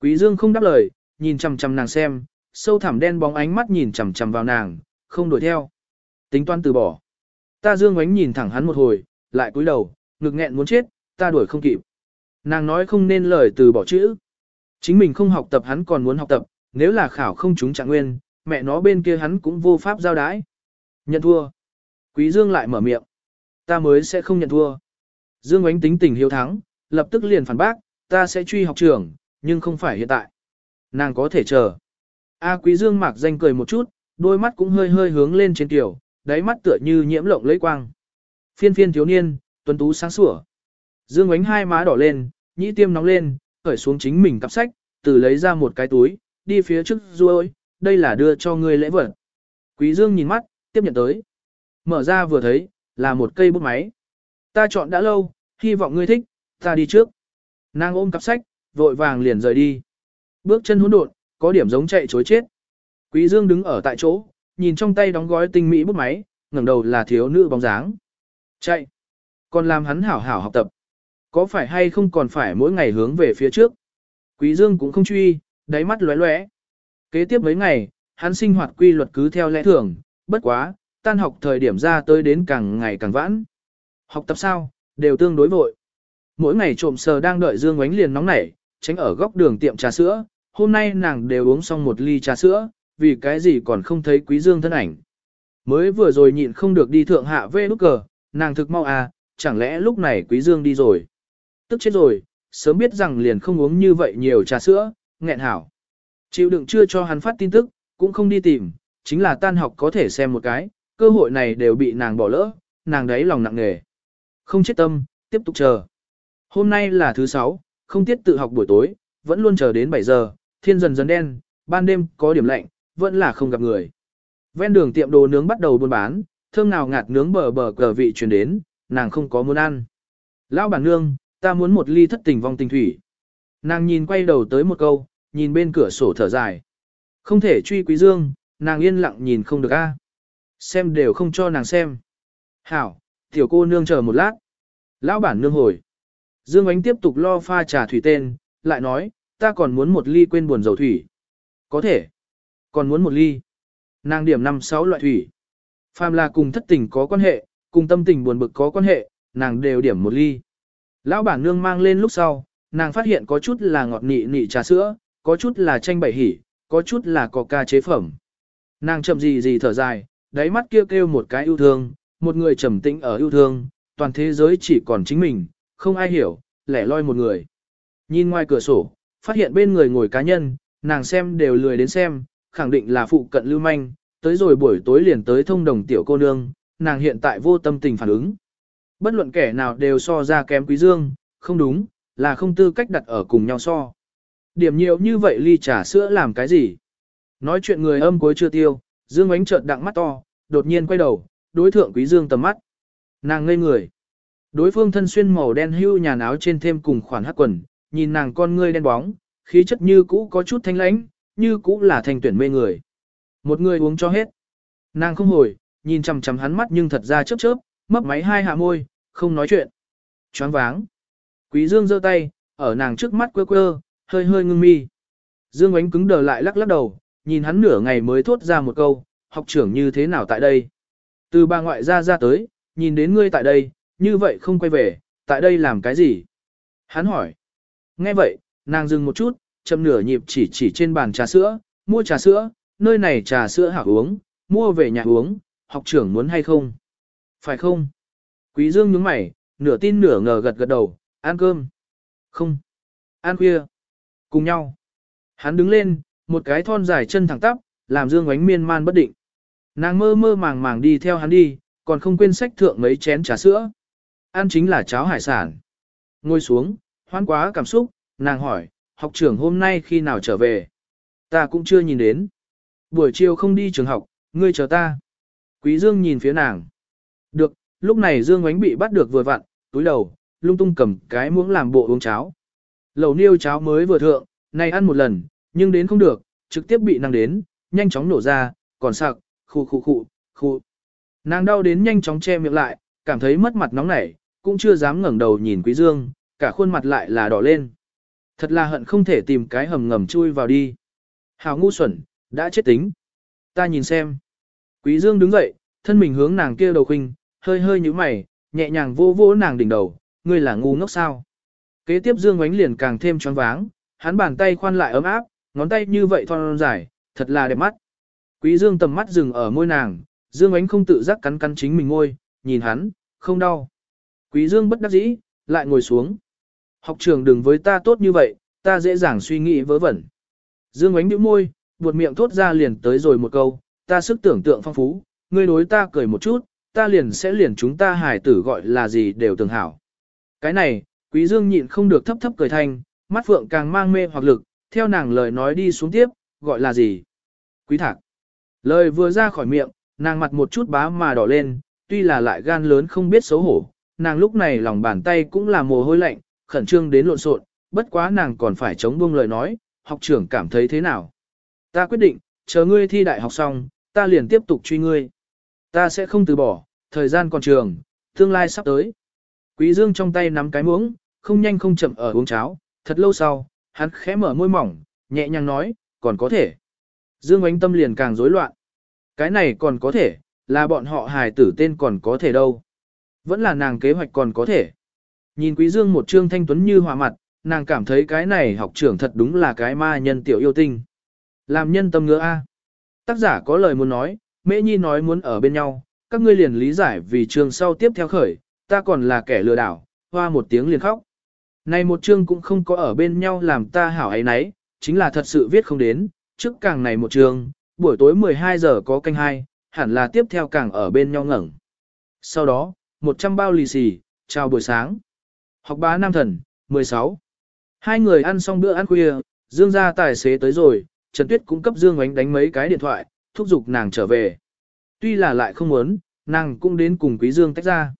Quý Dương không đáp lời, nhìn chằm chằm nàng xem, sâu thẳm đen bóng ánh mắt nhìn chằm chằm vào nàng, không đuổi theo. Tính toán từ bỏ. Ta Dương ánh nhìn thẳng hắn một hồi, lại cúi đầu, ngực nghẹn muốn chết, ta đuổi không kịp. Nàng nói không nên lời từ bỏ chữ. Chính mình không học tập hắn còn muốn học tập, nếu là khảo không trúng trạng nguyên, mẹ nó bên kia hắn cũng vô pháp giao đái. Nhận thua. Quý Dương lại mở miệng. Ta mới sẽ không nhận thua. Dương ánh tính tình hiếu thắng, lập tức liền phản bác, ta sẽ truy học trưởng nhưng không phải hiện tại. Nàng có thể chờ. A Quý Dương mạc danh cười một chút, đôi mắt cũng hơi hơi hướng lên trên tiểu, đáy mắt tựa như nhiễm lộng lấy quang. Phiên phiên thiếu niên, tuấn tú sáng sủa. Dương ánh hai má đỏ lên, nhĩ tiêm nóng lên, khởi xuống chính mình cặp sách, từ lấy ra một cái túi, đi phía trước ruôi, đây là đưa cho ngươi lễ vật. Quý Dương nhìn mắt, tiếp nhận tới. Mở ra vừa thấy, là một cây bút máy. Ta chọn đã lâu, hy vọng ngươi thích, ta đi trước. Nàng ôm cặp sách, vội vàng liền rời đi. Bước chân hỗn độn, có điểm giống chạy chối chết. Quý Dương đứng ở tại chỗ, nhìn trong tay đóng gói tinh mỹ bút máy, ngẩng đầu là thiếu nữ bóng dáng. Chạy. Còn làm hắn hảo hảo học tập. Có phải hay không còn phải mỗi ngày hướng về phía trước? Quý Dương cũng không truy, đáy mắt lóe lóe. Kế tiếp mấy ngày, hắn sinh hoạt quy luật cứ theo lẽ thường, bất quá, tan học thời điểm ra tới đến càng ngày càng vãn. Học tập sao, đều tương đối vội. Mỗi ngày trộm sờ đang đợi Dương Ngoánh liền nóng nảy, tránh ở góc đường tiệm trà sữa, hôm nay nàng đều uống xong một ly trà sữa, vì cái gì còn không thấy Quý Dương thân ảnh. Mới vừa rồi nhịn không được đi thượng hạ vê nút cờ, nàng thực mau à, chẳng lẽ lúc này Quý Dương đi rồi. Tức chết rồi, sớm biết rằng liền không uống như vậy nhiều trà sữa, nghẹn hảo. Chịu đựng chưa cho hắn phát tin tức, cũng không đi tìm, chính là tan học có thể xem một cái, cơ hội này đều bị nàng bỏ lỡ, nàng đấy lòng nặng nề. Không chết tâm, tiếp tục chờ. Hôm nay là thứ sáu, không tiết tự học buổi tối, vẫn luôn chờ đến 7 giờ, thiên dần dần đen, ban đêm có điểm lạnh, vẫn là không gặp người. Ven đường tiệm đồ nướng bắt đầu buôn bán, thơm nào ngạt nướng bờ bờ cờ vị truyền đến, nàng không có muốn ăn. Lão bản nương, ta muốn một ly thất tình vong tình thủy. Nàng nhìn quay đầu tới một câu, nhìn bên cửa sổ thở dài. Không thể truy quý dương, nàng yên lặng nhìn không được a. Xem đều không cho nàng xem. Hảo, tiểu cô nương chờ một lát. Lão bản nương hồi. Dương Ánh tiếp tục lo pha trà thủy tên, lại nói, ta còn muốn một ly quên buồn dầu thủy. Có thể. Còn muốn một ly. Nàng điểm năm sáu loại thủy. Phàm là cùng thất tình có quan hệ, cùng tâm tình buồn bực có quan hệ, nàng đều điểm một ly. Lão bản nương mang lên lúc sau, nàng phát hiện có chút là ngọt nị nị trà sữa, có chút là chanh bảy hỉ, có chút là coca chế phẩm. Nàng chậm gì gì thở dài, đáy mắt kia kêu, kêu một cái yêu thương, một người trầm tĩnh ở yêu thương, toàn thế giới chỉ còn chính mình, không ai hiểu, lẻ loi một người. Nhìn ngoài cửa sổ, phát hiện bên người ngồi cá nhân, nàng xem đều lười đến xem, khẳng định là phụ cận lưu manh, tới rồi buổi tối liền tới thông đồng tiểu cô nương, nàng hiện tại vô tâm tình phản ứng. Bất luận kẻ nào đều so ra kém quý dương, không đúng, là không tư cách đặt ở cùng nhau so. Điểm nhiều như vậy ly trà sữa làm cái gì? Nói chuyện người âm cuối chưa tiêu, dương ánh chợt đặng mắt to, đột nhiên quay đầu, đối thượng quý dương tầm mắt. Nàng ngây người. Đối phương thân xuyên màu đen hưu nhà áo trên thêm cùng khoản hắc quần, nhìn nàng con ngươi đen bóng, khí chất như cũ có chút thanh lãnh, như cũ là thành tuyển mê người. Một người uống cho hết. Nàng không hồi, nhìn chằm chằm hắn mắt nhưng thật ra chớp chớp, mấp máy hai hạ môi, không nói chuyện. Choáng váng. Quý Dương giơ tay, ở nàng trước mắt quơ quơ, hơi hơi ngưng mi. Dương ánh cứng đờ lại lắc lắc đầu, nhìn hắn nửa ngày mới thốt ra một câu, học trưởng như thế nào tại đây. Từ bà ngoại ra ra tới, nhìn đến ngươi tại đây, như vậy không quay về, tại đây làm cái gì? Hắn hỏi. Nghe vậy, nàng dừng một chút, chậm nửa nhịp chỉ chỉ trên bàn trà sữa, mua trà sữa, nơi này trà sữa hảo uống, mua về nhà uống, học trưởng muốn hay không? Phải không? Quý Dương nhướng mày, nửa tin nửa ngờ gật gật đầu, ăn cơm. Không. Ăn khuya. Cùng nhau. Hắn đứng lên, một cái thon dài chân thẳng tắp, làm Dương ánh miên man bất định. Nàng mơ mơ màng màng đi theo hắn đi, còn không quên sách thượng mấy chén trà sữa. Ăn chính là cháo hải sản. Ngồi xuống, hoan quá cảm xúc, nàng hỏi, học trưởng hôm nay khi nào trở về? Ta cũng chưa nhìn đến. Buổi chiều không đi trường học, ngươi chờ ta. Quý Dương nhìn phía nàng. Được, lúc này Dương Ngoánh bị bắt được vừa vặn, túi đầu, lung tung cầm cái muỗng làm bộ uống cháo. Lẩu niêu cháo mới vừa thượng, này ăn một lần, nhưng đến không được, trực tiếp bị nàng đến, nhanh chóng nổ ra, còn sặc, khu khu khu, khu. Nàng đau đến nhanh chóng che miệng lại, cảm thấy mất mặt nóng nảy, cũng chưa dám ngẩng đầu nhìn Quý Dương, cả khuôn mặt lại là đỏ lên. Thật là hận không thể tìm cái hầm ngầm chui vào đi. Hào ngu xuẩn, đã chết tính. Ta nhìn xem. Quý Dương đứng dậy, thân mình hướng nàng kia đầu khinh, hơi hơi như mày, nhẹ nhàng vô vô nàng đỉnh đầu, ngươi là ngu ngốc sao. Kế tiếp Dương ánh liền càng thêm choáng váng, hắn bàn tay khoan lại ấm áp, ngón tay như vậy thon dài, thật là đẹp mắt. Quý Dương tầm mắt dừng ở môi nàng, Dương ánh không tự giác cắn cắn chính mình môi, nhìn hắn, không đau. Quý Dương bất đắc dĩ, lại ngồi xuống. Học trường đừng với ta tốt như vậy, ta dễ dàng suy nghĩ vớ vẩn. Dương ánh nhíu môi, buột miệng thốt ra liền tới rồi một câu, ta sức tưởng tượng phong phú, ngươi đối ta cười một chút, ta liền sẽ liền chúng ta hài tử gọi là gì đều tưởng hảo. Cái này, quý dương nhịn không được thấp thấp cười thanh, mắt phượng càng mang mê hoặc lực, theo nàng lời nói đi xuống tiếp, gọi là gì? Quý thạc. Lời vừa ra khỏi miệng, nàng mặt một chút bá mà đỏ lên, tuy là lại gan lớn không biết xấu hổ, nàng lúc này lòng bàn tay cũng là mồ hôi lạnh, khẩn trương đến lộn xộn, bất quá nàng còn phải chống buông lời nói, học trưởng cảm thấy thế nào? Ta quyết định, chờ ngươi thi đại học xong, ta liền tiếp tục truy ngươi. Ta sẽ không từ bỏ, thời gian còn trường, tương lai sắp tới. Quý Dương trong tay nắm cái muỗng, không nhanh không chậm ở uống cháo, thật lâu sau, hắn khẽ mở môi mỏng, nhẹ nhàng nói, còn có thể. Dương ánh tâm liền càng rối loạn. Cái này còn có thể, là bọn họ hài tử tên còn có thể đâu. Vẫn là nàng kế hoạch còn có thể. Nhìn Quý Dương một trương thanh tuấn như hòa mặt, nàng cảm thấy cái này học trưởng thật đúng là cái ma nhân tiểu yêu tinh. Làm nhân tâm ngứa A. Tác giả có lời muốn nói, Mễ Nhi nói muốn ở bên nhau, các ngươi liền lý giải vì trường sau tiếp theo khởi, ta còn là kẻ lừa đảo, hoa một tiếng liền khóc. Này một chương cũng không có ở bên nhau làm ta hảo ấy nấy, chính là thật sự viết không đến, trước càng này một chương, buổi tối 12 giờ có canh hai, hẳn là tiếp theo càng ở bên nhau ngẩng. Sau đó, 100 bao lì xì, chào buổi sáng. Học bá nam thần, 16. Hai người ăn xong bữa ăn khuya, Dương gia tài xế tới rồi, Trần Tuyết cũng cấp Dương Ánh đánh mấy cái điện thoại, thúc giục nàng trở về. Tuy là lại không muốn, nàng cũng đến cùng Quý Dương tách ra.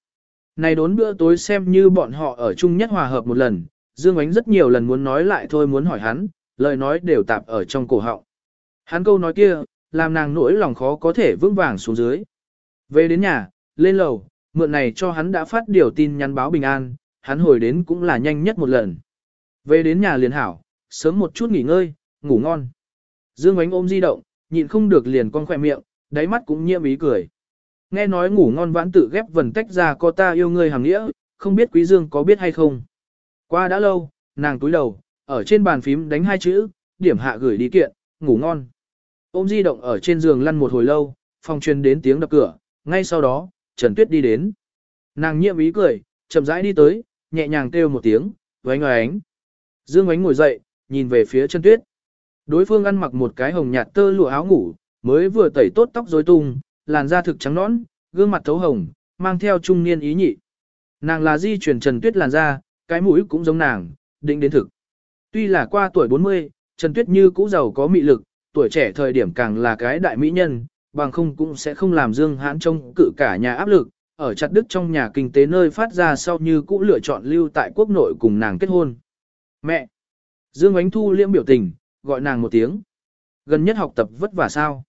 Này đốn bữa tối xem như bọn họ ở chung nhất hòa hợp một lần, Dương Ánh rất nhiều lần muốn nói lại thôi muốn hỏi hắn, lời nói đều tạp ở trong cổ họng. Hắn câu nói kia, làm nàng nỗi lòng khó có thể vững vàng xuống dưới. Về đến nhà, lên lầu, mượn này cho hắn đã phát điều tin nhắn báo bình an, hắn hồi đến cũng là nhanh nhất một lần. Về đến nhà liền hảo, sớm một chút nghỉ ngơi, ngủ ngon. Dương Ánh ôm di động, nhịn không được liền con khỏe miệng, đáy mắt cũng nhiễm ý cười. Nghe nói ngủ ngon vãn tự ghép vần tách ra có ta yêu ngươi hàng nghĩa, không biết Quý Dương có biết hay không. Qua đã lâu, nàng túi đầu, ở trên bàn phím đánh hai chữ, điểm hạ gửi đi kiện, ngủ ngon. Ôm di động ở trên giường lăn một hồi lâu, phòng truyền đến tiếng đập cửa, ngay sau đó, Trần Tuyết đi đến. Nàng nhiệm ý cười, chậm rãi đi tới, nhẹ nhàng kêu một tiếng, vánh ánh. Dương ánh ngồi dậy, nhìn về phía Trần Tuyết. Đối phương ăn mặc một cái hồng nhạt tơ lụa áo ngủ, mới vừa tẩy tốt tóc rối tung, làn da thực trắng nõn, gương mặt thấu hồng, mang theo trung niên ý nhị. Nàng là di truyền Trần Tuyết làn da, cái mũi cũng giống nàng, định đến thực. Tuy là qua tuổi 40, Trần Tuyết như cũ giàu có mị lực, tuổi trẻ thời điểm càng là cái đại mỹ nhân, bằng không cũng sẽ không làm Dương Hãn trông cự cả nhà áp lực, ở chặt đức trong nhà kinh tế nơi phát ra sau như cũ lựa chọn lưu tại quốc nội cùng nàng kết hôn. Mẹ! Dương Ánh Thu liễm biểu tình, gọi nàng một tiếng. Gần nhất học tập vất vả sao?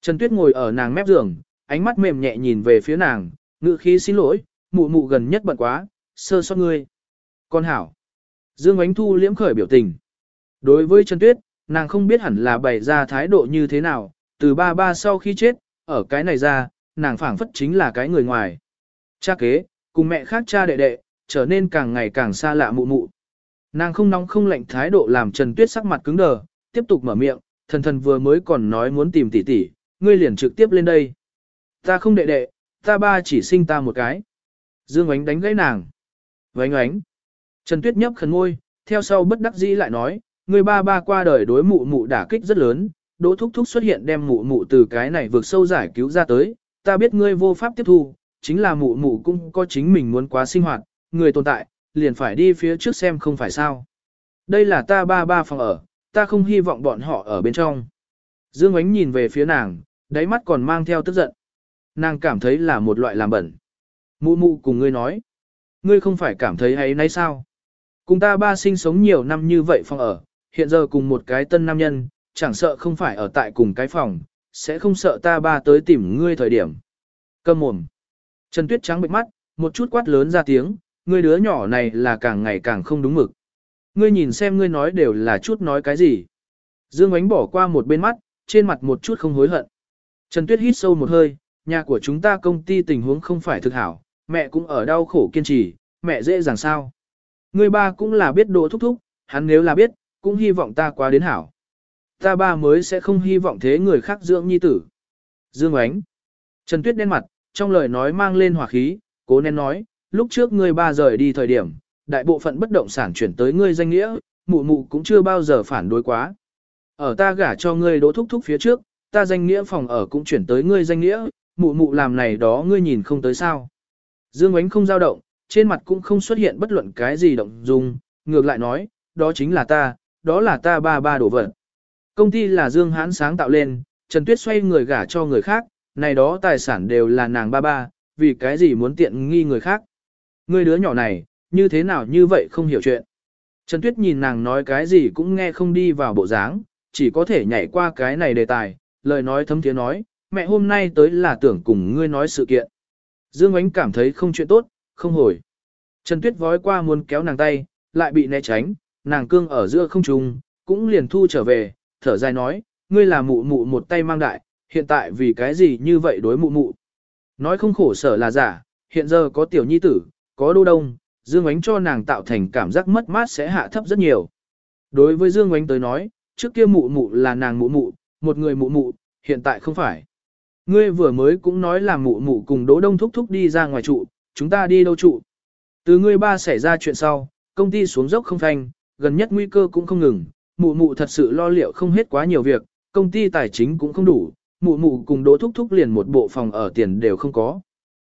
Trần Tuyết ngồi ở nàng mép giường, ánh mắt mềm nhẹ nhìn về phía nàng, ngự khí xin lỗi, mụ mụ gần nhất bận quá, sơ sót ngươi. Con hảo. Dương Ánh Thu liễm khởi biểu tình. Đối với Trần Tuyết, nàng không biết hẳn là bày ra thái độ như thế nào, từ ba ba sau khi chết, ở cái này ra, nàng phảng phất chính là cái người ngoài. Cha kế, cùng mẹ khác cha đệ đệ, trở nên càng ngày càng xa lạ mụ mụ. Nàng không nóng không lạnh thái độ làm Trần Tuyết sắc mặt cứng đờ, tiếp tục mở miệng, thần thần vừa mới còn nói muốn tìm tỷ tỷ, ngươi liền trực tiếp lên đây. Ta không đệ đệ, ta ba chỉ sinh ta một cái. Dương ánh đánh gãy nàng. Vánh ánh. Trần Tuyết nhấp khẩn ngôi, theo sau bất đắc dĩ lại nói, ngươi ba ba qua đời đối mụ mụ đả kích rất lớn, đỗ thúc thúc xuất hiện đem mụ mụ từ cái này vượt sâu giải cứu ra tới, ta biết ngươi vô pháp tiếp thu, chính là mụ mụ cũng có chính mình muốn quá sinh hoạt, người tồn tại, liền phải đi phía trước xem không phải sao. Đây là ta ba ba phòng ở, ta không hy vọng bọn họ ở bên trong. Dương Ánh nhìn về phía nàng, đáy mắt còn mang theo tức giận. Nàng cảm thấy là một loại làm bẩn. Mụ mụ cùng ngươi nói. Ngươi không phải cảm thấy hay nay sao? Cùng ta ba sinh sống nhiều năm như vậy phòng ở, hiện giờ cùng một cái tân nam nhân, chẳng sợ không phải ở tại cùng cái phòng, sẽ không sợ ta ba tới tìm ngươi thời điểm. Câm mồm. Trần Tuyết trắng bệch mắt, một chút quát lớn ra tiếng, ngươi đứa nhỏ này là càng ngày càng không đúng mực. Ngươi nhìn xem ngươi nói đều là chút nói cái gì. Dương Ánh bỏ qua một bên mắt, trên mặt một chút không hối hận. Trần Tuyết hít sâu một hơi, nhà của chúng ta công ty tình huống không phải thực hảo, mẹ cũng ở đau khổ kiên trì, mẹ dễ dàng sao. Ngươi ba cũng là biết độ thúc thúc, hắn nếu là biết, cũng hy vọng ta quá đến hảo. Ta ba mới sẽ không hy vọng thế người khác dưỡng nhi tử. Dương Ánh. Trần Tuyết đen mặt, trong lời nói mang lên hỏa khí, cố nên nói, lúc trước ngươi ba rời đi thời điểm, đại bộ phận bất động sản chuyển tới ngươi danh nghĩa, mụ mụ cũng chưa bao giờ phản đối quá. Ở ta gả cho ngươi đỗ thúc thúc phía trước, ta danh nghĩa phòng ở cũng chuyển tới ngươi danh nghĩa, mụ mụ làm này đó ngươi nhìn không tới sao. Dương Ánh không dao động, trên mặt cũng không xuất hiện bất luận cái gì động dung, ngược lại nói, đó chính là ta, đó là ta ba ba đổ vật. Công ty là Dương Hãn sáng tạo lên, Trần Tuyết xoay người gả cho người khác, này đó tài sản đều là nàng ba ba, vì cái gì muốn tiện nghi người khác. Người đứa nhỏ này, như thế nào như vậy không hiểu chuyện. Trần Tuyết nhìn nàng nói cái gì cũng nghe không đi vào bộ dáng, chỉ có thể nhảy qua cái này đề tài, lời nói thấm tiếng nói, mẹ hôm nay tới là tưởng cùng ngươi nói sự kiện. Dương Ánh cảm thấy không chuyện tốt, không hồi. Trần Tuyết vói qua muốn kéo nàng tay, lại bị né tránh, nàng cương ở giữa không trung, cũng liền thu trở về, thở dài nói, ngươi là mụ mụ một tay mang đại, hiện tại vì cái gì như vậy đối mụ mụ. Nói không khổ sở là giả, hiện giờ có tiểu nhi tử, có đô đông, Dương Ánh cho nàng tạo thành cảm giác mất mát sẽ hạ thấp rất nhiều. Đối với Dương Ánh tới nói, trước kia mụ mụ là nàng mụ mụ, một người mụ mụ, hiện tại không phải. Ngươi vừa mới cũng nói là mụ mụ cùng đỗ đông thúc thúc đi ra ngoài trụ, chúng ta đi đâu trụ. Từ ngươi ba xảy ra chuyện sau, công ty xuống dốc không thành gần nhất nguy cơ cũng không ngừng, mụ mụ thật sự lo liệu không hết quá nhiều việc, công ty tài chính cũng không đủ, mụ mụ cùng đỗ thúc thúc liền một bộ phòng ở tiền đều không có.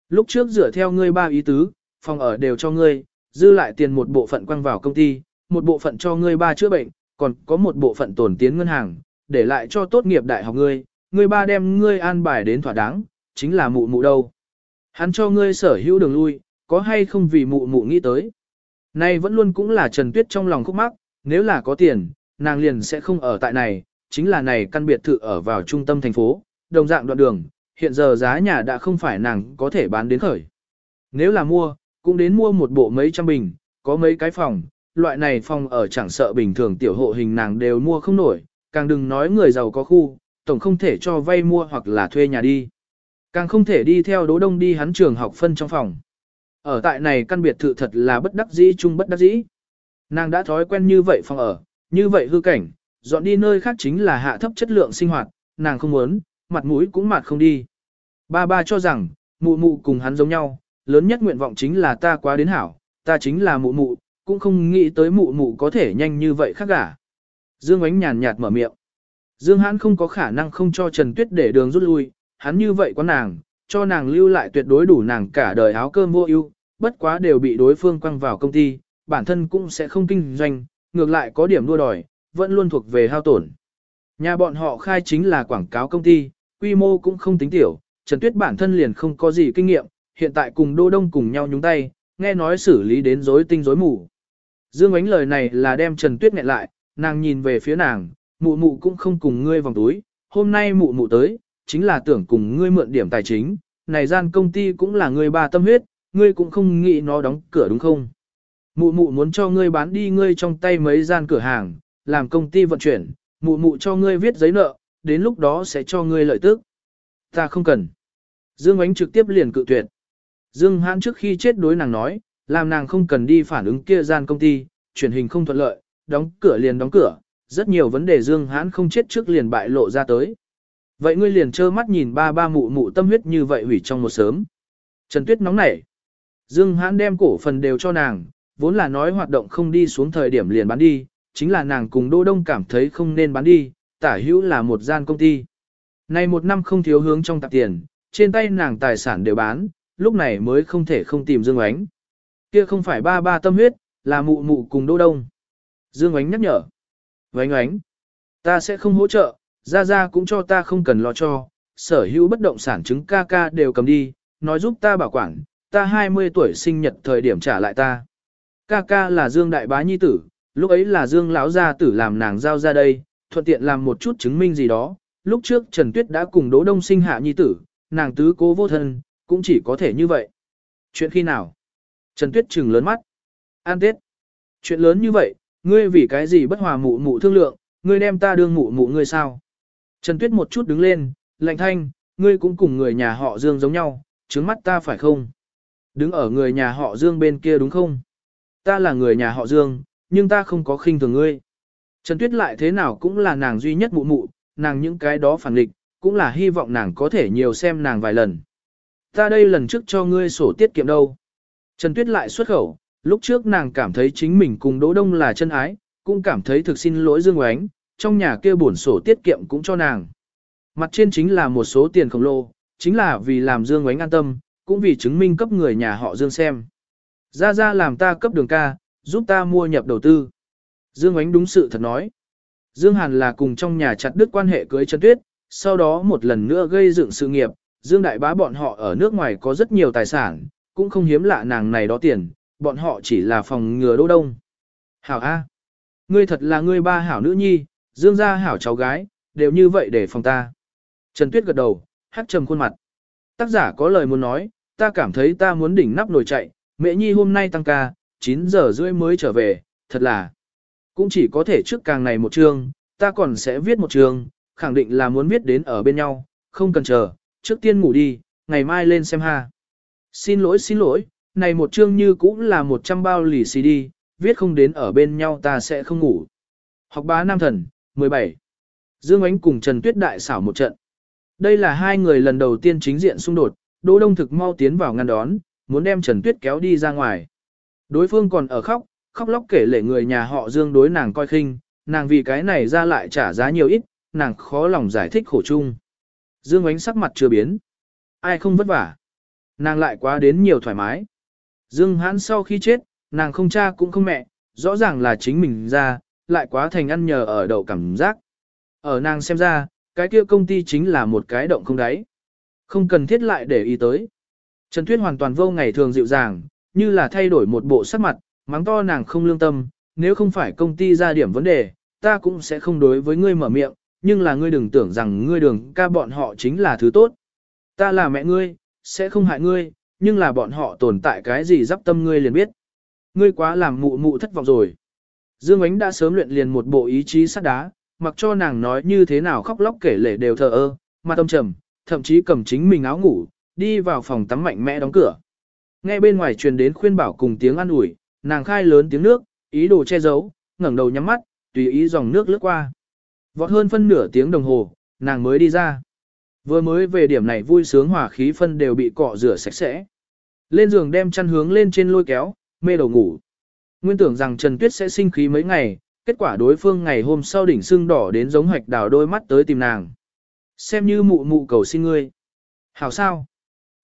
Lúc trước dựa theo ngươi ba ý tứ, phòng ở đều cho ngươi, dư lại tiền một bộ phận quăng vào công ty, một bộ phận cho ngươi ba chữa bệnh, còn có một bộ phận tổn tiến ngân hàng, để lại cho tốt nghiệp đại học ngươi, ngươi ba đem ngươi an bài đến thỏa đáng, chính là mụ mụ đâu. Hắn cho ngươi sở hữu đường lui, có hay không vì mụ mụ nghĩ tới. Nay vẫn luôn cũng là Trần Tuyết trong lòng khúc mắc, nếu là có tiền, nàng liền sẽ không ở tại này, chính là này căn biệt thự ở vào trung tâm thành phố, đồng dạng đoạn đường, hiện giờ giá nhà đã không phải nàng có thể bán đến khởi. Nếu là mua, cũng đến mua một bộ mấy trăm bình, có mấy cái phòng, loại này phòng ở chẳng sợ bình thường tiểu hộ hình nàng đều mua không nổi, càng đừng nói người giàu có khu, tổng không thể cho vay mua hoặc là thuê nhà đi. Càng không thể đi theo đố đông đi hắn trường học phân trong phòng. Ở tại này căn biệt thự thật là bất đắc dĩ chung bất đắc dĩ. Nàng đã thói quen như vậy phòng ở, như vậy hư cảnh, dọn đi nơi khác chính là hạ thấp chất lượng sinh hoạt, nàng không muốn, mặt mũi cũng mặt không đi. Ba ba cho rằng, mụ mụ cùng hắn giống nhau, lớn nhất nguyện vọng chính là ta quá đến hảo, ta chính là mụ mụ, cũng không nghĩ tới mụ mụ có thể nhanh như vậy khác cả. Dương ánh nhàn nhạt mở miệng. Dương Hãn không có khả năng không cho Trần Tuyết để đường rút lui, hắn như vậy có nàng, cho nàng lưu lại tuyệt đối đủ nàng cả đời áo cơm vô ưu, bất quá đều bị đối phương quăng vào công ty, bản thân cũng sẽ không kinh doanh, ngược lại có điểm đua đòi, vẫn luôn thuộc về hao tổn. Nhà bọn họ khai chính là quảng cáo công ty, quy mô cũng không tính tiểu, Trần Tuyết bản thân liền không có gì kinh nghiệm, hiện tại cùng Đô Đông cùng nhau nhúng tay, nghe nói xử lý đến rối tinh rối mù. Dương ánh lời này là đem Trần Tuyết nghẹn lại, nàng nhìn về phía nàng, mụ mụ cũng không cùng ngươi vòng túi, hôm nay mụ mụ tới, chính là tưởng cùng ngươi mượn điểm tài chính, này gian công ty cũng là ngươi ba tâm huyết, ngươi cũng không nghĩ nó đóng cửa đúng không? Mụ mụ muốn cho ngươi bán đi ngươi trong tay mấy gian cửa hàng, làm công ty vận chuyển, mụ mụ cho ngươi viết giấy nợ, đến lúc đó sẽ cho ngươi lợi tức. Ta không cần. Dương Ánh trực tiếp liền cự tuyệt. Dương Hãn trước khi chết đối nàng nói, làm nàng không cần đi phản ứng kia gian công ty, truyền hình không thuận lợi, đóng cửa liền đóng cửa, rất nhiều vấn đề Dương Hãn không chết trước liền bại lộ ra tới. Vậy ngươi liền trơ mắt nhìn ba ba mụ mụ tâm huyết như vậy hủy trong một sớm. Trần Tuyết nóng nảy. Dương Hãn đem cổ phần đều cho nàng, vốn là nói hoạt động không đi xuống thời điểm liền bán đi, chính là nàng cùng Đô Đông cảm thấy không nên bán đi, tả hữu là một gian công ty. Này một năm không thiếu hướng trong tạp tiền, trên tay nàng tài sản đều bán, lúc này mới không thể không tìm Dương Ánh. Kia không phải ba ba tâm huyết, là mụ mụ cùng Đô Đông. Dương Ánh nhắc nhở. Vánh ánh, ta sẽ không hỗ trợ, Gia gia cũng cho ta không cần lo cho, sở hữu bất động sản chứng ca ca đều cầm đi, nói giúp ta bảo quản, ta 20 tuổi sinh nhật thời điểm trả lại ta. Ca ca là Dương Đại Bá Nhi Tử, lúc ấy là Dương lão gia tử làm nàng giao ra đây, thuận tiện làm một chút chứng minh gì đó. Lúc trước Trần Tuyết đã cùng Đỗ Đông sinh hạ Nhi Tử, nàng tứ cố vô thân, cũng chỉ có thể như vậy. Chuyện khi nào? Trần Tuyết trừng lớn mắt. An Tết. Chuyện lớn như vậy, ngươi vì cái gì bất hòa mụ mụ thương lượng, ngươi đem ta đương mụ mụ ngươi sao? Trần Tuyết một chút đứng lên, lạnh thanh, ngươi cũng cùng người nhà họ Dương giống nhau, trướng mắt ta phải không? Đứng ở người nhà họ Dương bên kia đúng không? Ta là người nhà họ Dương, nhưng ta không có khinh thường ngươi. Trần Tuyết lại thế nào cũng là nàng duy nhất mụ mụ, nàng những cái đó phản nghịch, cũng là hy vọng nàng có thể nhiều xem nàng vài lần. Ta đây lần trước cho ngươi sổ tiết kiệm đâu. Trần Tuyết lại xuất khẩu, lúc trước nàng cảm thấy chính mình cùng Đỗ Đông là chân ái, cũng cảm thấy thực xin lỗi Dương Oánh, trong nhà kia bổn sổ tiết kiệm cũng cho nàng. Mặt trên chính là một số tiền khổng lồ, chính là vì làm Dương Ngoánh an tâm, cũng vì chứng minh cấp người nhà họ Dương xem. Ra ra làm ta cấp đường ca, giúp ta mua nhập đầu tư. Dương Ngoánh đúng sự thật nói. Dương Hàn là cùng trong nhà chặt đứt quan hệ cưới Trần Tuyết, sau đó một lần nữa gây dựng sự nghiệp, Dương Đại Bá bọn họ ở nước ngoài có rất nhiều tài sản, cũng không hiếm lạ nàng này đó tiền, bọn họ chỉ là phòng ngừa đô đông. Hảo A. Ngươi thật là ngươi ba hảo nữ nhi, Dương gia hảo cháu gái, đều như vậy để phòng ta. Trần Tuyết gật đầu, hát trầm khuôn mặt. Tác giả có lời muốn nói, ta cảm thấy ta muốn đỉnh nắp nổi chạy, mẹ nhi hôm nay tăng ca, 9 giờ rưỡi mới trở về, thật là. Cũng chỉ có thể trước càng này một chương, ta còn sẽ viết một chương, khẳng định là muốn viết đến ở bên nhau, không cần chờ, trước tiên ngủ đi, ngày mai lên xem ha. Xin lỗi xin lỗi, này một chương như cũng là 100 bao lì xì đi, viết không đến ở bên nhau ta sẽ không ngủ. Học bá Nam Thần, 17. Dương Ánh cùng Trần Tuyết đại xảo một trận. Đây là hai người lần đầu tiên chính diện xung đột, Đỗ Đông thực mau tiến vào ngăn đón, muốn đem Trần Tuyết kéo đi ra ngoài. Đối phương còn ở khóc, khóc lóc kể lể người nhà họ Dương đối nàng coi khinh, nàng vì cái này ra lại trả giá nhiều ít, nàng khó lòng giải thích khổ chung. Dương Ánh sắc mặt chưa biến. Ai không vất vả. Nàng lại quá đến nhiều thoải mái. Dương Hãn sau khi chết, nàng không cha cũng không mẹ, rõ ràng là chính mình ra, lại quá thành ăn nhờ ở đậu cảm giác. Ở nàng xem ra, cái kia công ty chính là một cái động không đáy. Không cần thiết lại để ý tới. Trần Tuyết hoàn toàn vô ngày thường dịu dàng, như là thay đổi một bộ sắc mặt, mắng to nàng không lương tâm, nếu không phải công ty ra điểm vấn đề, ta cũng sẽ không đối với ngươi mở miệng, nhưng là ngươi đừng tưởng rằng ngươi đường ca bọn họ chính là thứ tốt. Ta là mẹ ngươi, sẽ không hại ngươi, nhưng là bọn họ tồn tại cái gì dắp tâm ngươi liền biết. Ngươi quá làm mụ mụ thất vọng rồi. Dương Ánh đã sớm luyện liền một bộ ý chí sắt đá, mặc cho nàng nói như thế nào khóc lóc kể lể đều thờ ơ, mà tâm trầm, thậm chí cầm chính mình áo ngủ, đi vào phòng tắm mạnh mẽ đóng cửa. Nghe bên ngoài truyền đến khuyên bảo cùng tiếng an ủi, nàng khai lớn tiếng nước, ý đồ che giấu, ngẩng đầu nhắm mắt, tùy ý dòng nước lướt qua. Vọt hơn phân nửa tiếng đồng hồ, nàng mới đi ra. Vừa mới về điểm này vui sướng hòa khí phân đều bị cọ rửa sạch sẽ. Lên giường đem chăn hướng lên trên lôi kéo, mê đầu ngủ. Nguyên tưởng rằng Trần Tuyết sẽ sinh khí mấy ngày, kết quả đối phương ngày hôm sau đỉnh sưng đỏ đến giống hoạch đào đôi mắt tới tìm nàng. Xem như mụ mụ cầu xin ngươi. Hảo sao?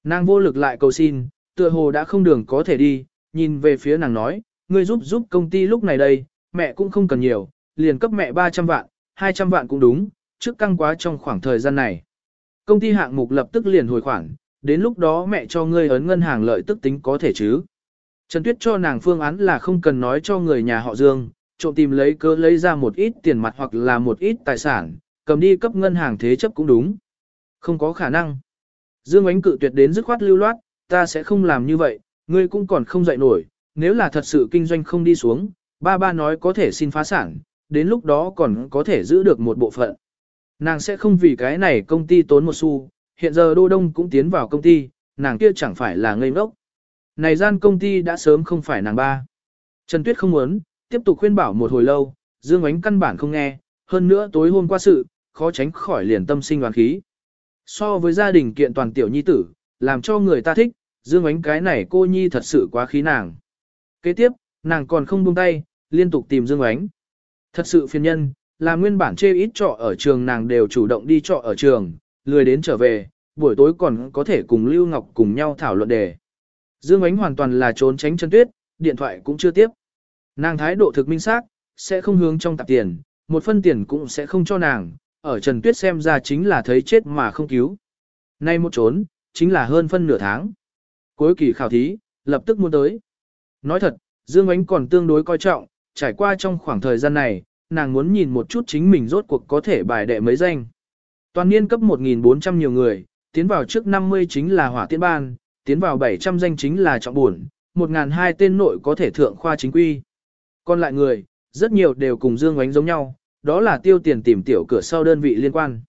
Nàng vô lực lại cầu xin, tựa hồ đã không đường có thể đi, nhìn về phía nàng nói, ngươi giúp giúp công ty lúc này đây, mẹ cũng không cần nhiều, liền cấp mẹ 300 vạn, 200 vạn cũng đúng, trước căng quá trong khoảng thời gian này. Công ty hạng mục lập tức liền hồi khoản, đến lúc đó mẹ cho ngươi ấn ngân hàng lợi tức tính có thể chứ. Trần Tuyết cho nàng phương án là không cần nói cho người nhà họ Dương, trộm tìm lấy cơ lấy ra một ít tiền mặt hoặc là một ít tài sản, cầm đi cấp ngân hàng thế chấp cũng đúng. Không có khả năng. Dương ánh cự tuyệt đến dứt khoát lưu loát, ta sẽ không làm như vậy, ngươi cũng còn không dậy nổi, nếu là thật sự kinh doanh không đi xuống, ba ba nói có thể xin phá sản, đến lúc đó còn có thể giữ được một bộ phận. Nàng sẽ không vì cái này công ty tốn một xu, hiện giờ Đô Đông cũng tiến vào công ty, nàng kia chẳng phải là ngây ngốc. Này gian công ty đã sớm không phải nàng ba. Trần Tuyết không muốn, tiếp tục khuyên bảo một hồi lâu, Dương Ánh căn bản không nghe, hơn nữa tối hôm qua sự, khó tránh khỏi liền tâm sinh đoán khí. So với gia đình kiện toàn tiểu nhi tử, làm cho người ta thích, Dương Ánh cái này cô nhi thật sự quá khí nàng. Kế tiếp, nàng còn không buông tay, liên tục tìm Dương Ánh. Thật sự phiền nhân, là nguyên bản chê ít trọ ở trường nàng đều chủ động đi trọ ở trường, lười đến trở về, buổi tối còn có thể cùng Lưu Ngọc cùng nhau thảo luận đề. Dương Ánh hoàn toàn là trốn tránh chân tuyết, điện thoại cũng chưa tiếp. Nàng thái độ thực minh xác, sẽ không hướng trong tạp tiền, một phân tiền cũng sẽ không cho nàng, ở Trần Tuyết xem ra chính là thấy chết mà không cứu. Nay một trốn, chính là hơn phân nửa tháng. Cuối kỳ khảo thí, lập tức muốn tới. Nói thật, Dương Ánh còn tương đối coi trọng, trải qua trong khoảng thời gian này, nàng muốn nhìn một chút chính mình rốt cuộc có thể bài đệ mấy danh. Toàn niên cấp 1.400 nhiều người, tiến vào trước 50 chính là hỏa tiễn ban, tiến vào 700 danh chính là trọng buồn, 1.200 tên nội có thể thượng khoa chính quy. Còn lại người, Rất nhiều đều cùng Dương Ngoánh giống nhau, đó là tiêu tiền tìm tiểu cửa sau đơn vị liên quan.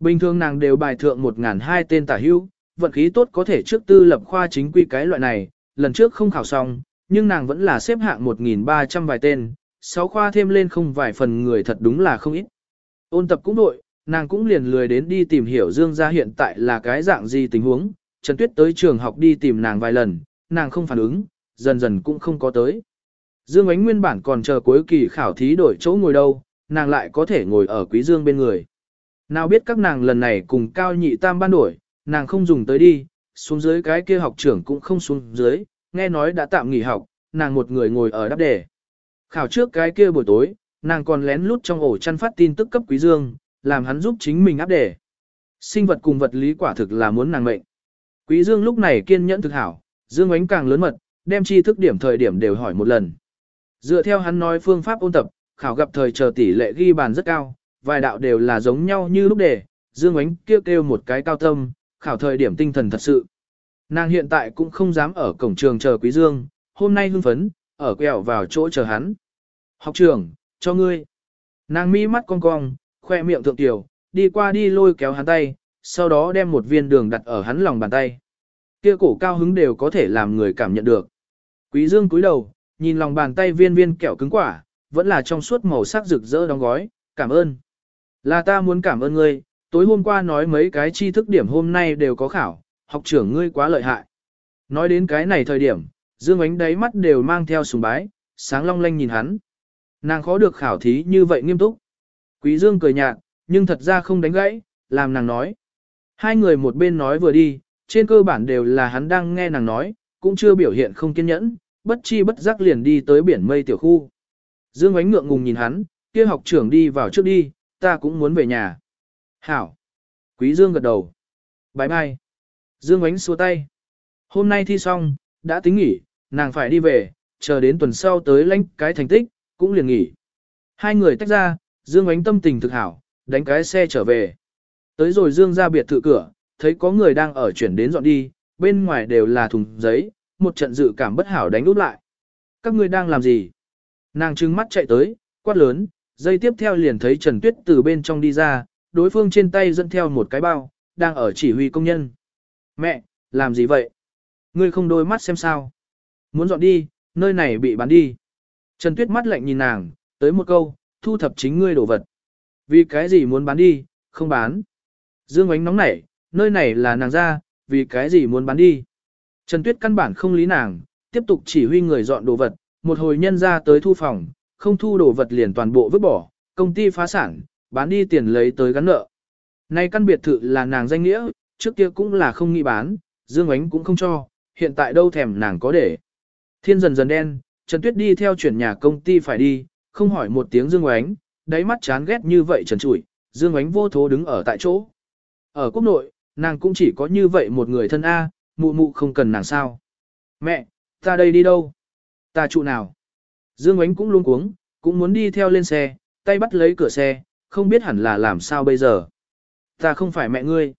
Bình thường nàng đều bài thượng 1.200 tên tả hữu, vận khí tốt có thể trước tư lập khoa chính quy cái loại này, lần trước không khảo xong, nhưng nàng vẫn là xếp hạng 1.300 vài tên, 6 khoa thêm lên không vài phần người thật đúng là không ít. Ôn tập cũng đội, nàng cũng liền lười đến đi tìm hiểu Dương gia hiện tại là cái dạng gì tình huống, Trần Tuyết tới trường học đi tìm nàng vài lần, nàng không phản ứng, dần dần cũng không có tới. Dương Ánh nguyên bản còn chờ cuối kỳ khảo thí đổi chỗ ngồi đâu, nàng lại có thể ngồi ở Quý Dương bên người. Nào biết các nàng lần này cùng cao nhị tam ban đổi, nàng không dùng tới đi, xuống dưới cái kia học trưởng cũng không xuống dưới, nghe nói đã tạm nghỉ học, nàng một người ngồi ở đáp đề. Khảo trước cái kia buổi tối, nàng còn lén lút trong ổ chăn phát tin tức cấp Quý Dương, làm hắn giúp chính mình áp đề. Sinh vật cùng vật lý quả thực là muốn nàng mệnh. Quý Dương lúc này kiên nhẫn thực hảo, Dương ánh càng lớn mật, đem chi thức điểm thời điểm đều hỏi một lần. Dựa theo hắn nói phương pháp ôn tập, khảo gặp thời chờ tỷ lệ ghi bàn rất cao, vài đạo đều là giống nhau như lúc đề, Dương ánh kêu kêu một cái cao tâm, khảo thời điểm tinh thần thật sự. Nàng hiện tại cũng không dám ở cổng trường chờ Quý Dương, hôm nay hưng phấn, ở quẹo vào chỗ chờ hắn. Học trưởng, cho ngươi. Nàng mi mắt cong cong, khoe miệng thượng tiểu, đi qua đi lôi kéo hắn tay, sau đó đem một viên đường đặt ở hắn lòng bàn tay. Kia cổ cao hứng đều có thể làm người cảm nhận được. Quý Dương cúi đầu, nhìn lòng bàn tay viên viên kẹo cứng quả, vẫn là trong suốt màu sắc rực rỡ đóng gói, cảm ơn. Là ta muốn cảm ơn ngươi, tối hôm qua nói mấy cái tri thức điểm hôm nay đều có khảo, học trưởng ngươi quá lợi hại. Nói đến cái này thời điểm, Dương ánh đáy mắt đều mang theo sùng bái, sáng long lanh nhìn hắn. Nàng khó được khảo thí như vậy nghiêm túc. Quý Dương cười nhạt, nhưng thật ra không đánh gãy, làm nàng nói. Hai người một bên nói vừa đi, trên cơ bản đều là hắn đang nghe nàng nói, cũng chưa biểu hiện không kiên nhẫn, bất chi bất giác liền đi tới biển mây tiểu khu. Dương ánh ngượng ngùng nhìn hắn, kia học trưởng đi vào trước đi, ta cũng muốn về nhà. Hảo. Quý Dương gật đầu. Bái mai. Dương ánh xua tay. Hôm nay thi xong, đã tính nghỉ, nàng phải đi về, chờ đến tuần sau tới lãnh cái thành tích, cũng liền nghỉ. Hai người tách ra, Dương ánh tâm tình thực hảo, đánh cái xe trở về. Tới rồi Dương ra biệt thự cửa, thấy có người đang ở chuyển đến dọn đi, bên ngoài đều là thùng giấy, một trận dự cảm bất hảo đánh úp lại. Các ngươi đang làm gì? Nàng trừng mắt chạy tới, quát lớn, dây tiếp theo liền thấy Trần Tuyết từ bên trong đi ra, đối phương trên tay dẫn theo một cái bao, đang ở chỉ huy công nhân. Mẹ, làm gì vậy? Ngươi không đôi mắt xem sao? Muốn dọn đi, nơi này bị bán đi. Trần Tuyết mắt lạnh nhìn nàng, tới một câu, thu thập chính ngươi đồ vật. Vì cái gì muốn bán đi, không bán. Dương ánh nóng nảy, nơi này là nàng ra, vì cái gì muốn bán đi. Trần Tuyết căn bản không lý nàng, tiếp tục chỉ huy người dọn đồ vật, một hồi nhân ra tới thu phòng, không thu đồ vật liền toàn bộ vứt bỏ, công ty phá sản, bán đi tiền lấy tới gắn nợ. Nay căn biệt thự là nàng danh nghĩa, trước kia cũng là không nghĩ bán, Dương Ánh cũng không cho, hiện tại đâu thèm nàng có để. Thiên dần dần đen, Trần Tuyết đi theo chuyển nhà công ty phải đi, không hỏi một tiếng Dương Ánh, đáy mắt chán ghét như vậy trần trụi, Dương Ánh vô thố đứng ở tại chỗ. Ở quốc nội, nàng cũng chỉ có như vậy một người thân A, mụ mụ không cần nàng sao. Mẹ, ta đây đi đâu? Ta trụ nào? Dương Ánh cũng luôn cuống, cũng muốn đi theo lên xe, tay bắt lấy cửa xe, không biết hẳn là làm sao bây giờ. Ta không phải mẹ ngươi.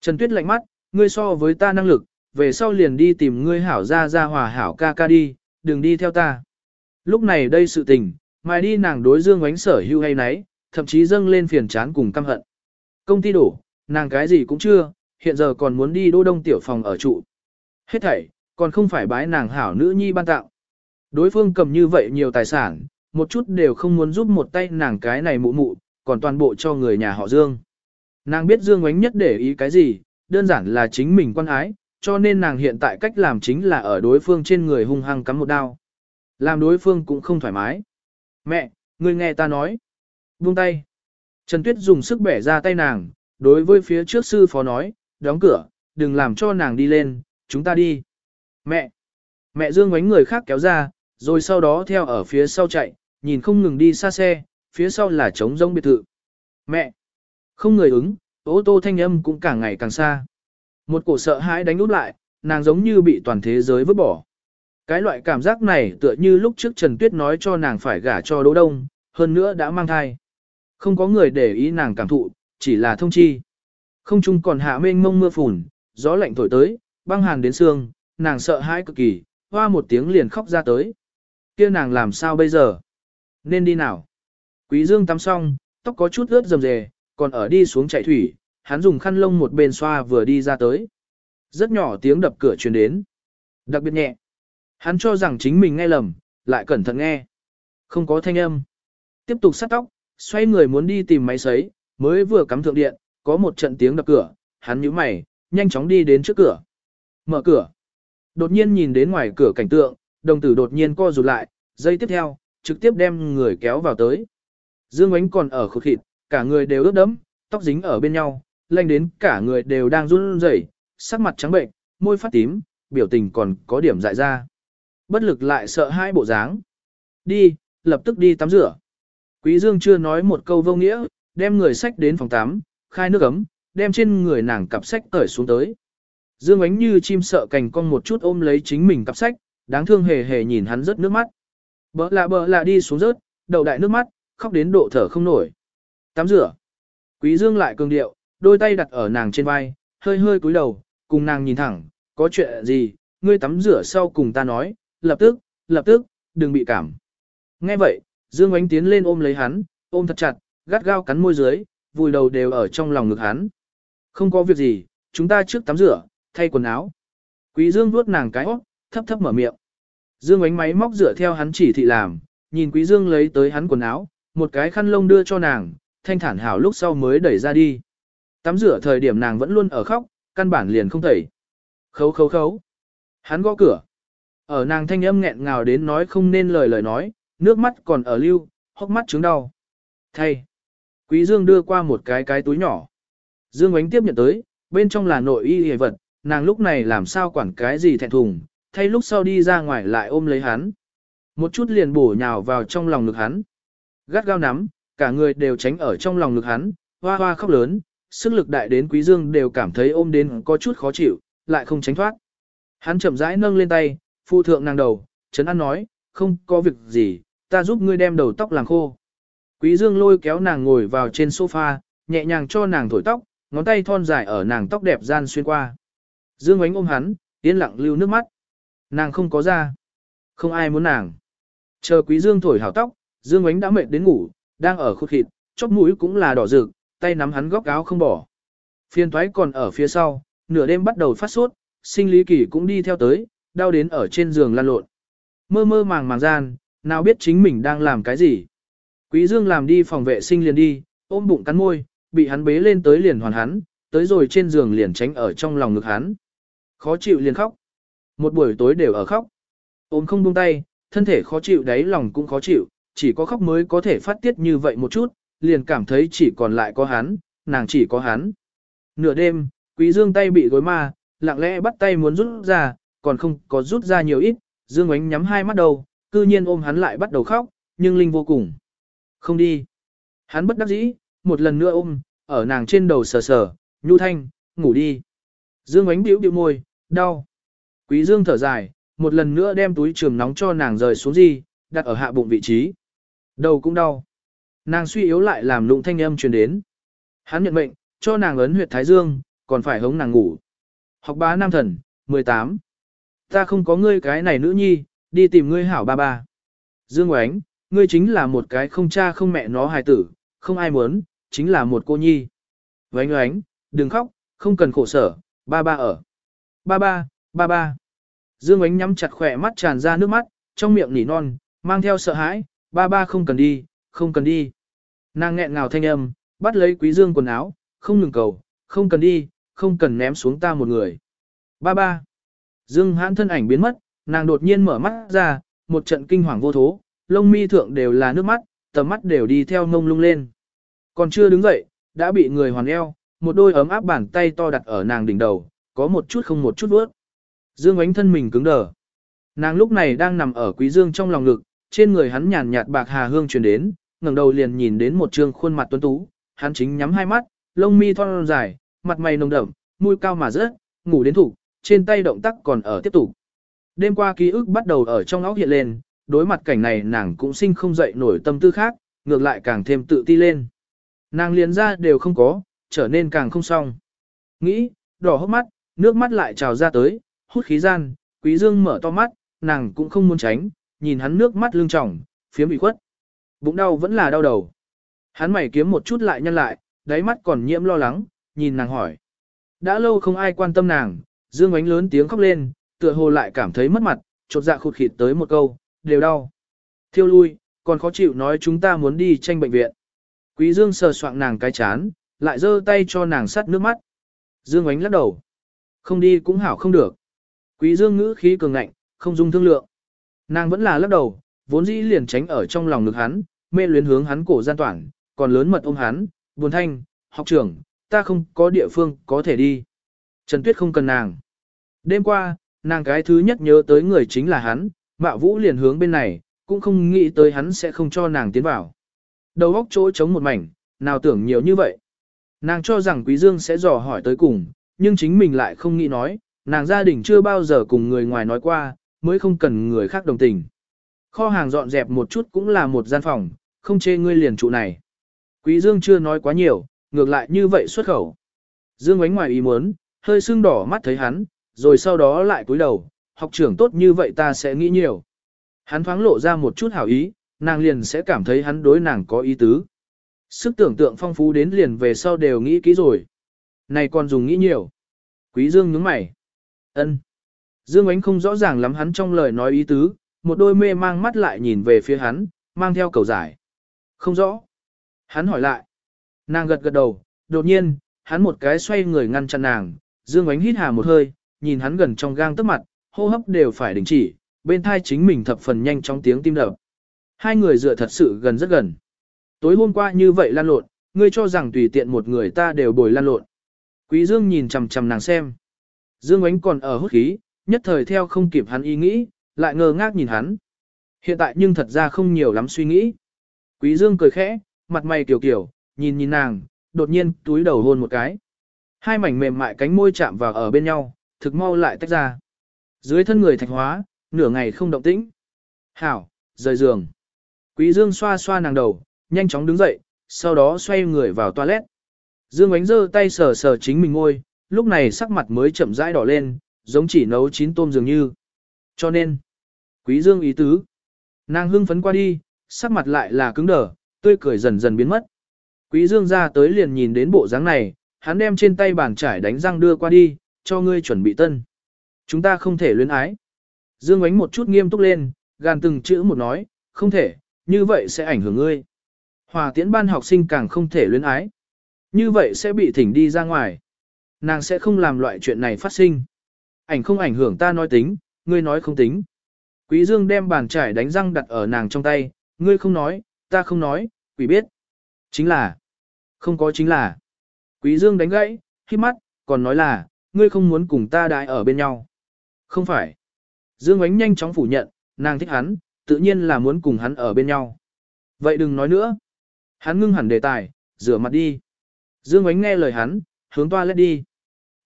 Trần Tuyết lạnh mắt, ngươi so với ta năng lực, về sau liền đi tìm ngươi hảo ra ra hòa hảo ca ca đi, đừng đi theo ta. Lúc này đây sự tình, mai đi nàng đối Dương Ánh sở hưu hay nấy, thậm chí dâng lên phiền chán cùng căm hận. Công ty đổ, nàng cái gì cũng chưa, hiện giờ còn muốn đi đô đông tiểu phòng ở trụ. Hết thảy, còn không phải bái nàng hảo nữ nhi ban tạo. Đối phương cầm như vậy nhiều tài sản, một chút đều không muốn giúp một tay nàng cái này mụ mụ, còn toàn bộ cho người nhà họ Dương. Nàng biết Dương Ánh nhất để ý cái gì, đơn giản là chính mình quan ái, cho nên nàng hiện tại cách làm chính là ở đối phương trên người hung hăng cắm một đao. Làm đối phương cũng không thoải mái. Mẹ, ngươi nghe ta nói. Buông tay. Trần Tuyết dùng sức bẻ ra tay nàng, đối với phía trước sư phó nói, đóng cửa, đừng làm cho nàng đi lên, chúng ta đi. Mẹ! Mẹ Dương ngoánh người khác kéo ra, rồi sau đó theo ở phía sau chạy, nhìn không ngừng đi xa xe, phía sau là trống rông biệt thự. Mẹ! Không người ứng, ô tô thanh âm cũng càng ngày càng xa. Một cổ sợ hãi đánh úp lại, nàng giống như bị toàn thế giới vứt bỏ. Cái loại cảm giác này tựa như lúc trước Trần Tuyết nói cho nàng phải gả cho Đỗ Đông, hơn nữa đã mang thai. Không có người để ý nàng cảm thụ, chỉ là thông chi. Không chung còn hạ mênh mông mưa phùn, gió lạnh thổi tới, băng hàn đến xương, nàng sợ hãi cực kỳ, hoa một tiếng liền khóc ra tới. kia nàng làm sao bây giờ? Nên đi nào? Quý Dương tắm xong, tóc có chút ướt rầm rề, còn ở đi xuống chạy thủy, hắn dùng khăn lông một bên xoa vừa đi ra tới. Rất nhỏ tiếng đập cửa truyền đến. Đặc biệt nhẹ. Hắn cho rằng chính mình nghe lầm, lại cẩn thận nghe. Không có thanh âm. Tiếp tục sát tóc, xoay người muốn đi tìm máy sấy, mới vừa cắm thượng điện, có một trận tiếng đập cửa, hắn nhíu mày, nhanh chóng đi đến trước cửa. Mở cửa. Đột nhiên nhìn đến ngoài cửa cảnh tượng, đồng tử đột nhiên co rụt lại, giây tiếp theo, trực tiếp đem người kéo vào tới. Dương Ánh còn ở khụt khịt, cả người đều ướt đẫm, tóc dính ở bên nhau, lanh đến cả người đều đang run rẩy, sắc mặt trắng bệnh, môi phát tím, biểu tình còn có điểm dại ra. Bất lực lại sợ hai bộ dáng. Đi, lập tức đi tắm rửa. Quý Dương chưa nói một câu vô nghĩa, đem người sách đến phòng tắm, khai nước ấm, đem trên người nàng cặp sách cởi xuống tới. Dương ánh như chim sợ cành con một chút ôm lấy chính mình cặp sách, đáng thương hề hề nhìn hắn rớt nước mắt. Bỡ lạ bỡ lạ đi xuống rớt, đầu đại nước mắt, khóc đến độ thở không nổi. Tắm rửa. Quý Dương lại cường điệu, đôi tay đặt ở nàng trên vai, hơi hơi cúi đầu, cùng nàng nhìn thẳng, có chuyện gì, ngươi tắm rửa sau cùng ta nói, lập tức, lập tức, đừng bị cảm. Nghe vậy, Dương Ánh tiến lên ôm lấy hắn, ôm thật chặt, gắt gao cắn môi dưới, vùi đầu đều ở trong lòng ngực hắn. Không có việc gì, chúng ta trước tắm rửa, thay quần áo. Quý Dương vuốt nàng cái óc, thấp thấp mở miệng. Dương Ánh máy móc rửa theo hắn chỉ thị làm, nhìn Quý Dương lấy tới hắn quần áo, một cái khăn lông đưa cho nàng, thanh thản hảo lúc sau mới đẩy ra đi. Tắm rửa thời điểm nàng vẫn luôn ở khóc, căn bản liền không thể. Khấu khấu khấu. Hắn gõ cửa. Ở nàng thanh âm nghẹn ngào đến nói không nên lời lời nói, nước mắt còn ở lưu, hốc mắt trứng đau. Thay. Quý Dương đưa qua một cái cái túi nhỏ. Dương ánh tiếp nhận tới, bên trong là nội y hề vật, nàng lúc này làm sao quản cái gì thẹn thùng, thay lúc sau đi ra ngoài lại ôm lấy hắn. Một chút liền bổ nhào vào trong lòng ngực hắn. Gắt gao nắm, cả người đều tránh ở trong lòng ngực hắn, hoa hoa khóc lớn, sức lực đại đến quý dương đều cảm thấy ôm đến có chút khó chịu, lại không tránh thoát. Hắn chậm rãi nâng lên tay, phụ thượng nàng đầu, Trấn An nói, không có việc gì, ta giúp ngươi đem đầu tóc làm khô. Quý dương lôi kéo nàng ngồi vào trên sofa, nhẹ nhàng cho nàng thổi tóc, ngón tay thon dài ở nàng tóc đẹp gian xuyên qua. Dương ánh ôm hắn, yên lặng lưu nước mắt. Nàng không có ra. Không ai muốn nàng. Chờ quý dương thổi hào tóc, dương ánh đã mệt đến ngủ, đang ở khúc khịt, chóp mũi cũng là đỏ rực, tay nắm hắn góc áo không bỏ. Phiên thoái còn ở phía sau, nửa đêm bắt đầu phát sốt, sinh lý kỳ cũng đi theo tới, đau đến ở trên giường lăn lộn. Mơ mơ màng màng gian, nào biết chính mình đang làm cái gì. Quý Dương làm đi phòng vệ sinh liền đi, ôm bụng cắn môi, bị hắn bế lên tới liền hoàn hắn, tới rồi trên giường liền tránh ở trong lòng ngực hắn. Khó chịu liền khóc. Một buổi tối đều ở khóc. Ôm không buông tay, thân thể khó chịu đáy lòng cũng khó chịu, chỉ có khóc mới có thể phát tiết như vậy một chút, liền cảm thấy chỉ còn lại có hắn, nàng chỉ có hắn. Nửa đêm, Quý Dương tay bị gối ma, lặng lẽ bắt tay muốn rút ra, còn không có rút ra nhiều ít, Dương ánh nhắm hai mắt đầu, cư nhiên ôm hắn lại bắt đầu khóc, nhưng linh vô cùng. Không đi. Hắn bất đắc dĩ, một lần nữa ôm, ở nàng trên đầu sờ sờ, nhu thanh, ngủ đi. Dương ánh biểu biểu môi, đau. Quý Dương thở dài, một lần nữa đem túi trường nóng cho nàng rời xuống gì, đặt ở hạ bụng vị trí. Đầu cũng đau. Nàng suy yếu lại làm lụng thanh âm truyền đến. Hắn nhận mệnh, cho nàng ấn huyệt thái dương, còn phải hống nàng ngủ. Học bá nam thần, 18. Ta không có ngươi cái này nữ nhi, đi tìm ngươi hảo ba ba. Dương oánh, ngươi chính là một cái không cha không mẹ nó hài tử, không ai muốn, chính là một cô nhi. Vánh oánh, đừng khóc, không cần khổ sở, ba ba ở. Ba ba, ba ba. Dương oánh nhắm chặt khỏe mắt tràn ra nước mắt, trong miệng nỉ non, mang theo sợ hãi, ba ba không cần đi, không cần đi. Nàng nghẹn ngào thanh âm, bắt lấy quý dương quần áo, không ngừng cầu, không cần đi, không cần ném xuống ta một người. Ba ba. Dương hãn thân ảnh biến mất, nàng đột nhiên mở mắt ra, một trận kinh hoàng vô thố, lông mi thượng đều là nước mắt, tầm mắt đều đi theo ngông lung lên. Còn chưa đứng dậy, đã bị người hoàn eo, một đôi ấm áp bàn tay to đặt ở nàng đỉnh đầu, có một chút không một chút vớt. Dương ánh thân mình cứng đờ. Nàng lúc này đang nằm ở quý dương trong lòng ngực, trên người hắn nhàn nhạt bạc hà hương truyền đến, ngẩng đầu liền nhìn đến một trương khuôn mặt tuấn tú, hắn chính nhắm hai mắt, lông mi thon dài, mặt mày nồng đậm, mũi cao mà rớt, ngủ đến thủ, trên tay động tác còn ở tiếp tục. Đêm qua ký ức bắt đầu ở trong óc hiện lên, đối mặt cảnh này nàng cũng sinh không dậy nổi tâm tư khác, ngược lại càng thêm tự ti lên. Nàng liền ra đều không có, trở nên càng không xong. Nghĩ, đỏ hốc mắt, nước mắt lại trào ra tới, hút khí gian, quý dương mở to mắt, nàng cũng không muốn tránh, nhìn hắn nước mắt lưng tròng, phía bị khuất. Bụng đau vẫn là đau đầu. Hắn mày kiếm một chút lại nhăn lại, đáy mắt còn nhiễm lo lắng, nhìn nàng hỏi. Đã lâu không ai quan tâm nàng, Dương ánh lớn tiếng khóc lên, tựa hồ lại cảm thấy mất mặt, chột dạ khụt khịt tới một câu, đều đau. Thiêu lui, còn khó chịu nói chúng ta muốn đi tranh bệnh viện. Quý Dương sờ soạng nàng cái chán, lại giơ tay cho nàng sắt nước mắt. Dương ánh lắc đầu. Không đi cũng hảo không được. Quý Dương ngữ khí cường ngạnh, không dung thương lượng. Nàng vẫn là lắc đầu, vốn dĩ liền tránh ở trong lòng ngực hắn, mê luyến hướng hắn cổ gian toản, còn lớn mật ôm hắn, buồn thanh, học trưởng, ta không có địa phương có thể đi. Trần Tuyết không cần nàng. Đêm qua, nàng cái thứ nhất nhớ tới người chính là hắn, mạo vũ liền hướng bên này, cũng không nghĩ tới hắn sẽ không cho nàng tiến vào. Đầu óc chỗ trống một mảnh, nào tưởng nhiều như vậy. Nàng cho rằng Quý Dương sẽ dò hỏi tới cùng, nhưng chính mình lại không nghĩ nói, nàng gia đình chưa bao giờ cùng người ngoài nói qua, mới không cần người khác đồng tình. Kho hàng dọn dẹp một chút cũng là một gian phòng, không chê ngươi liền trụ này. Quý Dương chưa nói quá nhiều, ngược lại như vậy xuất khẩu. Dương ánh ngoài ý muốn, hơi sưng đỏ mắt thấy hắn, rồi sau đó lại cúi đầu, học trưởng tốt như vậy ta sẽ nghĩ nhiều. Hắn thoáng lộ ra một chút hảo ý, nàng liền sẽ cảm thấy hắn đối nàng có ý tứ. Sức tưởng tượng phong phú đến liền về sau đều nghĩ kỹ rồi. Này còn dùng nghĩ nhiều. Quý Dương nhướng mày. ân. Dương ánh không rõ ràng lắm hắn trong lời nói ý tứ, một đôi mê mang mắt lại nhìn về phía hắn, mang theo cầu giải. Không rõ. Hắn hỏi lại. Nàng gật gật đầu, đột nhiên, hắn một cái xoay người ngăn chặn nàng, Dương ánh hít hà một hơi, nhìn hắn gần trong gang tấc mặt, hô hấp đều phải đình chỉ, bên thai chính mình thập phần nhanh trong tiếng tim đập. Hai người dựa thật sự gần rất gần. Tối hôm qua như vậy lan lộn, ngươi cho rằng tùy tiện một người ta đều bồi lan lộn. Quý Dương nhìn chằm chằm nàng xem. Dương ánh còn ở hút khí, nhất thời theo không kịp hắn ý nghĩ, lại ngơ ngác nhìn hắn. Hiện tại nhưng thật ra không nhiều lắm suy nghĩ. Quý Dương cười khẽ, mặt mày kiểu kiểu, nhìn nhìn nàng, đột nhiên túi đầu hôn một cái. Hai mảnh mềm mại cánh môi chạm vào ở bên nhau, thực mau lại tách ra. Dưới thân người thạch hóa, nửa ngày không động tĩnh. Hảo, rời giường. Quý Dương xoa xoa nàng đầu, nhanh chóng đứng dậy, sau đó xoay người vào toilet. Dương ánh giơ tay sờ sờ chính mình ngôi, lúc này sắc mặt mới chậm rãi đỏ lên, giống chỉ nấu chín tôm dường như. Cho nên, quý dương ý tứ. Nàng hưng phấn qua đi, sắc mặt lại là cứng đờ, tươi cười dần dần biến mất. Quý dương ra tới liền nhìn đến bộ dáng này, hắn đem trên tay bàn trải đánh răng đưa qua đi, cho ngươi chuẩn bị tân. Chúng ta không thể luyến ái. Dương ánh một chút nghiêm túc lên, gàn từng chữ một nói, không thể, như vậy sẽ ảnh hưởng ngươi. Hòa tiễn ban học sinh càng không thể luyến ái. Như vậy sẽ bị thỉnh đi ra ngoài. Nàng sẽ không làm loại chuyện này phát sinh. Ảnh không ảnh hưởng ta nói tính, ngươi nói không tính. Quý Dương đem bàn trải đánh răng đặt ở nàng trong tay, ngươi không nói, ta không nói, quỷ biết. Chính là, không có chính là. Quý Dương đánh gãy, khi mắt, còn nói là, ngươi không muốn cùng ta đại ở bên nhau. Không phải. Dương ánh nhanh chóng phủ nhận, nàng thích hắn, tự nhiên là muốn cùng hắn ở bên nhau. Vậy đừng nói nữa. Hắn ngưng hẳn đề tài, rửa mặt đi. Dương ánh nghe lời hắn, hướng toilet đi.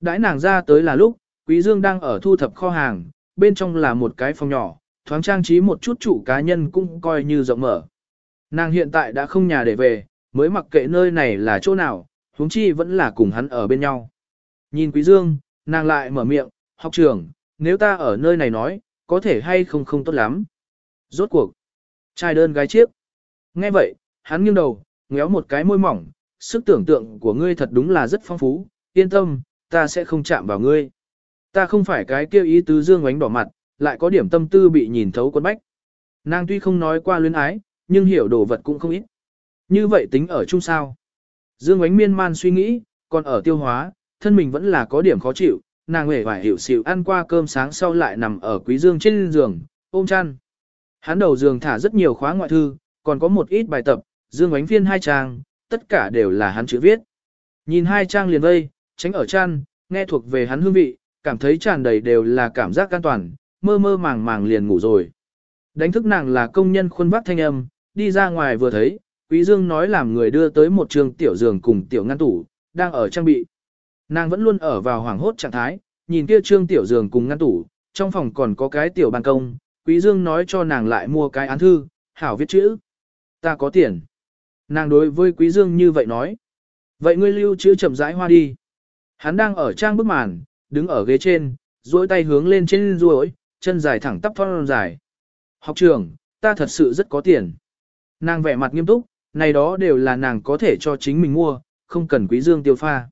Đãi nàng ra tới là lúc, Quý Dương đang ở thu thập kho hàng, bên trong là một cái phòng nhỏ, thoáng trang trí một chút chủ cá nhân cũng coi như rộng mở. Nàng hiện tại đã không nhà để về, mới mặc kệ nơi này là chỗ nào, huống chi vẫn là cùng hắn ở bên nhau. Nhìn Quý Dương, nàng lại mở miệng, học trưởng, nếu ta ở nơi này nói, có thể hay không không tốt lắm. Rốt cuộc, trai đơn gái chiếc. Nghe vậy, hắn nghiêng đầu, ngéo một cái môi mỏng, sức tưởng tượng của ngươi thật đúng là rất phong phú, yên tâm, ta sẽ không chạm vào ngươi. Ta không phải cái kêu ý tứ dương ánh đỏ mặt, lại có điểm tâm tư bị nhìn thấu quân bách. Nàng tuy không nói qua luyến ái, nhưng hiểu đồ vật cũng không ít. Như vậy tính ở chung sao. Dương ánh miên man suy nghĩ, còn ở tiêu hóa, thân mình vẫn là có điểm khó chịu, nàng hề phải hiểu xịu ăn qua cơm sáng sau lại nằm ở quý dương trên giường, ôm chăn. Hắn đầu giường thả rất nhiều khóa ngoại thư, còn có một ít bài tập, dương ánh phiên hai trang, tất cả đều là hắn chữ viết. Nhìn hai trang liền vây, tránh ở chăn, nghe thuộc về hắn hương vị, cảm thấy tràn đầy đều là cảm giác an toàn, mơ mơ màng màng liền ngủ rồi. Đánh thức nàng là công nhân khuôn vác thanh âm, đi ra ngoài vừa thấy, Quý Dương nói làm người đưa tới một trường tiểu giường cùng tiểu ngăn tủ, đang ở trang bị. Nàng vẫn luôn ở vào hoảng hốt trạng thái, nhìn kia trương tiểu giường cùng ngăn tủ, trong phòng còn có cái tiểu ban công, Quý Dương nói cho nàng lại mua cái án thư, hảo viết chữ. Ta có tiền. Nàng đối với Quý Dương như vậy nói. Vậy ngươi lưu chữ chậm rãi hoa đi. Hắn đang ở trang bức màn, đứng ở ghế trên, duỗi tay hướng lên trên duỗi, chân dài thẳng tắp thon dài. Học trưởng, ta thật sự rất có tiền. Nàng vẻ mặt nghiêm túc, này đó đều là nàng có thể cho chính mình mua, không cần quý dương tiêu pha.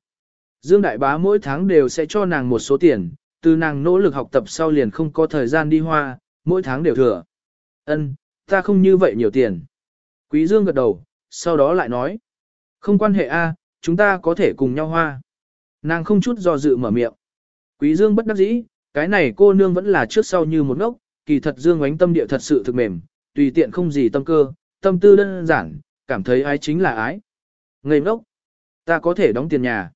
Dương Đại Bá mỗi tháng đều sẽ cho nàng một số tiền, từ nàng nỗ lực học tập sau liền không có thời gian đi hoa, mỗi tháng đều thừa. Ân, ta không như vậy nhiều tiền. Quý Dương gật đầu, sau đó lại nói. Không quan hệ a, chúng ta có thể cùng nhau hoa. Nàng không chút do dự mở miệng. Quý Dương bất đắc dĩ, cái này cô nương vẫn là trước sau như một ngốc, kỳ thật Dương ánh tâm địa thật sự thực mềm, tùy tiện không gì tâm cơ, tâm tư đơn giản, cảm thấy ái chính là ái. Ngây ngốc, ta có thể đóng tiền nhà.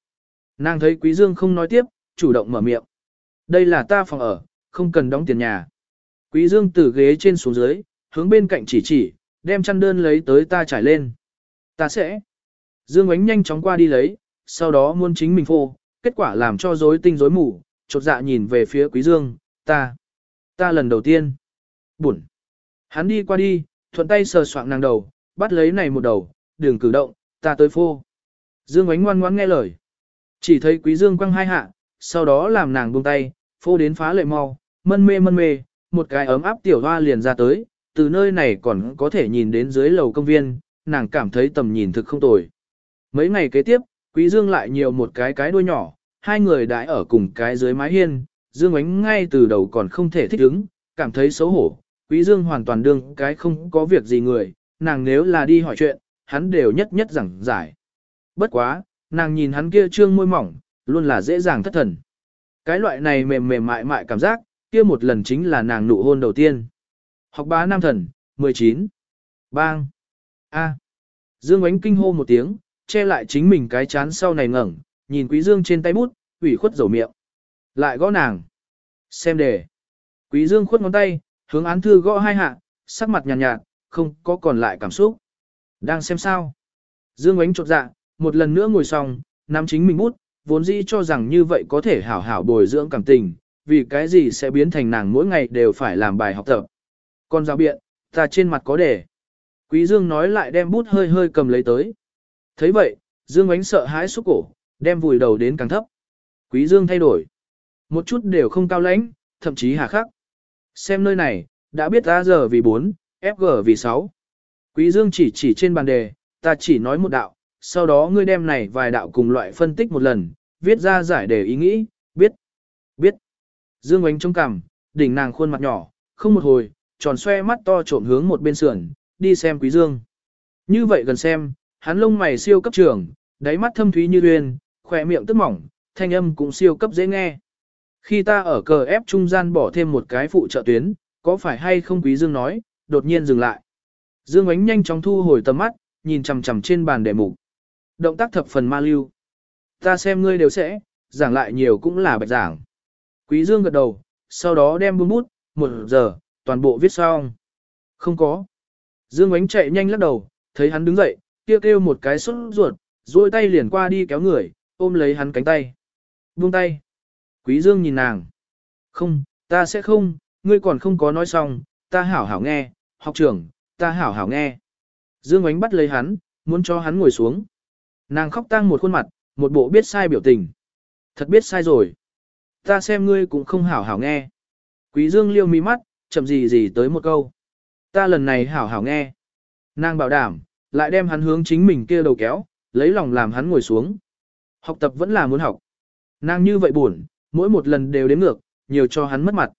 Nàng thấy Quý Dương không nói tiếp, chủ động mở miệng. Đây là ta phòng ở, không cần đóng tiền nhà. Quý Dương từ ghế trên xuống dưới, hướng bên cạnh chỉ chỉ, đem chăn đơn lấy tới ta trải lên. Ta sẽ. Dương ánh nhanh chóng qua đi lấy, sau đó muốn chính mình phô, kết quả làm cho rối tinh rối mù, chột dạ nhìn về phía Quý Dương, ta. Ta lần đầu tiên. Bụn. Hắn đi qua đi, thuận tay sờ soạng nàng đầu, bắt lấy này một đầu, đừng cử động, ta tới phô. Dương ánh ngoan ngoãn nghe lời. Chỉ thấy Quý Dương quăng hai hạ, sau đó làm nàng buông tay, phô đến phá lệ mau, mân mê mân mê, một cái ấm áp tiểu hoa liền ra tới, từ nơi này còn có thể nhìn đến dưới lầu công viên, nàng cảm thấy tầm nhìn thực không tồi. Mấy ngày kế tiếp, Quý Dương lại nhiều một cái cái đuôi nhỏ, hai người đã ở cùng cái dưới mái hiên, Dương ánh ngay từ đầu còn không thể thích ứng, cảm thấy xấu hổ. Quý Dương hoàn toàn đương cái không có việc gì người, nàng nếu là đi hỏi chuyện, hắn đều nhất nhất giảng giải. Bất quá, nàng nhìn hắn kia trương môi mỏng, luôn là dễ dàng thất thần. Cái loại này mềm mềm mại mại cảm giác, kia một lần chính là nàng nụ hôn đầu tiên. Học bá nam thần, 19. Bang. A. Dương ánh kinh hô một tiếng, che lại chính mình cái chán sau này ngẩng, nhìn Quý Dương trên tay bút, ủy khuất dầu miệng. Lại gõ nàng. Xem đề. Quý Dương khuất ngón tay, hướng án thư gõ hai hạ, sắc mặt nhàn nhạt, nhạt, không có còn lại cảm xúc. Đang xem sao? Dương ánh chột dạ, một lần nữa ngồi xong, nắm chính mình bút, vốn dĩ cho rằng như vậy có thể hảo hảo bồi dưỡng cảm tình, vì cái gì sẽ biến thành nàng mỗi ngày đều phải làm bài học tập. Con giáo biện, ta trên mặt có đề. Quý Dương nói lại đem bút hơi hơi cầm lấy tới. thấy vậy, Dương ánh sợ hãi xúc cổ, đem vùi đầu đến càng thấp. Quý Dương thay đổi. Một chút đều không cao lãnh, thậm chí hà khắc. Xem nơi này, đã biết ta giờ vì 4, FG vì 6. Quý Dương chỉ chỉ trên bàn đề, ta chỉ nói một đạo, sau đó ngươi đem này vài đạo cùng loại phân tích một lần, viết ra giải đề ý nghĩ, biết, biết. Dương ánh trong cằm, đỉnh nàng khuôn mặt nhỏ, không một hồi, tròn xoe mắt to trộm hướng một bên sườn, đi xem Quý Dương. Như vậy gần xem, hắn lông mày siêu cấp trường, đáy mắt thâm thúy như uyên, khỏe miệng tức mỏng, thanh âm cũng siêu cấp dễ nghe. Khi ta ở cờ ép trung gian bỏ thêm một cái phụ trợ tuyến, có phải hay không Quý Dương nói, đột nhiên dừng lại. Dương ánh nhanh chóng thu hồi tầm mắt, nhìn chằm chằm trên bàn đề mục. Động tác thập phần ma lưu. Ta xem ngươi đều sẽ, giảng lại nhiều cũng là bạch giảng. Quý Dương gật đầu, sau đó đem buông bút, một giờ, toàn bộ viết xong. Không có. Dương ánh chạy nhanh lắc đầu, thấy hắn đứng dậy, kia kêu, một cái sốt ruột, duỗi tay liền qua đi kéo người, ôm lấy hắn cánh tay. Buông tay. Quý Dương nhìn nàng. Không, ta sẽ không, ngươi còn không có nói xong, ta hảo hảo nghe, học trưởng, ta hảo hảo nghe. Dương ánh bắt lấy hắn, muốn cho hắn ngồi xuống. Nàng khóc tang một khuôn mặt, một bộ biết sai biểu tình. Thật biết sai rồi. Ta xem ngươi cũng không hảo hảo nghe. Quý Dương liêu mi mắt, chậm gì gì tới một câu. Ta lần này hảo hảo nghe. Nàng bảo đảm, lại đem hắn hướng chính mình kia đầu kéo, lấy lòng làm hắn ngồi xuống. Học tập vẫn là muốn học. Nàng như vậy buồn, mỗi một lần đều đến ngược, nhiều cho hắn mất mặt.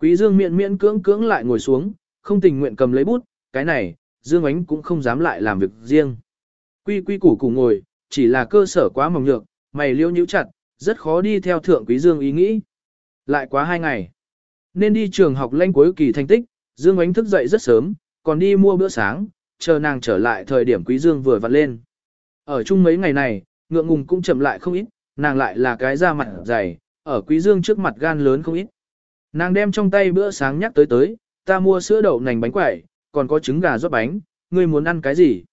Quý Dương miệng miễn cưỡng cưỡng lại ngồi xuống, không tình nguyện cầm lấy bút, cái này, Dương Ánh cũng không dám lại làm việc riêng. Quy quy củ củ ngồi, chỉ là cơ sở quá mỏng nhược, mày liêu nhíu chặt, rất khó đi theo thượng quý Dương ý nghĩ. Lại quá hai ngày. Nên đi trường học lanh cuối kỳ thành tích, Dương Ánh thức dậy rất sớm, còn đi mua bữa sáng, chờ nàng trở lại thời điểm quý Dương vừa vặn lên. Ở chung mấy ngày này, ngượng ngùng cũng chậm lại không ít, nàng lại là cái da mặt dày, ở quý Dương trước mặt gan lớn không ít. Nàng đem trong tay bữa sáng nhắc tới tới, ta mua sữa đậu nành bánh quẩy, còn có trứng gà rót bánh, ngươi muốn ăn cái gì?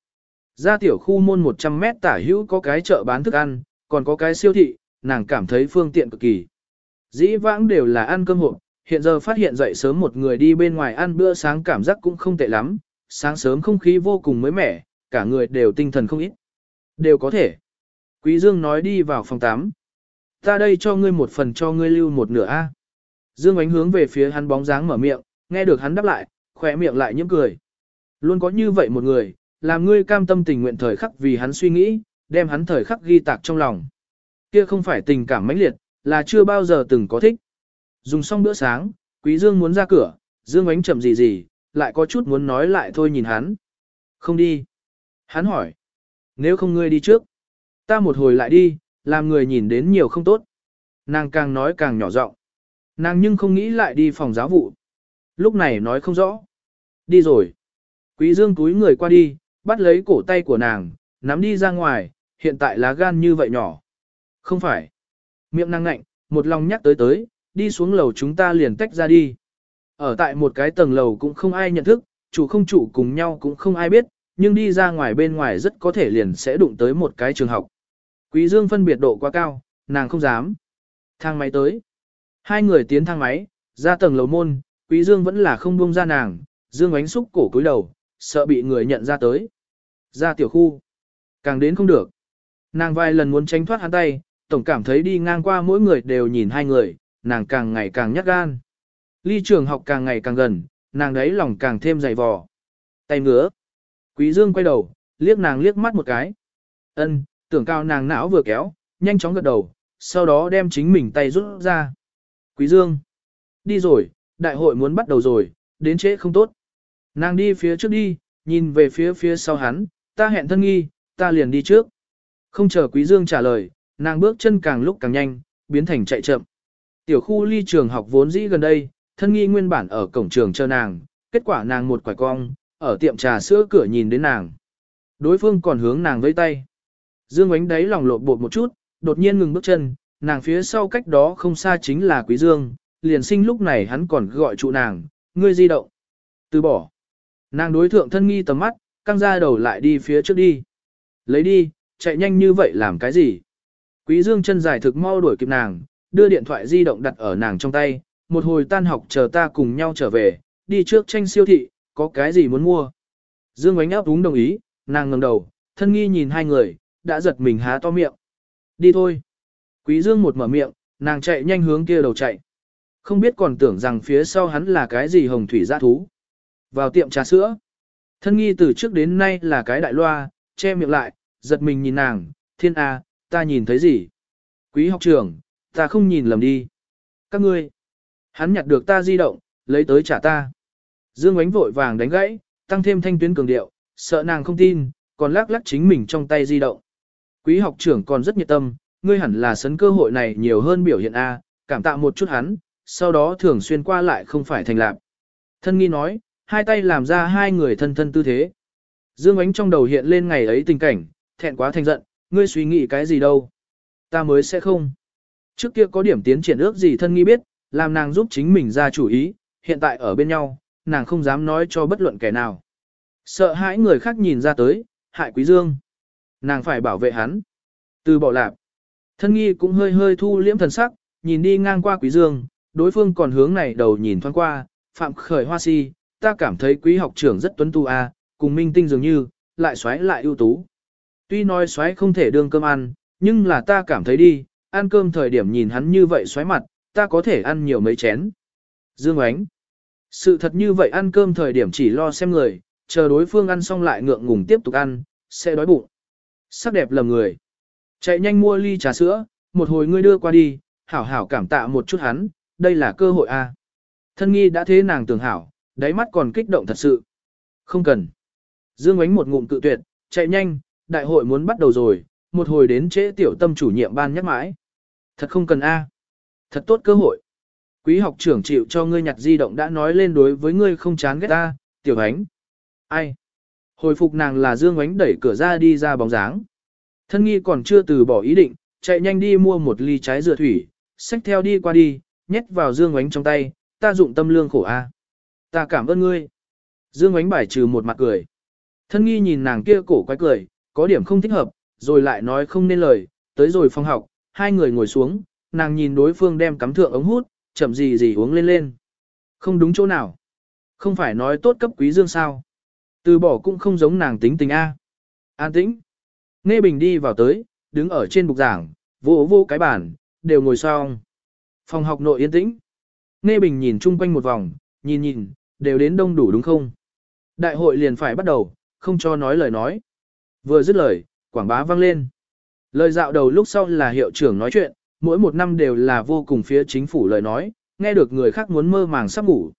Ra tiểu khu môn 100 mét tả hữu có cái chợ bán thức ăn, còn có cái siêu thị, nàng cảm thấy phương tiện cực kỳ. Dĩ vãng đều là ăn cơm hộp, hiện giờ phát hiện dậy sớm một người đi bên ngoài ăn bữa sáng cảm giác cũng không tệ lắm, sáng sớm không khí vô cùng mới mẻ, cả người đều tinh thần không ít. Đều có thể. Quý Dương nói đi vào phòng 8. Ta đây cho ngươi một phần cho ngươi lưu một nửa A. Dương ánh hướng về phía hắn bóng dáng mở miệng, nghe được hắn đáp lại, khỏe miệng lại nhếch cười. Luôn có như vậy một người, làm ngươi cam tâm tình nguyện thời khắc vì hắn suy nghĩ, đem hắn thời khắc ghi tạc trong lòng. Kia không phải tình cảm mãnh liệt, là chưa bao giờ từng có thích. Dùng xong bữa sáng, Quý Dương muốn ra cửa, Dương ánh chậm gì gì, lại có chút muốn nói lại thôi nhìn hắn. Không đi. Hắn hỏi. Nếu không ngươi đi trước, ta một hồi lại đi, làm người nhìn đến nhiều không tốt. Nàng càng nói càng nhỏ giọng. Nàng nhưng không nghĩ lại đi phòng giáo vụ. Lúc này nói không rõ. Đi rồi. Quý Dương túi người qua đi, bắt lấy cổ tay của nàng, nắm đi ra ngoài, hiện tại lá gan như vậy nhỏ. Không phải. Miệng năng ngạnh, một lòng nhắc tới tới, đi xuống lầu chúng ta liền tách ra đi. Ở tại một cái tầng lầu cũng không ai nhận thức, chủ không chủ cùng nhau cũng không ai biết, nhưng đi ra ngoài bên ngoài rất có thể liền sẽ đụng tới một cái trường học. Quý Dương phân biệt độ quá cao, nàng không dám. Thang máy tới. Hai người tiến thang máy, ra tầng lầu môn, Quý Dương vẫn là không buông ra nàng, Dương ánh xúc cổ cúi đầu, sợ bị người nhận ra tới. Ra tiểu khu. Càng đến không được. Nàng vài lần muốn tránh thoát hắn tay, tổng cảm thấy đi ngang qua mỗi người đều nhìn hai người, nàng càng ngày càng nhát gan. Ly trường học càng ngày càng gần, nàng đấy lòng càng thêm dày vò. Tay ngứa. Quý Dương quay đầu, liếc nàng liếc mắt một cái. Ân, tưởng cao nàng não vừa kéo, nhanh chóng gật đầu, sau đó đem chính mình tay rút ra. Quý Dương. Đi rồi, đại hội muốn bắt đầu rồi, đến trễ không tốt. Nàng đi phía trước đi, nhìn về phía phía sau hắn, ta hẹn thân nghi, ta liền đi trước. Không chờ Quý Dương trả lời, nàng bước chân càng lúc càng nhanh, biến thành chạy chậm. Tiểu khu ly trường học vốn dĩ gần đây, thân nghi nguyên bản ở cổng trường chờ nàng, kết quả nàng một quải cong, ở tiệm trà sữa cửa nhìn đến nàng. Đối phương còn hướng nàng vẫy tay. Dương ánh đáy lòng lộn bột một chút, đột nhiên ngừng bước chân, nàng phía sau cách đó không xa chính là Quý Dương, liền sinh lúc này hắn còn gọi trụ nàng, ngươi di động. Từ bỏ. Nàng đối thượng thân nghi tầm mắt, căng ra đầu lại đi phía trước đi. Lấy đi, chạy nhanh như vậy làm cái gì? Quý Dương chân dài thực mau đuổi kịp nàng, đưa điện thoại di động đặt ở nàng trong tay, một hồi tan học chờ ta cùng nhau trở về, đi trước tranh siêu thị, có cái gì muốn mua. Dương ánh áp đúng đồng ý, nàng ngẩng đầu, thân nghi nhìn hai người, đã giật mình há to miệng. Đi thôi. Quý Dương một mở miệng, nàng chạy nhanh hướng kia đầu chạy. Không biết còn tưởng rằng phía sau hắn là cái gì hồng thủy giã thú. Vào tiệm trà sữa. Thân nghi từ trước đến nay là cái đại loa, che miệng lại, giật mình nhìn nàng, thiên a, ta nhìn thấy gì? Quý học trưởng, ta không nhìn lầm đi. Các ngươi. Hắn nhặt được ta di động, lấy tới trả ta. Dương ánh vội vàng đánh gãy, tăng thêm thanh tuyến cường điệu, sợ nàng không tin, còn lắc lắc chính mình trong tay di động. Quý học trưởng còn rất nhiệt tâm, ngươi hẳn là sấn cơ hội này nhiều hơn biểu hiện A, cảm tạ một chút hắn, sau đó thường xuyên qua lại không phải thành lạc. Thân nghi nói, hai tay làm ra hai người thân thân tư thế. Dương ánh trong đầu hiện lên ngày ấy tình cảnh, thẹn quá thành giận, ngươi suy nghĩ cái gì đâu. Ta mới sẽ không. Trước kia có điểm tiến triển ước gì thân nghi biết, làm nàng giúp chính mình ra chủ ý, hiện tại ở bên nhau, nàng không dám nói cho bất luận kẻ nào. Sợ hãi người khác nhìn ra tới, hại quý dương. Nàng phải bảo vệ hắn. Từ bỏ lạp. Thân nghi cũng hơi hơi thu liễm thần sắc, nhìn đi ngang qua quý dương, đối phương còn hướng này đầu nhìn thoáng qua, phạm khởi hoa si, ta cảm thấy quý học trưởng rất tuấn tu a, cùng minh tinh dường như, lại xoáy lại ưu tú. Tuy nói xoáy không thể đương cơm ăn, nhưng là ta cảm thấy đi, ăn cơm thời điểm nhìn hắn như vậy xoáy mặt, ta có thể ăn nhiều mấy chén. Dương Ánh. Sự thật như vậy ăn cơm thời điểm chỉ lo xem người, chờ đối phương ăn xong lại ngượng ngùng tiếp tục ăn, sẽ đói bụng. Sắc đẹp lầm người. Chạy nhanh mua ly trà sữa, một hồi ngươi đưa qua đi, hảo hảo cảm tạ một chút hắn, đây là cơ hội a. Thân nghi đã thế nàng tưởng hảo, đáy mắt còn kích động thật sự. Không cần. Dương ánh một ngụm cự tuyệt, chạy nhanh, đại hội muốn bắt đầu rồi, một hồi đến trễ tiểu tâm chủ nhiệm ban nhắc mãi. Thật không cần a. Thật tốt cơ hội. Quý học trưởng chịu cho ngươi nhặt di động đã nói lên đối với ngươi không chán ghét ta, tiểu ánh. Ai? Hồi phục nàng là Dương ánh đẩy cửa ra đi ra bóng dáng. Thân nghi còn chưa từ bỏ ý định, chạy nhanh đi mua một ly trái dừa thủy, xách theo đi qua đi, nhét vào Dương ánh trong tay, ta dụng tâm lương khổ a. Ta cảm ơn ngươi. Dương ánh bài trừ một mặt cười. Thân nghi nhìn nàng kia cổ quái cười, có điểm không thích hợp, rồi lại nói không nên lời, tới rồi phòng học, hai người ngồi xuống, nàng nhìn đối phương đem cắm thượng ống hút, chậm gì gì uống lên lên. Không đúng chỗ nào. Không phải nói tốt cấp quý dương sao. Từ bỏ cũng không giống nàng tính tình A. An tĩnh. Nghe Bình đi vào tới, đứng ở trên bục giảng, vô vô cái bàn, đều ngồi xong. Phòng học nội yên tĩnh. Nghe Bình nhìn chung quanh một vòng, nhìn nhìn, đều đến đông đủ đúng không? Đại hội liền phải bắt đầu, không cho nói lời nói. Vừa dứt lời, quảng bá vang lên. Lời dạo đầu lúc sau là hiệu trưởng nói chuyện, mỗi một năm đều là vô cùng phía chính phủ lời nói, nghe được người khác muốn mơ màng sắp ngủ.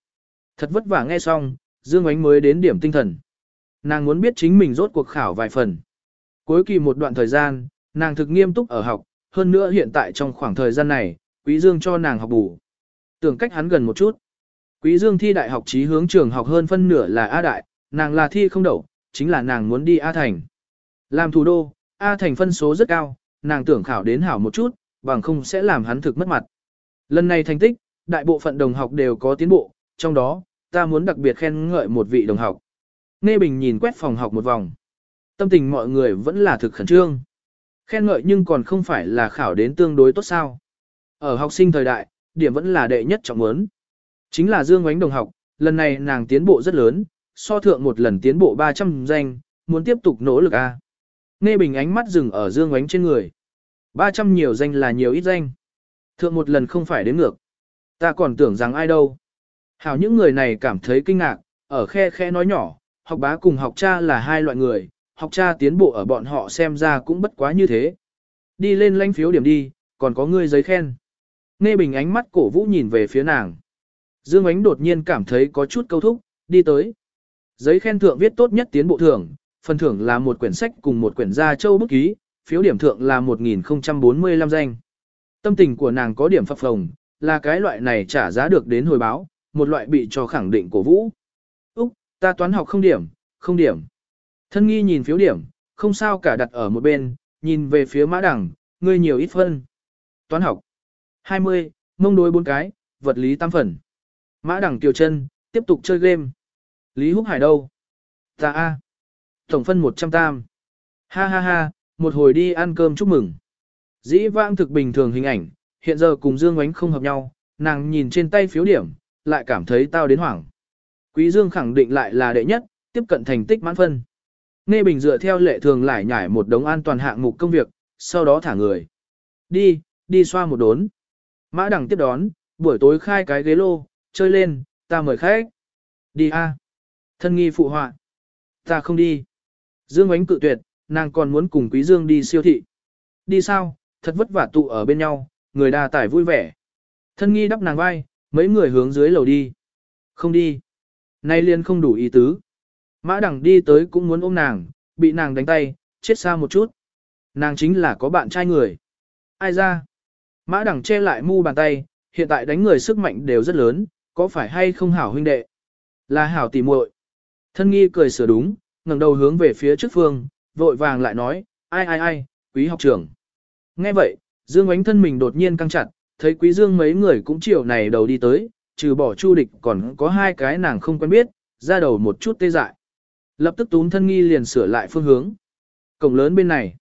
Thật vất vả nghe xong, Dương Ánh mới đến điểm tinh thần. Nàng muốn biết chính mình rốt cuộc khảo vài phần. Cuối kỳ một đoạn thời gian, nàng thực nghiêm túc ở học, hơn nữa hiện tại trong khoảng thời gian này, Quý Dương cho nàng học bù. Tưởng cách hắn gần một chút. Quý Dương thi đại học trí hướng trường học hơn phân nửa là A Đại, nàng là thi không đậu, chính là nàng muốn đi A Thành. Làm thủ đô, A Thành phân số rất cao, nàng tưởng khảo đến hảo một chút, bằng không sẽ làm hắn thực mất mặt. Lần này thành tích, đại bộ phận đồng học đều có tiến bộ, trong đó, ta muốn đặc biệt khen ngợi một vị đồng học. Nghe Bình nhìn quét phòng học một vòng. Tâm tình mọi người vẫn là thực khẩn trương. Khen ngợi nhưng còn không phải là khảo đến tương đối tốt sao. Ở học sinh thời đại, điểm vẫn là đệ nhất trọng muốn. Chính là Dương Ngoánh đồng học, lần này nàng tiến bộ rất lớn, so thượng một lần tiến bộ 300 danh, muốn tiếp tục nỗ lực a. Nghe Bình ánh mắt dừng ở Dương Ngoánh trên người. 300 nhiều danh là nhiều ít danh. Thượng một lần không phải đến ngược. Ta còn tưởng rằng ai đâu. Hảo những người này cảm thấy kinh ngạc, ở khe khe nói nhỏ, học bá cùng học cha là hai loại người, học cha tiến bộ ở bọn họ xem ra cũng bất quá như thế. Đi lên lãnh phiếu điểm đi, còn có ngươi giấy khen. Nghe bình ánh mắt cổ vũ nhìn về phía nàng. Dương Ánh đột nhiên cảm thấy có chút câu thúc, đi tới. Giấy khen thượng viết tốt nhất tiến bộ thưởng, phần thưởng là một quyển sách cùng một quyển gia châu bút ký, phiếu điểm thượng là 1045 danh. Tâm tình của nàng có điểm phập phồng, là cái loại này trả giá được đến hồi báo, một loại bị cho khẳng định cổ vũ. Úc, ta toán học không điểm, không điểm. Thân nghi nhìn phiếu điểm, không sao cả đặt ở một bên, nhìn về phía mã đẳng, ngươi nhiều ít phân. Toán học. 20, mông đối bốn cái, vật lý tam phần. Mã đẳng kiều chân, tiếp tục chơi game. Lý Húc Hải đâu? Ta A. Tổng phân 100 tam. Ha ha ha, một hồi đi ăn cơm chúc mừng. Dĩ vãng thực bình thường hình ảnh, hiện giờ cùng Dương Ngoánh không hợp nhau, nàng nhìn trên tay phiếu điểm, lại cảm thấy tao đến hoảng. Quý Dương khẳng định lại là đệ nhất, tiếp cận thành tích mãn phân. Nghe Bình dựa theo lệ thường lại nhảy một đống an toàn hạng mục công việc, sau đó thả người. Đi, đi xoa một đốn. Mã đẳng tiếp đón, buổi tối khai cái ghế lô, chơi lên, ta mời khách. Đi a. Thân nghi phụ họa. Ta không đi. Dương ánh cự tuyệt, nàng còn muốn cùng Quý Dương đi siêu thị. Đi sao, thật vất vả tụ ở bên nhau, người đa tải vui vẻ. Thân nghi đắp nàng vai, mấy người hướng dưới lầu đi. Không đi. Nay liên không đủ ý tứ. Mã đẳng đi tới cũng muốn ôm nàng, bị nàng đánh tay, chết xa một chút. Nàng chính là có bạn trai người. Ai ra? Mã đẳng che lại mu bàn tay, hiện tại đánh người sức mạnh đều rất lớn, có phải hay không hảo huynh đệ? Là hảo tỉ muội. Thân nghi cười sửa đúng, ngẩng đầu hướng về phía trước phương, vội vàng lại nói, ai ai ai, quý học trưởng. Nghe vậy, Dương ánh thân mình đột nhiên căng chặt, thấy quý Dương mấy người cũng chiều này đầu đi tới, trừ bỏ chu địch còn có hai cái nàng không quen biết, ra đầu một chút tê dại. Lập tức túm thân nghi liền sửa lại phương hướng. Cổng lớn bên này.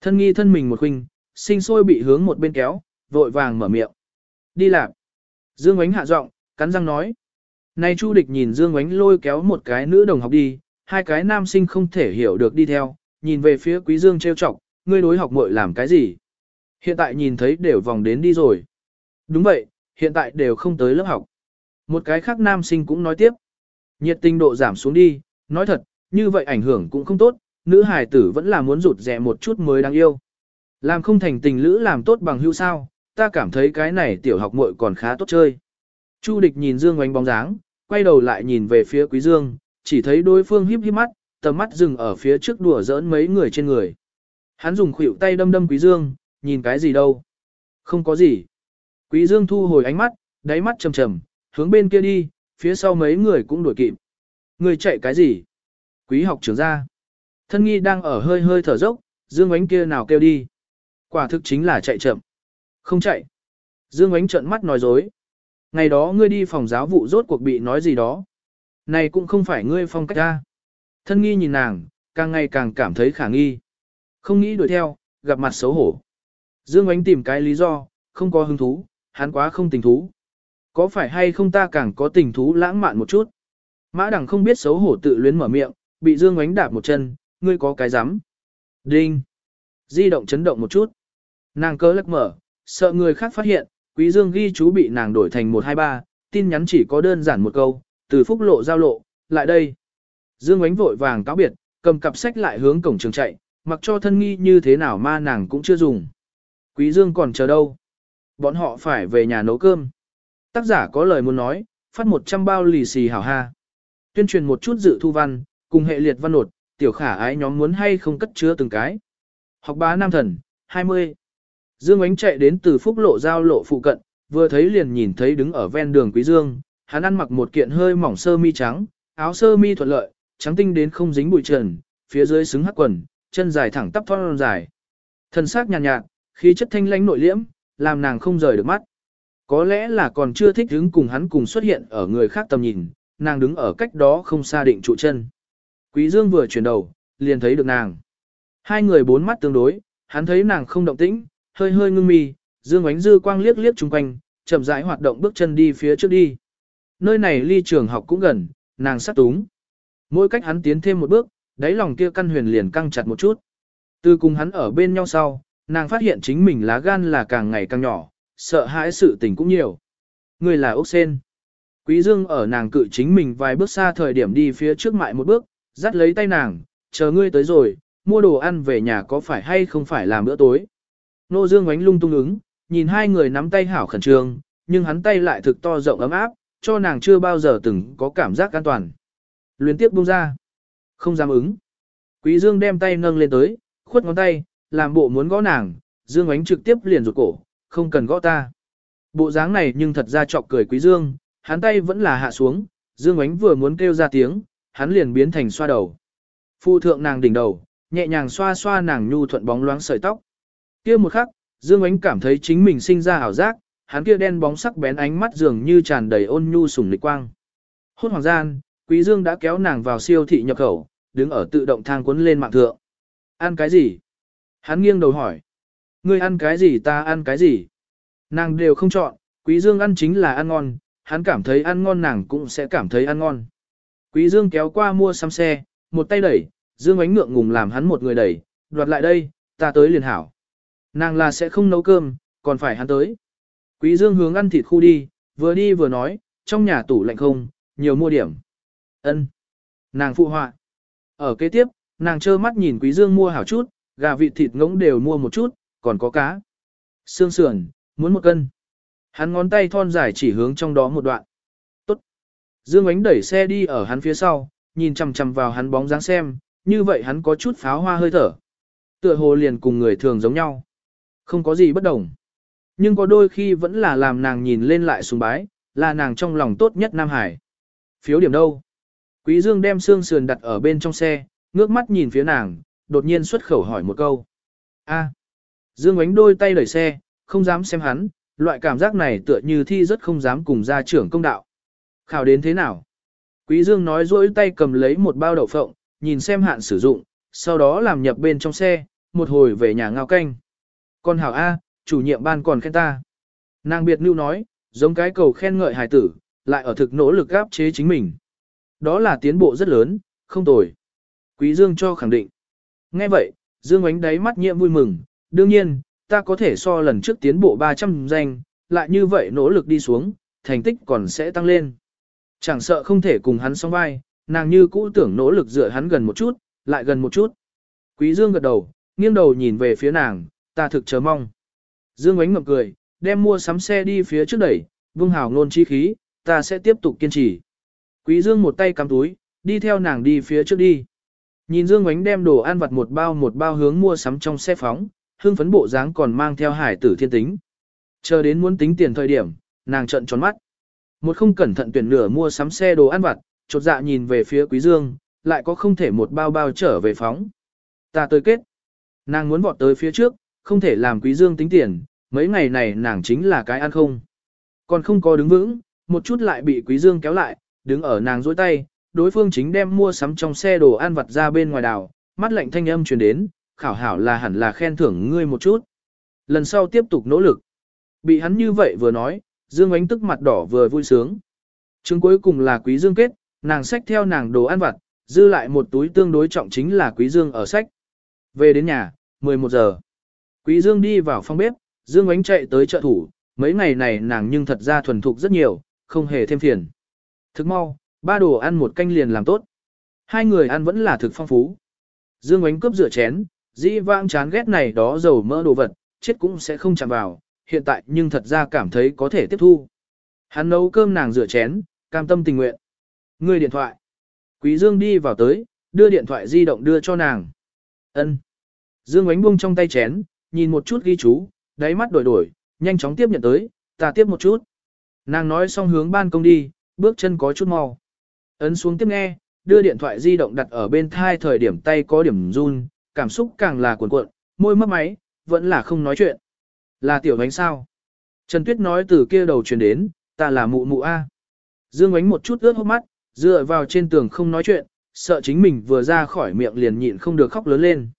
Thân nghi thân mình một khuynh, sinh sôi bị hướng một bên kéo, vội vàng mở miệng. Đi làm. Dương ánh hạ giọng, cắn răng nói. Này chu địch nhìn Dương ánh lôi kéo một cái nữ đồng học đi, hai cái nam sinh không thể hiểu được đi theo, nhìn về phía quý Dương trêu chọc, ngươi đối học muội làm cái gì? Hiện tại nhìn thấy đều vòng đến đi rồi. Đúng vậy, hiện tại đều không tới lớp học. Một cái khác nam sinh cũng nói tiếp. Nhiệt tình độ giảm xuống đi, nói thật, như vậy ảnh hưởng cũng không tốt, nữ hài tử vẫn là muốn rụt rẻ một chút mới đáng yêu. Làm không thành tình lữ làm tốt bằng hữu sao, ta cảm thấy cái này tiểu học muội còn khá tốt chơi. Chu địch nhìn Dương oánh bóng dáng, quay đầu lại nhìn về phía Quý Dương, chỉ thấy đối phương híp híp mắt, tầm mắt dừng ở phía trước đùa giỡn mấy người trên người. Hắn dùng khuỷu tay đâm đâm Quý Dương, nhìn cái gì đâu? Không có gì. Quý Dương thu hồi ánh mắt, đáy mắt trầm trầm, hướng bên kia đi, phía sau mấy người cũng đuổi kịp. Người chạy cái gì? Quý học trưởng ra. Thân nghi đang ở hơi hơi thở dốc, Dương ánh kia nào kêu đi. Quả thực chính là chạy chậm. Không chạy. Dương ánh trợn mắt nói dối. Ngày đó ngươi đi phòng giáo vụ rốt cuộc bị nói gì đó. Này cũng không phải ngươi phong cách ra. Thân nghi nhìn nàng, càng ngày càng cảm thấy khả nghi. Không nghĩ đuổi theo, gặp mặt xấu hổ. Dương ánh tìm cái lý do, không có hứng thú, hắn quá không tình thú. Có phải hay không ta càng có tình thú lãng mạn một chút? Mã đẳng không biết xấu hổ tự luyến mở miệng, bị Dương ánh đạp một chân, ngươi có cái rắm Đinh! Di động chấn động một chút. Nàng cơ lắc mở, sợ người khác phát hiện, quý Dương ghi chú bị nàng đổi thành 123, tin nhắn chỉ có đơn giản một câu, từ phúc lộ giao lộ, lại đây. Dương Ánh vội vàng cáo biệt, cầm cặp sách lại hướng cổng trường chạy, mặc cho thân nghi như thế nào ma nàng cũng chưa dùng. Quý Dương còn chờ đâu? Bọn họ phải về nhà nấu cơm. Tác giả có lời muốn nói, phát 100 bao lì xì hảo ha. Tuyên truyền một chút dự thu văn, cùng hệ liệt văn nột, tiểu khả ái nhóm muốn hay không cất chứa từng cái. Học bá nam thần, 20. Dương Ánh chạy đến từ phúc lộ giao lộ phụ cận, vừa thấy liền nhìn thấy đứng ở ven đường Quý Dương, hắn ăn mặc một kiện hơi mỏng sơ mi trắng, áo sơ mi thuận lợi, trắng tinh đến không dính bụi trần, phía dưới xứng hắc quần, chân dài thẳng tắp thon dài. Thân xác nhàn nhạt, nhạt, khí chất thanh lãnh nội liễm, làm nàng không rời được mắt. Có lẽ là còn chưa thích đứng cùng hắn cùng xuất hiện ở người khác tầm nhìn, nàng đứng ở cách đó không xa định trụ chân. Quý Dương vừa chuyển đầu, liền thấy được nàng. Hai người bốn mắt tương đối, hắn thấy nàng không động tĩnh, hơi hơi ngưng mi, Dương ánh dư quang liếc liếc chung quanh, chậm rãi hoạt động bước chân đi phía trước đi. Nơi này ly trường học cũng gần, nàng sát túng. Mỗi cách hắn tiến thêm một bước, đáy lòng kia căn huyền liền căng chặt một chút. Từ cùng hắn ở bên nhau sau, nàng phát hiện chính mình lá gan là càng ngày càng nhỏ, sợ hãi sự tình cũng nhiều. Người là ốc sen. Quý Dương ở nàng cự chính mình vài bước xa thời điểm đi phía trước mại một bước, dắt lấy tay nàng, chờ ngươi tới rồi, mua đồ ăn về nhà có phải hay không phải làm bữa tối. Nô Dương ánh lung tung ứng, nhìn hai người nắm tay hảo khẩn trương, nhưng hắn tay lại thực to rộng ấm áp, cho nàng chưa bao giờ từng có cảm giác an toàn. Luyến tiếp buông ra. Không dám ứng. Quý Dương đem tay nâng lên tới, khuất ngón tay, làm bộ muốn gõ nàng, Dương ánh trực tiếp liền rụt cổ, không cần gõ ta. Bộ dáng này nhưng thật ra chọc cười Quý Dương, hắn tay vẫn là hạ xuống, Dương ánh vừa muốn kêu ra tiếng, hắn liền biến thành xoa đầu. Phụ thượng nàng đỉnh đầu, nhẹ nhàng xoa xoa nàng nhu thuận bóng loáng sợi tóc. Kia một khắc, Dương ánh cảm thấy chính mình sinh ra ảo giác, hắn kia đen bóng sắc bén ánh mắt dường như tràn đầy ôn nhu sủng lịch quang. Hôn hoàng gian, Quý Dương đã kéo nàng vào siêu thị nhập khẩu, đứng ở tự động thang cuốn lên mạng thượng. Ăn cái gì? Hắn nghiêng đầu hỏi. Ngươi ăn cái gì ta ăn cái gì? Nàng đều không chọn, Quý Dương ăn chính là ăn ngon, hắn cảm thấy ăn ngon nàng cũng sẽ cảm thấy ăn ngon. Quý Dương kéo qua mua xăm xe, một tay đẩy, Dương ánh ngượng ngùng làm hắn một người đẩy, đoạt lại đây, ta tới liền hảo. Nàng là sẽ không nấu cơm, còn phải hắn tới. Quý Dương hướng ăn thịt khu đi, vừa đi vừa nói, trong nhà tủ lạnh không, nhiều mua điểm. Ân. Nàng phụ họa. Ở kế tiếp, nàng trơ mắt nhìn Quý Dương mua hảo chút, gà vịt thịt ngỗng đều mua một chút, còn có cá. Xương sườn, muốn một cân. Hắn ngón tay thon dài chỉ hướng trong đó một đoạn. Tốt. Dương ánh đẩy xe đi ở hắn phía sau, nhìn chằm chằm vào hắn bóng dáng xem, như vậy hắn có chút pháo hoa hơi thở. Tựa hồ liền cùng người thường giống nhau. Không có gì bất đồng. Nhưng có đôi khi vẫn là làm nàng nhìn lên lại sùng bái, là nàng trong lòng tốt nhất Nam Hải. Phiếu điểm đâu? Quý Dương đem xương sườn đặt ở bên trong xe, ngước mắt nhìn phía nàng, đột nhiên xuất khẩu hỏi một câu. A. Dương ánh đôi tay đẩy xe, không dám xem hắn, loại cảm giác này tựa như thi rất không dám cùng gia trưởng công đạo. Khảo đến thế nào? Quý Dương nói dỗi tay cầm lấy một bao đậu phộng, nhìn xem hạn sử dụng, sau đó làm nhập bên trong xe, một hồi về nhà ngao canh. Con hảo A, chủ nhiệm ban còn khen ta. Nàng biệt lưu nói, giống cái cầu khen ngợi hài tử, lại ở thực nỗ lực gáp chế chính mình. Đó là tiến bộ rất lớn, không tồi. Quý Dương cho khẳng định. Nghe vậy, Dương ánh đáy mắt nhiệm vui mừng, đương nhiên, ta có thể so lần trước tiến bộ 300 danh, lại như vậy nỗ lực đi xuống, thành tích còn sẽ tăng lên. Chẳng sợ không thể cùng hắn song vai, nàng như cũ tưởng nỗ lực dựa hắn gần một chút, lại gần một chút. Quý Dương gật đầu, nghiêng đầu nhìn về phía nàng, ta thực chờ mong. Dương ánh ngậm cười, đem mua sắm xe đi phía trước đẩy, vương Hảo ngôn chi khí, ta sẽ tiếp tục kiên trì. Quý Dương một tay cầm túi, đi theo nàng đi phía trước đi. Nhìn Dương ánh đem đồ ăn vặt một bao một bao hướng mua sắm trong xe phóng, hương phấn bộ dáng còn mang theo hải tử thiên tính. Chờ đến muốn tính tiền thời điểm, nàng trợn tròn mắt. Một không cẩn thận tuyển nửa mua sắm xe đồ ăn vặt, chột dạ nhìn về phía Quý Dương, lại có không thể một bao bao trở về phóng. Ta tới kết. Nàng muốn vọt tới phía trước, không thể làm Quý Dương tính tiền, mấy ngày này nàng chính là cái ăn không. Còn không có đứng vững, một chút lại bị Quý Dương kéo lại, đứng ở nàng dối tay, đối phương chính đem mua sắm trong xe đồ ăn vặt ra bên ngoài đảo, mắt lạnh thanh âm truyền đến, khảo hảo là hẳn là khen thưởng ngươi một chút. Lần sau tiếp tục nỗ lực. Bị hắn như vậy vừa nói, Dương ánh tức mặt đỏ vừa vui sướng. Chứng cuối cùng là Quý Dương kết, nàng xách theo nàng đồ ăn vặt, dư lại một túi tương đối trọng chính là Quý Dương ở sách. Về đến nhà, 11 giờ. Quý Dương đi vào phòng bếp, Dương ánh chạy tới chợ thủ, mấy ngày này nàng nhưng thật ra thuần thục rất nhiều, không hề thêm phiền. Thức mau, ba đồ ăn một canh liền làm tốt. Hai người ăn vẫn là thực phong phú. Dương Ánh cướp rửa chén, dĩ vãng chán ghét này đó dầu mỡ đồ vật, chết cũng sẽ không chạm vào, hiện tại nhưng thật ra cảm thấy có thể tiếp thu. Hắn nấu cơm nàng rửa chén, cam tâm tình nguyện. Người điện thoại. Quý Dương đi vào tới, đưa điện thoại di động đưa cho nàng. Ân. Dương Ánh buông trong tay chén, nhìn một chút ghi chú, đáy mắt đổi đổi, nhanh chóng tiếp nhận tới, ta tiếp một chút. Nàng nói xong hướng ban công đi, bước chân có chút mau. Ấn xuống tiếp nghe, đưa điện thoại di động đặt ở bên thai thời điểm tay có điểm run, cảm xúc càng là cuộn cuộn, môi mất máy, vẫn là không nói chuyện. Là tiểu ánh sao? Trần Tuyết nói từ kia đầu truyền đến, ta là mụ mụ A. Dương ánh một chút ướt hốc mắt, dựa vào trên tường không nói chuyện, sợ chính mình vừa ra khỏi miệng liền nhịn không được khóc lớn lên.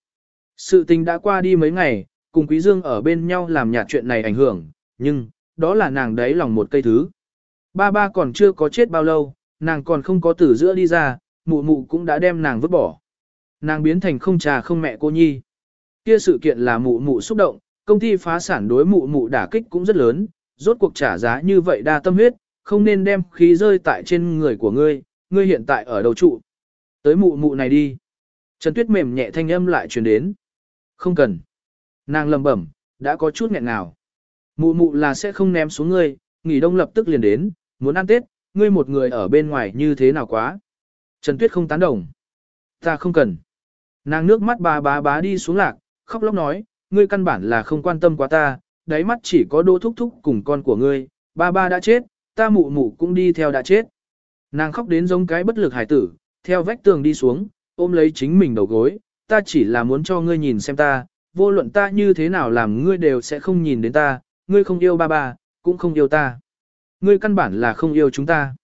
Sự tình đã qua đi mấy ngày, cùng Quý Dương ở bên nhau làm nhạt chuyện này ảnh hưởng, nhưng, đó là nàng đấy lòng một cây thứ. Ba ba còn chưa có chết bao lâu, nàng còn không có tử giữa đi ra, mụ mụ cũng đã đem nàng vứt bỏ. Nàng biến thành không trà không mẹ cô nhi. Kia sự kiện là mụ mụ xúc động, công ty phá sản đối mụ mụ đả kích cũng rất lớn, rốt cuộc trả giá như vậy đa tâm huyết, không nên đem khí rơi tại trên người của ngươi, ngươi hiện tại ở đầu trụ. Tới mụ mụ này đi. Trần Tuyết mềm nhẹ thanh âm lại truyền đến. Không cần. Nàng lầm bẩm, đã có chút nghẹn ngào. Mụ mụ là sẽ không ném xuống ngươi, nghỉ đông lập tức liền đến, muốn ăn Tết, ngươi một người ở bên ngoài như thế nào quá. Trần Tuyết không tán đồng. Ta không cần. Nàng nước mắt bà bá bá đi xuống lạc, khóc lóc nói, ngươi căn bản là không quan tâm quá ta, đáy mắt chỉ có đô thúc thúc cùng con của ngươi, ba ba đã chết, ta mụ mụ cũng đi theo đã chết. Nàng khóc đến giống cái bất lực hải tử, theo vách tường đi xuống, ôm lấy chính mình đầu gối, ta chỉ là muốn cho ngươi nhìn xem ta, vô luận ta như thế nào làm ngươi đều sẽ không nhìn đến ta, ngươi không yêu ba ba, cũng không yêu ta. Ngươi căn bản là không yêu chúng ta.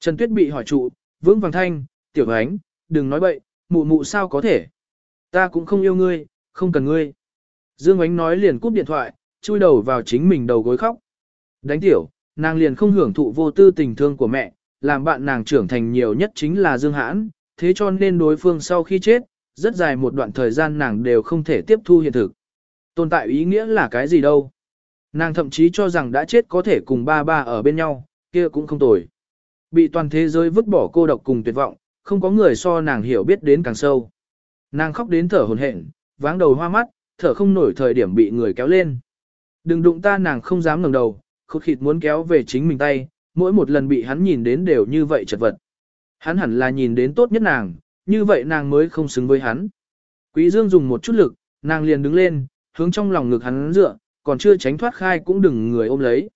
Trần Tuyết bị hỏi trụ, vững vàng thanh, tiểu ánh, đừng nói bậy, mụ mụ sao có thể. Ta cũng không yêu ngươi, không cần ngươi. Dương ánh nói liền cúp điện thoại, chui đầu vào chính mình đầu gối khóc. Đánh tiểu, nàng liền không hưởng thụ vô tư tình thương của mẹ, làm bạn nàng trưởng thành nhiều nhất chính là Dương Hãn, thế cho nên đối phương sau khi chết, rất dài một đoạn thời gian nàng đều không thể tiếp thu hiện thực. Tồn tại ý nghĩa là cái gì đâu. Nàng thậm chí cho rằng đã chết có thể cùng ba ba ở bên nhau, kia cũng không tồi. Bị toàn thế giới vứt bỏ cô độc cùng tuyệt vọng, không có người so nàng hiểu biết đến càng sâu. Nàng khóc đến thở hồn hển, váng đầu hoa mắt, thở không nổi thời điểm bị người kéo lên. Đừng đụng ta nàng không dám ngẩng đầu, khụt khịt muốn kéo về chính mình tay, mỗi một lần bị hắn nhìn đến đều như vậy chật vật. Hắn hẳn là nhìn đến tốt nhất nàng, như vậy nàng mới không xứng với hắn. Quý Dương dùng một chút lực, nàng liền đứng lên, hướng trong lòng ngực hắn dựa, còn chưa tránh thoát khai cũng đừng người ôm lấy.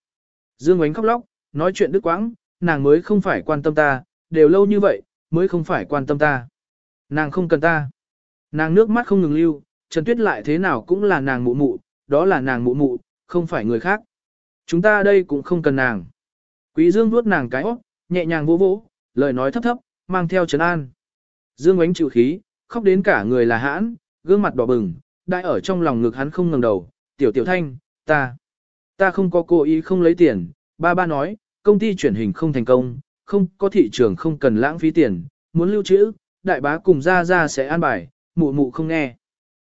Dương Ánh khóc lóc, nói chuyện đứt quãng, nàng mới không phải quan tâm ta, đều lâu như vậy, mới không phải quan tâm ta. Nàng không cần ta. Nàng nước mắt không ngừng lưu, Trần Tuyết lại thế nào cũng là nàng mụ mụ, đó là nàng mụ mụ, không phải người khác. Chúng ta đây cũng không cần nàng. Quý Dương vuốt nàng cái óc, nhẹ nhàng vỗ vỗ, lời nói thấp thấp, mang theo trấn an. Dương ánh chịu khí, khóc đến cả người là hãn, gương mặt đỏ bừng, đại ở trong lòng ngực hắn không ngừng đầu, tiểu tiểu thanh, ta, ta không có cố ý không lấy tiền, ba ba nói, công ty chuyển hình không thành công, không có thị trường không cần lãng phí tiền, muốn lưu trữ, đại bá cùng ra ra sẽ an bài, mụ mụ không nghe.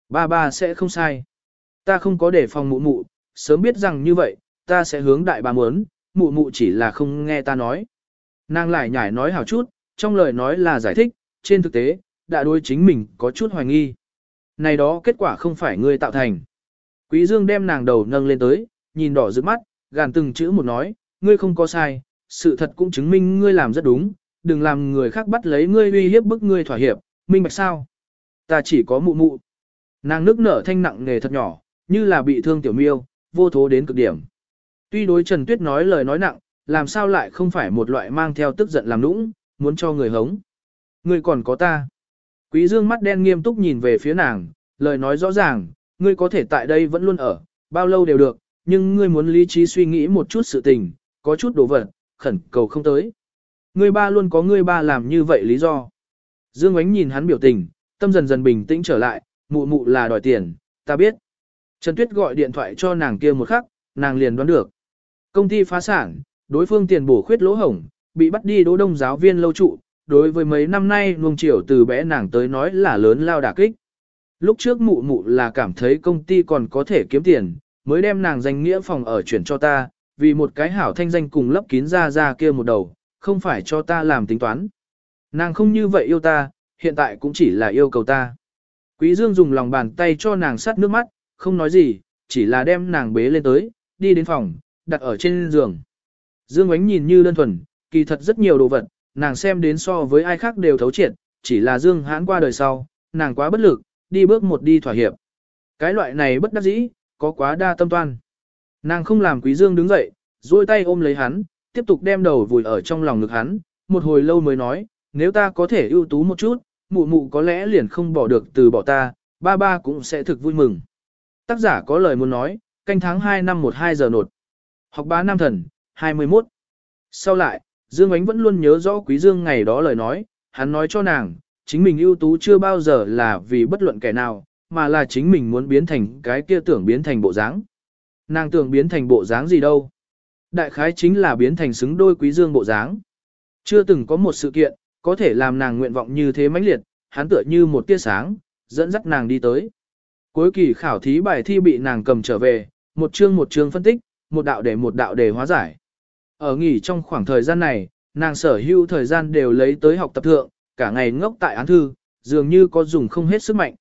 Ba ba sẽ không sai. Ta không có để phòng mụ mụ, sớm biết rằng như vậy, ta sẽ hướng đại bá muốn, mụ mụ chỉ là không nghe ta nói. Nàng lại nhải nói hảo chút, trong lời nói là giải thích, trên thực tế, đã đối chính mình có chút hoài nghi. Này đó kết quả không phải ngươi tạo thành. Quý Dương đem nàng đầu nâng lên tới, nhìn đỏ rực mắt, gàn từng chữ một nói, ngươi không có sai, sự thật cũng chứng minh ngươi làm rất đúng, đừng làm người khác bắt lấy ngươi uy hiếp bức ngươi thỏa hiệp, minh bạch sao? Ta chỉ có mụ mụ. Nàng nước nở thanh nặng nghề thật nhỏ, như là bị thương tiểu miêu, vô thố đến cực điểm. Tuy đối Trần Tuyết nói lời nói nặng, làm sao lại không phải một loại mang theo tức giận làm nũng, muốn cho người hống. Ngươi còn có ta. Quý Dương mắt đen nghiêm túc nhìn về phía nàng, lời nói rõ ràng, ngươi có thể tại đây vẫn luôn ở, bao lâu đều được, nhưng ngươi muốn lý trí suy nghĩ một chút sự tình, có chút đồ vật, khẩn cầu không tới. Ngươi ba luôn có ngươi ba làm như vậy lý do. Dương Ánh nhìn hắn biểu tình, tâm dần dần bình tĩnh trở lại, mụ mụ là đòi tiền, ta biết. Trần Tuyết gọi điện thoại cho nàng kia một khắc, nàng liền đoán được. Công ty phá sản, đối phương tiền bổ khuyết lỗ hổng, bị bắt đi đỗ đông giáo viên lâu trụ, đối với mấy năm nay nuông chiều từ bé nàng tới nói là lớn lao đả kích. Lúc trước mụ mụ là cảm thấy công ty còn có thể kiếm tiền, mới đem nàng danh nghĩa phòng ở chuyển cho ta, vì một cái hảo thanh danh cùng lấp kín ra ra kia một đầu, không phải cho ta làm tính toán. Nàng không như vậy yêu ta, hiện tại cũng chỉ là yêu cầu ta. Quý Dương dùng lòng bàn tay cho nàng sát nước mắt, không nói gì, chỉ là đem nàng bế lên tới, đi đến phòng, đặt ở trên giường. Dương ánh nhìn như đơn thuần, kỳ thật rất nhiều đồ vật, nàng xem đến so với ai khác đều thấu triệt, chỉ là Dương hãn qua đời sau, nàng quá bất lực, đi bước một đi thỏa hiệp. Cái loại này bất đắc dĩ, có quá đa tâm toan. Nàng không làm Quý Dương đứng dậy, duỗi tay ôm lấy hắn, tiếp tục đem đầu vùi ở trong lòng ngực hắn, một hồi lâu mới nói, nếu ta có thể ưu tú một chút, mụ mụ có lẽ liền không bỏ được từ bỏ ta, ba ba cũng sẽ thực vui mừng. Tác giả có lời muốn nói, canh tháng 2 năm 12 giờ nột. Học bá Nam Thần, 21. Sau lại, Dương Ánh vẫn luôn nhớ rõ Quý Dương ngày đó lời nói, hắn nói cho nàng, chính mình ưu tú chưa bao giờ là vì bất luận kẻ nào, mà là chính mình muốn biến thành cái kia tưởng biến thành bộ dáng. Nàng tưởng biến thành bộ dáng gì đâu. Đại khái chính là biến thành xứng đôi Quý Dương bộ dáng. Chưa từng có một sự kiện, có thể làm nàng nguyện vọng như thế mãnh liệt, hắn tựa như một tia sáng, dẫn dắt nàng đi tới. Cuối kỳ khảo thí bài thi bị nàng cầm trở về, một chương một chương phân tích, một đạo để một đạo để hóa giải. Ở nghỉ trong khoảng thời gian này, nàng sở hữu thời gian đều lấy tới học tập thượng, cả ngày ngốc tại án thư, dường như có dùng không hết sức mạnh.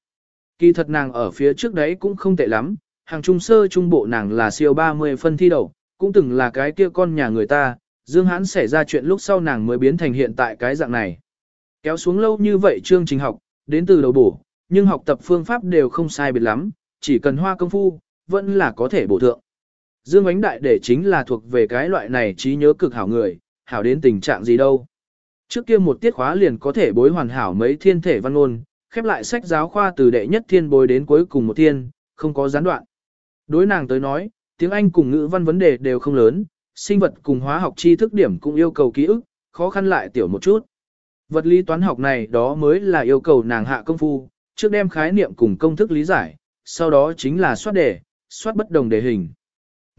Kỳ thật nàng ở phía trước đấy cũng không tệ lắm, hàng trung sơ trung bộ nàng là siêu 30 phân thi đầu, cũng từng là cái kia con nhà người ta, Dương Hãn xảy ra chuyện lúc sau nàng mới biến thành hiện tại cái dạng này. Kéo xuống lâu như vậy chương trình học, đến từ đầu bổ, nhưng học tập phương pháp đều không sai biệt lắm, chỉ cần hoa công phu, vẫn là có thể bổ thượng. Dương Ánh Đại để chính là thuộc về cái loại này trí nhớ cực hảo người, hảo đến tình trạng gì đâu. Trước kia một tiết khóa liền có thể bối hoàn hảo mấy thiên thể văn ngôn, khép lại sách giáo khoa từ đệ nhất thiên bối đến cuối cùng một thiên, không có gián đoạn. Đối nàng tới nói, tiếng Anh cùng ngữ văn vấn đề đều không lớn, sinh vật cùng hóa học tri thức điểm cũng yêu cầu ký ức, khó khăn lại tiểu một chút. Vật lý toán học này đó mới là yêu cầu nàng hạ công phu, trước đem khái niệm cùng công thức lý giải, sau đó chính là soát đề, soát bất đồng đề hình.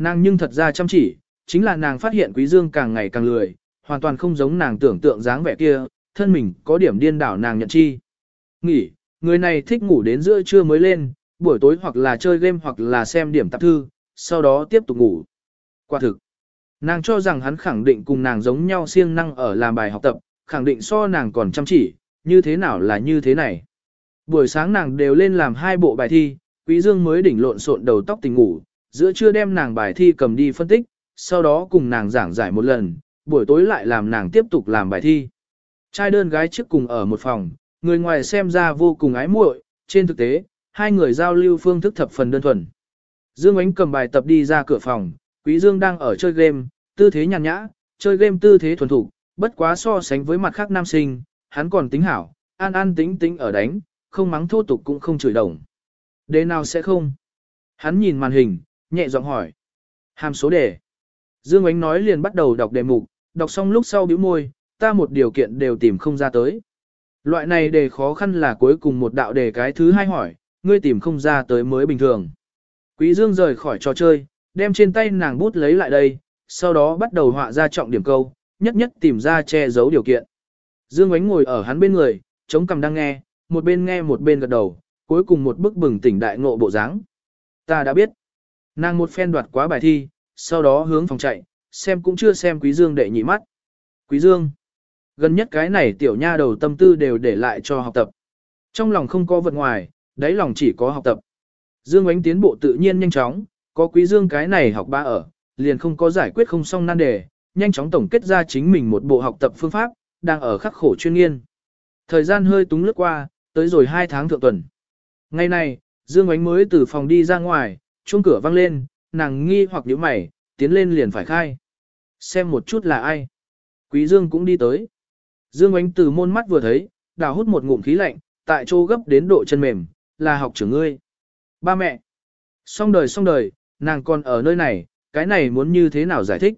Nàng nhưng thật ra chăm chỉ, chính là nàng phát hiện quý dương càng ngày càng lười, hoàn toàn không giống nàng tưởng tượng dáng vẻ kia, thân mình có điểm điên đảo nàng nhận chi. Nghỉ, người này thích ngủ đến giữa trưa mới lên, buổi tối hoặc là chơi game hoặc là xem điểm tạp thư, sau đó tiếp tục ngủ. Quả thực, nàng cho rằng hắn khẳng định cùng nàng giống nhau siêng năng ở làm bài học tập, khẳng định so nàng còn chăm chỉ, như thế nào là như thế này. Buổi sáng nàng đều lên làm hai bộ bài thi, Quý Dương mới đỉnh lộn xộn đầu tóc tỉnh ngủ, giữa trưa đem nàng bài thi cầm đi phân tích, sau đó cùng nàng giảng giải một lần, buổi tối lại làm nàng tiếp tục làm bài thi. Trai đơn gái trước cùng ở một phòng, người ngoài xem ra vô cùng ái muội, trên thực tế, hai người giao lưu phương thức thập phần đơn thuần. Dương Ánh cầm bài tập đi ra cửa phòng, Quý Dương đang ở chơi game, tư thế nhàn nhã, chơi game tư thế thuần thủ, bất quá so sánh với mặt khác nam sinh, hắn còn tính hảo, an an tính tính ở đánh, không mắng thô tục cũng không chửi đồng. Đề nào sẽ không? Hắn nhìn màn hình, nhẹ giọng hỏi. Hàm số đề. Dương Ánh nói liền bắt đầu đọc đề mục, đọc xong lúc sau bĩu môi, ta một điều kiện đều tìm không ra tới. Loại này đề khó khăn là cuối cùng một đạo đề cái thứ hai hỏi, ngươi tìm không ra tới mới bình thường. Quý Dương rời khỏi trò chơi, đem trên tay nàng bút lấy lại đây, sau đó bắt đầu họa ra trọng điểm câu, nhất nhất tìm ra che giấu điều kiện. Dương Ánh ngồi ở hắn bên người, chống cằm đang nghe, một bên nghe một bên gật đầu, cuối cùng một bức bừng tỉnh đại ngộ bộ dáng. Ta đã biết. Nàng một phen đoạt quá bài thi, sau đó hướng phòng chạy, xem cũng chưa xem Quý Dương đệ nhị mắt. Quý Dương. Gần nhất cái này tiểu nha đầu tâm tư đều để lại cho học tập. Trong lòng không có vật ngoài, đáy lòng chỉ có học tập. Dương ánh tiến bộ tự nhiên nhanh chóng, có Quý Dương cái này học ba ở, liền không có giải quyết không xong nan đề, nhanh chóng tổng kết ra chính mình một bộ học tập phương pháp, đang ở khắc khổ chuyên nghiên. Thời gian hơi túng lướt qua, tới rồi hai tháng thượng tuần. Ngày này, Dương Ánh mới từ phòng đi ra ngoài, chuông cửa vang lên, nàng nghi hoặc nhíu mày, tiến lên liền phải khai. Xem một chút là ai. Quý Dương cũng đi tới. Dương Ánh từ môn mắt vừa thấy, đào hút một ngụm khí lạnh, tại chỗ gấp đến độ chân mềm, là học trưởng ngươi. Ba mẹ. Xong đời xong đời, nàng còn ở nơi này, cái này muốn như thế nào giải thích.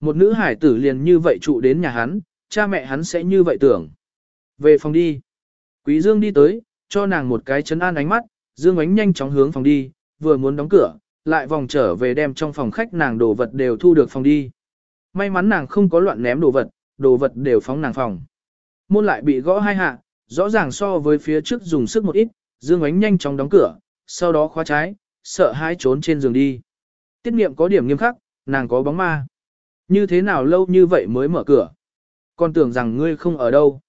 Một nữ hải tử liền như vậy trụ đến nhà hắn, cha mẹ hắn sẽ như vậy tưởng. Về phòng đi. Quý Dương đi tới, cho nàng một cái chấn an ánh mắt, Dương ánh nhanh chóng hướng phòng đi, vừa muốn đóng cửa, lại vòng trở về đem trong phòng khách nàng đồ vật đều thu được phòng đi. May mắn nàng không có loạn ném đồ vật, đồ vật đều phóng nàng phòng. Môn lại bị gõ hai hạ, rõ ràng so với phía trước dùng sức một ít, Dương ánh nhanh chóng đóng cửa, sau đó khóa trái, sợ hãi trốn trên giường đi. Tiết niệm có điểm nghiêm khắc, nàng có bóng ma. Như thế nào lâu như vậy mới mở cửa? Con tưởng rằng ngươi không ở đâu.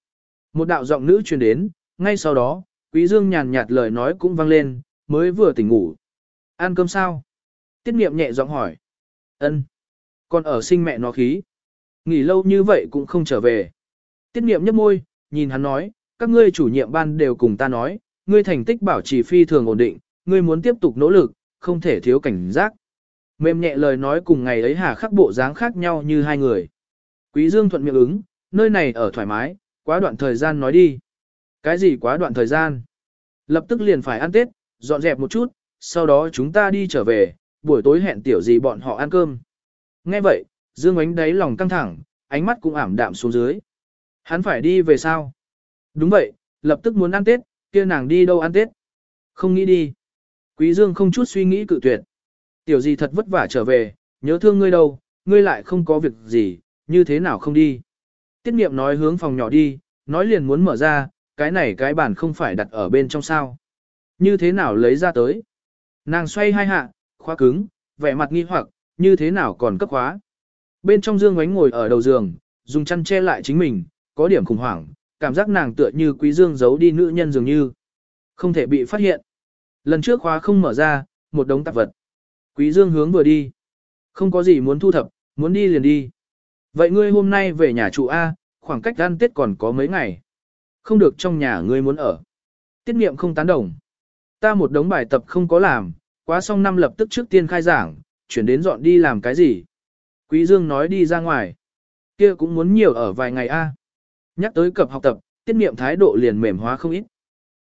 Một đạo giọng nữ truyền đến, Ngay sau đó, Quý Dương nhàn nhạt lời nói cũng vang lên, mới vừa tỉnh ngủ. Ăn cơm sao? Tiết niệm nhẹ giọng hỏi. Ân. Còn ở sinh mẹ nó khí. Nghỉ lâu như vậy cũng không trở về. Tiết niệm nhấp môi, nhìn hắn nói, các ngươi chủ nhiệm ban đều cùng ta nói, ngươi thành tích bảo trì phi thường ổn định, ngươi muốn tiếp tục nỗ lực, không thể thiếu cảnh giác. Mềm nhẹ lời nói cùng ngày ấy hà khắc bộ dáng khác nhau như hai người. Quý Dương thuận miệng ứng, nơi này ở thoải mái, quá đoạn thời gian nói đi. Cái gì quá đoạn thời gian? Lập tức liền phải ăn Tết, dọn dẹp một chút, sau đó chúng ta đi trở về, buổi tối hẹn tiểu gì bọn họ ăn cơm. Nghe vậy, Dương ánh đáy lòng căng thẳng, ánh mắt cũng ảm đạm xuống dưới. Hắn phải đi về sao? Đúng vậy, lập tức muốn ăn Tết, kia nàng đi đâu ăn Tết? Không nghĩ đi. Quý Dương không chút suy nghĩ cự tuyệt. Tiểu gì thật vất vả trở về, nhớ thương ngươi đâu, ngươi lại không có việc gì, như thế nào không đi. Tiết niệm nói hướng phòng nhỏ đi, nói liền muốn mở ra, cái này cái bản không phải đặt ở bên trong sao. Như thế nào lấy ra tới. Nàng xoay hai hạ, khóa cứng, vẻ mặt nghi hoặc, như thế nào còn cấp khóa. Bên trong dương Ngoánh ngồi ở đầu giường, dùng chăn che lại chính mình, có điểm khủng hoảng, cảm giác nàng tựa như quý dương giấu đi nữ nhân dường như. Không thể bị phát hiện. Lần trước khóa không mở ra, một đống tạp vật. Quý dương hướng vừa đi. Không có gì muốn thu thập, muốn đi liền đi. Vậy ngươi hôm nay về nhà trụ A, khoảng cách ăn tết còn có mấy ngày. Không được trong nhà ngươi muốn ở. Tiết niệm không tán đồng. Ta một đống bài tập không có làm, quá xong năm lập tức trước tiên khai giảng, chuyển đến dọn đi làm cái gì. Quý Dương nói đi ra ngoài. Kia cũng muốn nhiều ở vài ngày a. Nhắc tới cập học tập, tiết niệm thái độ liền mềm hóa không ít.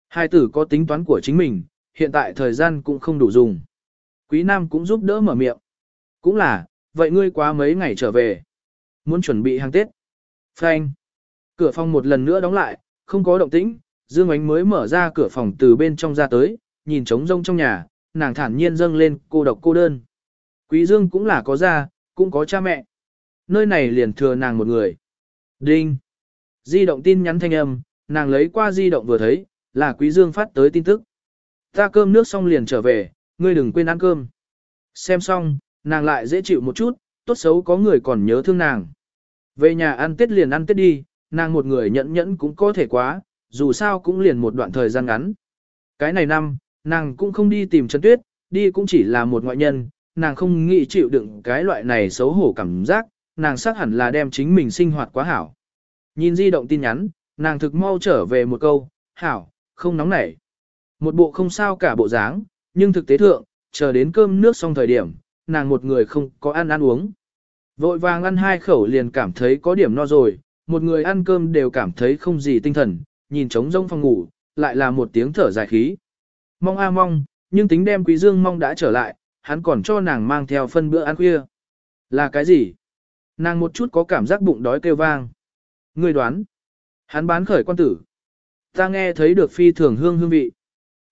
Hai tử có tính toán của chính mình, hiện tại thời gian cũng không đủ dùng. Quý Nam cũng giúp đỡ mở miệng. Cũng là, vậy ngươi quá mấy ngày trở về. Muốn chuẩn bị hàng Tết. Phanh. Cửa phòng một lần nữa đóng lại, không có động tĩnh, Dương Ánh mới mở ra cửa phòng từ bên trong ra tới, nhìn trống rông trong nhà, nàng thản nhiên dâng lên cô độc cô đơn. Quý Dương cũng là có gia, cũng có cha mẹ. Nơi này liền thừa nàng một người. Đinh. Di động tin nhắn thanh âm, nàng lấy qua di động vừa thấy, là Quý Dương phát tới tin tức. Ta cơm nước xong liền trở về, ngươi đừng quên ăn cơm. Xem xong, nàng lại dễ chịu một chút, tốt xấu có người còn nhớ thương nàng. Về nhà ăn Tết liền ăn Tết đi, nàng một người nhẫn nhẫn cũng có thể quá, dù sao cũng liền một đoạn thời gian ngắn. Cái này năm, nàng cũng không đi tìm Trần Tuyết, đi cũng chỉ là một ngoại nhân, nàng không nghĩ chịu đựng cái loại này xấu hổ cảm giác, nàng xác hẳn là đem chính mình sinh hoạt quá hảo. Nhìn di động tin nhắn, nàng thực mau trở về một câu, hảo, không nóng nảy. Một bộ không sao cả bộ dáng, nhưng thực tế thượng, chờ đến cơm nước xong thời điểm, nàng một người không có ăn ăn uống. Vội vàng ăn hai khẩu liền cảm thấy có điểm no rồi, một người ăn cơm đều cảm thấy không gì tinh thần, nhìn trống rông phòng ngủ, lại là một tiếng thở dài khí. Mong a mong, nhưng tính đem quý dương mong đã trở lại, hắn còn cho nàng mang theo phân bữa ăn khuya. Là cái gì? Nàng một chút có cảm giác bụng đói kêu vang. Người đoán. Hắn bán khởi quan tử. Ta nghe thấy được phi thường hương hương vị.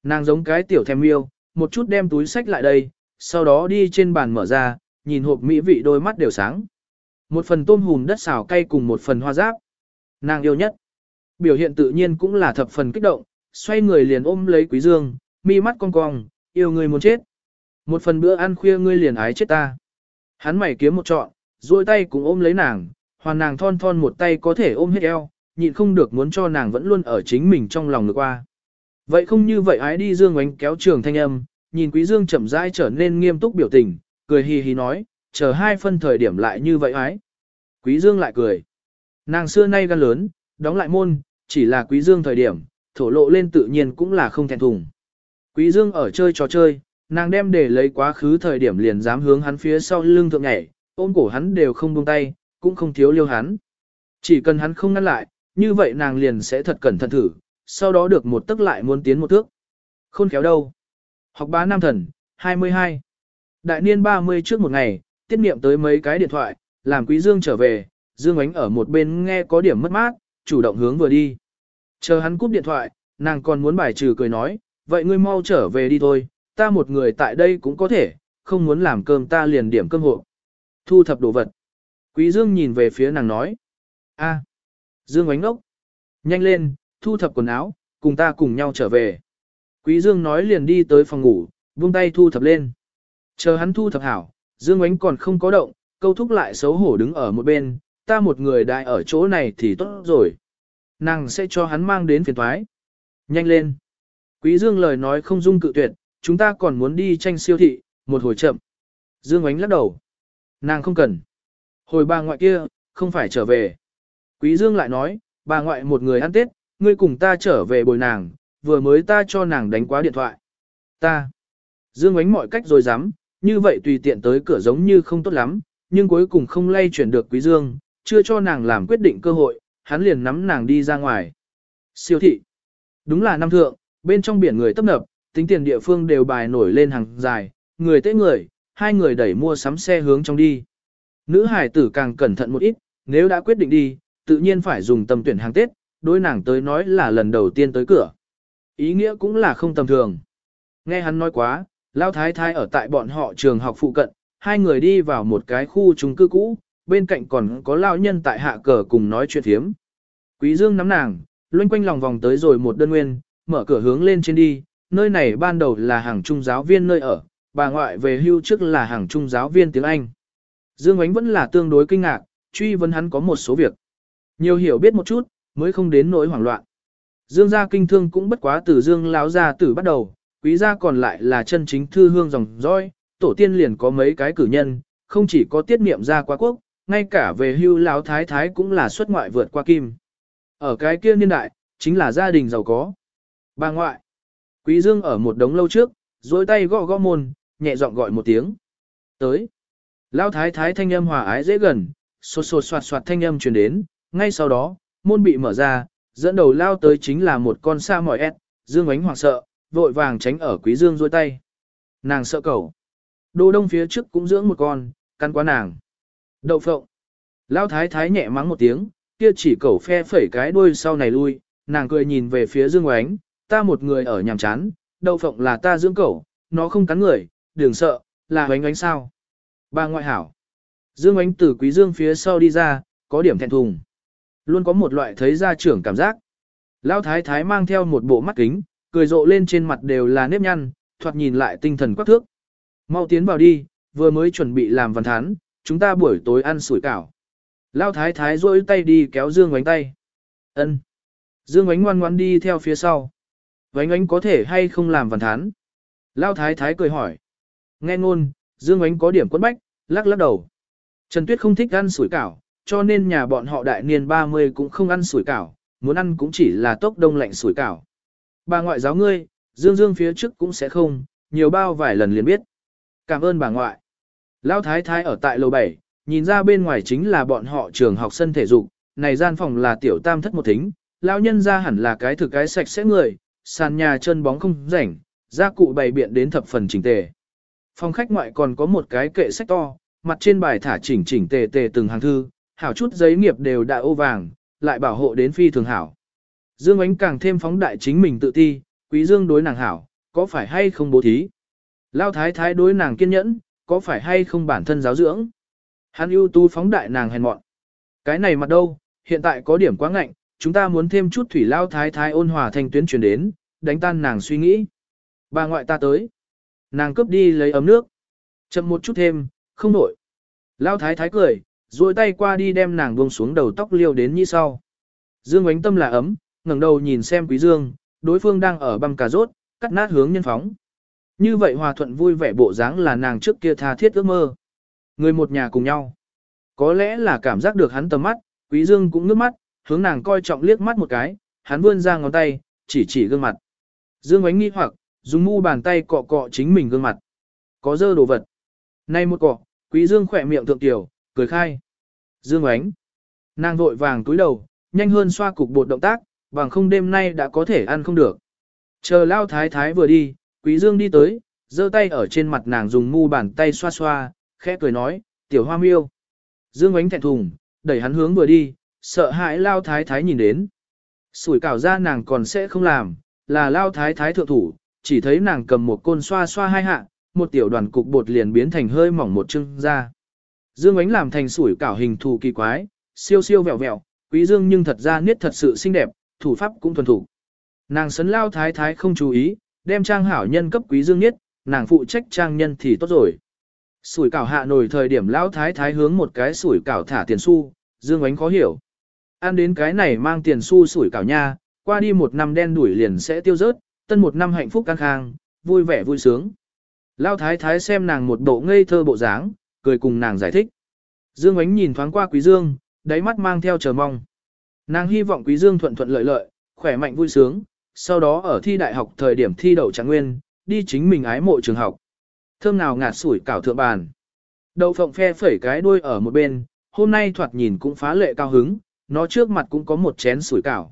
Nàng giống cái tiểu thèm miêu, một chút đem túi sách lại đây, sau đó đi trên bàn mở ra, nhìn hộp mỹ vị đôi mắt đều sáng. Một phần tôm hùm đất xào cay cùng một phần hoa giáp. Nàng yêu nhất. Biểu hiện tự nhiên cũng là thập phần kích động, xoay người liền ôm lấy quý dương, mi mắt cong cong, yêu người muốn chết. Một phần bữa ăn khuya ngươi liền ái chết ta. Hắn mày kiếm một trọn, duỗi tay cũng ôm lấy nàng, hoàn nàng thon thon một tay có thể ôm hết eo, nhịn không được muốn cho nàng vẫn luôn ở chính mình trong lòng ngược qua. Vậy không như vậy ái đi dương oánh kéo trường thanh âm, nhìn quý dương chậm rãi trở nên nghiêm túc biểu tình, cười hì hì nói, chờ hai phân thời điểm lại như vậy ái. Quý dương lại cười. Nàng xưa nay gan lớn, đóng lại môn, chỉ là quý dương thời điểm, thổ lộ lên tự nhiên cũng là không thèm thùng. Quý dương ở chơi trò chơi, nàng đem để lấy quá khứ thời điểm liền dám hướng hắn phía sau lưng thượng nhảy, ôm cổ hắn đều không buông tay, cũng không thiếu liêu hắn. Chỉ cần hắn không ngăn lại, như vậy nàng liền sẽ thật cẩn thận thử, sau đó được một tức lại muốn tiến một thước. Khôn khéo đâu. Học bá nam thần, 22. Đại niên 30 trước một ngày, tiết niệm tới mấy cái điện thoại, làm quý dương trở về, dương ánh ở một bên nghe có điểm mất mát, chủ động hướng vừa đi. Chờ hắn cúp điện thoại, nàng còn muốn bài trừ cười nói, vậy ngươi mau trở về đi thôi, ta một người tại đây cũng có thể, không muốn làm cơm ta liền điểm cơm hộ. Thu thập đồ vật. Quý Dương nhìn về phía nàng nói. a, Dương ánh ốc. Nhanh lên, thu thập quần áo, cùng ta cùng nhau trở về. Quý Dương nói liền đi tới phòng ngủ, buông tay thu thập lên. Chờ hắn thu thập hảo, Dương ánh còn không có động, câu thúc lại xấu hổ đứng ở một bên, ta một người đại ở chỗ này thì tốt rồi. Nàng sẽ cho hắn mang đến phiền toái, Nhanh lên. Quý Dương lời nói không dung cự tuyệt, chúng ta còn muốn đi tranh siêu thị, một hồi chậm. Dương ánh lắc đầu. Nàng không cần. Hồi bà ngoại kia, không phải trở về. Quý Dương lại nói, bà ngoại một người ăn Tết, ngươi cùng ta trở về bồi nàng, vừa mới ta cho nàng đánh quá điện thoại. Ta. Dương ánh mọi cách rồi dám, như vậy tùy tiện tới cửa giống như không tốt lắm, nhưng cuối cùng không lay chuyển được Quý Dương, chưa cho nàng làm quyết định cơ hội, hắn liền nắm nàng đi ra ngoài. Siêu thị. Đúng là năm thượng, bên trong biển người tấp nập, tính tiền địa phương đều bài nổi lên hàng dài, người tế người, hai người đẩy mua sắm xe hướng trong đi. Nữ hải tử càng cẩn thận một ít, nếu đã quyết định đi, tự nhiên phải dùng tầm tuyển hàng Tết, đối nàng tới nói là lần đầu tiên tới cửa. Ý nghĩa cũng là không tầm thường. Nghe hắn nói quá, Lao Thái Thái ở tại bọn họ trường học phụ cận, hai người đi vào một cái khu chung cư cũ, bên cạnh còn có Lao nhân tại hạ cờ cùng nói chuyện thiếm. Quý Dương nắm nàng, loanh quanh lòng vòng tới rồi một đơn nguyên, mở cửa hướng lên trên đi, nơi này ban đầu là hàng trung giáo viên nơi ở, bà ngoại về hưu trước là hàng trung giáo viên tiếng Anh. Dương Ánh vẫn là tương đối kinh ngạc, truy vấn hắn có một số việc. Nhiều hiểu biết một chút, mới không đến nỗi hoảng loạn. Dương gia kinh thương cũng bất quá từ Dương lão gia tử bắt đầu, quý gia còn lại là chân chính thư hương dòng dõi, tổ tiên liền có mấy cái cử nhân, không chỉ có tiết niệm gia quá quốc, ngay cả về hưu lão thái thái cũng là xuất ngoại vượt qua kim. Ở cái kia niên đại, chính là gia đình giàu có. Bà ngoại. Quý Dương ở một đống lâu trước, duỗi tay gõ gõ môn, nhẹ giọng gọi một tiếng. Tới. Lão thái thái thanh âm hòa ái dễ gần, sột sột soạt soạt thanh âm truyền đến, ngay sau đó, môn bị mở ra, dẫn đầu lao tới chính là một con sa mỏi ẹt, Dương ánh hoảng sợ, vội vàng tránh ở quý Dương duỗi tay. Nàng sợ cẩu. Đồ đông phía trước cũng dưỡng một con, căn quá nàng. Đậu phộng. Lão thái thái nhẹ mắng một tiếng, kia chỉ cẩu phe phẩy cái đuôi sau này lui, nàng cười nhìn về phía Dương Oánh, ta một người ở nhàm chán, đậu phộng là ta dưỡng cẩu, nó không cắn người, đừng sợ, là oánh oánh sao. Ba ngoại hảo. Dương oánh từ quý dương phía sau đi ra, có điểm thẹn thùng. Luôn có một loại thấy ra trưởng cảm giác. Lão thái thái mang theo một bộ mắt kính, cười rộ lên trên mặt đều là nếp nhăn, thoạt nhìn lại tinh thần quắc thước. Mau tiến vào đi, vừa mới chuẩn bị làm văn thán, chúng ta buổi tối ăn sủi cảo. Lão thái thái rôi tay đi kéo Dương oánh tay. ân Dương oánh ngoan ngoan đi theo phía sau. Vánh ánh có thể hay không làm văn thán? Lao thái thái cười hỏi. Nghe ngôn, Dương ánh có điểm quấn bách, lắc lắc đầu. Trần Tuyết không thích ăn sủi cảo, cho nên nhà bọn họ đại niên 30 cũng không ăn sủi cảo, muốn ăn cũng chỉ là tốc đông lạnh sủi cảo. Bà ngoại giáo ngươi, Dương Dương phía trước cũng sẽ không, nhiều bao vài lần liền biết. Cảm ơn bà ngoại. Lao thái thái ở tại lầu 7, nhìn ra bên ngoài chính là bọn họ trường học sân thể dục, này gian phòng là tiểu tam thất một thính, lão nhân ra hẳn là cái thực cái sạch sẽ người, sàn nhà chân bóng không rảnh, gia cụ bày biện đến thập phần chỉnh tề. Phòng khách ngoại còn có một cái kệ sách to, mặt trên bài thả chỉnh chỉnh tề tề từng hàng thư, hảo chút giấy nghiệp đều đại ô vàng, lại bảo hộ đến phi thường hảo. Dương ánh càng thêm phóng đại chính mình tự ti, quý dương đối nàng hảo, có phải hay không bố thí? Lao thái thái đối nàng kiên nhẫn, có phải hay không bản thân giáo dưỡng? Hắn ưu Tu phóng đại nàng hèn mọn. Cái này mặt đâu, hiện tại có điểm quá ngạnh, chúng ta muốn thêm chút thủy lao thái thái ôn hòa thành tuyến truyền đến, đánh tan nàng suy nghĩ. Bà ngoại ta tới. Nàng cướp đi lấy ấm nước. Chậm một chút thêm, không nổi. Lao thái thái cười, duỗi tay qua đi đem nàng buông xuống đầu tóc liêu đến như sau. Dương ánh tâm là ấm, ngẩng đầu nhìn xem quý dương, đối phương đang ở băm cà rốt, cắt nát hướng nhân phóng. Như vậy hòa thuận vui vẻ bộ dáng là nàng trước kia tha thiết ước mơ. Người một nhà cùng nhau. Có lẽ là cảm giác được hắn tầm mắt, quý dương cũng nước mắt, hướng nàng coi trọng liếc mắt một cái, hắn vươn ra ngón tay, chỉ chỉ gương mặt. Dương ánh nghi hoặc, dùng mu bàn tay cọ cọ chính mình gương mặt. Có dơ đồ vật. Nay một cọ, quý dương khỏe miệng thượng tiểu, cười khai. Dương ánh. Nàng vội vàng túi đầu, nhanh hơn xoa cục bột động tác, bằng không đêm nay đã có thể ăn không được. Chờ lao thái thái vừa đi, quý dương đi tới, giơ tay ở trên mặt nàng dùng mu bàn tay xoa xoa, khẽ cười nói, tiểu hoa miêu. Dương ánh thẹn thùng, đẩy hắn hướng vừa đi, sợ hãi lao thái thái nhìn đến. Sủi cảo ra nàng còn sẽ không làm, là lao thái thái thượng thủ, chỉ thấy nàng cầm một côn xoa xoa hai hạ, một tiểu đoàn cục bột liền biến thành hơi mỏng một chưng ra. Dương ánh làm thành sủi cảo hình thù kỳ quái, siêu siêu vẹo vẹo, quý dương nhưng thật ra niết thật sự xinh đẹp, thủ pháp cũng thuần thủ. Nàng sấn lao thái thái không chú ý, đem trang hảo nhân cấp quý dương niết, nàng phụ trách trang nhân thì tốt rồi. Sủi cảo hạ nổi thời điểm lao thái thái hướng một cái sủi cảo thả tiền xu, dương ánh khó hiểu. Ăn đến cái này mang tiền xu sủi cảo nha, qua đi một năm đen đuổi liền sẽ tiêu rớt, tân một năm hạnh phúc căng khang, vui vẻ vui sướng. Lao thái thái xem nàng một bộ ngây thơ bộ dáng, cười cùng nàng giải thích. Dương ánh nhìn thoáng qua Quý Dương, đáy mắt mang theo chờ mong. Nàng hy vọng Quý Dương thuận thuận lợi lợi, khỏe mạnh vui sướng, sau đó ở thi đại học thời điểm thi đậu trạng nguyên, đi chính mình ái mộ trường học. Thơm nào ngạt sủi cảo thượng bàn. Đậu phộng phe phẩy cái đuôi ở một bên, hôm nay thoạt nhìn cũng phá lệ cao hứng, nó trước mặt cũng có một chén sủi cảo.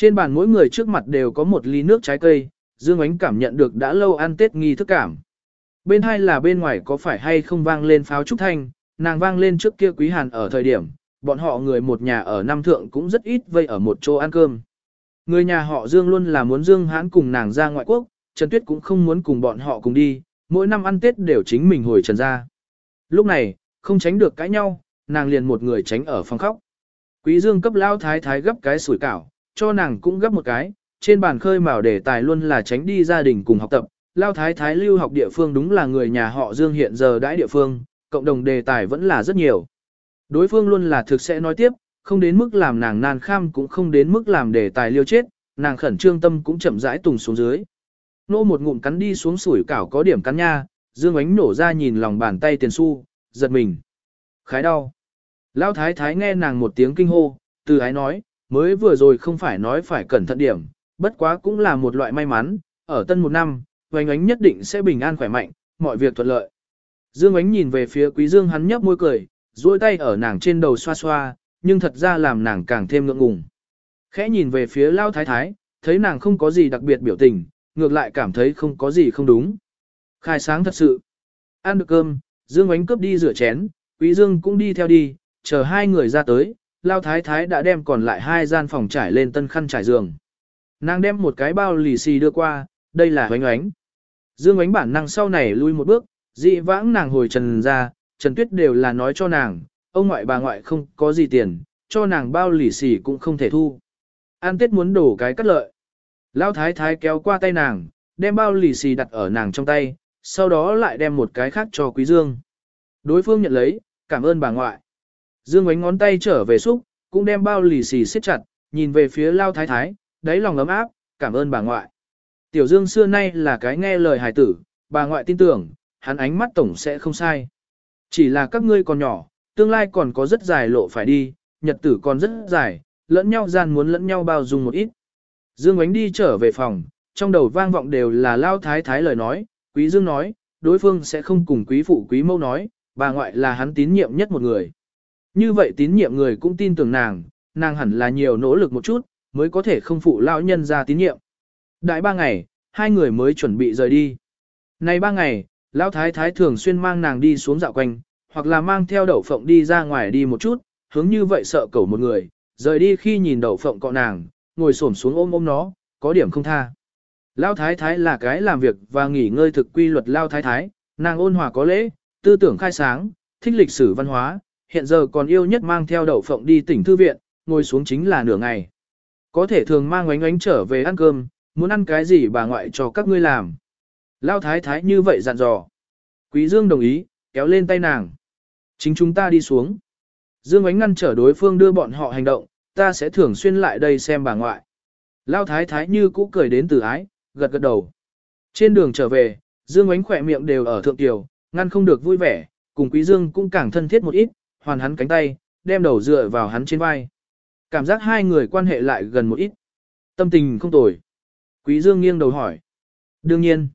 Trên bàn mỗi người trước mặt đều có một ly nước trái cây, Dương Ánh cảm nhận được đã lâu ăn Tết nghi thức cảm. Bên hai là bên ngoài có phải hay không vang lên pháo trúc thanh, nàng vang lên trước kia quý hàn ở thời điểm, bọn họ người một nhà ở Nam Thượng cũng rất ít vây ở một chỗ ăn cơm. Người nhà họ Dương luôn là muốn Dương hãn cùng nàng ra ngoại quốc, Trần Tuyết cũng không muốn cùng bọn họ cùng đi, mỗi năm ăn Tết đều chính mình hồi Trần ra. Lúc này, không tránh được cãi nhau, nàng liền một người tránh ở phòng khóc. Quý Dương cấp lao thái thái gấp cái sủi cảo, cho nàng cũng gấp một cái, trên bàn khơi mào đề tài luôn là tránh đi gia đình cùng học tập. Lao thái thái lưu học địa phương đúng là người nhà họ Dương hiện giờ đãi địa phương, cộng đồng đề tài vẫn là rất nhiều. Đối phương luôn là thực sẽ nói tiếp, không đến mức làm nàng nan kham cũng không đến mức làm đề tài liêu chết, nàng khẩn trương tâm cũng chậm rãi tùng xuống dưới. Nô một ngụm cắn đi xuống sủi cảo có điểm cắn nha, Dương ánh nổ ra nhìn lòng bàn tay tiền xu, giật mình. Khái đau. Lão thái thái nghe nàng một tiếng kinh hô, từ ái nói, mới vừa rồi không phải nói phải cẩn thận điểm, bất quá cũng là một loại may mắn, ở tân một năm, oánh ánh nhất định sẽ bình an khỏe mạnh, mọi việc thuận lợi. Dương ánh nhìn về phía quý dương hắn nhấp môi cười, duỗi tay ở nàng trên đầu xoa xoa, nhưng thật ra làm nàng càng thêm ngượng ngùng. Khẽ nhìn về phía Lão thái thái, thấy nàng không có gì đặc biệt biểu tình, ngược lại cảm thấy không có gì không đúng. Khai sáng thật sự. Ăn được cơm, Dương ánh cướp đi rửa chén, Quý Dương cũng đi theo đi, chờ hai người ra tới, Lao Thái Thái đã đem còn lại hai gian phòng trải lên tân khăn trải giường. Nàng đem một cái bao lì xì đưa qua, đây là oánh oánh. Dương oánh bản năng sau này lui một bước, dị vãng nàng hồi trần ra, trần tuyết đều là nói cho nàng, ông ngoại bà ngoại không có gì tiền, cho nàng bao lì xì cũng không thể thu. An tết muốn đổ cái cắt lợi. Lao Thái Thái kéo qua tay nàng, đem bao lì xì đặt ở nàng trong tay, sau đó lại đem một cái khác cho Quý Dương. Đối phương nhận lấy, cảm ơn bà ngoại. Dương ánh ngón tay trở về xúc, cũng đem bao lì xì siết chặt, nhìn về phía Lao Thái Thái, đáy lòng ấm áp, cảm ơn bà ngoại. Tiểu Dương xưa nay là cái nghe lời hài tử, bà ngoại tin tưởng, hắn ánh mắt tổng sẽ không sai. Chỉ là các ngươi còn nhỏ, tương lai còn có rất dài lộ phải đi, nhật tử còn rất dài, lẫn nhau gian muốn lẫn nhau bao dung một ít. Dương ánh đi trở về phòng, trong đầu vang vọng đều là Lao Thái Thái lời nói, Quý Dương nói, đối phương sẽ không cùng quý phụ quý mâu nói, bà ngoại là hắn tín nhiệm nhất một người. Như vậy tín nhiệm người cũng tin tưởng nàng, nàng hẳn là nhiều nỗ lực một chút, mới có thể không phụ lão nhân ra tín nhiệm. Đại ba ngày, hai người mới chuẩn bị rời đi. Này ba ngày, lão thái thái thường xuyên mang nàng đi xuống dạo quanh, hoặc là mang theo đậu phộng đi ra ngoài đi một chút, hướng như vậy sợ cẩu một người, rời đi khi nhìn đậu phộng cọ nàng, ngồi xổm xuống ôm ôm nó, có điểm không tha. Lão thái thái là cái làm việc và nghỉ ngơi thực quy luật lão thái thái, nàng ôn hòa có lễ, tư tưởng khai sáng, thích lịch sử văn hóa, hiện giờ còn yêu nhất mang theo đậu phộng đi tỉnh thư viện, ngồi xuống chính là nửa ngày. Có thể thường mang oánh oánh trở về ăn cơm, muốn ăn cái gì bà ngoại cho các ngươi làm. Lao thái thái như vậy dặn dò. Quý Dương đồng ý, kéo lên tay nàng. Chính chúng ta đi xuống. Dương Ánh ngăn trở đối phương đưa bọn họ hành động, ta sẽ thường xuyên lại đây xem bà ngoại. Lao thái thái như cũ cười đến từ ái, gật gật đầu. Trên đường trở về, Dương Ánh khỏe miệng đều ở thượng tiểu, ngăn không được vui vẻ, cùng Quý Dương cũng càng thân thiết một ít, hoàn hắn cánh tay, đem đầu dựa vào hắn trên vai. Cảm giác hai người quan hệ lại gần một ít. Tâm tình không tồi. Quý Dương nghiêng đầu hỏi. Đương nhiên.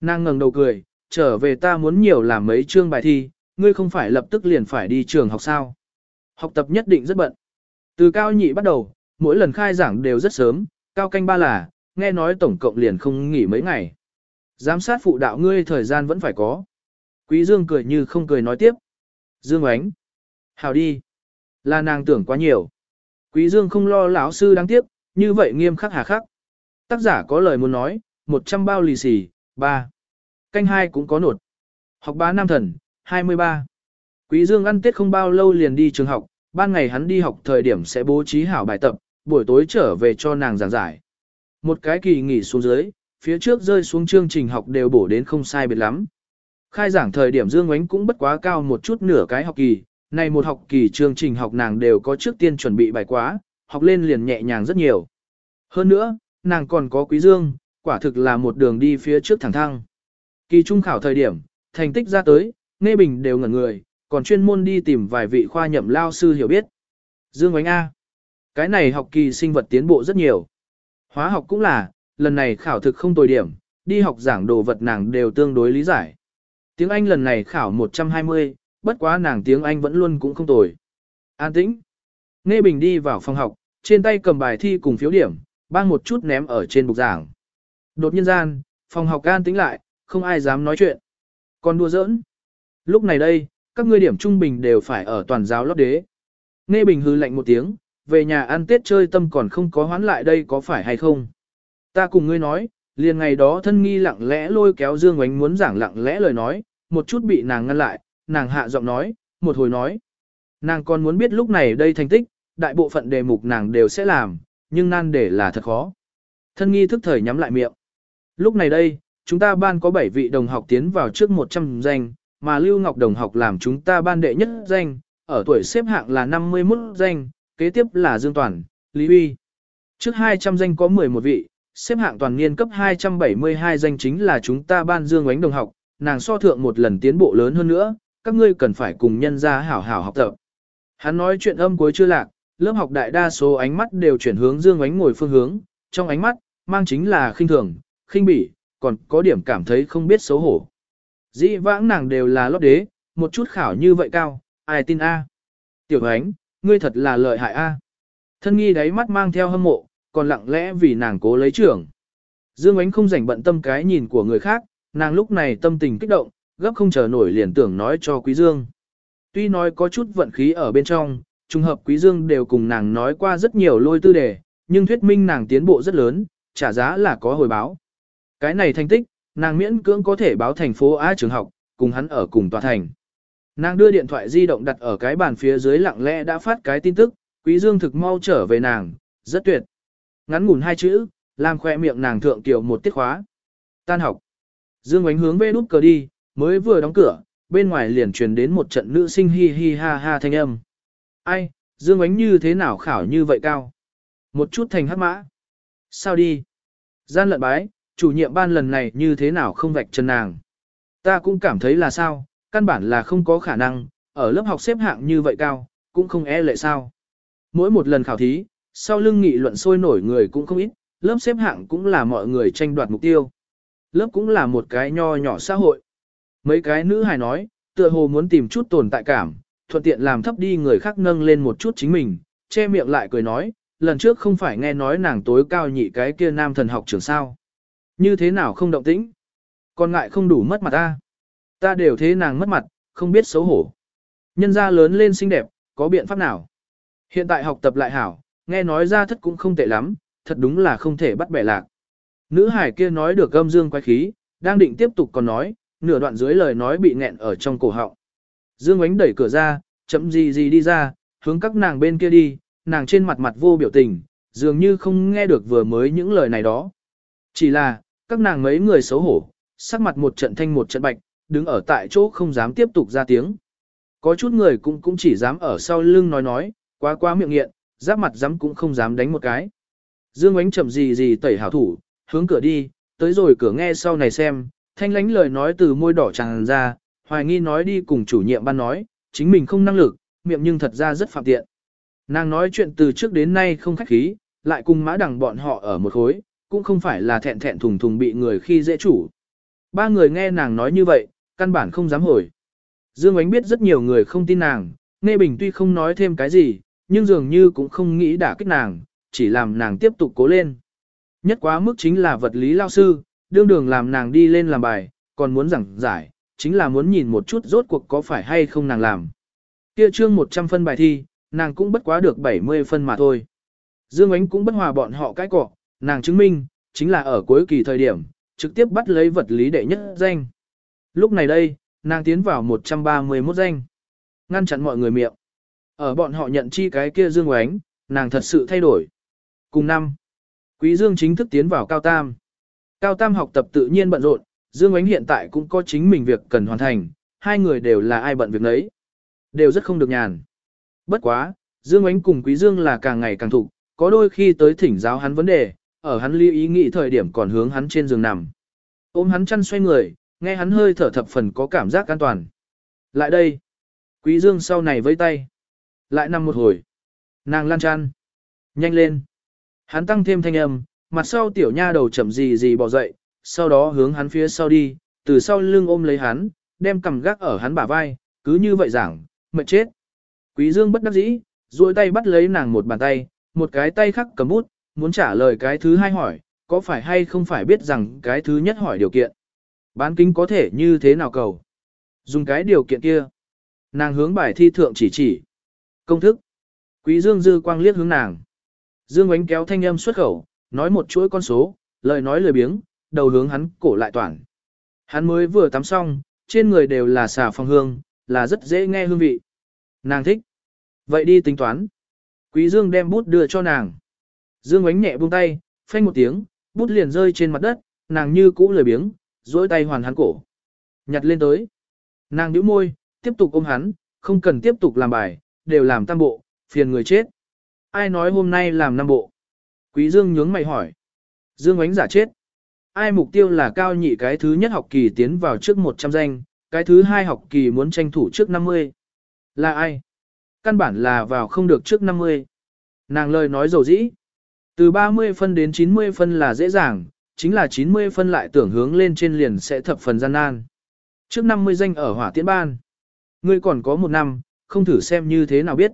Nàng ngẩng đầu cười, trở về ta muốn nhiều làm mấy chương bài thi, ngươi không phải lập tức liền phải đi trường học sao. Học tập nhất định rất bận. Từ cao nhị bắt đầu, mỗi lần khai giảng đều rất sớm, cao canh ba là, nghe nói tổng cộng liền không nghỉ mấy ngày. Giám sát phụ đạo ngươi thời gian vẫn phải có. Quý Dương cười như không cười nói tiếp. Dương ánh. Hào đi. Là nàng tưởng quá nhiều. Quý Dương không lo lão sư đáng tiếc, như vậy nghiêm khắc hà khắc. Tác giả có lời muốn nói, 100 bao lì xì, 3. Canh hai cũng có nột. Học bá nam thần, 23. Quý Dương ăn tết không bao lâu liền đi trường học, ban ngày hắn đi học thời điểm sẽ bố trí hảo bài tập, buổi tối trở về cho nàng giảng giải. Một cái kỳ nghỉ xuống dưới, phía trước rơi xuống chương trình học đều bổ đến không sai biệt lắm. Khai giảng thời điểm Dương Ngoánh cũng bất quá cao một chút nửa cái học kỳ, này một học kỳ chương trình học nàng đều có trước tiên chuẩn bị bài quá, học lên liền nhẹ nhàng rất nhiều. Hơn nữa, nàng còn có Quý Dương, quả thực là một đường đi phía trước thẳng thăng. Kỳ trung khảo thời điểm, thành tích ra tới, nghe bình đều ngẩn người, còn chuyên môn đi tìm vài vị khoa nhậm lao sư hiểu biết. Dương Oánh A. Cái này học kỳ sinh vật tiến bộ rất nhiều. Hóa học cũng là, lần này khảo thực không tồi điểm, đi học giảng đồ vật nàng đều tương đối lý giải. Tiếng Anh lần này khảo 120, bất quá nàng tiếng Anh vẫn luôn cũng không tồi. An tĩnh. Nghe Bình đi vào phòng học, trên tay cầm bài thi cùng phiếu điểm, bang một chút ném ở trên bục giảng. Đột nhiên gian, phòng học an tĩnh lại, không ai dám nói chuyện. Còn đùa giỡn. Lúc này đây, các ngươi điểm trung bình đều phải ở toàn giáo lót đế. Nghe Bình hư lạnh một tiếng, về nhà ăn Tết chơi tâm còn không có hoán lại đây có phải hay không. Ta cùng ngươi nói, liền ngày đó thân nghi lặng lẽ lôi kéo Dương Ngoánh muốn giảng lặng lẽ lời nói, một chút bị nàng ngăn lại, nàng hạ giọng nói, một hồi nói. Nàng còn muốn biết lúc này đây thành tích, đại bộ phận đề mục nàng đều sẽ làm, nhưng nan để là thật khó. Thân nghi thức thời nhắm lại miệng. Lúc này đây, chúng ta ban có 7 vị đồng học tiến vào trước 100 danh, mà Lưu Ngọc đồng học làm chúng ta ban đệ nhất danh, ở tuổi xếp hạng là 51 danh, kế tiếp là Dương Toàn, Lý Uy. Trước 200 danh có 11 vị, xếp hạng toàn niên cấp 272 danh chính là chúng ta ban Dương Oánh đồng học, nàng so thượng một lần tiến bộ lớn hơn nữa, các ngươi cần phải cùng nhân ra hảo hảo học tập. Hắn nói chuyện âm cuối chưa lạc, lớp học đại đa số ánh mắt đều chuyển hướng Dương ánh ngồi phương hướng, trong ánh mắt, mang chính là khinh thường, khinh bỉ, còn có điểm cảm thấy không biết xấu hổ. Dĩ vãng nàng đều là lót đế, một chút khảo như vậy cao, ai tin a? Tiểu ánh, ngươi thật là lợi hại a. Thân nghi đáy mắt mang theo hâm mộ, còn lặng lẽ vì nàng cố lấy trưởng. Dương Ánh không rảnh bận tâm cái nhìn của người khác, nàng lúc này tâm tình kích động, gấp không chờ nổi liền tưởng nói cho Quý Dương. Tuy nói có chút vận khí ở bên trong, trùng hợp Quý Dương đều cùng nàng nói qua rất nhiều lôi tư đề, nhưng thuyết minh nàng tiến bộ rất lớn, trả giá là có hồi báo. Cái này thành tích, nàng miễn cưỡng có thể báo thành phố A trường học, cùng hắn ở cùng tòa thành. Nàng đưa điện thoại di động đặt ở cái bàn phía dưới lặng lẽ đã phát cái tin tức, Quý Dương thực mau trở về nàng, rất tuyệt. Ngắn ngủn hai chữ, làm khoe miệng nàng thượng tiểu một tiết khóa. Tan học. Dương ánh hướng về nút cờ đi, mới vừa đóng cửa, bên ngoài liền truyền đến một trận nữ sinh hi hi ha ha thanh âm. Ai, Dương ánh như thế nào khảo như vậy cao? Một chút thành hắc mã. Sao đi? Gian lận bái, chủ nhiệm ban lần này như thế nào không vạch chân nàng? Ta cũng cảm thấy là sao, căn bản là không có khả năng, ở lớp học xếp hạng như vậy cao, cũng không e lệ sao. Mỗi một lần khảo thí, sau lưng nghị luận sôi nổi người cũng không ít, lớp xếp hạng cũng là mọi người tranh đoạt mục tiêu. Lớp cũng là một cái nho nhỏ xã hội. Mấy cái nữ hài nói, tựa hồ muốn tìm chút tồn tại cảm, thuận tiện làm thấp đi người khác nâng lên một chút chính mình, che miệng lại cười nói, lần trước không phải nghe nói nàng tối cao nhị cái kia nam thần học trường sao. Như thế nào không động tĩnh? Còn ngại không đủ mất mặt ta. Ta đều thế nàng mất mặt, không biết xấu hổ. Nhân gia lớn lên xinh đẹp, có biện pháp nào? Hiện tại học tập lại hảo, nghe nói ra thất cũng không tệ lắm, thật đúng là không thể bắt bẻ lạc. Nữ hải kia nói được âm dương quái khí, đang định tiếp tục còn nói, nửa đoạn dưới lời nói bị nghẹn ở trong cổ họng. Dương ánh đẩy cửa ra, chậm gì gì đi ra, hướng các nàng bên kia đi, nàng trên mặt mặt vô biểu tình, dường như không nghe được vừa mới những lời này đó. Chỉ là, các nàng mấy người xấu hổ, sắc mặt một trận thanh một trận bạch, đứng ở tại chỗ không dám tiếp tục ra tiếng. Có chút người cũng cũng chỉ dám ở sau lưng nói nói, quá quá miệng nghiện, giáp mặt dám cũng không dám đánh một cái. Dương ánh chậm gì gì tẩy hảo thủ, hướng cửa đi, tới rồi cửa nghe sau này xem, thanh lánh lời nói từ môi đỏ tràn ra, hoài nghi nói đi cùng chủ nhiệm ban nói, chính mình không năng lực, miệng nhưng thật ra rất phạm tiện. Nàng nói chuyện từ trước đến nay không khách khí, lại cùng mã đằng bọn họ ở một khối, cũng không phải là thẹn thẹn thùng thùng bị người khi dễ chủ. Ba người nghe nàng nói như vậy, căn bản không dám hồi. Dương Ánh biết rất nhiều người không tin nàng, Nghe Bình tuy không nói thêm cái gì, nhưng dường như cũng không nghĩ đả kích nàng, chỉ làm nàng tiếp tục cố lên. Nhất quá mức chính là vật lý lao sư, đương đường làm nàng đi lên làm bài, còn muốn giảng giải, chính là muốn nhìn một chút rốt cuộc có phải hay không nàng làm. Kia chương 100 phân bài thi, nàng cũng bất quá được 70 phân mà thôi. Dương Ánh cũng bất hòa bọn họ cái cọ, nàng chứng minh, chính là ở cuối kỳ thời điểm, trực tiếp bắt lấy vật lý đệ nhất danh. Lúc này đây, nàng tiến vào 131 danh. Ngăn chặn mọi người miệng. Ở bọn họ nhận chi cái kia Dương Oánh, nàng thật sự thay đổi. Cùng năm, Quý Dương chính thức tiến vào cao tam. Cao tam học tập tự nhiên bận rộn, Dương Ánh hiện tại cũng có chính mình việc cần hoàn thành, hai người đều là ai bận việc nấy. Đều rất không được nhàn. Bất quá, Dương Ánh cùng Quý Dương là càng ngày càng thục, có đôi khi tới thỉnh giáo hắn vấn đề, ở hắn lưu ý nghĩ thời điểm còn hướng hắn trên giường nằm. Ôm hắn chăn xoay người, nghe hắn hơi thở thập phần có cảm giác an toàn. Lại đây. Quý Dương sau này vẫy tay. Lại nằm một hồi. Nàng lan chăn. Nhanh lên. Hắn tăng thêm thanh âm, mặt sau tiểu nha đầu chậm gì gì bỏ dậy, sau đó hướng hắn phía sau đi, từ sau lưng ôm lấy hắn, đem cầm gác ở hắn bả vai, cứ như vậy giảng, mệt chết. Quý Dương bất đắc dĩ, duỗi tay bắt lấy nàng một bàn tay, một cái tay khác cầm bút, muốn trả lời cái thứ hai hỏi, có phải hay không phải biết rằng cái thứ nhất hỏi điều kiện. Bán kính có thể như thế nào cầu? Dùng cái điều kiện kia. Nàng hướng bài thi thượng chỉ chỉ. Công thức. Quý Dương dư quang liếc hướng nàng. Dương ánh kéo thanh âm xuất khẩu, nói một chuỗi con số, lời nói lười biếng, đầu hướng hắn cổ lại toàn. Hắn mới vừa tắm xong, trên người đều là xà phòng hương, là rất dễ nghe hương vị. Nàng thích. Vậy đi tính toán. Quý Dương đem bút đưa cho nàng. Dương ánh nhẹ buông tay, phanh một tiếng, bút liền rơi trên mặt đất, nàng như cũ lười biếng, duỗi tay hoàn hắn cổ. Nhặt lên tới. Nàng nhíu môi, tiếp tục ôm hắn, không cần tiếp tục làm bài, đều làm tam bộ, phiền người chết. Ai nói hôm nay làm năm bộ? Quý Dương nhướng mày hỏi. Dương ánh giả chết. Ai mục tiêu là cao nhị cái thứ nhất học kỳ tiến vào trước 100 danh, cái thứ hai học kỳ muốn tranh thủ trước 50. Là ai? Căn bản là vào không được trước 50. Nàng lời nói dầu dĩ. Từ 30 phân đến 90 phân là dễ dàng, chính là 90 phân lại tưởng hướng lên trên liền sẽ thập phần gian nan. Trước 50 danh ở hỏa tiễn ban. Ngươi còn có một năm, không thử xem như thế nào biết.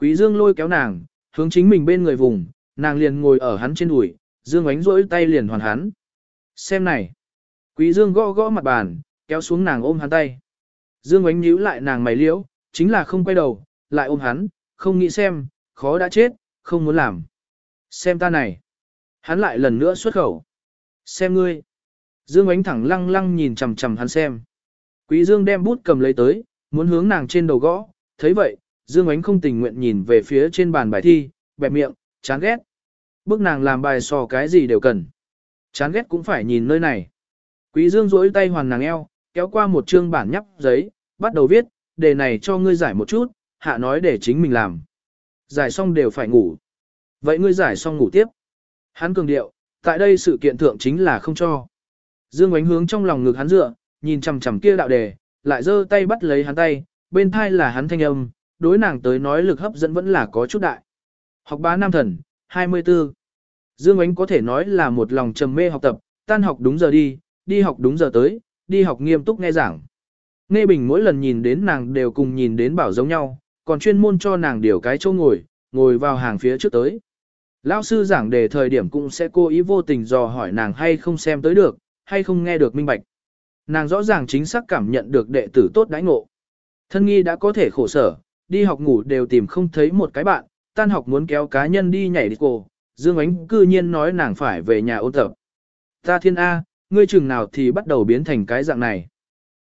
Quý Dương lôi kéo nàng, hướng chính mình bên người vùng, nàng liền ngồi ở hắn trên đùi, Dương ánh rỗi tay liền hoàn hắn. Xem này. Quý Dương gõ gõ mặt bàn, kéo xuống nàng ôm hắn tay. Dương ánh nhíu lại nàng mày liễu, chính là không quay đầu, lại ôm hắn, không nghĩ xem, khó đã chết, không muốn làm. Xem ta này. Hắn lại lần nữa xuất khẩu. Xem ngươi. Dương ánh thẳng lăng lăng nhìn chằm chằm hắn xem. Quý Dương đem bút cầm lấy tới, muốn hướng nàng trên đầu gõ, thấy vậy, Dương ánh không tình nguyện nhìn về phía trên bàn bài thi, bẹp miệng, chán ghét. Bước nàng làm bài sò cái gì đều cần. Chán ghét cũng phải nhìn nơi này. Quý Dương duỗi tay hoàn nàng eo, kéo qua một chương bản nhắp giấy, bắt đầu viết, đề này cho ngươi giải một chút, hạ nói để chính mình làm. Giải xong đều phải ngủ. Vậy ngươi giải xong ngủ tiếp. Hắn cường điệu, tại đây sự kiện thượng chính là không cho. Dương ánh hướng trong lòng ngực hắn dựa, nhìn chằm chằm kia đạo đề, lại giơ tay bắt lấy hắn tay, bên thai là hắn thanh âm, đối nàng tới nói lực hấp dẫn vẫn là có chút đại. Học bá nam thần, 24. Dương ánh có thể nói là một lòng trầm mê học tập, tan học đúng giờ đi, đi học đúng giờ tới, đi học nghiêm túc nghe giảng. Nghe Bình mỗi lần nhìn đến nàng đều cùng nhìn đến bảo giống nhau, còn chuyên môn cho nàng điều cái chỗ ngồi, ngồi vào hàng phía trước tới. Lão sư giảng đề thời điểm cũng sẽ cố ý vô tình dò hỏi nàng hay không xem tới được, hay không nghe được minh bạch. Nàng rõ ràng chính xác cảm nhận được đệ tử tốt đãi ngộ. Thân nghi đã có thể khổ sở, đi học ngủ đều tìm không thấy một cái bạn, tan học muốn kéo cá nhân đi nhảy đi cổ, Dương Ánh cư nhiên nói nàng phải về nhà ôn tập. Ta thiên A, ngươi chừng nào thì bắt đầu biến thành cái dạng này.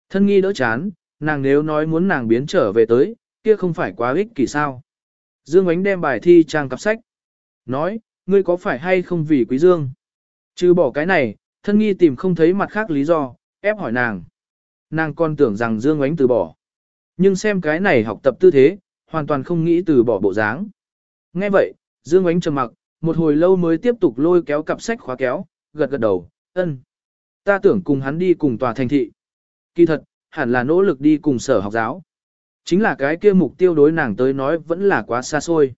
Thân nghi đỡ chán, nàng nếu nói muốn nàng biến trở về tới, kia không phải quá ích kỷ sao. Dương Ánh đem bài thi trang cặp sách. Nói, ngươi có phải hay không vì quý Dương? Chứ bỏ cái này, thân nghi tìm không thấy mặt khác lý do, ép hỏi nàng. Nàng còn tưởng rằng Dương Ánh từ bỏ. Nhưng xem cái này học tập tư thế, hoàn toàn không nghĩ từ bỏ bộ dáng. Nghe vậy, Dương Ánh trầm mặc, một hồi lâu mới tiếp tục lôi kéo cặp sách khóa kéo, gật gật đầu, ân. Ta tưởng cùng hắn đi cùng tòa thành thị. Kỳ thật, hẳn là nỗ lực đi cùng sở học giáo. Chính là cái kia mục tiêu đối nàng tới nói vẫn là quá xa xôi.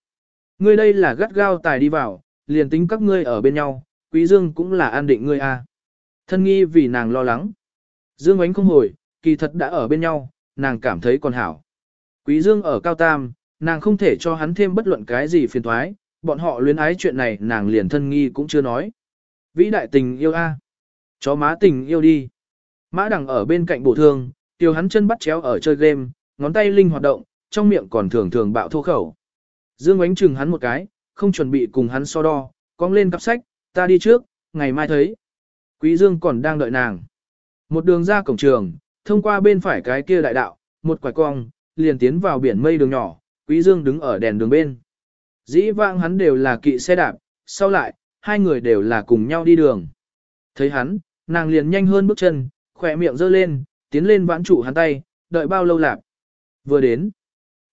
Ngươi đây là gắt gao tài đi vào, liền tính các ngươi ở bên nhau, quý dương cũng là an định ngươi a. À. Thân nghi vì nàng lo lắng. Dương ánh không hồi, kỳ thật đã ở bên nhau, nàng cảm thấy còn hảo. Quý dương ở cao tam, nàng không thể cho hắn thêm bất luận cái gì phiền thoái, bọn họ luyến ái chuyện này nàng liền thân nghi cũng chưa nói. Vĩ đại tình yêu a, Chó má tình yêu đi. Mã đằng ở bên cạnh bổ thương, tiêu hắn chân bắt chéo ở chơi game, ngón tay linh hoạt động, trong miệng còn thường thường bạo thô khẩu. Dương ánh chừng hắn một cái, không chuẩn bị cùng hắn so đo, cong lên cặp sách, ta đi trước, ngày mai thấy. Quý Dương còn đang đợi nàng. Một đường ra cổng trường, thông qua bên phải cái kia đại đạo, một quải cong, liền tiến vào biển mây đường nhỏ, Quý Dương đứng ở đèn đường bên. Dĩ vãng hắn đều là kỵ xe đạp, sau lại, hai người đều là cùng nhau đi đường. Thấy hắn, nàng liền nhanh hơn bước chân, khỏe miệng giơ lên, tiến lên vãn trụ hắn tay, đợi bao lâu lạp. Vừa đến.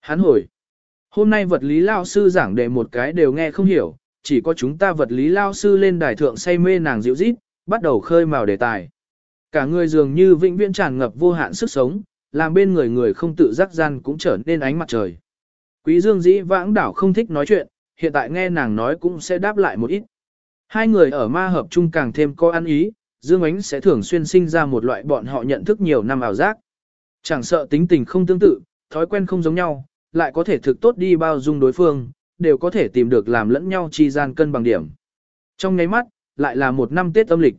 Hắn hồi. Hôm nay vật lý lao sư giảng đề một cái đều nghe không hiểu, chỉ có chúng ta vật lý lao sư lên đài thượng say mê nàng dịu rít, bắt đầu khơi mào đề tài. Cả người dường như vĩnh viễn tràn ngập vô hạn sức sống, làm bên người người không tự giác gian cũng trở nên ánh mặt trời. Quý Dương dĩ vãng đảo không thích nói chuyện, hiện tại nghe nàng nói cũng sẽ đáp lại một ít. Hai người ở ma hợp chung càng thêm có ăn ý, Dương Ánh sẽ thường xuyên sinh ra một loại bọn họ nhận thức nhiều năm ảo giác. Chẳng sợ tính tình không tương tự, thói quen không giống nhau, lại có thể thực tốt đi bao dung đối phương, đều có thể tìm được làm lẫn nhau chi gian cân bằng điểm. Trong nháy mắt, lại là một năm Tết âm lịch.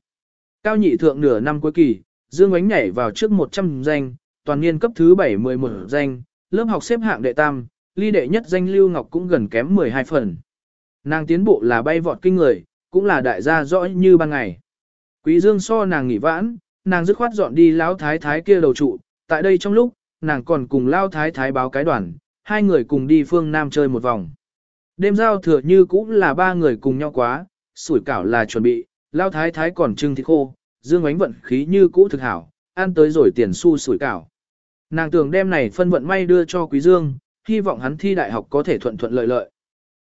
Cao nhị thượng nửa năm cuối kỳ, Dương Ánh nhảy vào trước 100 danh, toàn niên cấp thứ 7-11 danh, lớp học xếp hạng đệ tam, ly đệ nhất danh Lưu Ngọc cũng gần kém 12 phần. Nàng tiến bộ là bay vọt kinh người, cũng là đại gia rõ như ban ngày. Quý Dương so nàng nghỉ vãn, nàng dứt khoát dọn đi lão thái thái kia đầu trụ, tại đây trong lúc, nàng còn cùng lão thái thái báo cái đoàn, hai người cùng đi phương Nam chơi một vòng. Đêm giao thừa như cũng là ba người cùng nhau quá, sủi cảo là chuẩn bị, lão thái thái còn trưng thịt khô, dương ánh vận khí như cũ thực hảo, ăn tới rồi tiền xu sủi cảo. Nàng tưởng đem này phân vận may đưa cho quý dương, hy vọng hắn thi đại học có thể thuận thuận lợi lợi.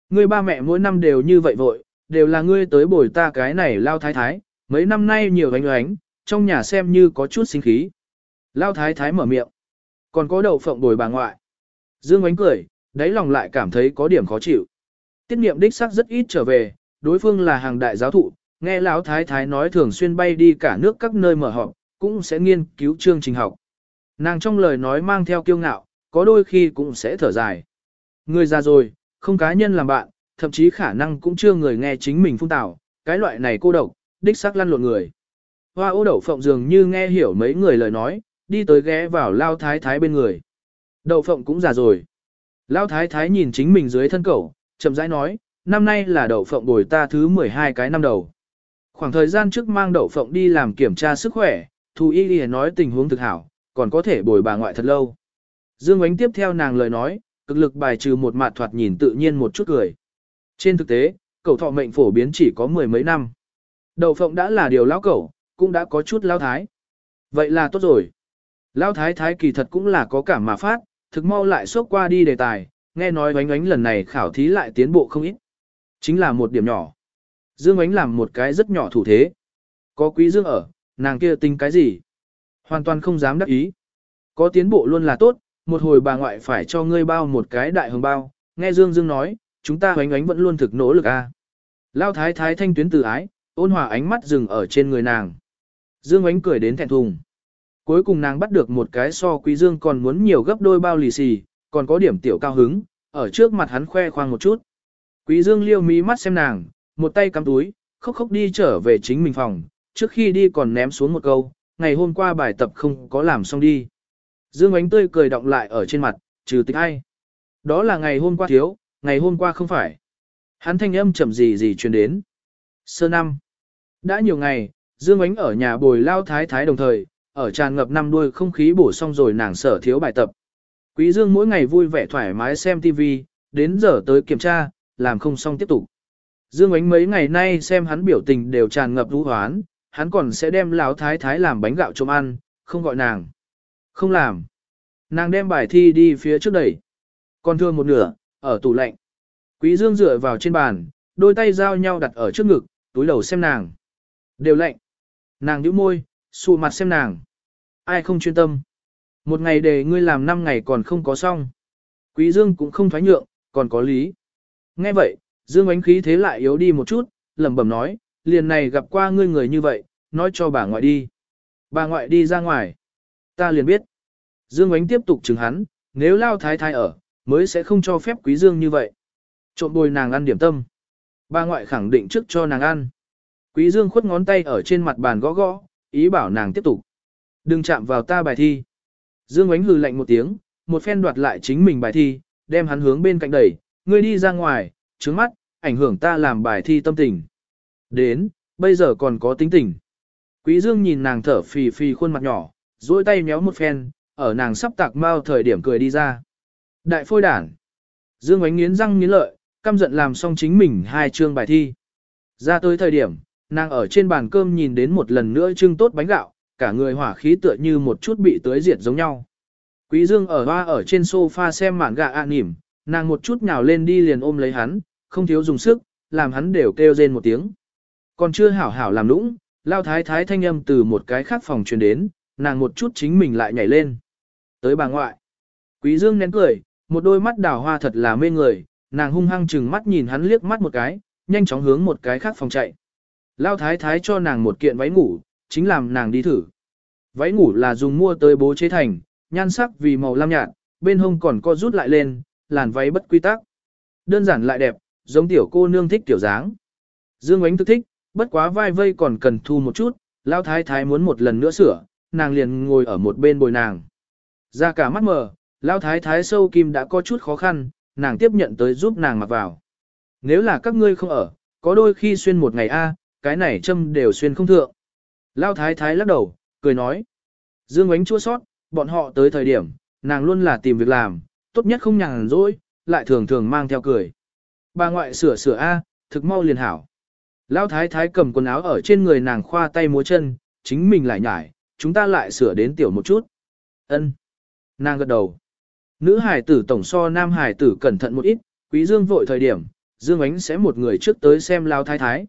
Ngươi ba mẹ mỗi năm đều như vậy vội, đều là ngươi tới bồi ta cái này lao thái thái, mấy năm nay nhiều ánh oánh, trong nhà xem như có chút sinh khí. Lao thái thái mở miệng. Còn có đậu phộng bồi bà ngoại. Dương oánh cười, đáy lòng lại cảm thấy có điểm khó chịu. Tiết niệm đích xác rất ít trở về, đối phương là hàng đại giáo thụ, nghe lão thái thái nói thường xuyên bay đi cả nước các nơi mở họp, cũng sẽ nghiên cứu chương trình học. Nàng trong lời nói mang theo kiêu ngạo, có đôi khi cũng sẽ thở dài. Người già rồi, không cá nhân làm bạn, thậm chí khả năng cũng chưa người nghe chính mình phun tảo, cái loại này cô độc, đích xác lăn lộn người. Hoa ô đậu phộng dường như nghe hiểu mấy người lời nói, đi tới ghé vào lao thái thái bên người. Đậu phộng cũng già rồi. Lao thái thái nhìn chính mình dưới thân cẩu, chậm rãi nói, năm nay là đậu phộng bồi ta thứ 12 cái năm đầu. Khoảng thời gian trước mang đậu phộng đi làm kiểm tra sức khỏe, Thù Y đi nói tình huống thực hảo, còn có thể bồi bà ngoại thật lâu. Dương Ánh tiếp theo nàng lời nói, cực lực bài trừ một mạt thoạt nhìn tự nhiên một chút cười. Trên thực tế, cậu thọ mệnh phổ biến chỉ có mười mấy năm. Đậu phộng đã là điều lão cẩu, cũng đã có chút lao thái. Vậy là tốt rồi. Lao thái thái kỳ thật cũng là có cảm mà phát, thực mau lại xốc qua đi đề tài, nghe nói oánh oánh lần này khảo thí lại tiến bộ không ít. Chính là một điểm nhỏ. Dương oánh làm một cái rất nhỏ thủ thế. Có quý dương ở, nàng kia tính cái gì? Hoàn toàn không dám đắc ý. Có tiến bộ luôn là tốt, một hồi bà ngoại phải cho ngươi bao một cái đại hồng bao. Nghe Dương Dương nói, chúng ta hoánh ánh vẫn luôn thực nỗ lực a. Lao thái thái thanh tuyến từ ái, ôn hòa ánh mắt dừng ở trên người nàng. Dương Ánh cười đến thẹn thùng. Cuối cùng nàng bắt được một cái so quý dương còn muốn nhiều gấp đôi bao lì xì, còn có điểm tiểu cao hứng, ở trước mặt hắn khoe khoang một chút. Quý dương liêu mí mắt xem nàng, một tay cắm túi, khóc khóc đi trở về chính mình phòng, trước khi đi còn ném xuống một câu, ngày hôm qua bài tập không có làm xong đi. Dương ánh tươi cười động lại ở trên mặt, trừ tịch ai. Đó là ngày hôm qua thiếu, ngày hôm qua không phải. Hắn thanh âm chậm gì gì truyền đến. Sơ năm. Đã nhiều ngày, Dương ánh ở nhà bồi lao thái thái đồng thời, ở tràn ngập năm đuôi không khí bổ xong rồi nàng sở thiếu bài tập. Quý Dương mỗi ngày vui vẻ thoải mái xem TV, đến giờ tới kiểm tra, làm không xong tiếp tục. Dương ánh mấy ngày nay xem hắn biểu tình đều tràn ngập vũ hoán, hắn còn sẽ đem lão thái thái làm bánh gạo trộm ăn, không gọi nàng. Không làm. Nàng đem bài thi đi phía trước đẩy. Còn thương một nửa, ở tủ lạnh. Quý Dương dựa vào trên bàn, đôi tay giao nhau đặt ở trước ngực, túi đầu xem nàng. Đều lạnh. Nàng nhíu môi, sụ mặt xem nàng. Ai không chuyên tâm. Một ngày để ngươi làm năm ngày còn không có xong. Quý Dương cũng không thoái nhượng, còn có lý. Nghe vậy, Dương ánh khí thế lại yếu đi một chút, lẩm bẩm nói, liền này gặp qua ngươi người như vậy, nói cho bà ngoại đi. Bà ngoại đi ra ngoài. Ta liền biết. Dương ánh tiếp tục chừng hắn, nếu lao thái thái ở, mới sẽ không cho phép quý dương như vậy. Trộm bồi nàng ăn điểm tâm. Bà ngoại khẳng định trước cho nàng ăn. Quý dương khuất ngón tay ở trên mặt bàn gõ gõ, ý bảo nàng tiếp tục. Đừng chạm vào ta bài thi. Dương ánh hừ lạnh một tiếng, một phen đoạt lại chính mình bài thi, đem hắn hướng bên cạnh đẩy, ngươi đi ra ngoài, trướng mắt, ảnh hưởng ta làm bài thi tâm tình. Đến, bây giờ còn có tính tình. Quý Dương nhìn nàng thở phì phì khuôn mặt nhỏ, duỗi tay méo một phen, ở nàng sắp tạc mau thời điểm cười đi ra. Đại phôi đản. Dương ánh nghiến răng nghiến lợi, căm giận làm xong chính mình hai chương bài thi. Ra tới thời điểm, nàng ở trên bàn cơm nhìn đến một lần nữa trưng tốt bánh gạo, cả người hỏa khí tựa như một chút bị tưới diệt giống nhau. Quý Dương ở hoa ở trên sofa xem mạn gạ ạ nỉm, nàng một chút nhào lên đi liền ôm lấy hắn, không thiếu dùng sức, làm hắn đều kêu rên một tiếng. Còn chưa hảo hảo làm nũng, lao thái thái thanh âm từ một cái khác phòng truyền đến, nàng một chút chính mình lại nhảy lên. Tới bà ngoại. Quý Dương nén cười, một đôi mắt đào hoa thật là mê người, nàng hung hăng chừng mắt nhìn hắn liếc mắt một cái, nhanh chóng hướng một cái khác phòng chạy. Lao thái thái cho nàng một kiện váy ngủ, chính làm nàng đi thử. Váy ngủ là dùng mua tới bố chế thành, nhan sắc vì màu lam nhạt, bên hông còn co rút lại lên, làn váy bất quy tắc. Đơn giản lại đẹp, giống tiểu cô nương thích tiểu dáng. Dương Ánh thức thích, bất quá vai vây còn cần thu một chút, Lao thái thái muốn một lần nữa sửa, nàng liền ngồi ở một bên bồi nàng. Ra cả mắt mờ, Lao thái thái sâu kim đã có chút khó khăn, nàng tiếp nhận tới giúp nàng mặc vào. Nếu là các ngươi không ở, có đôi khi xuyên một ngày a, cái này châm đều xuyên không thượng. Lao thái thái lắc đầu, cười nói. Dương ánh chua sót, bọn họ tới thời điểm, nàng luôn là tìm việc làm, tốt nhất không nhàn rỗi, lại thường thường mang theo cười. Bà ngoại sửa sửa a, thực mau liền hảo. Lao thái thái cầm quần áo ở trên người nàng khoa tay múa chân, chính mình lại nhải, chúng ta lại sửa đến tiểu một chút. Ân. Nàng gật đầu. Nữ hải tử tổng so nam hải tử cẩn thận một ít, quý dương vội thời điểm, dương ánh sẽ một người trước tới xem lao thái thái.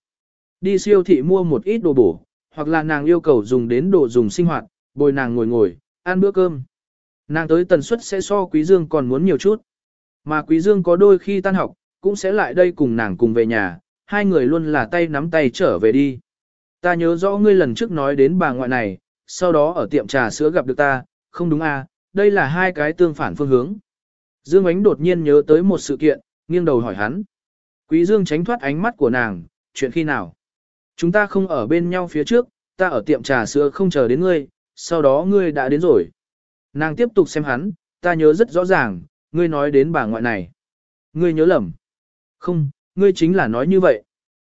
Đi siêu thị mua một ít đồ bổ, hoặc là nàng yêu cầu dùng đến đồ dùng sinh hoạt, bồi nàng ngồi ngồi, ăn bữa cơm. Nàng tới tần suất sẽ so quý dương còn muốn nhiều chút. Mà quý dương có đôi khi tan học, cũng sẽ lại đây cùng nàng cùng về nhà, hai người luôn là tay nắm tay trở về đi. Ta nhớ rõ ngươi lần trước nói đến bà ngoại này, sau đó ở tiệm trà sữa gặp được ta, không đúng à, đây là hai cái tương phản phương hướng. Dương Ánh đột nhiên nhớ tới một sự kiện, nghiêng đầu hỏi hắn. Quý Dương tránh thoát ánh mắt của nàng, chuyện khi nào? Chúng ta không ở bên nhau phía trước, ta ở tiệm trà sữa không chờ đến ngươi, sau đó ngươi đã đến rồi. Nàng tiếp tục xem hắn, ta nhớ rất rõ ràng, ngươi nói đến bà ngoại này. Ngươi nhớ lầm. Không, ngươi chính là nói như vậy.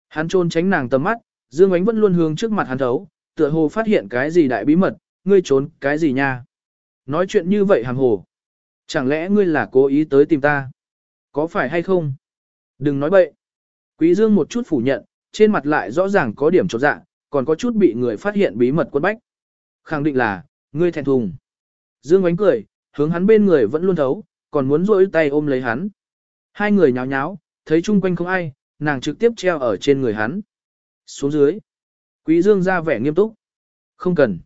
Hắn trôn tránh nàng tầm mắt, Dương Ánh vẫn luôn hướng trước mặt hắn thấu, tựa hồ phát hiện cái gì đại bí mật, ngươi trốn cái gì nha. Nói chuyện như vậy hàng hồ. Chẳng lẽ ngươi là cố ý tới tìm ta? Có phải hay không? Đừng nói bậy. Quý Dương một chút phủ nhận, trên mặt lại rõ ràng có điểm chột dạ, còn có chút bị người phát hiện bí mật quân bách. Khẳng định là, ngươi thẹn thùng. Dương ánh cười, hướng hắn bên người vẫn luôn thấu, còn muốn rỗi tay ôm lấy hắn. Hai người nháo nháo, thấy chung quanh không ai, nàng trực tiếp treo ở trên người hắn. Xuống dưới. Quý Dương ra vẻ nghiêm túc. Không cần.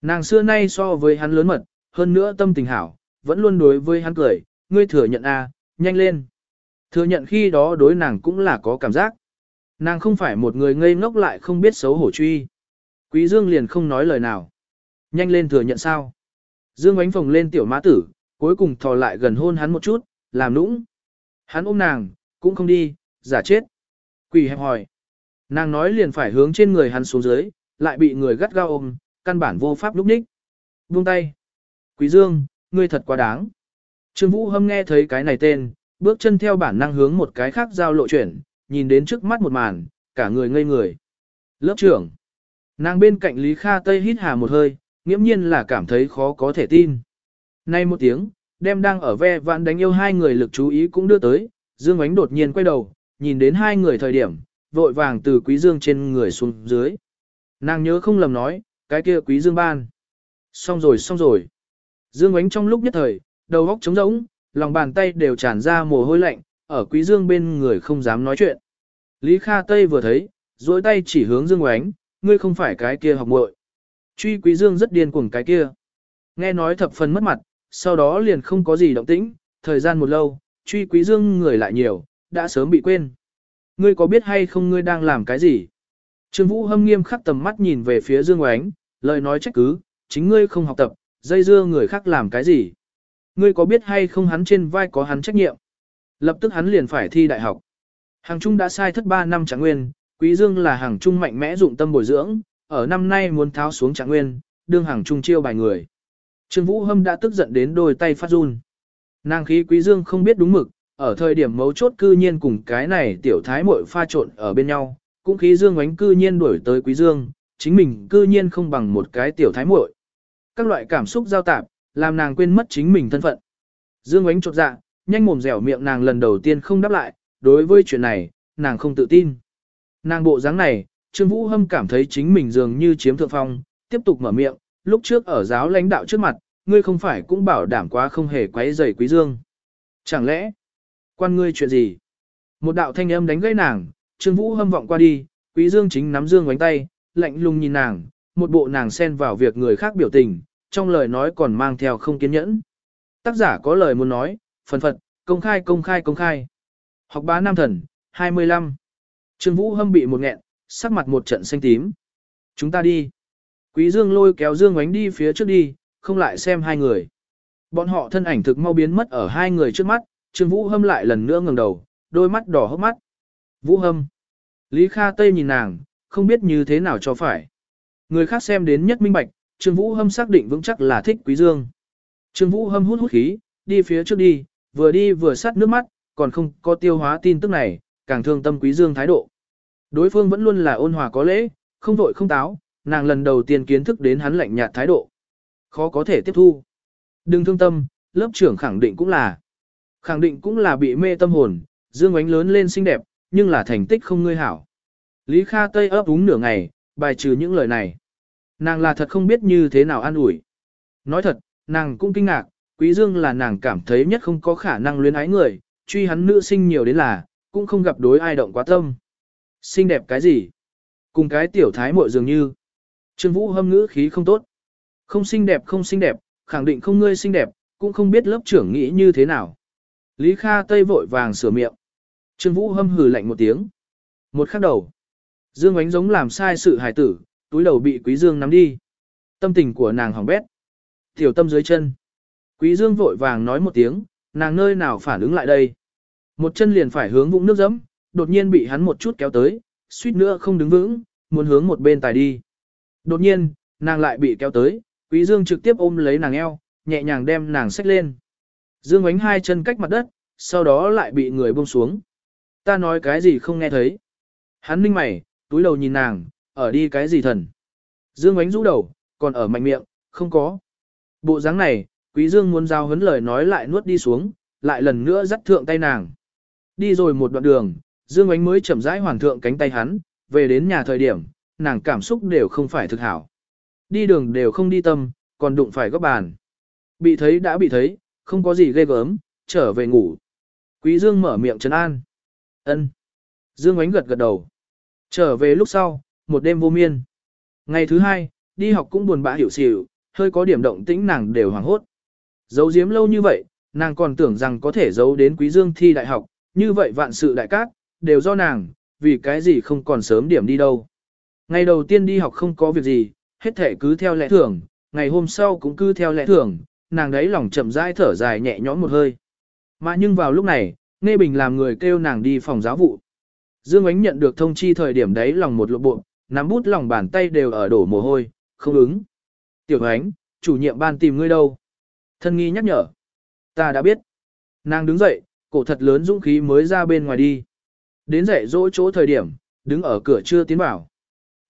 Nàng xưa nay so với hắn lớn mật, hơn nữa tâm tình hảo, vẫn luôn đối với hắn cười, ngươi thừa nhận a, nhanh lên. Thừa nhận khi đó đối nàng cũng là có cảm giác. Nàng không phải một người ngây ngốc lại không biết xấu hổ truy. Quý Dương liền không nói lời nào. Nhanh lên thừa nhận sao. Dương ánh phồng lên tiểu mã tử, cuối cùng thò lại gần hôn hắn một chút, làm nũng. Hắn ôm nàng, cũng không đi, giả chết. Quỷ hẹp hỏi. Nàng nói liền phải hướng trên người hắn xuống dưới, lại bị người gắt gao ôm, căn bản vô pháp lúc ních. Buông tay. Quý Dương, ngươi thật quá đáng. Trương Vũ Hâm nghe thấy cái này tên, bước chân theo bản năng hướng một cái khác giao lộ chuyển, nhìn đến trước mắt một màn, cả người ngây người. Lớp trưởng. Nàng bên cạnh Lý Kha Tây hít hà một hơi, nghiễm nhiên là cảm thấy khó có thể tin. Nay một tiếng, đem đang ở ve vãn đánh yêu hai người lực chú ý cũng đưa tới, Dương Ánh đột nhiên quay đầu, nhìn đến hai người thời điểm, vội vàng từ Quý Dương trên người xuống dưới. Nàng nhớ không lầm nói, cái kia Quý Dương ban. Xong rồi xong rồi. Dương Ánh trong lúc nhất thời, đầu óc trống rỗng, lòng bàn tay đều tràn ra mồ hôi lạnh, ở Quý Dương bên người không dám nói chuyện. Lý Kha Tây vừa thấy, duỗi tay chỉ hướng Dương Ánh, ngươi không phải cái kia học muội. Truy Quý Dương rất điên cuồng cái kia. Nghe nói thập phần mất mặt, sau đó liền không có gì động tĩnh, thời gian một lâu, truy Quý Dương người lại nhiều, đã sớm bị quên. Ngươi có biết hay không ngươi đang làm cái gì? Trương Vũ hâm nghiêm khắc tầm mắt nhìn về phía Dương Oánh, lời nói trách cứ, chính ngươi không học tập, dây dưa người khác làm cái gì? Ngươi có biết hay không hắn trên vai có hắn trách nhiệm? Lập tức hắn liền phải thi đại học. Hàng Trung đã sai thất 3 năm trạng nguyên, Quý Dương là hàng Trung mạnh mẽ dụng tâm bồi dưỡng, ở năm nay muốn tháo xuống trạng nguyên, đương hàng Trung chiêu bài người. Trương Vũ Hâm đã tức giận đến đôi tay phát run. Nàng khí Quý Dương không biết đúng mực, ở thời điểm mấu chốt cư nhiên cùng cái này tiểu thái muội pha trộn ở bên nhau, cũng khí Dương ánh cư nhiên đuổi tới Quý Dương, chính mình cư nhiên không bằng một cái tiểu thái muội. Các loại cảm xúc giao tạp, làm nàng quên mất chính mình thân phận. Dương ánh chột dạ, nhanh mồm dẻo miệng nàng lần đầu tiên không đáp lại, đối với chuyện này, nàng không tự tin. Nàng bộ dáng này, Trương Vũ Hâm cảm thấy chính mình dường như chiếm thượng phong, tiếp tục mở miệng, lúc trước ở giáo lãnh đạo trước mặt, ngươi không phải cũng bảo đảm quá không hề quấy rầy Quý Dương. Chẳng lẽ, quan ngươi chuyện gì? Một đạo thanh âm đánh gãy nàng, Trương Vũ hâm vọng qua đi, Quý Dương chính nắm Dương Ngoánh tay, lạnh lùng nhìn nàng, một bộ nàng xen vào việc người khác biểu tình, trong lời nói còn mang theo không kiên nhẫn. Tác giả có lời muốn nói, phần phật, công khai công khai công khai. Học bá nam thần, 25. Trương Vũ hâm bị một nghẹn, sắc mặt một trận xanh tím. Chúng ta đi. Quý Dương lôi kéo Dương Ngoánh đi phía trước đi, không lại xem hai người. Bọn họ thân ảnh thực mau biến mất ở hai người trước mắt, Trương Vũ Hâm lại lần nữa ngẩng đầu, đôi mắt đỏ hốc mắt. Vũ Hâm. Lý Kha Tây nhìn nàng, không biết như thế nào cho phải. Người khác xem đến nhất minh bạch, Trương Vũ Hâm xác định vững chắc là thích Quý Dương. Trương Vũ Hâm hút hút khí, đi phía trước đi, vừa đi vừa sát nước mắt, còn không có tiêu hóa tin tức này, càng thương tâm Quý Dương thái độ. Đối phương vẫn luôn là ôn hòa có lễ, không vội không táo, nàng lần đầu tiên kiến thức đến hắn lạnh nhạt thái độ. Khó có thể tiếp thu. Đừng thương tâm, lớp trưởng khẳng định cũng là. Khẳng định cũng là bị mê tâm hồn, dương ánh lớn lên xinh đẹp, nhưng là thành tích không ngươi hảo. Lý Kha Tây ấp úng nửa ngày, bài trừ những lời này. Nàng là thật không biết như thế nào an ủi. Nói thật, nàng cũng kinh ngạc, Quý Dương là nàng cảm thấy nhất không có khả năng luyến ái người, truy hắn nữ sinh nhiều đến là, cũng không gặp đối ai động quá tâm. Xinh đẹp cái gì? Cùng cái tiểu thái muội dường như. Trương Vũ hâm ngữ khí không tốt. Không xinh đẹp không xinh đẹp, khẳng định không ngươi xinh đẹp, cũng không biết lớp trưởng nghĩ như thế nào. Lý Kha Tây vội vàng sửa miệng. Trương Vũ hâm hừ lạnh một tiếng. Một khắc đầu. Dương ánh giống làm sai sự hài tử, túi đầu bị Quý Dương nắm đi. Tâm tình của nàng hỏng bét. Tiểu tâm dưới chân. Quý Dương vội vàng nói một tiếng, nàng nơi nào phản ứng lại đây. Một chân liền phải hướng vũng nước dẫm, đột nhiên bị hắn một chút kéo tới, suýt nữa không đứng vững, muốn hướng một bên tài đi. Đột nhiên, nàng lại bị kéo tới, Quý Dương trực tiếp ôm lấy nàng eo, nhẹ nhàng đem nàng xách lên. Dương ánh hai chân cách mặt đất, sau đó lại bị người buông xuống. Ta nói cái gì không nghe thấy. Hắn ninh mày, túi đầu nhìn nàng, ở đi cái gì thần. Dương ánh rũ đầu, còn ở mạnh miệng, không có. Bộ dáng này, Quý Dương muốn giao hấn lời nói lại nuốt đi xuống, lại lần nữa dắt thượng tay nàng. Đi rồi một đoạn đường, Dương ánh mới chậm rãi hoàn thượng cánh tay hắn, về đến nhà thời điểm, nàng cảm xúc đều không phải thực hảo. Đi đường đều không đi tâm, còn đụng phải góc bàn. Bị thấy đã bị thấy, không có gì ghê gớm, trở về ngủ. Quý Dương mở miệng trấn an. Ân. Dương ánh gật gật đầu. Trở về lúc sau, một đêm vô miên. Ngày thứ hai, đi học cũng buồn bã hiểu xỉu, hơi có điểm động tĩnh nàng đều hoảng hốt. Giấu giếm lâu như vậy, nàng còn tưởng rằng có thể giấu đến Quý Dương thi đại học, như vậy vạn sự đại cát, đều do nàng, vì cái gì không còn sớm điểm đi đâu. Ngày đầu tiên đi học không có việc gì, hết thể cứ theo lẽ thường, ngày hôm sau cũng cứ theo lẽ thường, nàng đấy lòng chậm rãi thở dài nhẹ nhõm một hơi. Mà nhưng vào lúc này, Nghe Bình làm người kêu nàng đi phòng giáo vụ. Dương Ánh nhận được thông chi thời điểm đấy lòng một lộ bộ, nắm bút lòng bàn tay đều ở đổ mồ hôi, không ứng. Tiểu Ánh, chủ nhiệm ban tìm ngươi đâu? Thân nghi nhắc nhở. Ta đã biết. Nàng đứng dậy, cổ thật lớn dũng khí mới ra bên ngoài đi. Đến dậy dỗ chỗ thời điểm, đứng ở cửa chưa tiến vào.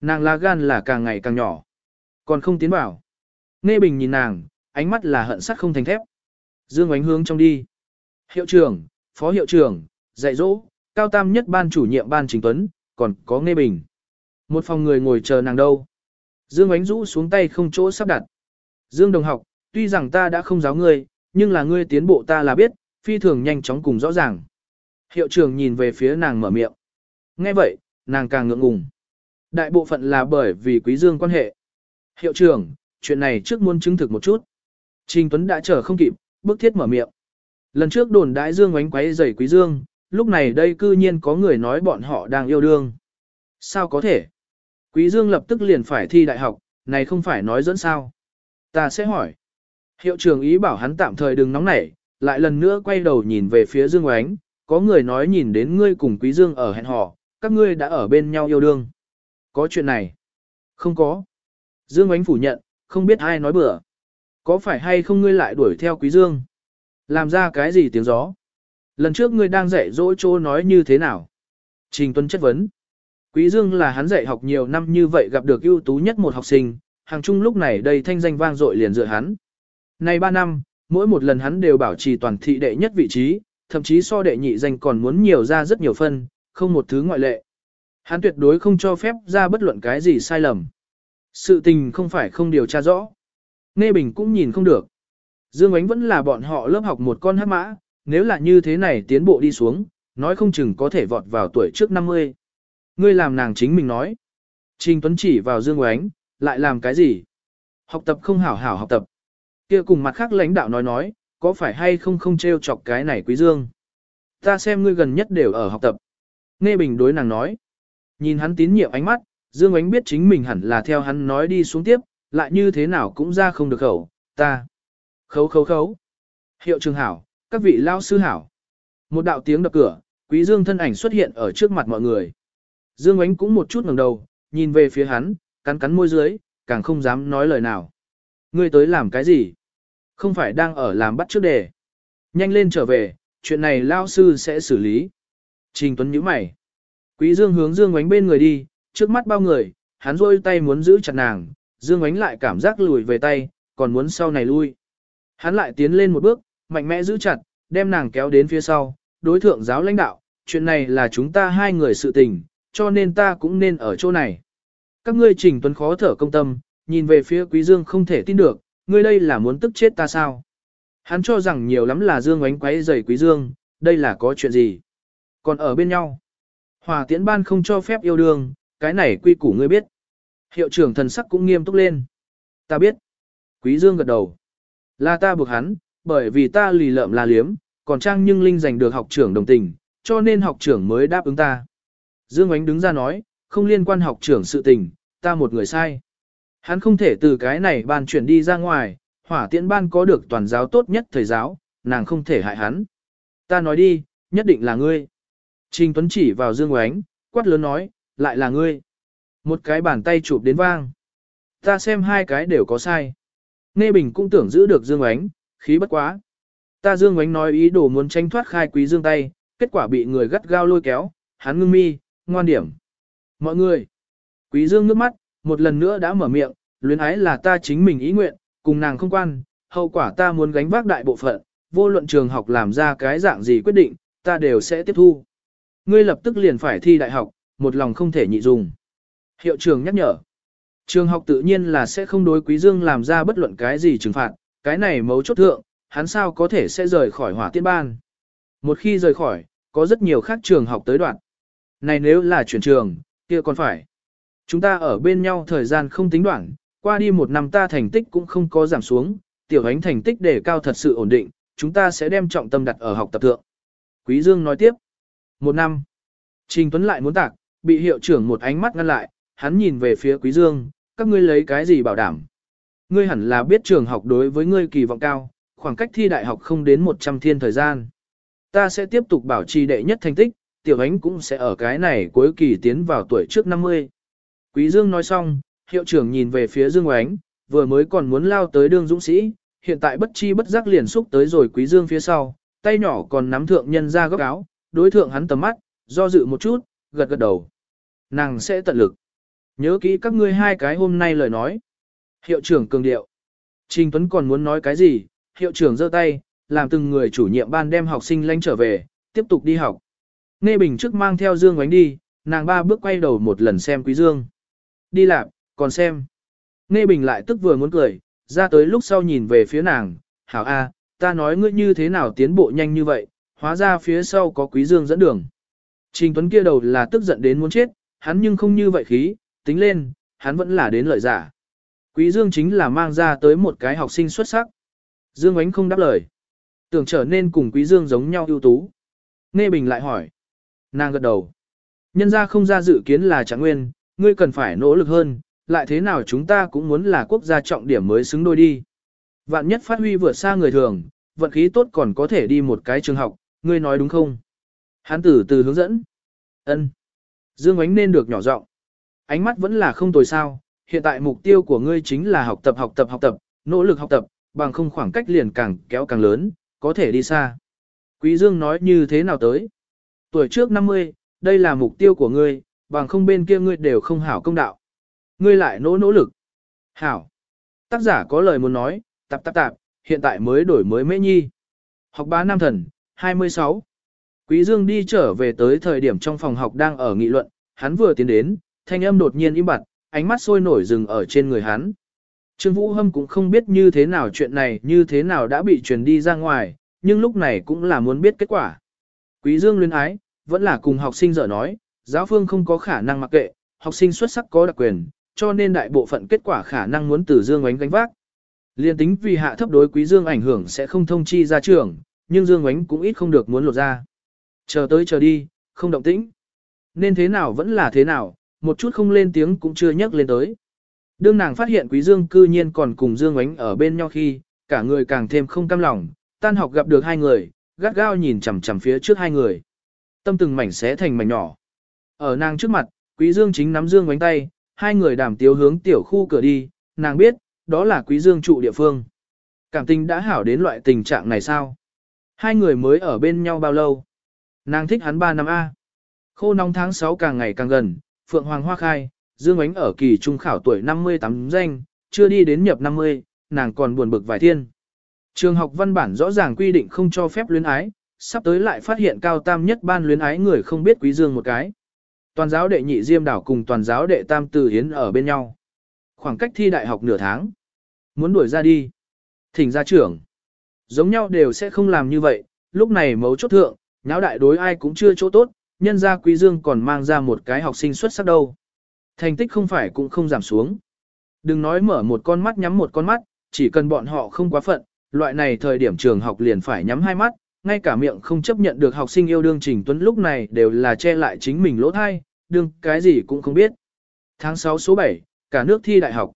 Nàng lá gan là càng ngày càng nhỏ. Còn không tiến vào. Nghe Bình nhìn nàng, ánh mắt là hận sắt không thành thép. Dương ánh hướng trong đi. Hiệu trưởng, phó hiệu trưởng, dạy dỗ, cao tam nhất ban chủ nhiệm ban chính tuấn, còn có Nghe Bình. Một phòng người ngồi chờ nàng đâu. Dương ánh rũ xuống tay không chỗ sắp đặt. Dương đồng học, tuy rằng ta đã không giáo ngươi, nhưng là ngươi tiến bộ ta là biết, phi thường nhanh chóng cùng rõ ràng. Hiệu trưởng nhìn về phía nàng mở miệng. Nghe vậy, nàng càng ngượng ngùng. Đại bộ phận là bởi vì quý dương quan hệ. Hiệu trưởng, chuyện này trước muốn chứng thực một chút. Trình Tuấn đã chờ không kịp, bước thiết mở miệng. Lần trước đồn đại dương oánh quấy giày quý dương, lúc này đây cư nhiên có người nói bọn họ đang yêu đương. Sao có thể? Quý dương lập tức liền phải thi đại học, này không phải nói dẫn sao. Ta sẽ hỏi. Hiệu trưởng ý bảo hắn tạm thời đừng nóng nảy, lại lần nữa quay đầu nhìn về phía dương oánh, có người nói nhìn đến ngươi cùng quý dương ở hẹn hò, các ngươi đã ở bên nhau yêu đương. Có chuyện này? Không có. Dương Ánh phủ nhận, không biết ai nói bừa. Có phải hay không ngươi lại đuổi theo Quý Dương? Làm ra cái gì tiếng gió? Lần trước ngươi đang dạy dỗ chỗ nói như thế nào? Trình Tuấn chất vấn. Quý Dương là hắn dạy học nhiều năm như vậy gặp được ưu tú nhất một học sinh, hàng chung lúc này đây thanh danh vang dội liền dựa hắn. Nay 3 năm, mỗi một lần hắn đều bảo trì toàn thị đệ nhất vị trí, thậm chí so đệ nhị danh còn muốn nhiều ra rất nhiều phân, không một thứ ngoại lệ. Hắn tuyệt đối không cho phép ra bất luận cái gì sai lầm. Sự tình không phải không điều tra rõ. Nghe Bình cũng nhìn không được. Dương Ánh vẫn là bọn họ lớp học một con hát mã, nếu là như thế này tiến bộ đi xuống, nói không chừng có thể vọt vào tuổi trước 50. Ngươi làm nàng chính mình nói. Trình Tuấn chỉ vào Dương Ánh, lại làm cái gì? Học tập không hảo hảo học tập. kia cùng mặt khác lãnh đạo nói nói, có phải hay không không treo chọc cái này quý dương? Ta xem ngươi gần nhất đều ở học tập. Nghe Bình đối nàng nói. Nhìn hắn tín nhiệm ánh mắt, Dương Ánh biết chính mình hẳn là theo hắn nói đi xuống tiếp, lại như thế nào cũng ra không được khẩu, ta. Khấu khấu khấu. Hiệu trường hảo, các vị lao sư hảo. Một đạo tiếng đập cửa, Quý Dương thân ảnh xuất hiện ở trước mặt mọi người. Dương Ánh cũng một chút ngẩng đầu, nhìn về phía hắn, cắn cắn môi dưới, càng không dám nói lời nào. Ngươi tới làm cái gì? Không phải đang ở làm bắt trước đề. Nhanh lên trở về, chuyện này lao sư sẽ xử lý. Trình Tuấn nhíu mày. Quý Dương hướng Dương Ánh bên người đi, trước mắt bao người, hắn rôi tay muốn giữ chặt nàng, Dương Ánh lại cảm giác lùi về tay, còn muốn sau này lui. Hắn lại tiến lên một bước, mạnh mẽ giữ chặt, đem nàng kéo đến phía sau, đối thượng giáo lãnh đạo, chuyện này là chúng ta hai người sự tình, cho nên ta cũng nên ở chỗ này. Các ngươi trình tuấn khó thở công tâm, nhìn về phía Quý Dương không thể tin được, ngươi đây là muốn tức chết ta sao? Hắn cho rằng nhiều lắm là Dương Ánh quấy rầy Quý Dương, đây là có chuyện gì? Còn ở bên nhau, hòa tiễn ban không cho phép yêu đương, cái này quy củ ngươi biết. Hiệu trưởng thần sắc cũng nghiêm túc lên. Ta biết. Quý Dương gật đầu. Là ta buộc hắn, bởi vì ta lì lợm là liếm, còn Trang Nhưng Linh giành được học trưởng đồng tình, cho nên học trưởng mới đáp ứng ta. Dương Ánh đứng ra nói, không liên quan học trưởng sự tình, ta một người sai. Hắn không thể từ cái này ban chuyển đi ra ngoài, hỏa tiễn ban có được toàn giáo tốt nhất thời giáo, nàng không thể hại hắn. Ta nói đi, nhất định là ngươi. Trình Tuấn chỉ vào Dương Oánh, quát lớn nói, lại là ngươi. Một cái bàn tay chụp đến vang. Ta xem hai cái đều có sai. Nghe Bình cũng tưởng giữ được Dương Ánh, khí bất quá. Ta Dương Ánh nói ý đồ muốn tranh thoát khai quý Dương tay, kết quả bị người gắt gao lôi kéo, hắn ngưng mi, ngoan điểm. Mọi người, quý Dương nước mắt, một lần nữa đã mở miệng, luyến ái là ta chính mình ý nguyện, cùng nàng không quan, hậu quả ta muốn gánh vác đại bộ phận, vô luận trường học làm ra cái dạng gì quyết định, ta đều sẽ tiếp thu. Ngươi lập tức liền phải thi đại học, một lòng không thể nhị dùng. Hiệu trưởng nhắc nhở. Trường học tự nhiên là sẽ không đối Quý Dương làm ra bất luận cái gì trừng phạt, cái này mấu chốt thượng, hắn sao có thể sẽ rời khỏi hỏa tiên ban. Một khi rời khỏi, có rất nhiều khác trường học tới đoạn. Này nếu là chuyển trường, kia còn phải. Chúng ta ở bên nhau thời gian không tính đoạn, qua đi một năm ta thành tích cũng không có giảm xuống, tiểu ánh thành tích đề cao thật sự ổn định, chúng ta sẽ đem trọng tâm đặt ở học tập thượng. Quý Dương nói tiếp. Một năm. Trình Tuấn lại muốn tạc, bị hiệu trưởng một ánh mắt ngăn lại, hắn nhìn về phía Quý Dương, các ngươi lấy cái gì bảo đảm? Ngươi hẳn là biết trường học đối với ngươi kỳ vọng cao, khoảng cách thi đại học không đến 100 thiên thời gian. Ta sẽ tiếp tục bảo trì đệ nhất thành tích, tiểu ánh cũng sẽ ở cái này cuối kỳ tiến vào tuổi trước 50. Quý Dương nói xong, hiệu trưởng nhìn về phía Dương Oánh, vừa mới còn muốn lao tới đương dũng sĩ, hiện tại bất chi bất giác liền xúc tới rồi Quý Dương phía sau, tay nhỏ còn nắm thượng nhân ra góc áo, đối thượng hắn tầm mắt, do dự một chút, gật gật đầu. Nàng sẽ tận lực. Nhớ kỹ các ngươi hai cái hôm nay lời nói. Hiệu trưởng cường điệu. Trình Tuấn còn muốn nói cái gì, hiệu trưởng giơ tay, làm từng người chủ nhiệm ban đem học sinh lánh trở về, tiếp tục đi học. Nghe Bình trước mang theo Dương Ngoánh đi, nàng ba bước quay đầu một lần xem Quý Dương. Đi làm, còn xem. Nghe Bình lại tức vừa muốn cười, ra tới lúc sau nhìn về phía nàng, hảo a, ta nói ngươi như thế nào tiến bộ nhanh như vậy, hóa ra phía sau có Quý Dương dẫn đường. Trình Tuấn kia đầu là tức giận đến muốn chết, hắn nhưng không như vậy khí, tính lên, hắn vẫn là đến lợi giả. Quý Dương chính là mang ra tới một cái học sinh xuất sắc. Dương Ánh không đáp lời. Tưởng trở nên cùng Quý Dương giống nhau ưu tú. Nghe Bình lại hỏi. Nàng gật đầu. Nhân gia không ra dự kiến là chẳng nguyên, ngươi cần phải nỗ lực hơn, lại thế nào chúng ta cũng muốn là quốc gia trọng điểm mới xứng đôi đi. Vạn nhất phát huy vượt xa người thường, vận khí tốt còn có thể đi một cái trường học, ngươi nói đúng không? Hắn từ từ hướng dẫn. Ân. Dương Ánh nên được nhỏ giọng. Ánh mắt vẫn là không tồi sao, hiện tại mục tiêu của ngươi chính là học tập học tập học tập, nỗ lực học tập, bằng không khoảng cách liền càng kéo càng lớn, có thể đi xa. Quý Dương nói như thế nào tới? Tuổi trước 50, đây là mục tiêu của ngươi, bằng không bên kia ngươi đều không hảo công đạo. Ngươi lại nỗ nỗ lực. Hảo. Tác giả có lời muốn nói, tạp tạp tạp, hiện tại mới đổi mới mễ nhi. Học bá nam thần, 26. Quý Dương đi trở về tới thời điểm trong phòng học đang ở nghị luận, hắn vừa tiến đến, thanh âm đột nhiên im bặt, ánh mắt sôi nổi dừng ở trên người hắn. Trương Vũ Hâm cũng không biết như thế nào chuyện này như thế nào đã bị truyền đi ra ngoài, nhưng lúc này cũng là muốn biết kết quả. Quý Dương luyến ái, vẫn là cùng học sinh dở nói, giáo phương không có khả năng mặc kệ, học sinh xuất sắc có đặc quyền, cho nên đại bộ phận kết quả khả năng muốn từ Dương Ánh gánh vác. Liên tính vì hạ thấp đối quý Dương ảnh hưởng sẽ không thông chi ra trường, nhưng Dương Ánh cũng ít không được muốn lột ra. Chờ tới chờ đi, không động tĩnh. Nên thế nào vẫn là thế nào, một chút không lên tiếng cũng chưa nhắc lên tới. Đương nàng phát hiện quý Dương cư nhiên còn cùng Dương ánh ở bên nhau khi, cả người càng thêm không cam lòng, tan học gặp được hai người, gắt gao nhìn chằm chằm phía trước hai người. Tâm từng mảnh xé thành mảnh nhỏ. Ở nàng trước mặt, Quý Dương chính nắm Dương ánh tay, hai người đàm tiếu hướng tiểu khu cửa đi, nàng biết, đó là Quý Dương trụ địa phương. Cảm tình đã hảo đến loại tình trạng này sao? Hai người mới ở bên nhau bao lâu? Nàng thích hắn 3 năm A. Khô nóng tháng 6 càng ngày càng gần, Phượng Hoàng Hoa khai, Dương Ánh ở kỳ trung khảo tuổi 58 danh, chưa đi đến nhập 50, nàng còn buồn bực vài thiên. Trường học văn bản rõ ràng quy định không cho phép luyến ái, sắp tới lại phát hiện cao tam nhất ban luyến ái người không biết quý dương một cái. Toàn giáo đệ nhị diêm đảo cùng toàn giáo đệ tam từ hiến ở bên nhau. Khoảng cách thi đại học nửa tháng. Muốn đuổi ra đi. Thỉnh ra trưởng. Giống nhau đều sẽ không làm như vậy, lúc này mấu chốt thượng, nháo đại đối ai cũng chưa chỗ tốt, nhân gia quý dương còn mang ra một cái học sinh xuất sắc đâu. Thành tích không phải cũng không giảm xuống. Đừng nói mở một con mắt nhắm một con mắt, chỉ cần bọn họ không quá phận, loại này thời điểm trường học liền phải nhắm hai mắt, ngay cả miệng không chấp nhận được học sinh yêu đương Trình Tuấn lúc này đều là che lại chính mình lỗ thai, đương cái gì cũng không biết. Tháng 6 số 7, cả nước thi đại học.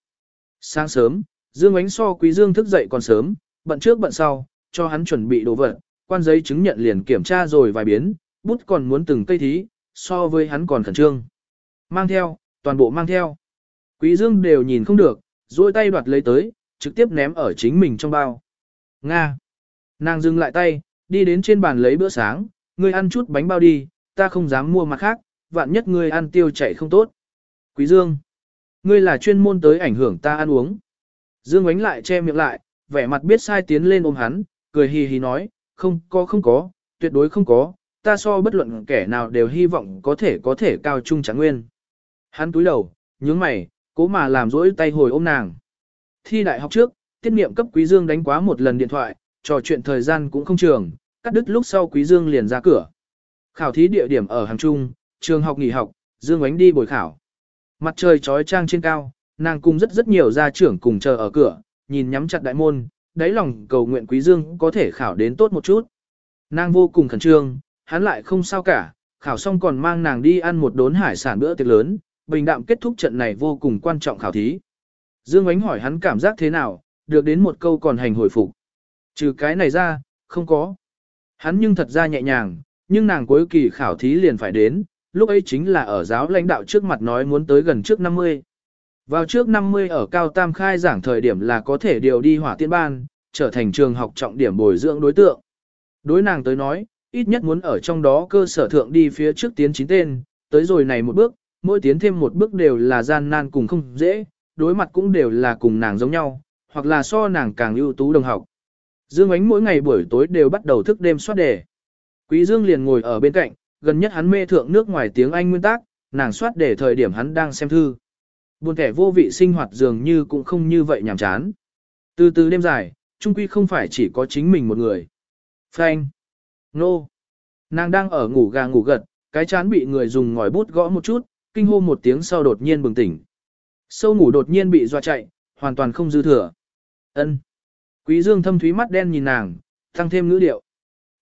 Sáng sớm, Dương Ánh so Quý Dương thức dậy còn sớm, bận trước bận sau, cho hắn chuẩn bị đồ vật, quan giấy chứng nhận liền kiểm tra rồi vài biến, bút còn muốn từng cây thí, so với hắn còn khẩn trương. Mang theo, toàn bộ mang theo. Quý Dương đều nhìn không được, duỗi tay đoạt lấy tới, trực tiếp ném ở chính mình trong bao. Nga. Nàng dừng lại tay, đi đến trên bàn lấy bữa sáng, ngươi ăn chút bánh bao đi, ta không dám mua mặt khác, vạn nhất ngươi ăn tiêu chảy không tốt. Quý Dương. Ngươi là chuyên môn tới ảnh hưởng ta ăn uống. Dương ánh lại che miệng lại, vẻ mặt biết sai tiến lên ôm hắn, cười hì hì nói, không có không có, tuyệt đối không có, ta so bất luận kẻ nào đều hy vọng có thể có thể cao trung tráng nguyên. Hắn túi đầu, nhướng mày, cố mà làm rỗi tay hồi ôm nàng. Thi đại học trước, tiết niệm cấp Quý Dương đánh quá một lần điện thoại, trò chuyện thời gian cũng không trường, cắt đứt lúc sau Quý Dương liền ra cửa. Khảo thí địa điểm ở hàng trung, trường học nghỉ học, Dương ánh đi bồi khảo. Mặt trời trói trang trên cao, nàng cùng rất rất nhiều gia trưởng cùng chờ ở cửa, nhìn nhắm chặt đại môn, đáy lòng cầu nguyện Quý Dương có thể khảo đến tốt một chút. Nàng vô cùng khẩn trương, hắn lại không sao cả, khảo xong còn mang nàng đi ăn một đốn hải sản bữa tiệc lớn, bình đạm kết thúc trận này vô cùng quan trọng khảo thí. Dương Ánh hỏi hắn cảm giác thế nào, được đến một câu còn hành hồi phục. Trừ cái này ra, không có. Hắn nhưng thật ra nhẹ nhàng, nhưng nàng cuối kỳ khảo thí liền phải đến, lúc ấy chính là ở giáo lãnh đạo trước mặt nói muốn tới gần trước 50. Vào trước 50 ở Cao Tam khai giảng thời điểm là có thể điều đi hỏa tiên ban, trở thành trường học trọng điểm bồi dưỡng đối tượng. Đối nàng tới nói, ít nhất muốn ở trong đó cơ sở thượng đi phía trước tiến chín tên, tới rồi này một bước, mỗi tiến thêm một bước đều là gian nan cùng không dễ, đối mặt cũng đều là cùng nàng giống nhau, hoặc là so nàng càng ưu tú đồng học. Dương Ánh mỗi ngày buổi tối đều bắt đầu thức đêm soát đề. Quý Dương liền ngồi ở bên cạnh, gần nhất hắn mê thượng nước ngoài tiếng Anh nguyên tác, nàng soát đề thời điểm hắn đang xem thư. Buồn kẻ vô vị sinh hoạt dường như cũng không như vậy nhàm chán. Từ từ đêm dài, trung quy không phải chỉ có chính mình một người. Frank. Nô. Nàng đang ở ngủ gà ngủ gật, cái chán bị người dùng ngòi bút gõ một chút, kinh hô một tiếng sau đột nhiên bừng tỉnh. Sâu ngủ đột nhiên bị dọa chạy, hoàn toàn không dư thừa. Ân. Quý Dương thâm thúy mắt đen nhìn nàng, tăng thêm ngữ điệu.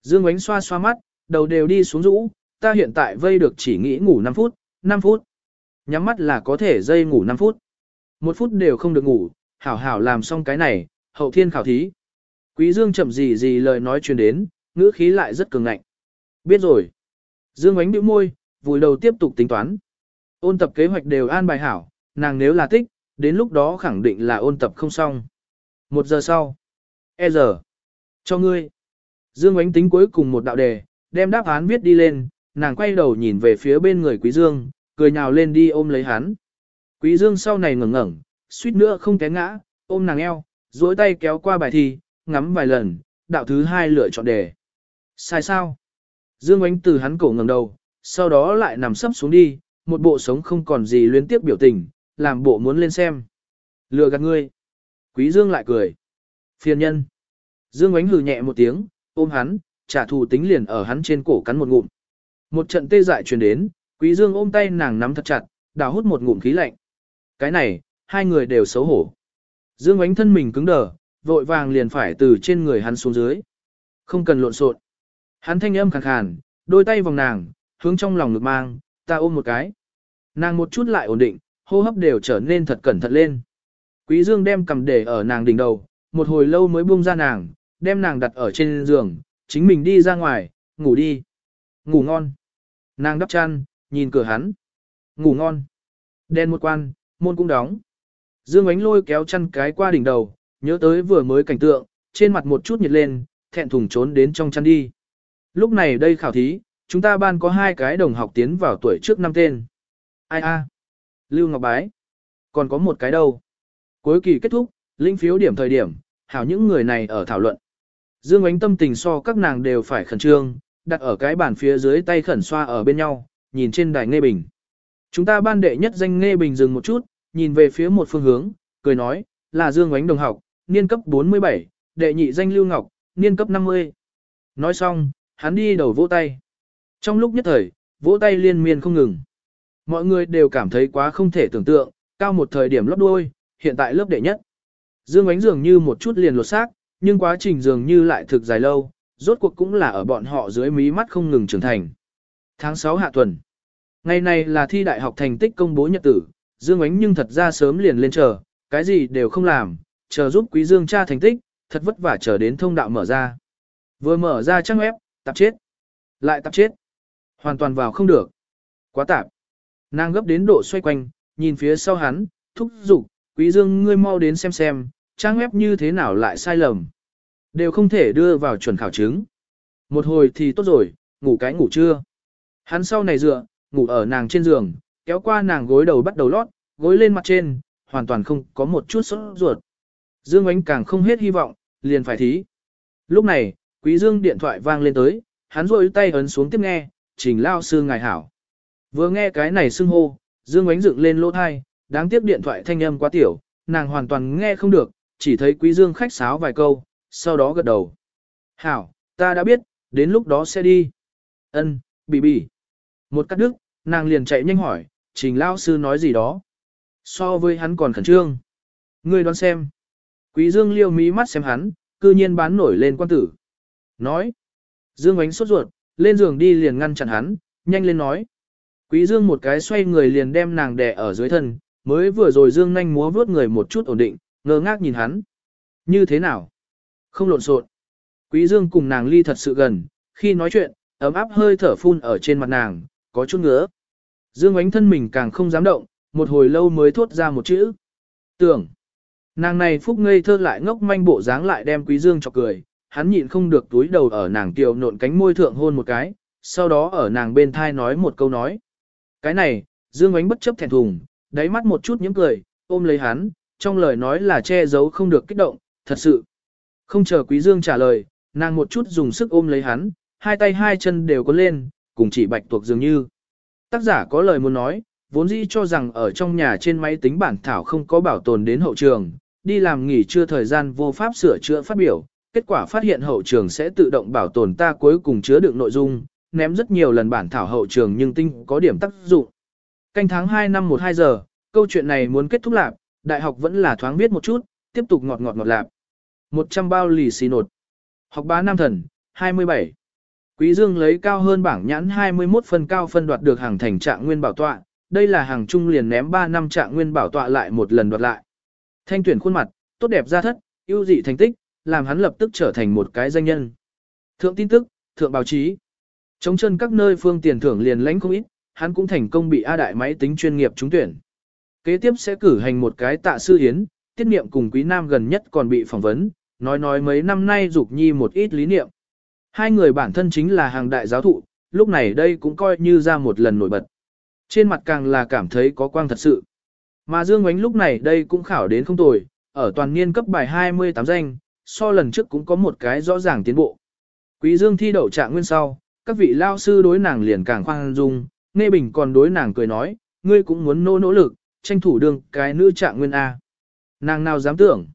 Dương ánh xoa xoa mắt, đầu đều đi xuống rũ, ta hiện tại vây được chỉ nghĩ ngủ 5 phút, 5 phút. Nhắm mắt là có thể dây ngủ 5 phút. Một phút đều không được ngủ, hảo hảo làm xong cái này, hậu thiên khảo thí. Quý Dương chậm gì gì lời nói truyền đến, ngữ khí lại rất cường ngạnh. Biết rồi. Dương ánh bĩu môi, vùi đầu tiếp tục tính toán. Ôn tập kế hoạch đều an bài hảo, nàng nếu là tích, đến lúc đó khẳng định là ôn tập không xong. Một giờ sau. E giờ. Cho ngươi. Dương ánh tính cuối cùng một đạo đề, đem đáp án viết đi lên, nàng quay đầu nhìn về phía bên người Quý Dương, cười nhào lên đi ôm lấy hắn. Quý Dương sau này ngẩng ngẩng, suýt nữa không té ngã, ôm nàng eo, duỗi tay kéo qua bài thi, ngắm vài lần, đạo thứ hai lựa chọn đề. Sai sao? Dương ánh từ hắn cổ ngẩng đầu, sau đó lại nằm sấp xuống đi, một bộ sống không còn gì luyến tiếp biểu tình, làm bộ muốn lên xem. Lừa gạt ngươi. Quý Dương lại cười. Phiền nhân. Dương ánh hừ nhẹ một tiếng, ôm hắn, trả thù tính liền ở hắn trên cổ cắn một ngụm. Một trận tê dại truyền đến, Quý Dương ôm tay nàng nắm thật chặt, đào hút một ngụm khí lạnh. Cái này, hai người đều xấu hổ. Dương ánh thân mình cứng đờ, vội vàng liền phải từ trên người hắn xuống dưới. Không cần lộn xộn. Hắn thanh âm khàn khàn, đôi tay vòng nàng, hướng trong lòng ngực mang, ta ôm một cái. Nàng một chút lại ổn định, hô hấp đều trở nên thật cẩn thận lên. Quý Dương đem cầm để ở nàng đỉnh đầu, một hồi lâu mới buông ra nàng, đem nàng đặt ở trên giường, chính mình đi ra ngoài, ngủ đi. Ngủ ngon. Nàng đắp chăn, nhìn cửa hắn. Ngủ ngon. Đen một quan, môn cũng đóng. Dương ánh lôi kéo chăn cái qua đỉnh đầu, nhớ tới vừa mới cảnh tượng, trên mặt một chút nhiệt lên, thẹn thùng trốn đến trong chăn đi. Lúc này đây khảo thí, chúng ta ban có hai cái đồng học tiến vào tuổi trước năm tên. Ai a? Lưu Ngọc Bái. Còn có một cái đâu? Cuối kỳ kết thúc, linh phiếu điểm thời điểm, hảo những người này ở thảo luận. Dương ánh tâm tình so các nàng đều phải khẩn trương, đặt ở cái bàn phía dưới tay khẩn xoa ở bên nhau, nhìn trên đài nghe bình. Chúng ta ban đệ nhất danh nghe bình dừng một chút, nhìn về phía một phương hướng, cười nói, là Dương ánh đồng học, niên cấp 47, đệ nhị danh Lưu Ngọc, niên cấp 50. Nói xong, hắn đi đầu vỗ tay. Trong lúc nhất thời, vỗ tay liên miên không ngừng. Mọi người đều cảm thấy quá không thể tưởng tượng, cao một thời điểm lót đuôi, hiện tại lớp đệ nhất. Dương ánh dường như một chút liền lột xác, nhưng quá trình dường như lại thực dài lâu, rốt cuộc cũng là ở bọn họ dưới mí mắt không ngừng trưởng thành. Tháng 6 hạ tuần. Ngày này là thi đại học thành tích công bố nhật tử, Dương ánh nhưng thật ra sớm liền lên chờ, cái gì đều không làm, chờ giúp quý Dương tra thành tích, thật vất vả chờ đến thông đạo mở ra. Vừa mở ra trang web, tạp chết. Lại tạp chết. Hoàn toàn vào không được. Quá tạp. Nàng gấp đến độ xoay quanh, nhìn phía sau hắn, thúc giục, quý dương ngươi mau đến xem xem, trang web như thế nào lại sai lầm. Đều không thể đưa vào chuẩn khảo chứng. Một hồi thì tốt rồi, ngủ cái ngủ trưa. Hắn sau này dựa, ngủ ở nàng trên giường, kéo qua nàng gối đầu bắt đầu lót, gối lên mặt trên, hoàn toàn không có một chút sốt ruột. Dương ánh càng không hết hy vọng, liền phải thí. Lúc này, quý dương điện thoại vang lên tới, hắn rôi tay ấn xuống tiếp nghe, trình lao sư ngài hảo. Vừa nghe cái này xưng hô, Dương ánh dựng lên lỗ thai, đáng tiếc điện thoại thanh âm quá tiểu, nàng hoàn toàn nghe không được, chỉ thấy quý dương khách sáo vài câu, sau đó gật đầu. Hảo, ta đã biết, đến lúc đó sẽ đi. Ân, bị bị. Một cắt đứt, nàng liền chạy nhanh hỏi, trình lao sư nói gì đó. So với hắn còn khẩn trương. Ngươi đoán xem. Quý dương liêu mí mắt xem hắn, cư nhiên bán nổi lên quan tử. Nói. Dương ánh sốt ruột, lên giường đi liền ngăn chặn hắn, nhanh lên nói. Quý Dương một cái xoay người liền đem nàng đè ở dưới thân, mới vừa rồi Dương nhanh múa vuốt người một chút ổn định, ngơ ngác nhìn hắn. Như thế nào? Không lộn xộn. Quý Dương cùng nàng ly thật sự gần, khi nói chuyện, ấm áp hơi thở phun ở trên mặt nàng, có chút ngứa. Dương ánh thân mình càng không dám động, một hồi lâu mới thốt ra một chữ. Tưởng. Nàng này phúc ngây thơ lại ngốc manh bộ dáng lại đem Quý Dương cho cười, hắn nhịn không được túi đầu ở nàng kiều nộn cánh môi thượng hôn một cái, sau đó ở nàng bên thai nói một câu nói. Cái này, Dương Ánh bất chấp thẹn thùng, đáy mắt một chút những cười, ôm lấy hắn, trong lời nói là che giấu không được kích động, thật sự. Không chờ Quý Dương trả lời, nàng một chút dùng sức ôm lấy hắn, hai tay hai chân đều có lên, cùng chỉ bạch tuộc dường như. Tác giả có lời muốn nói, vốn dĩ cho rằng ở trong nhà trên máy tính bản thảo không có bảo tồn đến hậu trường, đi làm nghỉ trưa thời gian vô pháp sửa chữa phát biểu, kết quả phát hiện hậu trường sẽ tự động bảo tồn ta cuối cùng chứa đựng nội dung, ném rất nhiều lần bản thảo hậu trường nhưng tinh có điểm tác dụng. Canh tháng 2 năm 12 giờ, câu chuyện này muốn kết thúc lạc, đại học vẫn là thoáng viết một chút, tiếp tục ngọt ngọt ngọt lạp. 100 bao lì xì nột. Học bá nam thần, 27. Quý Dương lấy cao hơn bảng nhãn 21 phần cao phân đoạt được hàng thành trạng nguyên bảo tọa, đây là hàng trung liền ném 3 năm trạng nguyên bảo tọa lại một lần đoạt lại. Thanh tuyển khuôn mặt, tốt đẹp ra thất, ưu dị thành tích, làm hắn lập tức trở thành một cái danh nhân. Thượng tin tức, thượng báo chí. Chống chân các nơi phương tiền thưởng liền lãnh không ít, hắn cũng thành công bị A đại máy tính chuyên nghiệp trúng tuyển. Kế tiếp sẽ cử hành một cái tạ sư hiến, tiết niệm cùng quý nam gần nhất còn bị phỏng vấn, nói nói mấy năm nay dục nhi một ít lý niệm. Hai người bản thân chính là hàng đại giáo thụ, lúc này đây cũng coi như ra một lần nổi bật. Trên mặt càng là cảm thấy có quang thật sự. Mà Dương Ngoánh lúc này đây cũng khảo đến không tồi, ở toàn niên cấp bài 28 danh, so lần trước cũng có một cái rõ ràng tiến bộ. Quý Dương thi đậu trạng nguyên sau, các vị lao sư đối nàng liền càng khoan dung, nghe bình còn đối nàng cười nói, ngươi cũng muốn nỗ nỗ lực, tranh thủ đường cái nữ trạng nguyên A. Nàng nào dám tưởng.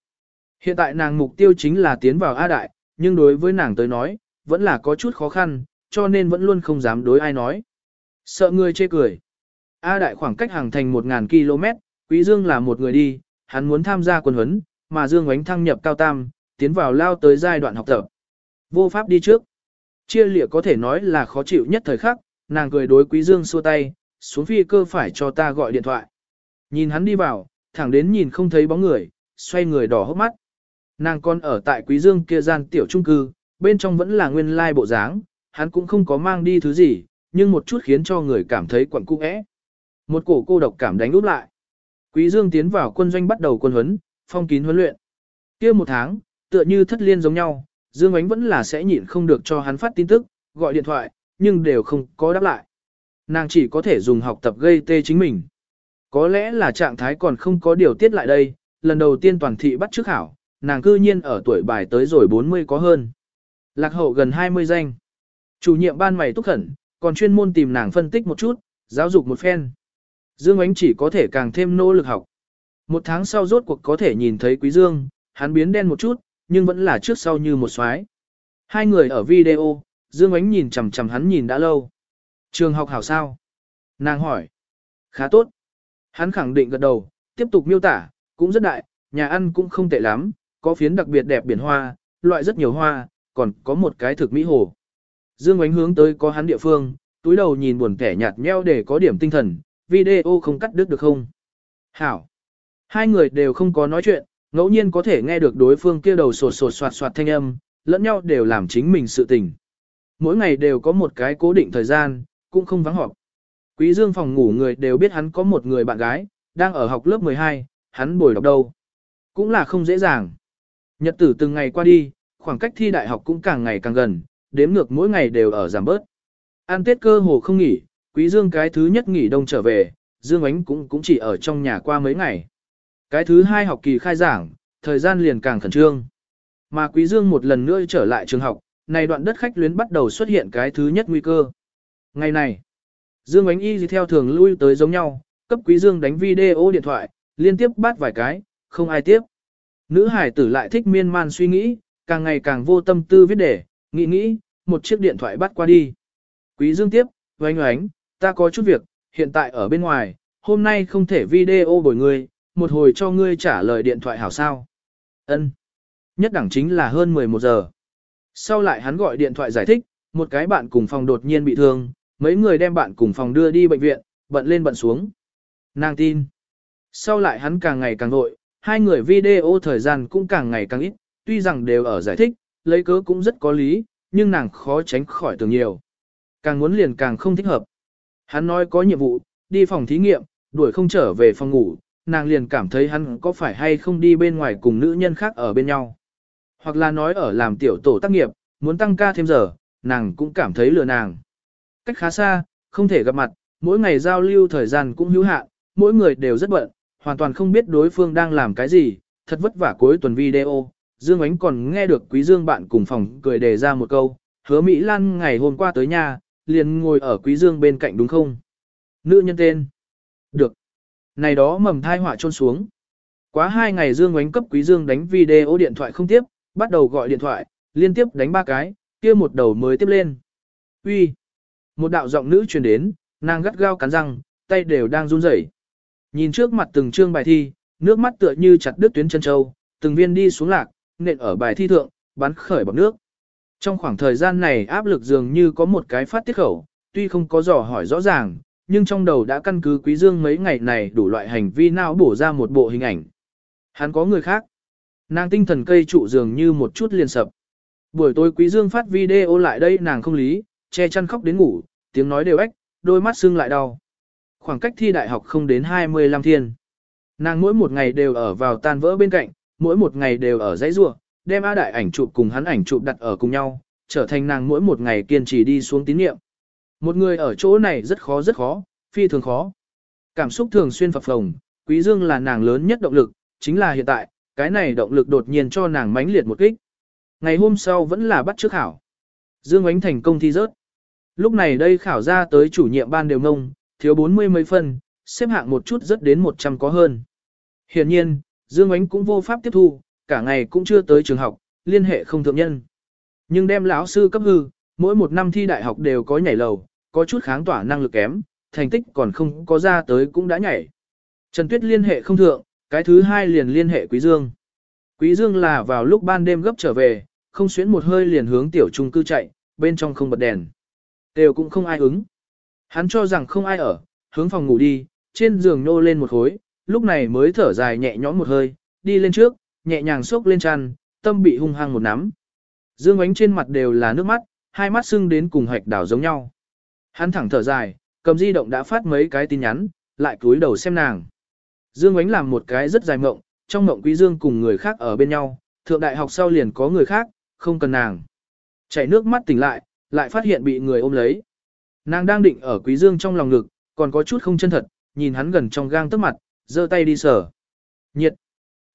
Hiện tại nàng mục tiêu chính là tiến vào A đại, nhưng đối với nàng tới nói, vẫn là có chút khó khăn, cho nên vẫn luôn không dám đối ai nói. Sợ người chê cười. A đại khoảng cách hàng thành 1.000 km, Quý Dương là một người đi, hắn muốn tham gia quân huấn, mà Dương Ngoánh thăng nhập cao tam, tiến vào lao tới giai đoạn học tập. Vô pháp đi trước. Chia lịa có thể nói là khó chịu nhất thời khắc, nàng cười đối Quý Dương xua tay, xuống phi cơ phải cho ta gọi điện thoại. Nhìn hắn đi vào, thẳng đến nhìn không thấy bóng người, xoay người đỏ hốc mắt. Nàng còn ở tại Quý Dương kia gian tiểu trung cư, bên trong vẫn là nguyên lai bộ dáng, hắn cũng không có mang đi thứ gì, nhưng một chút khiến cho người cảm thấy quặn cung ẽ. Một cổ cô độc cảm đánh úp lại. Quý Dương tiến vào quân doanh bắt đầu quân huấn, phong kín huấn luyện. Kia một tháng, tựa như thất liên giống nhau, Dương Ánh vẫn là sẽ nhịn không được cho hắn phát tin tức, gọi điện thoại, nhưng đều không có đáp lại. Nàng chỉ có thể dùng học tập gây tê chính mình. Có lẽ là trạng thái còn không có điều tiết lại đây, lần đầu tiên toàn thị bắt trước hảo, nàng cư nhiên ở tuổi bài tới rồi 40 có hơn. Lạc hậu gần 20 danh. Chủ nhiệm ban mày túc khẩn, còn chuyên môn tìm nàng phân tích một chút, giáo dục một phen. Dương Ánh chỉ có thể càng thêm nỗ lực học. Một tháng sau rốt cuộc có thể nhìn thấy Quý Dương, hắn biến đen một chút, nhưng vẫn là trước sau như một xoái. Hai người ở video, Dương Ánh nhìn chằm chằm hắn nhìn đã lâu. Trường học hảo sao? Nàng hỏi. Khá tốt. Hắn khẳng định gật đầu, tiếp tục miêu tả, cũng rất đại, nhà ăn cũng không tệ lắm, có phiến đặc biệt đẹp biển hoa, loại rất nhiều hoa, còn có một cái thực mỹ hồ. Dương Ánh hướng tới có hắn địa phương, túi đầu nhìn buồn kẻ nhạt nheo để có điểm tinh thần, video không cắt đứt được không? Hảo. Hai người đều không có nói chuyện, ngẫu nhiên có thể nghe được đối phương kia đầu sột sột soạt soạt thanh âm, lẫn nhau đều làm chính mình sự tình. Mỗi ngày đều có một cái cố định thời gian, cũng không vắng họp. Quý Dương phòng ngủ người đều biết hắn có một người bạn gái, đang ở học lớp 12, hắn bồi đọc đâu. Cũng là không dễ dàng. Nhật tử từng ngày qua đi, khoảng cách thi đại học cũng càng ngày càng gần, đếm ngược mỗi ngày đều ở giảm bớt. An Tết cơ hồ không nghỉ, Quý Dương cái thứ nhất nghỉ đông trở về, Dương Ánh cũng cũng chỉ ở trong nhà qua mấy ngày. Cái thứ hai học kỳ khai giảng, thời gian liền càng khẩn trương. Mà Quý Dương một lần nữa trở lại trường học, này đoạn đất khách luyến bắt đầu xuất hiện cái thứ nhất nguy cơ. Ngày này, Dương Ánh Y theo thường lui tới giống nhau, cấp Quý Dương đánh video điện thoại, liên tiếp bắt vài cái, không ai tiếp. Nữ hải tử lại thích miên man suy nghĩ, càng ngày càng vô tâm tư viết đề, nghĩ nghĩ, một chiếc điện thoại bắt qua đi. Quý Dương tiếp, oánh oánh, ta có chút việc, hiện tại ở bên ngoài, hôm nay không thể video bồi người một hồi cho ngươi trả lời điện thoại hảo sao. Ân. Nhất đẳng chính là hơn 11 giờ. Sau lại hắn gọi điện thoại giải thích, một cái bạn cùng phòng đột nhiên bị thương, mấy người đem bạn cùng phòng đưa đi bệnh viện, bận lên bận xuống. Nàng tin. Sau lại hắn càng ngày càng nội, hai người video thời gian cũng càng ngày càng ít, tuy rằng đều ở giải thích, lấy cớ cũng rất có lý, nhưng nàng khó tránh khỏi tưởng nhiều. Càng muốn liền càng không thích hợp. Hắn nói có nhiệm vụ, đi phòng thí nghiệm, đuổi không trở về phòng ngủ, nàng liền cảm thấy hắn có phải hay không đi bên ngoài cùng nữ nhân khác ở bên nhau. Hoặc là nói ở làm tiểu tổ tác nghiệp, muốn tăng ca thêm giờ, nàng cũng cảm thấy lừa nàng. Cách khá xa, không thể gặp mặt, mỗi ngày giao lưu thời gian cũng hữu hạn, mỗi người đều rất bận, hoàn toàn không biết đối phương đang làm cái gì, thật vất vả cuối tuần video. Dương Ánh còn nghe được quý Dương bạn cùng phòng cười đề ra một câu, hứa Mỹ Lan ngày hôm qua tới nhà, liền ngồi ở quý Dương bên cạnh đúng không? Nữ nhân tên. Được. Này đó mầm thai họa trôn xuống. Quá hai ngày Dương Ngoánh cấp quý Dương đánh video điện thoại không tiếp, bắt đầu gọi điện thoại, liên tiếp đánh ba cái, kia một đầu mới tiếp lên. Uy. Một đạo giọng nữ truyền đến, nàng gắt gao cắn răng, tay đều đang run rẩy. Nhìn trước mặt từng chương bài thi, nước mắt tựa như chặt đứt tuyến chân châu, từng viên đi xuống lạc, nện ở bài thi thượng, bắn khởi bọc nước. Trong khoảng thời gian này áp lực dường như có một cái phát tiết khẩu, tuy không có dò hỏi rõ ràng, nhưng trong đầu đã căn cứ quý dương mấy ngày này đủ loại hành vi nào bổ ra một bộ hình ảnh. Hắn có người khác. Nàng tinh thần cây trụ dường như một chút liền sập. Buổi tối quý dương phát video lại đây nàng không lý, che chăn khóc đến ngủ, tiếng nói đều ếch, đôi mắt sưng lại đau. Khoảng cách thi đại học không đến 25 thiên. Nàng mỗi một ngày đều ở vào tan vỡ bên cạnh, mỗi một ngày đều ở dãy rua, đem A đại ảnh chụp cùng hắn ảnh chụp đặt ở cùng nhau, trở thành nàng mỗi một ngày kiên trì đi xuống tín niệm. Một người ở chỗ này rất khó rất khó, phi thường khó. Cảm xúc thường xuyên phập phồng, Quý Dương là nàng lớn nhất động lực, chính là hiện tại, cái này động lực đột nhiên cho nàng mãnh liệt một kích. Ngày hôm sau vẫn là bắt trước khảo. Dương Ánh thành công thi rớt. Lúc này đây khảo ra tới chủ nhiệm ban đều ngông, thiếu 40 mấy phân, xếp hạng một chút rất đến 100 có hơn. Hiển nhiên, Dương Ánh cũng vô pháp tiếp thu, cả ngày cũng chưa tới trường học, liên hệ không thượng nhân. Nhưng đem lão sư cấp hư, mỗi một năm thi đại học đều có nhảy lầu, có chút kháng tỏa năng lực kém, thành tích còn không có ra tới cũng đã nhảy. Trần Tuyết liên hệ không thượng, cái thứ hai liền liên hệ Quý Dương. Quý Dương là vào lúc ban đêm gấp trở về, không xuyến một hơi liền hướng tiểu trung cư chạy, bên trong không bật đèn. Đều cũng không ai ứng. Hắn cho rằng không ai ở, hướng phòng ngủ đi, trên giường nô lên một khối, lúc này mới thở dài nhẹ nhõm một hơi, đi lên trước, nhẹ nhàng xốc lên chăn, tâm bị hung hăng một nắm. Dương ánh trên mặt đều là nước mắt, hai mắt sưng đến cùng hạch đảo giống nhau. Hắn thẳng thở dài, cầm di động đã phát mấy cái tin nhắn, lại cúi đầu xem nàng. Dương ánh làm một cái rất dài mộng, trong mộng quý dương cùng người khác ở bên nhau, thượng đại học sau liền có người khác, không cần nàng. Chảy nước mắt tỉnh lại, lại phát hiện bị người ôm lấy. Nàng đang định ở quý dương trong lòng ngực, còn có chút không chân thật, nhìn hắn gần trong gang tức mặt, giơ tay đi sờ. Nhiệt.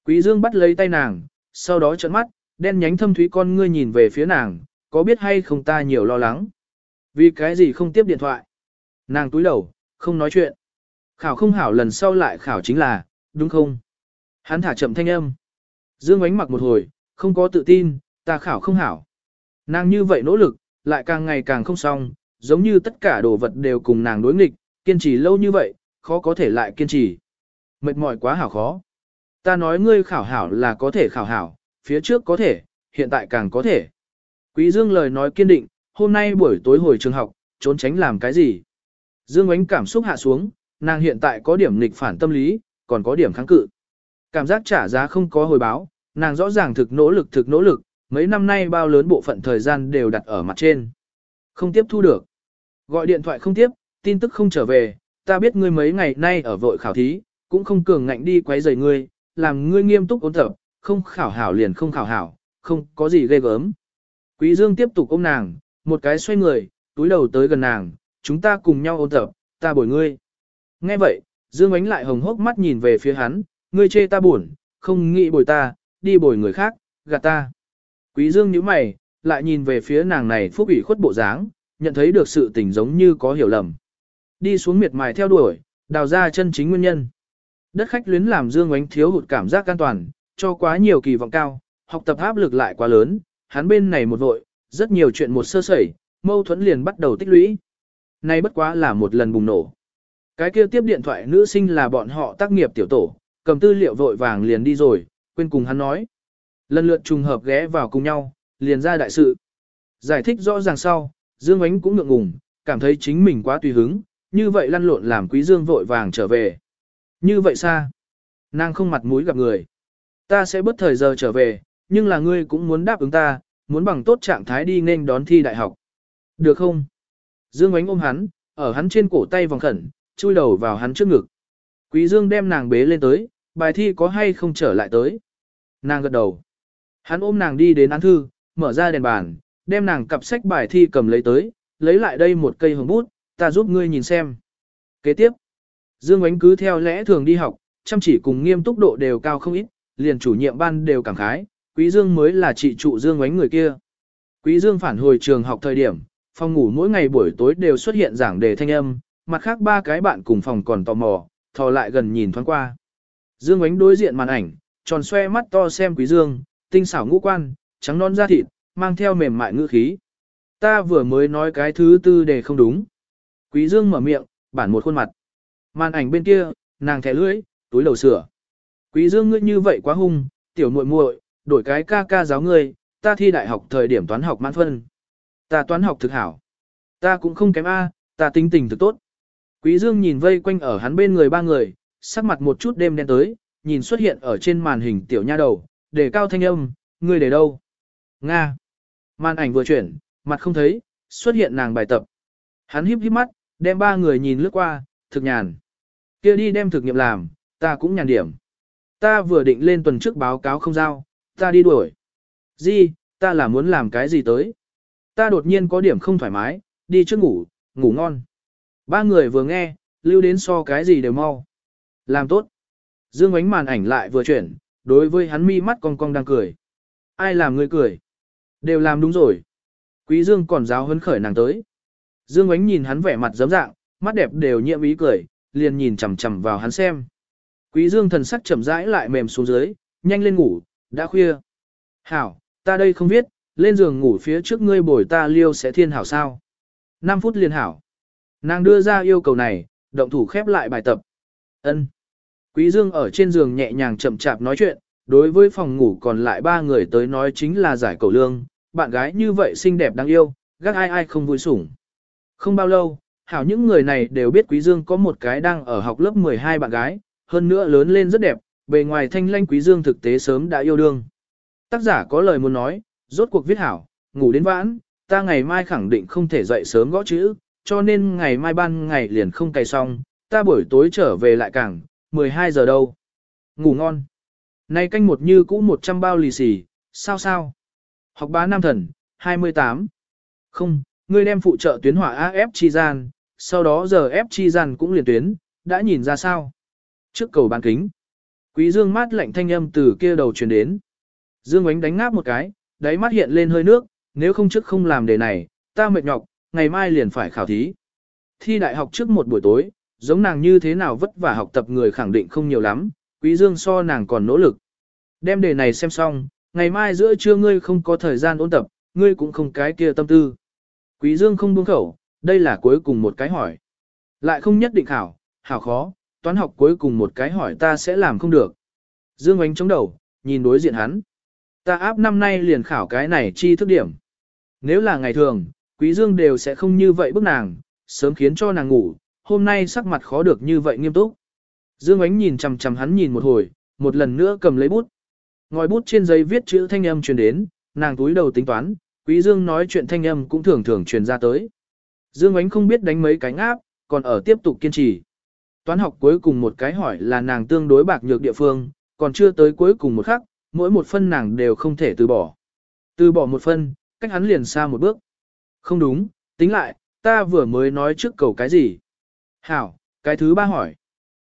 Quý dương bắt lấy tay nàng, sau đó trợn mắt, đen nhánh thâm thúy con ngươi nhìn về phía nàng, có biết hay không ta nhiều lo lắng. Vì cái gì không tiếp điện thoại. Nàng túi đầu, không nói chuyện. Khảo không hảo lần sau lại khảo chính là, đúng không? Hắn thả chậm thanh âm. Dương ánh mặc một hồi, không có tự tin, ta khảo không hảo. Nàng như vậy nỗ lực, lại càng ngày càng không xong, giống như tất cả đồ vật đều cùng nàng đối nghịch, kiên trì lâu như vậy, khó có thể lại kiên trì. Mệt mỏi quá hảo khó. Ta nói ngươi khảo hảo là có thể khảo hảo, phía trước có thể, hiện tại càng có thể. Quý Dương lời nói kiên định, hôm nay buổi tối hồi trường học, trốn tránh làm cái gì? Dương ánh cảm xúc hạ xuống, nàng hiện tại có điểm nghịch phản tâm lý, còn có điểm kháng cự. Cảm giác trả giá không có hồi báo, nàng rõ ràng thực nỗ lực thực nỗ lực, mấy năm nay bao lớn bộ phận thời gian đều đặt ở mặt trên. Không tiếp thu được. Gọi điện thoại không tiếp, tin tức không trở về, ta biết ngươi mấy ngày nay ở vội khảo thí, cũng không cường ngạnh đi quấy rầy ngươi, làm ngươi nghiêm túc ôn tập, không khảo hảo liền không khảo hảo, không có gì ghê gớm. Quý Dương tiếp tục ôm nàng, một cái xoay người, túi đầu tới gần nàng, chúng ta cùng nhau ôn tập, ta bồi ngươi. Nghe vậy, Dương ánh lại hồng hốc mắt nhìn về phía hắn, ngươi chê ta buồn, không nghĩ bồi ta, đi bồi người khác, gạt ta. Quý Dương nhíu mày, lại nhìn về phía nàng này phúc ủy khuất bộ dáng, nhận thấy được sự tình giống như có hiểu lầm. Đi xuống miệt mài theo đuổi, đào ra chân chính nguyên nhân. Đất khách luyến làm Dương ánh thiếu hụt cảm giác an toàn, cho quá nhiều kỳ vọng cao, học tập áp lực lại quá lớn, hắn bên này một vội, rất nhiều chuyện một sơ sẩy, mâu thuẫn liền bắt đầu tích lũy. Nay bất quá là một lần bùng nổ. Cái kia tiếp điện thoại nữ sinh là bọn họ tác nghiệp tiểu tổ, cầm tư liệu vội vàng liền đi rồi, quên cùng hắn nói. Lần lượt trùng hợp ghé vào cùng nhau, liền ra đại sự. Giải thích rõ ràng sau, Dương Ánh cũng ngượng ngùng, cảm thấy chính mình quá tùy hứng, như vậy lăn lộn làm quý Dương vội vàng trở về. Như vậy xa, nàng không mặt mũi gặp người. Ta sẽ bất thời giờ trở về, nhưng là ngươi cũng muốn đáp ứng ta, muốn bằng tốt trạng thái đi nên đón thi đại học. Được không? Dương Ánh ôm hắn, ở hắn trên cổ tay vòng khẩn, chui đầu vào hắn trước ngực. Quý Dương đem nàng bế lên tới, bài thi có hay không trở lại tới. Nàng gật đầu. Hắn ôm nàng đi đến án thư, mở ra đèn bàn, đem nàng cặp sách bài thi cầm lấy tới, lấy lại đây một cây hồng bút, ta giúp ngươi nhìn xem. Kế tiếp, Dương Ánh cứ theo lẽ thường đi học, chăm chỉ cùng nghiêm túc độ đều cao không ít, liền chủ nhiệm ban đều cảm khái, Quý Dương mới là chị trụ Dương Ánh người kia. Quý Dương phản hồi trường học thời điểm, phòng ngủ mỗi ngày buổi tối đều xuất hiện giảng đề thanh âm, mặt khác ba cái bạn cùng phòng còn tò mò, thò lại gần nhìn thoáng qua. Dương Ánh đối diện màn ảnh, tròn xoe mắt to xem Quý Dương, tinh xảo ngũ quan, trắng non da thịt, mang theo mềm mại ngữ khí. Ta vừa mới nói cái thứ tư đề không đúng. Quý Dương mở miệng, bản một khuôn mặt. Màn ảnh bên kia, nàng thẻ lưỡi, túi đầu sửa. Quý Dương ngươi như vậy quá hung, tiểu muội muội, đổi cái ca ca giáo ngươi, ta thi đại học thời điểm toán học mãn phân. Ta toán học thực hảo. Ta cũng không kém A, ta tính tình thực tốt. Quý Dương nhìn vây quanh ở hắn bên người ba người, sắc mặt một chút đêm đen tới, nhìn xuất hiện ở trên màn hình tiểu nha đầu, để cao thanh âm, ngươi để đâu? Nga. Màn ảnh vừa chuyển, mặt không thấy, xuất hiện nàng bài tập. Hắn híp híp mắt, đem ba người nhìn lướt qua, thực nhàn. kia đi đem thực nghiệm làm, ta cũng nhàn điểm. Ta vừa định lên tuần trước báo cáo không giao, ta đi đuổi. Di, ta là muốn làm cái gì tới? Ta đột nhiên có điểm không thoải mái, đi trước ngủ, ngủ ngon. Ba người vừa nghe, lưu đến so cái gì đều mau. Làm tốt. Dương ánh màn ảnh lại vừa chuyển, đối với hắn mi mắt cong cong đang cười. Ai làm người cười? Đều làm đúng rồi. Quý Dương còn giáo hấn khởi nàng tới. Dương ánh nhìn hắn vẻ mặt giấm dạng, mắt đẹp đều nhiễm ý cười, liền nhìn chằm chằm vào hắn xem. Quý Dương thần sắc chậm rãi lại mềm xuống dưới, nhanh lên ngủ, đã khuya. Hảo, ta đây không biết, lên giường ngủ phía trước ngươi bồi ta liêu sẽ thiên hảo sao. 5 phút liền hảo. Nàng đưa ra yêu cầu này, động thủ khép lại bài tập. Ân. Quý Dương ở trên giường nhẹ nhàng chậm chạp nói chuyện, đối với phòng ngủ còn lại ba người tới nói chính là giải cầu lương, bạn gái như vậy xinh đẹp đáng yêu, gác ai ai không vui sủng. Không bao lâu, hảo những người này đều biết Quý Dương có một cái đang ở học lớp 12 bạn gái, hơn nữa lớn lên rất đẹp, bề ngoài thanh lanh Quý Dương thực tế sớm đã yêu đương. Tác giả có lời muốn nói, rốt cuộc viết hảo, ngủ đến vãn, ta ngày mai khẳng định không thể dậy sớm gõ chữ, cho nên ngày mai ban ngày liền không cày xong, ta buổi tối trở về lại cảng, 12 giờ đâu. Ngủ ngon. Nay canh một như cũ 100 bao lì xì, sao sao? Học bá nam thần, 28. Không, ngươi đem phụ trợ tuyến hỏa AF chi gian, sau đó giờ F chi gian cũng liền tuyến, đã nhìn ra sao? Trước cầu bán kính. Quý dương mát lạnh thanh âm từ kia đầu truyền đến. Dương ánh đánh ngáp một cái, đáy mắt hiện lên hơi nước, nếu không trước không làm đề này, ta mệt nhọc, ngày mai liền phải khảo thí. Thi đại học trước một buổi tối, giống nàng như thế nào vất vả học tập người khẳng định không nhiều lắm, quý dương so nàng còn nỗ lực. Đem đề này xem xong, ngày mai giữa trưa ngươi không có thời gian ôn tập, ngươi cũng không cái kia tâm tư. Quý dương không buông khẩu, đây là cuối cùng một cái hỏi. Lại không nhất định khảo, hảo khó, toán học cuối cùng một cái hỏi ta sẽ làm không được. Dương ánh chống đầu, nhìn đối diện hắn. Ta áp năm nay liền khảo cái này chi thức điểm. Nếu là ngày thường, Quý Dương đều sẽ không như vậy bức nàng, sớm khiến cho nàng ngủ, hôm nay sắc mặt khó được như vậy nghiêm túc. Dương ánh nhìn chằm chằm hắn nhìn một hồi, một lần nữa cầm lấy bút. Ngòi bút trên giấy viết chữ thanh âm truyền đến, nàng túi đầu tính toán, Quý Dương nói chuyện thanh âm cũng thường thường truyền ra tới. Dương ánh không biết đánh mấy cánh áp, còn ở tiếp tục kiên trì. Toán học cuối cùng một cái hỏi là nàng tương đối bạc nhược địa phương, còn chưa tới cuối cùng một khắc, mỗi một phân nàng đều không thể từ bỏ. Từ bỏ một phân, cách hắn liền xa một bước. Không đúng, tính lại, ta vừa mới nói trước cầu cái gì. Hảo, cái thứ ba hỏi.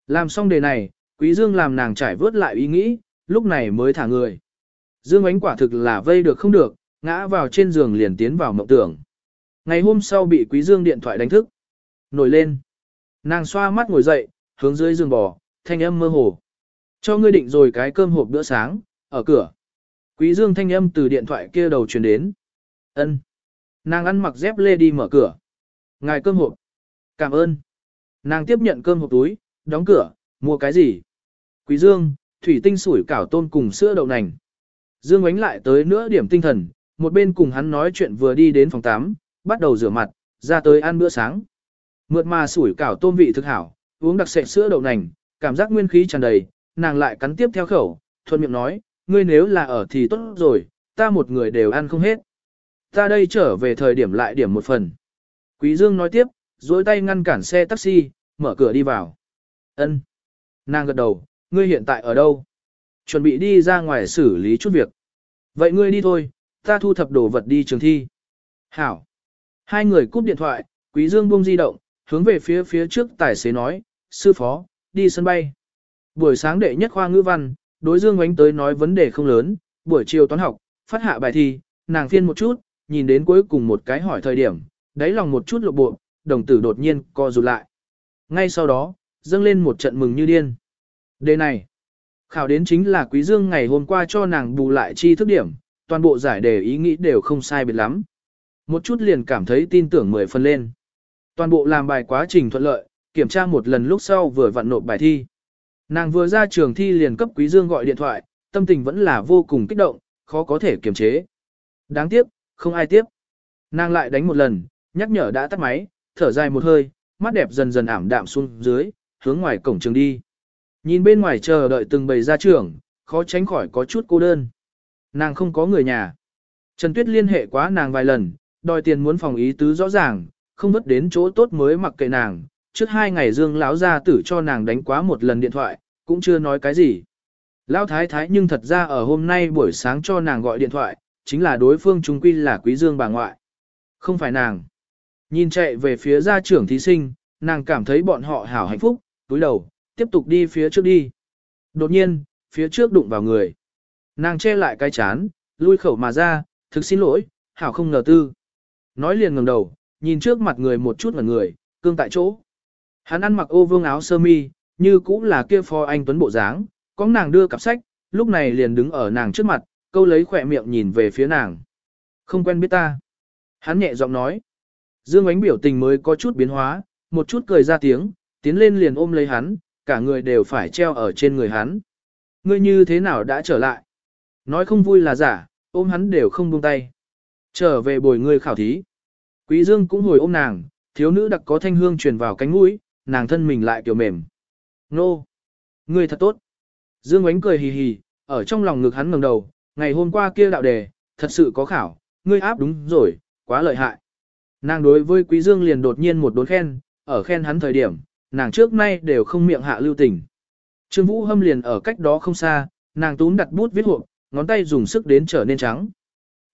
Làm xong đề này, Quý Dương làm nàng trải vớt lại ý nghĩ, lúc này mới thả người. Dương ánh quả thực là vây được không được, ngã vào trên giường liền tiến vào mộng tưởng. Ngày hôm sau bị Quý Dương điện thoại đánh thức. Nổi lên. Nàng xoa mắt ngồi dậy, hướng dưới giường bò, thanh âm mơ hồ. Cho ngươi định rồi cái cơm hộp bữa sáng, ở cửa. Quý Dương thanh âm từ điện thoại kia đầu truyền đến. Ân. Nàng ăn mặc dép lê đi mở cửa. Ngài cơm hộp. Cảm ơn. Nàng tiếp nhận cơm hộp túi, đóng cửa, mua cái gì? Quý Dương, thủy tinh sủi cảo tôm cùng sữa đậu nành. Dương ánh lại tới nữa điểm tinh thần, một bên cùng hắn nói chuyện vừa đi đến phòng 8, bắt đầu rửa mặt, ra tới ăn bữa sáng. Mượt mà sủi cảo tôm vị thực hảo, uống đặc sệt sữa đậu nành, cảm giác nguyên khí tràn đầy, nàng lại cắn tiếp theo khẩu, thuận miệng nói, ngươi nếu là ở thì tốt rồi, ta một người đều ăn không hết. Ta đây trở về thời điểm lại điểm một phần. Quý Dương nói tiếp, duỗi tay ngăn cản xe taxi, mở cửa đi vào. Ân. Nàng gật đầu, ngươi hiện tại ở đâu? Chuẩn bị đi ra ngoài xử lý chút việc. Vậy ngươi đi thôi, ta thu thập đồ vật đi trường thi. Hảo. Hai người cúp điện thoại, Quý Dương buông di động, hướng về phía phía trước tài xế nói, sư phó, đi sân bay. Buổi sáng đệ nhất khoa ngữ văn, đối Dương Ngoánh tới nói vấn đề không lớn, buổi chiều toán học, phát hạ bài thi, nàng phiên một chút, nhìn đến cuối cùng một cái hỏi thời điểm, đáy lòng một chút lộ bộ, đồng tử đột nhiên co rụt lại. Ngay sau đó, dâng lên một trận mừng như điên. Đề này, khảo đến chính là Quý Dương ngày hôm qua cho nàng bù lại chi thức điểm, toàn bộ giải đề ý nghĩ đều không sai biệt lắm. Một chút liền cảm thấy tin tưởng mười phần lên. Toàn bộ làm bài quá trình thuận lợi, kiểm tra một lần lúc sau vừa vặn nộp bài thi. Nàng vừa ra trường thi liền cấp Quý Dương gọi điện thoại, tâm tình vẫn là vô cùng kích động, khó có thể kiềm chế. Đáng tiếc, không ai tiếp. Nàng lại đánh một lần, nhắc nhở đã tắt máy, thở dài một hơi, mắt đẹp dần dần ảm đạm xuống dưới, hướng ngoài cổng trường đi. Nhìn bên ngoài chờ đợi từng bầy ra trường, khó tránh khỏi có chút cô đơn. Nàng không có người nhà. Trần Tuyết liên hệ quá nàng vài lần, đòi tiền muốn phòng ý tứ rõ ràng, không vất đến chỗ tốt mới mặc kệ nàng. Trước hai ngày Dương lão gia tử cho nàng đánh quá một lần điện thoại, cũng chưa nói cái gì. Lão thái thái nhưng thật ra ở hôm nay buổi sáng cho nàng gọi điện thoại, chính là đối phương trung quy là quý dương bà ngoại. Không phải nàng. Nhìn chạy về phía gia trưởng thí sinh, nàng cảm thấy bọn họ hảo hạnh phúc, túi đầu, tiếp tục đi phía trước đi. Đột nhiên, phía trước đụng vào người. Nàng che lại cái chán, lui khẩu mà ra, thực xin lỗi, hảo không ngờ tư. Nói liền ngẩng đầu, nhìn trước mặt người một chút là người, cương tại chỗ. Hắn ăn mặc ô vương áo sơ mi, như cũng là kia phó anh tuấn bộ dáng, có nàng đưa cặp sách, lúc này liền đứng ở nàng trước mặt, câu lấy khỏe miệng nhìn về phía nàng. Không quen biết ta. Hắn nhẹ giọng nói. Dương ánh biểu tình mới có chút biến hóa, một chút cười ra tiếng, tiến lên liền ôm lấy hắn, cả người đều phải treo ở trên người hắn. Ngươi như thế nào đã trở lại? Nói không vui là giả, ôm hắn đều không buông tay. Trở về bồi ngươi khảo thí. Quý Dương cũng hồi ôm nàng, thiếu nữ đặc có thanh hương truyền vào cánh mũi, nàng thân mình lại kiểu mềm. Nô! Ngươi thật tốt. Dương ánh cười hì hì, ở trong lòng ngực hắn ngẩng đầu, ngày hôm qua kia đạo đề, thật sự có khảo, ngươi áp đúng rồi, quá lợi hại. Nàng đối với Quý Dương liền đột nhiên một đốn khen, ở khen hắn thời điểm, nàng trước nay đều không miệng hạ lưu tình. Trương Vũ Hâm liền ở cách đó không xa, nàng túm đặt bút viết hộp, ngón tay dùng sức đến trở nên trắng.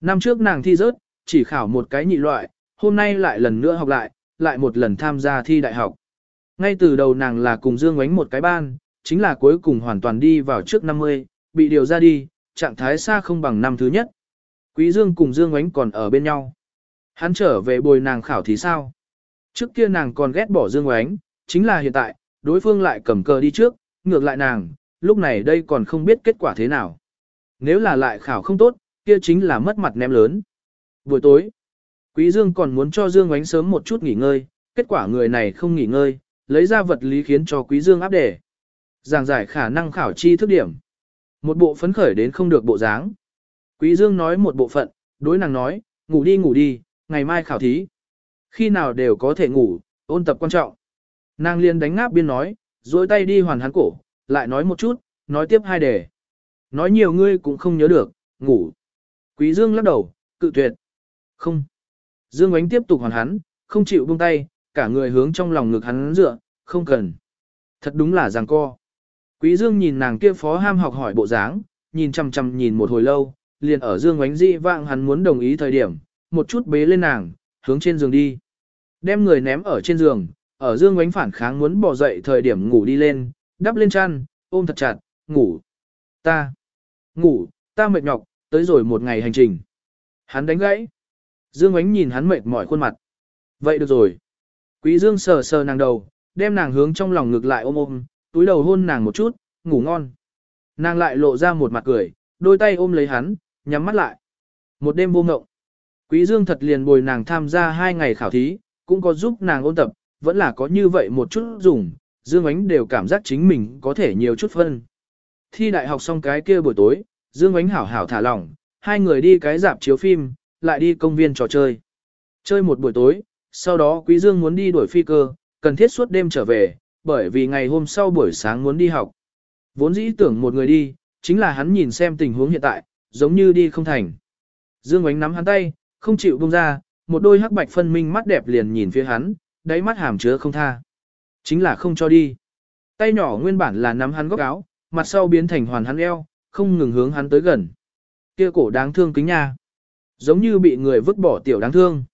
Năm trước nàng thi rớt, chỉ khảo một cái nhị loại, hôm nay lại lần nữa học lại, lại một lần tham gia thi đại học. Ngay từ đầu nàng là cùng Dương Ngoánh một cái ban, chính là cuối cùng hoàn toàn đi vào trước 50, bị điều ra đi, trạng thái xa không bằng năm thứ nhất. Quý Dương cùng Dương Ngoánh còn ở bên nhau. Hắn trở về bồi nàng khảo thì sao? Trước kia nàng còn ghét bỏ Dương Ngoánh, chính là hiện tại, đối phương lại cầm cờ đi trước, ngược lại nàng, lúc này đây còn không biết kết quả thế nào. Nếu là lại khảo không tốt, kia chính là mất mặt ném lớn. Buổi tối, Quý Dương còn muốn cho Dương Ngoánh sớm một chút nghỉ ngơi, kết quả người này không nghỉ ngơi, lấy ra vật lý khiến cho Quý Dương áp đề. Giảng giải khả năng khảo chi thức điểm. Một bộ phấn khởi đến không được bộ dáng. Quý Dương nói một bộ phận, đối nàng nói, ngủ đi ngủ đi, ngày mai khảo thí. Khi nào đều có thể ngủ, ôn tập quan trọng. Nàng liền đánh ngáp biên nói, duỗi tay đi hoàn hắn cổ, lại nói một chút, nói tiếp hai đề. Nói nhiều ngươi cũng không nhớ được, ngủ. Quý Dương lắc đầu, cự tuyệt. Không. Dương Ánh tiếp tục hoàn hắn, không chịu buông tay, cả người hướng trong lòng ngực hắn dựa, không cần. Thật đúng là giằng co. Quý Dương nhìn nàng kia phó ham học hỏi bộ dáng, nhìn chăm chăm nhìn một hồi lâu, liền ở Dương Ánh dị vạng hắn muốn đồng ý thời điểm, một chút bế lên nàng, hướng trên giường đi. Đem người ném ở trên giường, ở Dương Ánh phản kháng muốn bỏ dậy thời điểm ngủ đi lên, đắp lên chăn, ôm thật chặt, ngủ. Ta, ngủ, ta mệt nhọc, tới rồi một ngày hành trình. Hắn đánh gãy. Dương Ánh nhìn hắn mệt mỏi khuôn mặt. Vậy được rồi. Quý Dương sờ sờ nàng đầu, đem nàng hướng trong lòng ngực lại ôm ôm, túi đầu hôn nàng một chút, ngủ ngon. Nàng lại lộ ra một mặt cười, đôi tay ôm lấy hắn, nhắm mắt lại. Một đêm vô ngộng. Quý Dương thật liền bồi nàng tham gia hai ngày khảo thí, cũng có giúp nàng ôn tập, vẫn là có như vậy một chút dùng, Dương Ánh đều cảm giác chính mình có thể nhiều chút phân. Thi đại học xong cái kia buổi tối, Dương Ánh hảo hảo thả lỏng, hai người đi cái dạp chiếu phim, lại đi công viên trò chơi. Chơi một buổi tối, sau đó Quý Dương muốn đi đuổi phi cơ, cần thiết suốt đêm trở về, bởi vì ngày hôm sau buổi sáng muốn đi học. Vốn dĩ tưởng một người đi, chính là hắn nhìn xem tình huống hiện tại, giống như đi không thành. Dương Ánh nắm hắn tay, không chịu buông ra, một đôi hắc bạch phân minh mắt đẹp liền nhìn phía hắn, đáy mắt hàm chứa không tha. Chính là không cho đi. Tay nhỏ nguyên bản là nắm hắn góc áo, mặt sau biến thành hoàn hắn eo, không ngừng hướng hắn tới gần. Kia cổ đáng thương kính nha. Giống như bị người vứt bỏ tiểu đáng thương.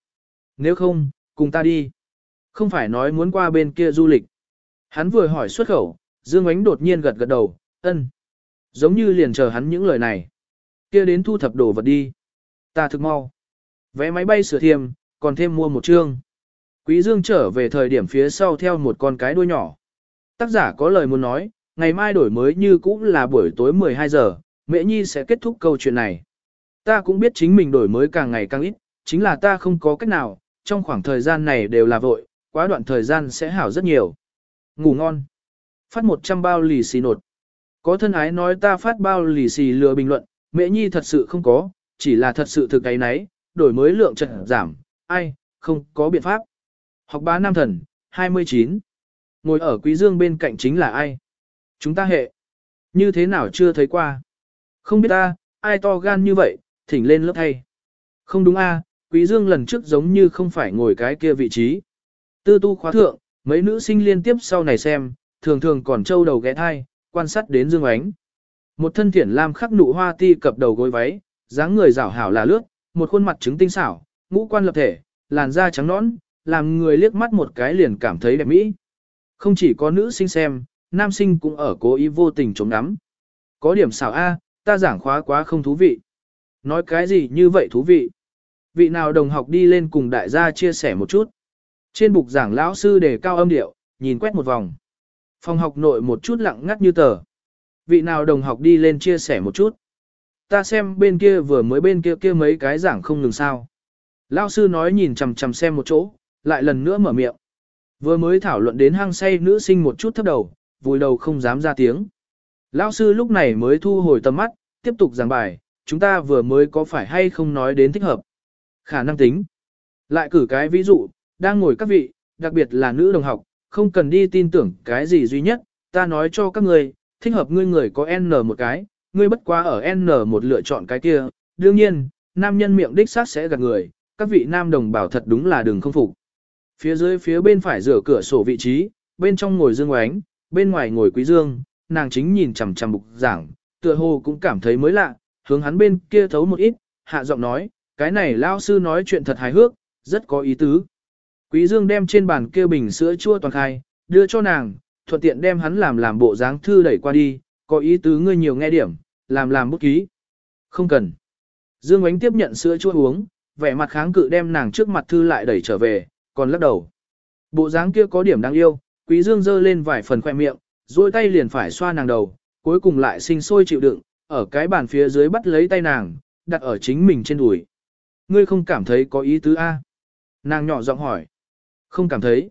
Nếu không, cùng ta đi. Không phải nói muốn qua bên kia du lịch. Hắn vừa hỏi xuất khẩu, Dương Ánh đột nhiên gật gật đầu, ân. Giống như liền chờ hắn những lời này. Kia đến thu thập đồ vật đi. Ta thực mau. Vé máy bay sửa thiêm, còn thêm mua một chương. Quý Dương trở về thời điểm phía sau theo một con cái đuôi nhỏ. Tác giả có lời muốn nói, ngày mai đổi mới như cũ là buổi tối 12 giờ, Mễ Nhi sẽ kết thúc câu chuyện này. Ta cũng biết chính mình đổi mới càng ngày càng ít, chính là ta không có cách nào, trong khoảng thời gian này đều là vội, quá đoạn thời gian sẽ hảo rất nhiều. Ngủ ngon. Phát 100 bao lì xì nột. Có thân ái nói ta phát bao lì xì lừa bình luận, mẹ Nhi thật sự không có, chỉ là thật sự thực cái nấy, đổi mới lượng trận giảm, ai, không có biện pháp. Học bá nam thần, 29. Ngồi ở quý dương bên cạnh chính là ai? Chúng ta hệ. Như thế nào chưa thấy qua? Không biết ta, ai to gan như vậy, thỉnh lên lớp thay. Không đúng a, quý dương lần trước giống như không phải ngồi cái kia vị trí. Tư tu khóa thượng, mấy nữ sinh liên tiếp sau này xem, thường thường còn trâu đầu ghé thai, quan sát đến dương ánh. Một thân thiển lam khắc nụ hoa ti cập đầu gối váy, dáng người rảo hảo là lướt, một khuôn mặt trứng tinh xảo, ngũ quan lập thể, làn da trắng nõn, làm người liếc mắt một cái liền cảm thấy đẹp mỹ. Không chỉ có nữ sinh xem, nam sinh cũng ở cố ý vô tình chống nắm. Có điểm xảo A, ta giảng khóa quá không thú vị. Nói cái gì như vậy thú vị? Vị nào đồng học đi lên cùng đại gia chia sẻ một chút. Trên bục giảng lão sư đề cao âm điệu, nhìn quét một vòng. Phòng học nội một chút lặng ngắt như tờ. Vị nào đồng học đi lên chia sẻ một chút. Ta xem bên kia vừa mới bên kia kia mấy cái giảng không ngừng sao. Lão sư nói nhìn chằm chằm xem một chỗ, lại lần nữa mở miệng. Vừa mới thảo luận đến hang say nữ sinh một chút thấp đầu, vùi đầu không dám ra tiếng. Lão sư lúc này mới thu hồi tầm mắt, tiếp tục giảng bài, chúng ta vừa mới có phải hay không nói đến thích hợp. Khả năng tính. Lại cử cái ví dụ, đang ngồi các vị, đặc biệt là nữ đồng học, không cần đi tin tưởng cái gì duy nhất, ta nói cho các người, thích hợp ngươi người có N một cái, ngươi bất quá ở N một lựa chọn cái kia, đương nhiên, nam nhân miệng đích xác sẽ gạt người, các vị nam đồng bảo thật đúng là đừng không phục. Phía dưới phía bên phải rửa cửa sổ vị trí, bên trong ngồi Dương Oánh, bên ngoài ngồi Quý Dương, nàng chính nhìn chằm chằm bục giảng, tựa hồ cũng cảm thấy mới lạ, hướng hắn bên kia thấu một ít, hạ giọng nói, cái này lao sư nói chuyện thật hài hước, rất có ý tứ. Quý Dương đem trên bàn kia bình sữa chua toàn khai, đưa cho nàng, thuận tiện đem hắn làm làm bộ dáng thư đẩy qua đi, có ý tứ ngươi nhiều nghe điểm, làm làm bút ký. Không cần. Dương Ánh tiếp nhận sữa chua uống, vẻ mặt kháng cự đem nàng trước mặt thư lại đẩy trở về, còn lắc đầu. Bộ dáng kia có điểm đáng yêu, Quý Dương giơ lên vài phần khoe miệng, duỗi tay liền phải xoa nàng đầu, cuối cùng lại sinh sôi chịu đựng, ở cái bàn phía dưới bắt lấy tay nàng, đặt ở chính mình trên đùi. Ngươi không cảm thấy có ý tứ a? Nàng nhỏ giọng hỏi. Không cảm thấy.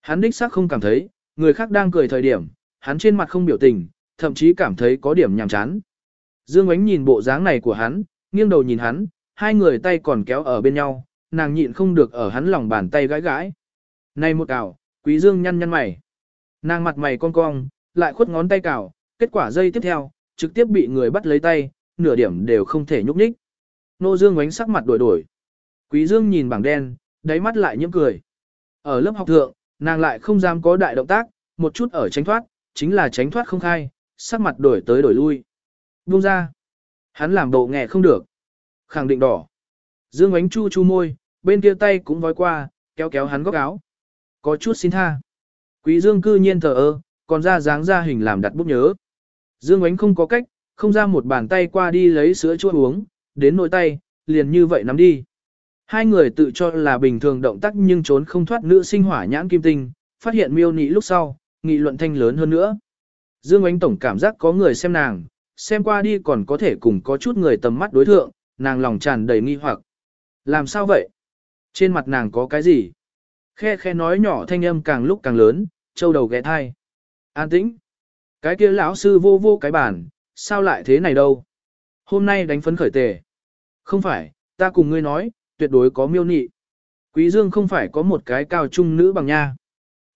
Hắn đích xác không cảm thấy, người khác đang cười thời điểm, hắn trên mặt không biểu tình, thậm chí cảm thấy có điểm nhàm chán. Dương Ánh nhìn bộ dáng này của hắn, nghiêng đầu nhìn hắn, hai người tay còn kéo ở bên nhau, nàng nhịn không được ở hắn lòng bàn tay gãi gãi. Này một cào, quý dương nhăn nhăn mày. Nàng mặt mày cong cong, lại khuất ngón tay cào, kết quả dây tiếp theo, trực tiếp bị người bắt lấy tay, nửa điểm đều không thể nhúc nhích. Nô Dương ánh sắc mặt đổi đổi. Quý Dương nhìn bảng đen, đáy mắt lại nhiễm cười. Ở lớp học thượng, nàng lại không dám có đại động tác, một chút ở tránh thoát, chính là tránh thoát không khai, sắc mặt đổi tới đổi lui. Buông ra. Hắn làm bộ nghe không được. Khẳng định đỏ. Dương ánh chu chu môi, bên kia tay cũng vói qua, kéo kéo hắn góc áo. Có chút xin tha. Quý Dương cư nhiên thờ ơ, còn ra dáng ra hình làm đặt bút nhớ. Dương ánh không có cách, không ra một bàn tay qua đi lấy sữa chua uống, đến nỗi tay, liền như vậy nắm đi. Hai người tự cho là bình thường động tác nhưng trốn không thoát nữ sinh hỏa nhãn kim tinh, phát hiện miêu nị lúc sau, nghị luận thanh lớn hơn nữa. Dương ánh tổng cảm giác có người xem nàng, xem qua đi còn có thể cùng có chút người tầm mắt đối thượng, nàng lòng tràn đầy nghi hoặc. Làm sao vậy? Trên mặt nàng có cái gì? Khe khe nói nhỏ thanh âm càng lúc càng lớn, châu đầu ghé thai. An tĩnh. Cái kia lão sư vô vô cái bàn, sao lại thế này đâu? Hôm nay đánh phấn khởi tề. Không phải, ta cùng ngươi nói, tuyệt đối có miêu nị. Quý Dương không phải có một cái cao trung nữ bằng nha.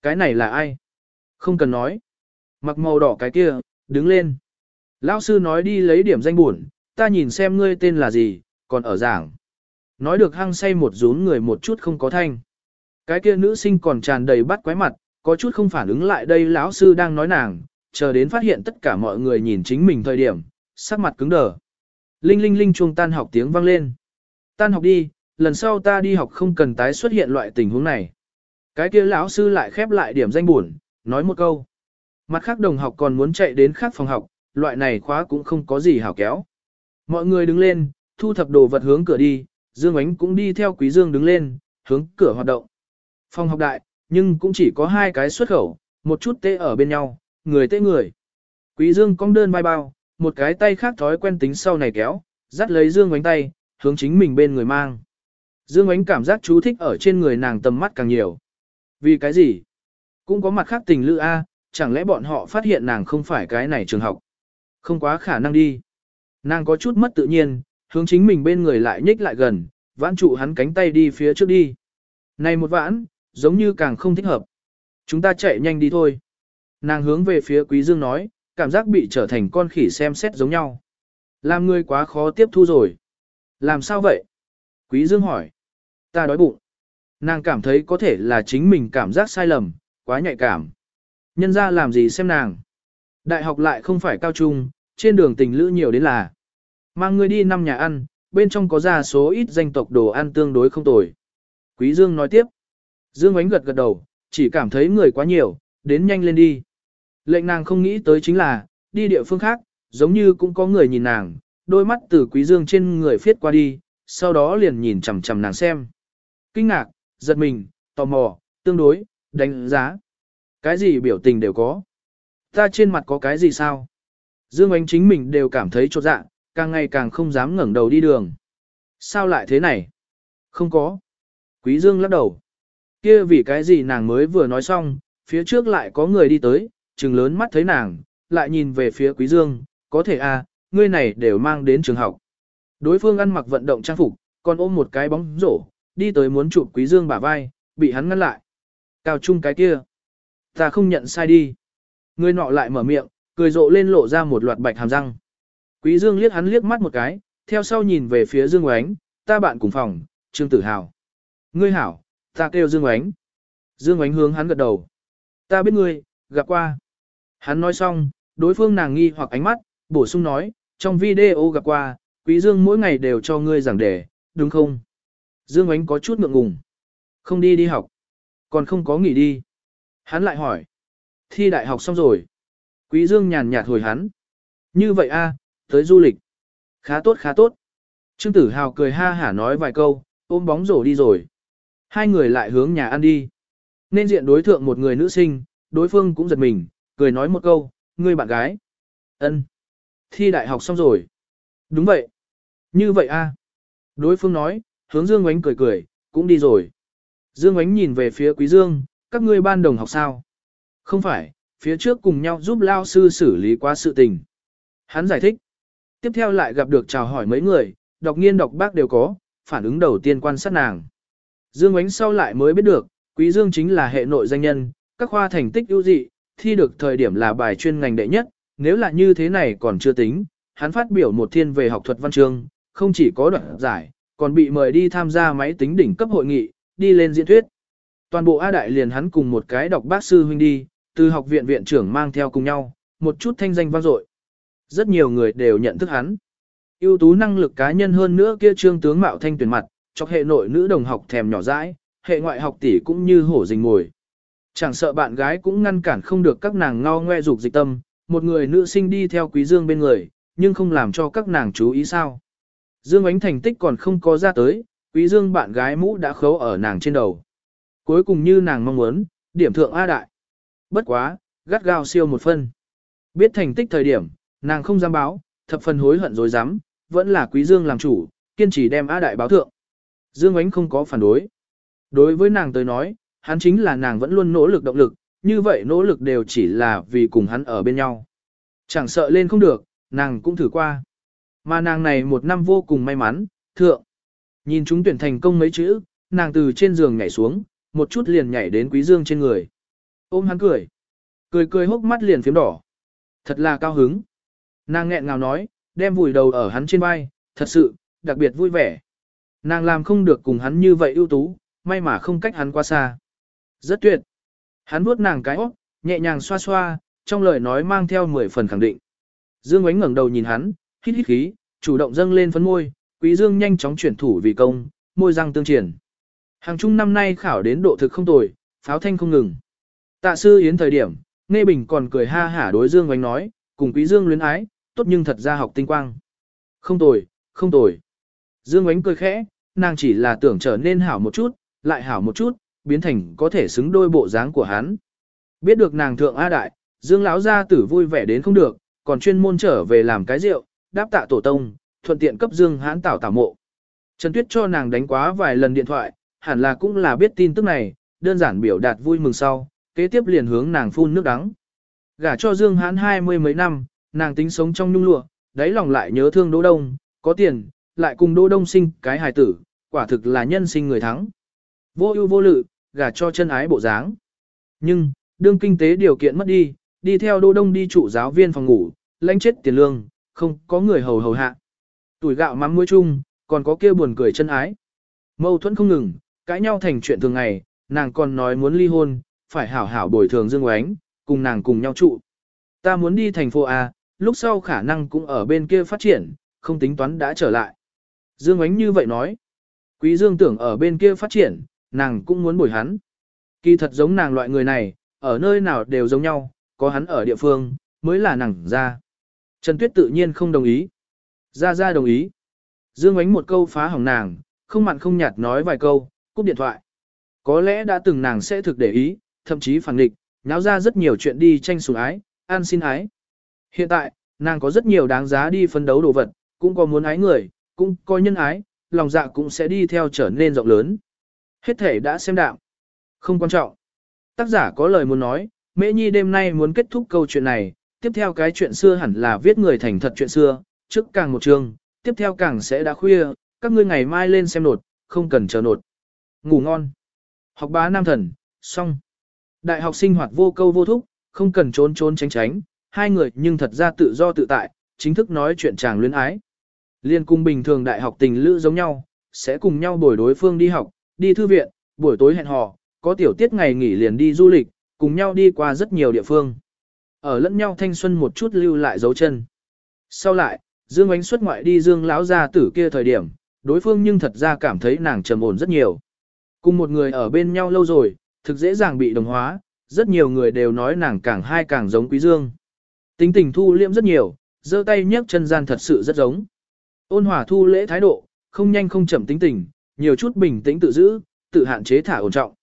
Cái này là ai? Không cần nói. Mặc màu đỏ cái kia, đứng lên. Lão sư nói đi lấy điểm danh buồn, ta nhìn xem ngươi tên là gì, còn ở giảng. Nói được hăng say một rún người một chút không có thanh. Cái kia nữ sinh còn tràn đầy bắt quái mặt, có chút không phản ứng lại đây lão sư đang nói nàng, chờ đến phát hiện tất cả mọi người nhìn chính mình thời điểm, sắc mặt cứng đờ. Linh linh linh chuông tan học tiếng vang lên. Tan học đi, lần sau ta đi học không cần tái xuất hiện loại tình huống này. Cái kia lão sư lại khép lại điểm danh buồn, nói một câu. Mặt khác đồng học còn muốn chạy đến khác phòng học, loại này khóa cũng không có gì hảo kéo. Mọi người đứng lên, thu thập đồ vật hướng cửa đi, Dương Ánh cũng đi theo Quý Dương đứng lên, hướng cửa hoạt động. Phòng học đại, nhưng cũng chỉ có hai cái xuất khẩu, một chút tê ở bên nhau, người tê người. Quý Dương cong đơn vai bao, một cái tay khác thói quen tính sau này kéo, dắt lấy Dương Ánh tay, hướng chính mình bên người mang. Dương Ánh cảm giác chú thích ở trên người nàng tầm mắt càng nhiều. Vì cái gì? Cũng có mặt khác tình lữ A, chẳng lẽ bọn họ phát hiện nàng không phải cái này trường học? Không quá khả năng đi. Nàng có chút mất tự nhiên, hướng chính mình bên người lại nhích lại gần, vãn trụ hắn cánh tay đi phía trước đi. Này một vãn, giống như càng không thích hợp. Chúng ta chạy nhanh đi thôi. Nàng hướng về phía Quý Dương nói, cảm giác bị trở thành con khỉ xem xét giống nhau. Làm người quá khó tiếp thu rồi. Làm sao vậy? Quý Dương hỏi. Ta đói bụng. Nàng cảm thấy có thể là chính mình cảm giác sai lầm, quá nhạy cảm. Nhân ra làm gì xem nàng. Đại học lại không phải cao trung, trên đường tình lữ nhiều đến là. Mang người đi năm nhà ăn, bên trong có ra số ít danh tộc đồ ăn tương đối không tồi. Quý Dương nói tiếp. Dương ánh gật gật đầu, chỉ cảm thấy người quá nhiều, đến nhanh lên đi. Lệnh nàng không nghĩ tới chính là, đi địa phương khác, giống như cũng có người nhìn nàng, đôi mắt từ quý dương trên người phiết qua đi, sau đó liền nhìn chằm chằm nàng xem. Kinh ngạc, giật mình, tò mò, tương đối, đánh giá. Cái gì biểu tình đều có. Ta trên mặt có cái gì sao? Dương ánh chính mình đều cảm thấy chột dạ, càng ngày càng không dám ngẩng đầu đi đường. Sao lại thế này? Không có. Quý Dương lắc đầu. Kia vì cái gì nàng mới vừa nói xong, phía trước lại có người đi tới, trừng lớn mắt thấy nàng, lại nhìn về phía Quý Dương, có thể a, à, ngươi này đều mang đến trường học. Đối phương ăn mặc vận động trang phục, còn ôm một cái bóng rổ, đi tới muốn chụp Quý Dương bả vai, bị hắn ngăn lại. Cao trung cái kia, ta không nhận sai đi. Người nọ lại mở miệng, cười rộ lên lộ ra một loạt bạch hàm răng. Quý Dương liếc hắn liếc mắt một cái, theo sau nhìn về phía Dương Oánh, ta bạn cùng phòng, Trương Tử Hào. Ngươi hảo, ta kêu Dương Oánh. Dương Oánh hướng hắn gật đầu. Ta biết ngươi, gặp qua. Hắn nói xong, đối phương nàng nghi hoặc ánh mắt, bổ sung nói, trong video gặp qua, Quý Dương mỗi ngày đều cho ngươi giảng đề, đúng không? Dương Ánh có chút ngượng ngùng. Không đi đi học. Còn không có nghỉ đi. Hắn lại hỏi. Thi đại học xong rồi. Quý Dương nhàn nhạt hồi hắn. Như vậy a, tới du lịch. Khá tốt khá tốt. Trương Tử Hào cười ha hả nói vài câu, ôm bóng rổ đi rồi. Hai người lại hướng nhà ăn đi. Nên diện đối thượng một người nữ sinh, đối phương cũng giật mình, cười nói một câu, ngươi bạn gái. ân, Thi đại học xong rồi. Đúng vậy. Như vậy a. Đối phương nói, hướng Dương Ngoánh cười cười, cũng đi rồi. Dương Ngoánh nhìn về phía Quý Dương, các ngươi ban đồng học sao? Không phải, phía trước cùng nhau giúp lao sư xử lý qua sự tình. Hắn giải thích. Tiếp theo lại gặp được chào hỏi mấy người, đọc nghiên đọc bác đều có, phản ứng đầu tiên quan sát nàng. Dương Ngoánh sau lại mới biết được, Quý Dương chính là hệ nội danh nhân, các khoa thành tích ưu dị, thi được thời điểm là bài chuyên ngành đệ nhất, nếu là như thế này còn chưa tính, hắn phát biểu một thiên về học thuật văn chương, không chỉ có đoạn giải, còn bị mời đi tham gia máy tính đỉnh cấp hội nghị, đi lên diễn thuyết. Toàn bộ A Đại liền hắn cùng một cái đọc bác sư huynh đi, từ học viện viện trưởng mang theo cùng nhau, một chút thanh danh vang dội. Rất nhiều người đều nhận thức hắn. ưu tú năng lực cá nhân hơn nữa kia trương tướng mạo thanh tuyển mặt, cho hệ nội nữ đồng học thèm nhỏ dãi, hệ ngoại học tỷ cũng như hổ rình ngồi. Chẳng sợ bạn gái cũng ngăn cản không được các nàng ngao ngoe dục dịch tâm, một người nữ sinh đi theo quý dương bên người, nhưng không làm cho các nàng chú ý sao. Dương ánh thành tích còn không có ra tới, quý dương bạn gái mũ đã khấu ở nàng trên đầu. Cuối cùng như nàng mong muốn, điểm thượng A đại. Bất quá, gắt gao siêu một phân. Biết thành tích thời điểm, nàng không dám báo, thập phần hối hận rồi dám, vẫn là quý dương làm chủ, kiên trì đem A đại báo thượng. Dương ánh không có phản đối. Đối với nàng tới nói, hắn chính là nàng vẫn luôn nỗ lực động lực, như vậy nỗ lực đều chỉ là vì cùng hắn ở bên nhau. Chẳng sợ lên không được, nàng cũng thử qua. Mà nàng này một năm vô cùng may mắn, thượng. Nhìn chúng tuyển thành công mấy chữ, nàng từ trên giường nhảy xuống, một chút liền nhảy đến quý dương trên người. Ôm hắn cười. Cười cười hốc mắt liền phím đỏ. Thật là cao hứng. Nàng nghẹn ngào nói, đem vùi đầu ở hắn trên vai, thật sự, đặc biệt vui vẻ. Nàng làm không được cùng hắn như vậy ưu tú, may mà không cách hắn quá xa. Rất tuyệt. Hắn vuốt nàng cái óc, nhẹ nhàng xoa xoa, trong lời nói mang theo mười phần khẳng định. Dương Ánh ngẩng đầu nhìn hắn, hít hít khí, chủ động dâng lên phấn môi, Quý Dương nhanh chóng chuyển thủ vì công, môi răng tương triển. Hàng trung năm nay khảo đến độ thực không tồi, pháo thanh không ngừng. Tạ sư yến thời điểm, Nghe Bình còn cười ha hả đối Dương Ánh nói, cùng Quý Dương luyến ái, tốt nhưng thật ra học tinh quang. Không tồi, không tồi. Dương Ánh cười khẽ, nàng chỉ là tưởng trở nên hảo một chút, lại hảo một chút, biến thành có thể xứng đôi bộ dáng của hắn. Biết được nàng thượng A Đại, Dương lão gia tử vui vẻ đến không được, còn chuyên môn trở về làm cái rượu, đáp tạ tổ tông, thuận tiện cấp Dương hãn tảo tảo mộ. Trần Tuyết cho nàng đánh quá vài lần điện thoại, hẳn là cũng là biết tin tức này, đơn giản biểu đạt vui mừng sau, kế tiếp liền hướng nàng phun nước đắng. Gả cho Dương hãn hai mươi mấy năm, nàng tính sống trong nhung lụa, đáy lòng lại nhớ thương Đỗ Đông, có tiền, lại cùng Đỗ Đông sinh cái hài tử, quả thực là nhân sinh người thắng. Vô ưu vô lự, gả cho chân ái bộ dáng. Nhưng, đương kinh tế điều kiện mất đi, đi theo Đô Đông đi trụ giáo viên phòng ngủ, lãnh chết tiền lương, không có người hầu hầu hạ. Tuổi gạo mắm muối chung, còn có kia buồn cười chân ái. Mâu thuẫn không ngừng, cãi nhau thành chuyện thường ngày, nàng còn nói muốn ly hôn, phải hảo hảo bồi thường Dương Oánh, cùng nàng cùng nhau trụ. Ta muốn đi thành phố A, lúc sau khả năng cũng ở bên kia phát triển, không tính toán đã trở lại. Dương Oánh như vậy nói. Quý Dương tưởng ở bên kia phát triển, nàng cũng muốn bồi hắn. Kỳ thật giống nàng loại người này, ở nơi nào đều giống nhau, có hắn ở địa phương, mới là nàng ra. Trần Tuyết tự nhiên không đồng ý. Ra ra đồng ý. Dương ánh một câu phá hỏng nàng, không mặn không nhạt nói vài câu, cúp điện thoại. Có lẽ đã từng nàng sẽ thực để ý, thậm chí phản nghịch, nháo ra rất nhiều chuyện đi tranh sủng ái, an xin ái. Hiện tại, nàng có rất nhiều đáng giá đi phân đấu đồ vật, cũng có muốn ái người, cũng có nhân ái, lòng dạ cũng sẽ đi theo trở nên rộng lớn. Hết thể đã xem đạo. Không quan trọng. Tác giả có lời muốn nói, Mễ Nhi đêm nay muốn kết thúc câu chuyện này, tiếp theo cái chuyện xưa hẳn là viết người thành thật chuyện xưa, trước càng một chương, tiếp theo càng sẽ đã khuya, các ngươi ngày mai lên xem nột, không cần chờ nột. Ngủ ngon. Học bá nam thần, xong. Đại học sinh hoạt vô câu vô thúc, không cần trốn trốn tránh tránh, hai người nhưng thật ra tự do tự tại, chính thức nói chuyện chàng luyến ái. Liên cung bình thường đại học tình lữ giống nhau, sẽ cùng nhau bồi đối phương đi học, đi thư viện, buổi tối hẹn hò, có tiểu tiết ngày nghỉ liền đi du lịch, cùng nhau đi qua rất nhiều địa phương. Ở lẫn nhau thanh xuân một chút lưu lại dấu chân. Sau lại, Dương Ánh xuất ngoại đi Dương lão gia tử kia thời điểm, đối phương nhưng thật ra cảm thấy nàng trầm ổn rất nhiều. Cùng một người ở bên nhau lâu rồi, thực dễ dàng bị đồng hóa, rất nhiều người đều nói nàng càng hai càng giống Quý Dương. Tính tình thu liễm rất nhiều, giơ tay nhấc chân gian thật sự rất giống. Ôn hòa thu lễ thái độ, không nhanh không chậm tính tình, nhiều chút bình tĩnh tự giữ, tự hạn chế thả ổn trọng.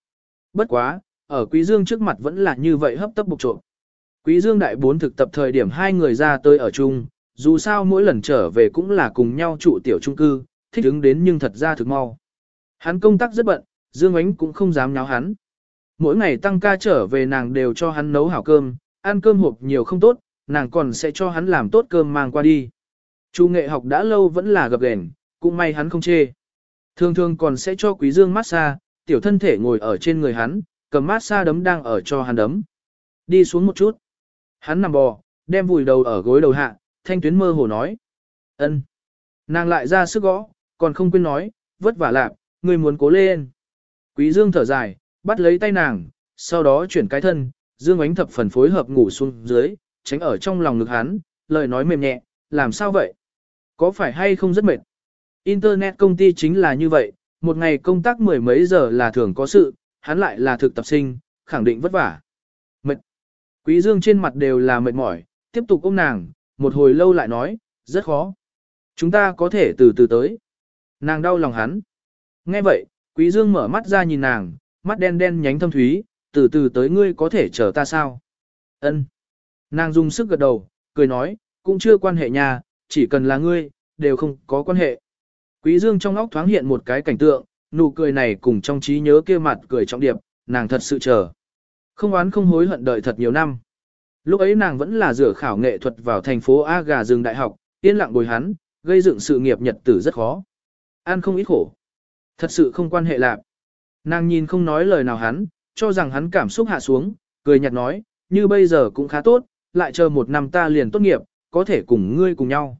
Bất quá, ở Quý Dương trước mặt vẫn là như vậy hấp tấp bục trộm. Quý Dương đại bốn thực tập thời điểm hai người ra tới ở chung, dù sao mỗi lần trở về cũng là cùng nhau trụ tiểu trung cư, thích ứng đến nhưng thật ra thực mau. Hắn công tác rất bận, Dương Ánh cũng không dám nháo hắn. Mỗi ngày tăng ca trở về nàng đều cho hắn nấu hảo cơm, ăn cơm hộp nhiều không tốt, nàng còn sẽ cho hắn làm tốt cơm mang qua đi. Chu nghệ học đã lâu vẫn là gặp gền, cũng may hắn không chê. Thường thường còn sẽ cho quý dương massage, tiểu thân thể ngồi ở trên người hắn, cầm massage đấm đang ở cho hắn đấm. Đi xuống một chút. Hắn nằm bò, đem vùi đầu ở gối đầu hạ, thanh tuyến mơ hồ nói. ân. Nàng lại ra sức gõ, còn không quên nói, vất vả lạc, người muốn cố lên. Quý dương thở dài, bắt lấy tay nàng, sau đó chuyển cái thân, dương ánh thập phần phối hợp ngủ xuống dưới, tránh ở trong lòng ngực hắn, lời nói mềm nhẹ, làm sao vậy? Có phải hay không rất mệt? Internet công ty chính là như vậy, một ngày công tác mười mấy giờ là thường có sự, hắn lại là thực tập sinh, khẳng định vất vả. Mệt. Quý Dương trên mặt đều là mệt mỏi, tiếp tục ôm nàng, một hồi lâu lại nói, rất khó. Chúng ta có thể từ từ tới. Nàng đau lòng hắn. Nghe vậy, Quý Dương mở mắt ra nhìn nàng, mắt đen đen nhánh thâm thúy, từ từ tới ngươi có thể chờ ta sao? Ân. Nàng dùng sức gật đầu, cười nói, cũng chưa quan hệ nhà, chỉ cần là ngươi, đều không có quan hệ. Quý Dương trong óc thoáng hiện một cái cảnh tượng, nụ cười này cùng trong trí nhớ kia mặt cười trọng điệp, nàng thật sự chờ. Không oán không hối hận đợi thật nhiều năm. Lúc ấy nàng vẫn là rửa khảo nghệ thuật vào thành phố A Gà Dương đại học, yên lặng bồi hắn, gây dựng sự nghiệp nhật tử rất khó. An không ít khổ. Thật sự không quan hệ lạc. Nàng nhìn không nói lời nào hắn, cho rằng hắn cảm xúc hạ xuống, cười nhạt nói, như bây giờ cũng khá tốt, lại chờ một năm ta liền tốt nghiệp, có thể cùng ngươi cùng nhau.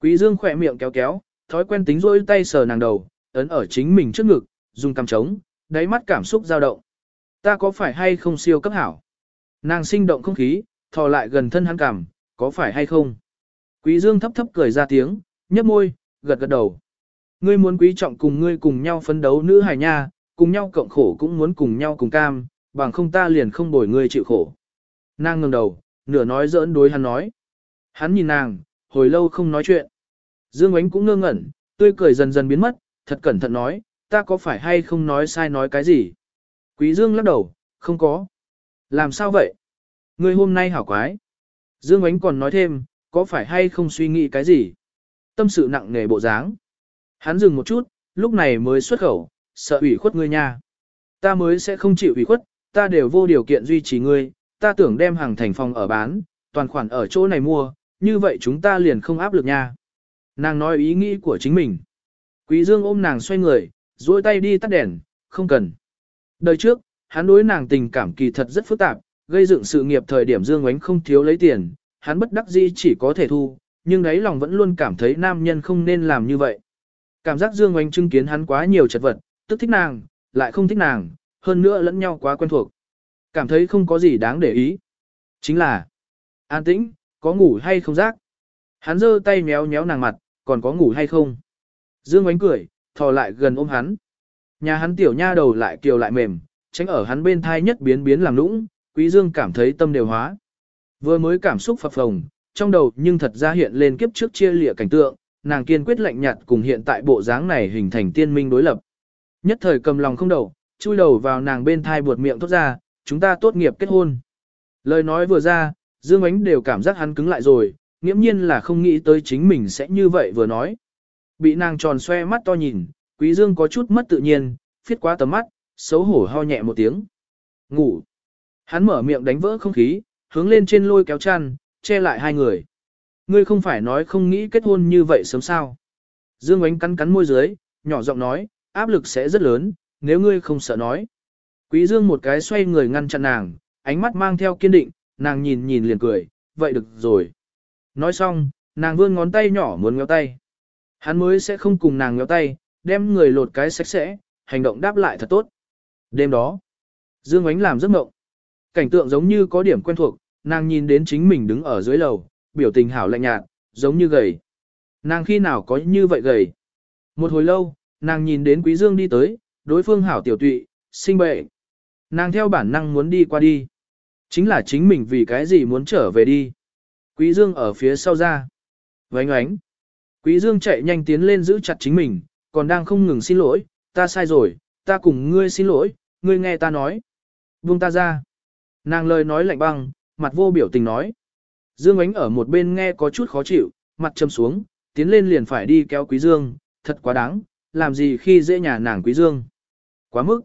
Quý Dương khỏe miệng kéo kéo, thói quen tính rỗi tay sờ nàng đầu, ấn ở chính mình trước ngực, dùng cằm trống, đáy mắt cảm xúc dao động. Ta có phải hay không siêu cấp hảo? Nàng sinh động không khí, thò lại gần thân hắn cảm, có phải hay không? Quý Dương thấp thấp cười ra tiếng, nhấp môi, gật gật đầu. Ngươi muốn quý trọng cùng ngươi cùng nhau phấn đấu nữ hài nha, cùng nhau cộng khổ cũng muốn cùng nhau cùng cam, bằng không ta liền không bồi ngươi chịu khổ. Nàng ngẩng đầu, nửa nói giỡn đối hắn nói. Hắn nhìn nàng, hồi lâu không nói chuyện. Dương Ánh cũng ngơ ngẩn, tươi cười dần dần biến mất, thật cẩn thận nói, ta có phải hay không nói sai nói cái gì? Quý Dương lắc đầu, không có. Làm sao vậy? Ngươi hôm nay hảo quái. Dương Ánh còn nói thêm, có phải hay không suy nghĩ cái gì? Tâm sự nặng nề bộ dáng. Hắn dừng một chút, lúc này mới xuất khẩu, sợ ủy khuất ngươi nha. Ta mới sẽ không chịu ủy khuất, ta đều vô điều kiện duy trì ngươi, ta tưởng đem hàng thành phòng ở bán, toàn khoản ở chỗ này mua, như vậy chúng ta liền không áp lực nha. Nàng nói ý nghĩ của chính mình. Quý Dương ôm nàng xoay người, duỗi tay đi tắt đèn, không cần. Đời trước, hắn đối nàng tình cảm kỳ thật rất phức tạp, gây dựng sự nghiệp thời điểm Dương Ngoánh không thiếu lấy tiền, hắn bất đắc dĩ chỉ có thể thu, nhưng đấy lòng vẫn luôn cảm thấy nam nhân không nên làm như vậy. Cảm giác Dương Ngoánh chứng kiến hắn quá nhiều chật vật, tức thích nàng, lại không thích nàng, hơn nữa lẫn nhau quá quen thuộc. Cảm thấy không có gì đáng để ý. Chính là, an tĩnh, có ngủ hay không giác. Hắn giơ tay méo méo nàng mặt, còn có ngủ hay không. Dương ánh cười, thò lại gần ôm hắn. Nhà hắn tiểu nha đầu lại kiều lại mềm, tránh ở hắn bên thai nhất biến biến làm lũng. quý dương cảm thấy tâm đều hóa. Vừa mới cảm xúc phập phồng, trong đầu nhưng thật ra hiện lên kiếp trước chia lịa cảnh tượng, nàng kiên quyết lạnh nhạt cùng hiện tại bộ dáng này hình thành tiên minh đối lập. Nhất thời cầm lòng không đầu, chui đầu vào nàng bên thai buột miệng thốt ra, chúng ta tốt nghiệp kết hôn. Lời nói vừa ra, Dương Ánh đều cảm giác hắn cứng lại rồi, nghiễm nhiên là không nghĩ tới chính mình sẽ như vậy vừa nói. Bị nàng tròn xoe mắt to nhìn, Quý Dương có chút mất tự nhiên, phiết quá tầm mắt, xấu hổ ho nhẹ một tiếng. Ngủ. Hắn mở miệng đánh vỡ không khí, hướng lên trên lôi kéo chăn, che lại hai người. Ngươi không phải nói không nghĩ kết hôn như vậy sớm sao. Dương Ánh cắn cắn môi dưới, nhỏ giọng nói, áp lực sẽ rất lớn, nếu ngươi không sợ nói. Quý Dương một cái xoay người ngăn chặn nàng, ánh mắt mang theo kiên định, nàng nhìn nhìn liền cười, vậy được rồi. Nói xong, nàng vươn ngón tay nhỏ muốn ngéo tay. Hắn mới sẽ không cùng nàng ngéo tay, đem người lột cái sạch sẽ, hành động đáp lại thật tốt. Đêm đó, Dương Ánh làm giấc mộng. Cảnh tượng giống như có điểm quen thuộc, nàng nhìn đến chính mình đứng ở dưới lầu, biểu tình hảo lạnh nhạt, giống như gầy. Nàng khi nào có như vậy gầy? Một hồi lâu, nàng nhìn đến Quý Dương đi tới, đối phương hảo tiểu tụy, sinh bệnh. Nàng theo bản năng muốn đi qua đi. Chính là chính mình vì cái gì muốn trở về đi. Quý Dương ở phía sau ra. Vánh ánh. Quý Dương chạy nhanh tiến lên giữ chặt chính mình, còn đang không ngừng xin lỗi, ta sai rồi, ta cùng ngươi xin lỗi, ngươi nghe ta nói. Buông ta ra. Nàng lời nói lạnh băng, mặt vô biểu tình nói. Dương ánh ở một bên nghe có chút khó chịu, mặt châm xuống, tiến lên liền phải đi kéo Quý Dương, thật quá đáng, làm gì khi dễ nhà nàng Quý Dương. Quá mức.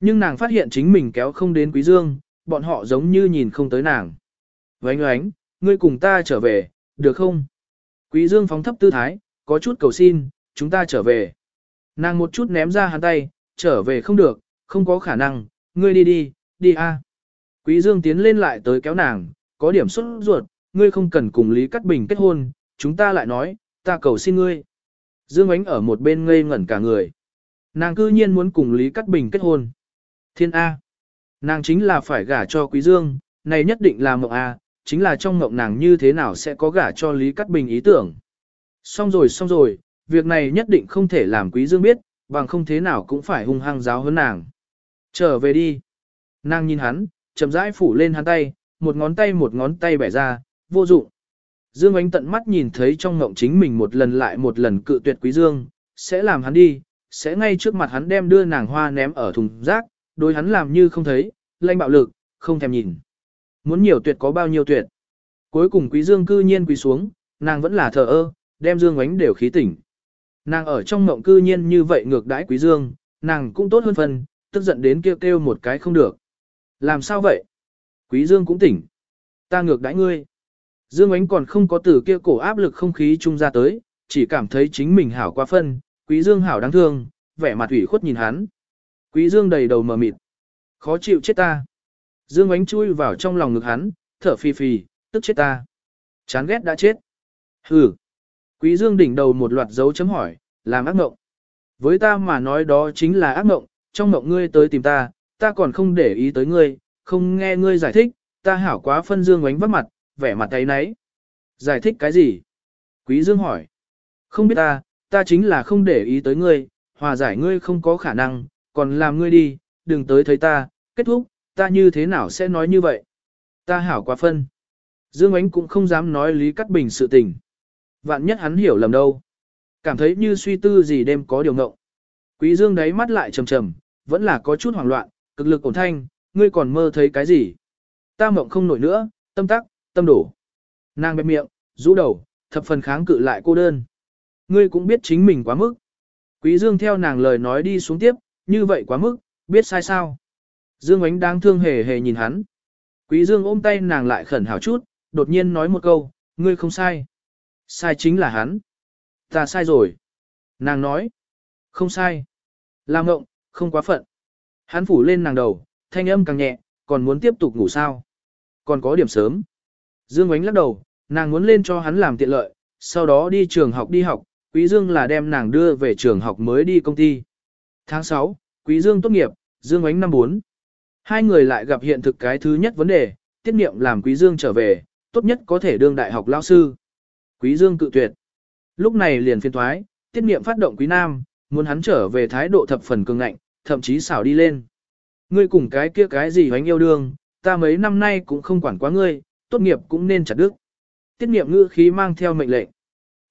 Nhưng nàng phát hiện chính mình kéo không đến Quý Dương, bọn họ giống như nhìn không tới nàng. Vánh oánh, ngươi cùng ta trở về, được không? Quý Dương phóng thấp tư thái, có chút cầu xin, chúng ta trở về. Nàng một chút ném ra hắn tay, trở về không được, không có khả năng, ngươi đi đi, đi a. Quý Dương tiến lên lại tới kéo nàng, có điểm xuất ruột, ngươi không cần cùng Lý Cát Bình kết hôn, chúng ta lại nói, ta cầu xin ngươi. Dương Ánh ở một bên ngây ngẩn cả người. Nàng cư nhiên muốn cùng Lý Cát Bình kết hôn. Thiên A. Nàng chính là phải gả cho Quý Dương, này nhất định là mộng A, chính là trong ngộng nàng như thế nào sẽ có gả cho Lý Cát Bình ý tưởng. Xong rồi xong rồi, việc này nhất định không thể làm Quý Dương biết, bằng không thế nào cũng phải hung hăng giáo hơn nàng. Trở về đi. Nàng nhìn hắn, chậm rãi phủ lên hắn tay, một ngón tay một ngón tay bẻ ra, vô dụng. Dương ánh tận mắt nhìn thấy trong ngộng chính mình một lần lại một lần cự tuyệt Quý Dương, sẽ làm hắn đi, sẽ ngay trước mặt hắn đem đưa nàng hoa ném ở thùng rác, đối hắn làm như không thấy, lanh bạo lực, không thèm nhìn. Muốn nhiều tuyệt có bao nhiêu tuyệt. Cuối cùng Quý Dương cư nhiên quỳ xuống, nàng vẫn là thờ ơ, đem Dương ánh đều khí tỉnh. Nàng ở trong mộng cư nhiên như vậy ngược đãi Quý Dương, nàng cũng tốt hơn phần, tức giận đến kêu kêu một cái không được. Làm sao vậy? Quý Dương cũng tỉnh. Ta ngược đãi ngươi. Dương ánh còn không có từ kia cổ áp lực không khí trung ra tới, chỉ cảm thấy chính mình hảo quá phân, Quý Dương hảo đáng thương, vẻ mặt ủy khuất nhìn hắn. Quý Dương đầy đầu mờ mịt. Khó chịu chết ta. Dương ánh chui vào trong lòng ngực hắn, thở phì phì, tức chết ta. Chán ghét đã chết. Hừ. Quý Dương đỉnh đầu một loạt dấu chấm hỏi, làm ác mộng. Với ta mà nói đó chính là ác mộng, trong mộng ngươi tới tìm ta, ta còn không để ý tới ngươi, không nghe ngươi giải thích, ta hảo quá phân Dương ánh vắt mặt, vẻ mặt thấy nấy. Giải thích cái gì? Quý Dương hỏi. Không biết ta, ta chính là không để ý tới ngươi, hòa giải ngươi không có khả năng, còn làm ngươi đi, đừng tới thấy ta, kết thúc, ta như thế nào sẽ nói như vậy? Ta hảo quá phân. Dương Ánh cũng không dám nói Lý Cát Bình sự tình. Vạn nhất hắn hiểu lầm đâu. Cảm thấy như suy tư gì đêm có điều ngộng. Quý Dương đáy mắt lại trầm trầm, vẫn là có chút hoảng loạn, cực lực ổn thanh, ngươi còn mơ thấy cái gì? Ta mộng không nổi nữa, tâm tắc, tâm đổ. Nàng bẹp miệng, rũ đầu, thập phần kháng cự lại cô đơn. Ngươi cũng biết chính mình quá mức. Quý Dương theo nàng lời nói đi xuống tiếp, như vậy quá mức, biết sai sao. Dương ánh đang thương hề hề nhìn hắn. Quý Dương ôm tay nàng lại khẩn hảo chút, đột nhiên nói một câu, ngươi không sai. Sai chính là hắn. Ta sai rồi. Nàng nói, không sai. Làm ngộng, không quá phận. Hắn phủ lên nàng đầu, thanh âm càng nhẹ, còn muốn tiếp tục ngủ sao. Còn có điểm sớm. Dương ánh lắc đầu, nàng muốn lên cho hắn làm tiện lợi, sau đó đi trường học đi học, Quý Dương là đem nàng đưa về trường học mới đi công ty. Tháng 6, Quý Dương tốt nghiệp, Dương ánh năm 4. Hai người lại gặp hiện thực cái thứ nhất vấn đề, tiết niệm làm Quý Dương trở về, tốt nhất có thể đương đại học lao sư. Quý Dương cự tuyệt. Lúc này liền phiên thoái, tiết niệm phát động Quý Nam, muốn hắn trở về thái độ thập phần cường ngạnh, thậm chí xảo đi lên. Ngươi cùng cái kia cái gì hoánh yêu đương, ta mấy năm nay cũng không quản quá ngươi, tốt nghiệp cũng nên chặt đứt. Tiết niệm ngữ khí mang theo mệnh lệnh.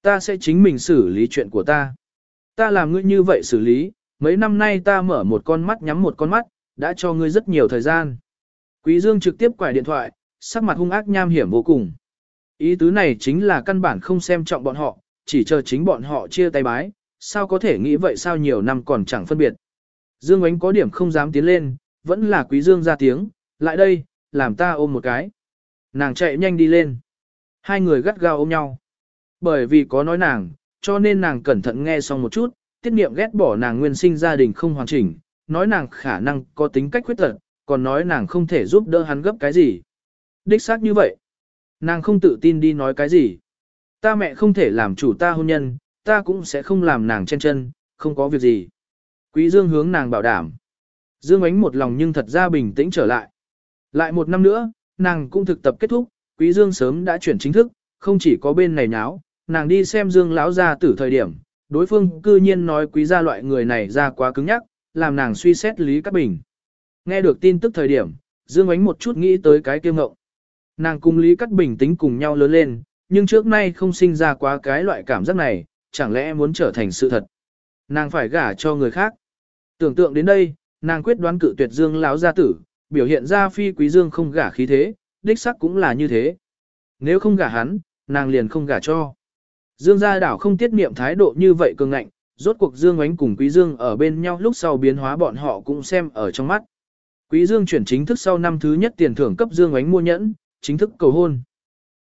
Ta sẽ chính mình xử lý chuyện của ta. Ta làm ngươi như vậy xử lý, mấy năm nay ta mở một con mắt nhắm một con mắt, đã cho ngươi rất nhiều thời gian. Quý Dương trực tiếp quải điện thoại, sắc mặt hung ác nham hiểm vô cùng. Ý tứ này chính là căn bản không xem trọng bọn họ, chỉ chờ chính bọn họ chia tay bái, sao có thể nghĩ vậy sao nhiều năm còn chẳng phân biệt. Dương Ánh có điểm không dám tiến lên, vẫn là Quý Dương ra tiếng, lại đây, làm ta ôm một cái. Nàng chạy nhanh đi lên. Hai người gắt gao ôm nhau. Bởi vì có nói nàng, cho nên nàng cẩn thận nghe xong một chút, tiết niệm ghét bỏ nàng nguyên sinh gia đình không hoàn chỉnh, nói nàng khả năng có tính cách khuyết tật, còn nói nàng không thể giúp đỡ hắn gấp cái gì. Đích xác như vậy. Nàng không tự tin đi nói cái gì. Ta mẹ không thể làm chủ ta hôn nhân, ta cũng sẽ không làm nàng chen chân, không có việc gì. Quý Dương hướng nàng bảo đảm. Dương ánh một lòng nhưng thật ra bình tĩnh trở lại. Lại một năm nữa, nàng cũng thực tập kết thúc, Quý Dương sớm đã chuyển chính thức, không chỉ có bên này nháo, nàng đi xem Dương lão gia tử thời điểm, đối phương cư nhiên nói quý gia loại người này ra quá cứng nhắc, làm nàng suy xét Lý Cát Bình. Nghe được tin tức thời điểm, Dương ánh một chút nghĩ tới cái kiêu ngộng. Nàng cùng Lý Cát Bình tính cùng nhau lớn lên, nhưng trước nay không sinh ra quá cái loại cảm giác này, chẳng lẽ muốn trở thành sự thật. Nàng phải gả cho người khác. Tưởng tượng đến đây, nàng quyết đoán cự tuyệt Dương lão gia tử, biểu hiện ra phi quý Dương không gả khí thế, đích sắc cũng là như thế. Nếu không gả hắn, nàng liền không gả cho. Dương gia đảo không tiết niệm thái độ như vậy cường ngạnh, rốt cuộc Dương ánh cùng Quý Dương ở bên nhau lúc sau biến hóa bọn họ cũng xem ở trong mắt. Quý Dương chuyển chính thức sau năm thứ nhất tiền thưởng cấp Dương ánh mua nhẫn, chính thức cầu hôn.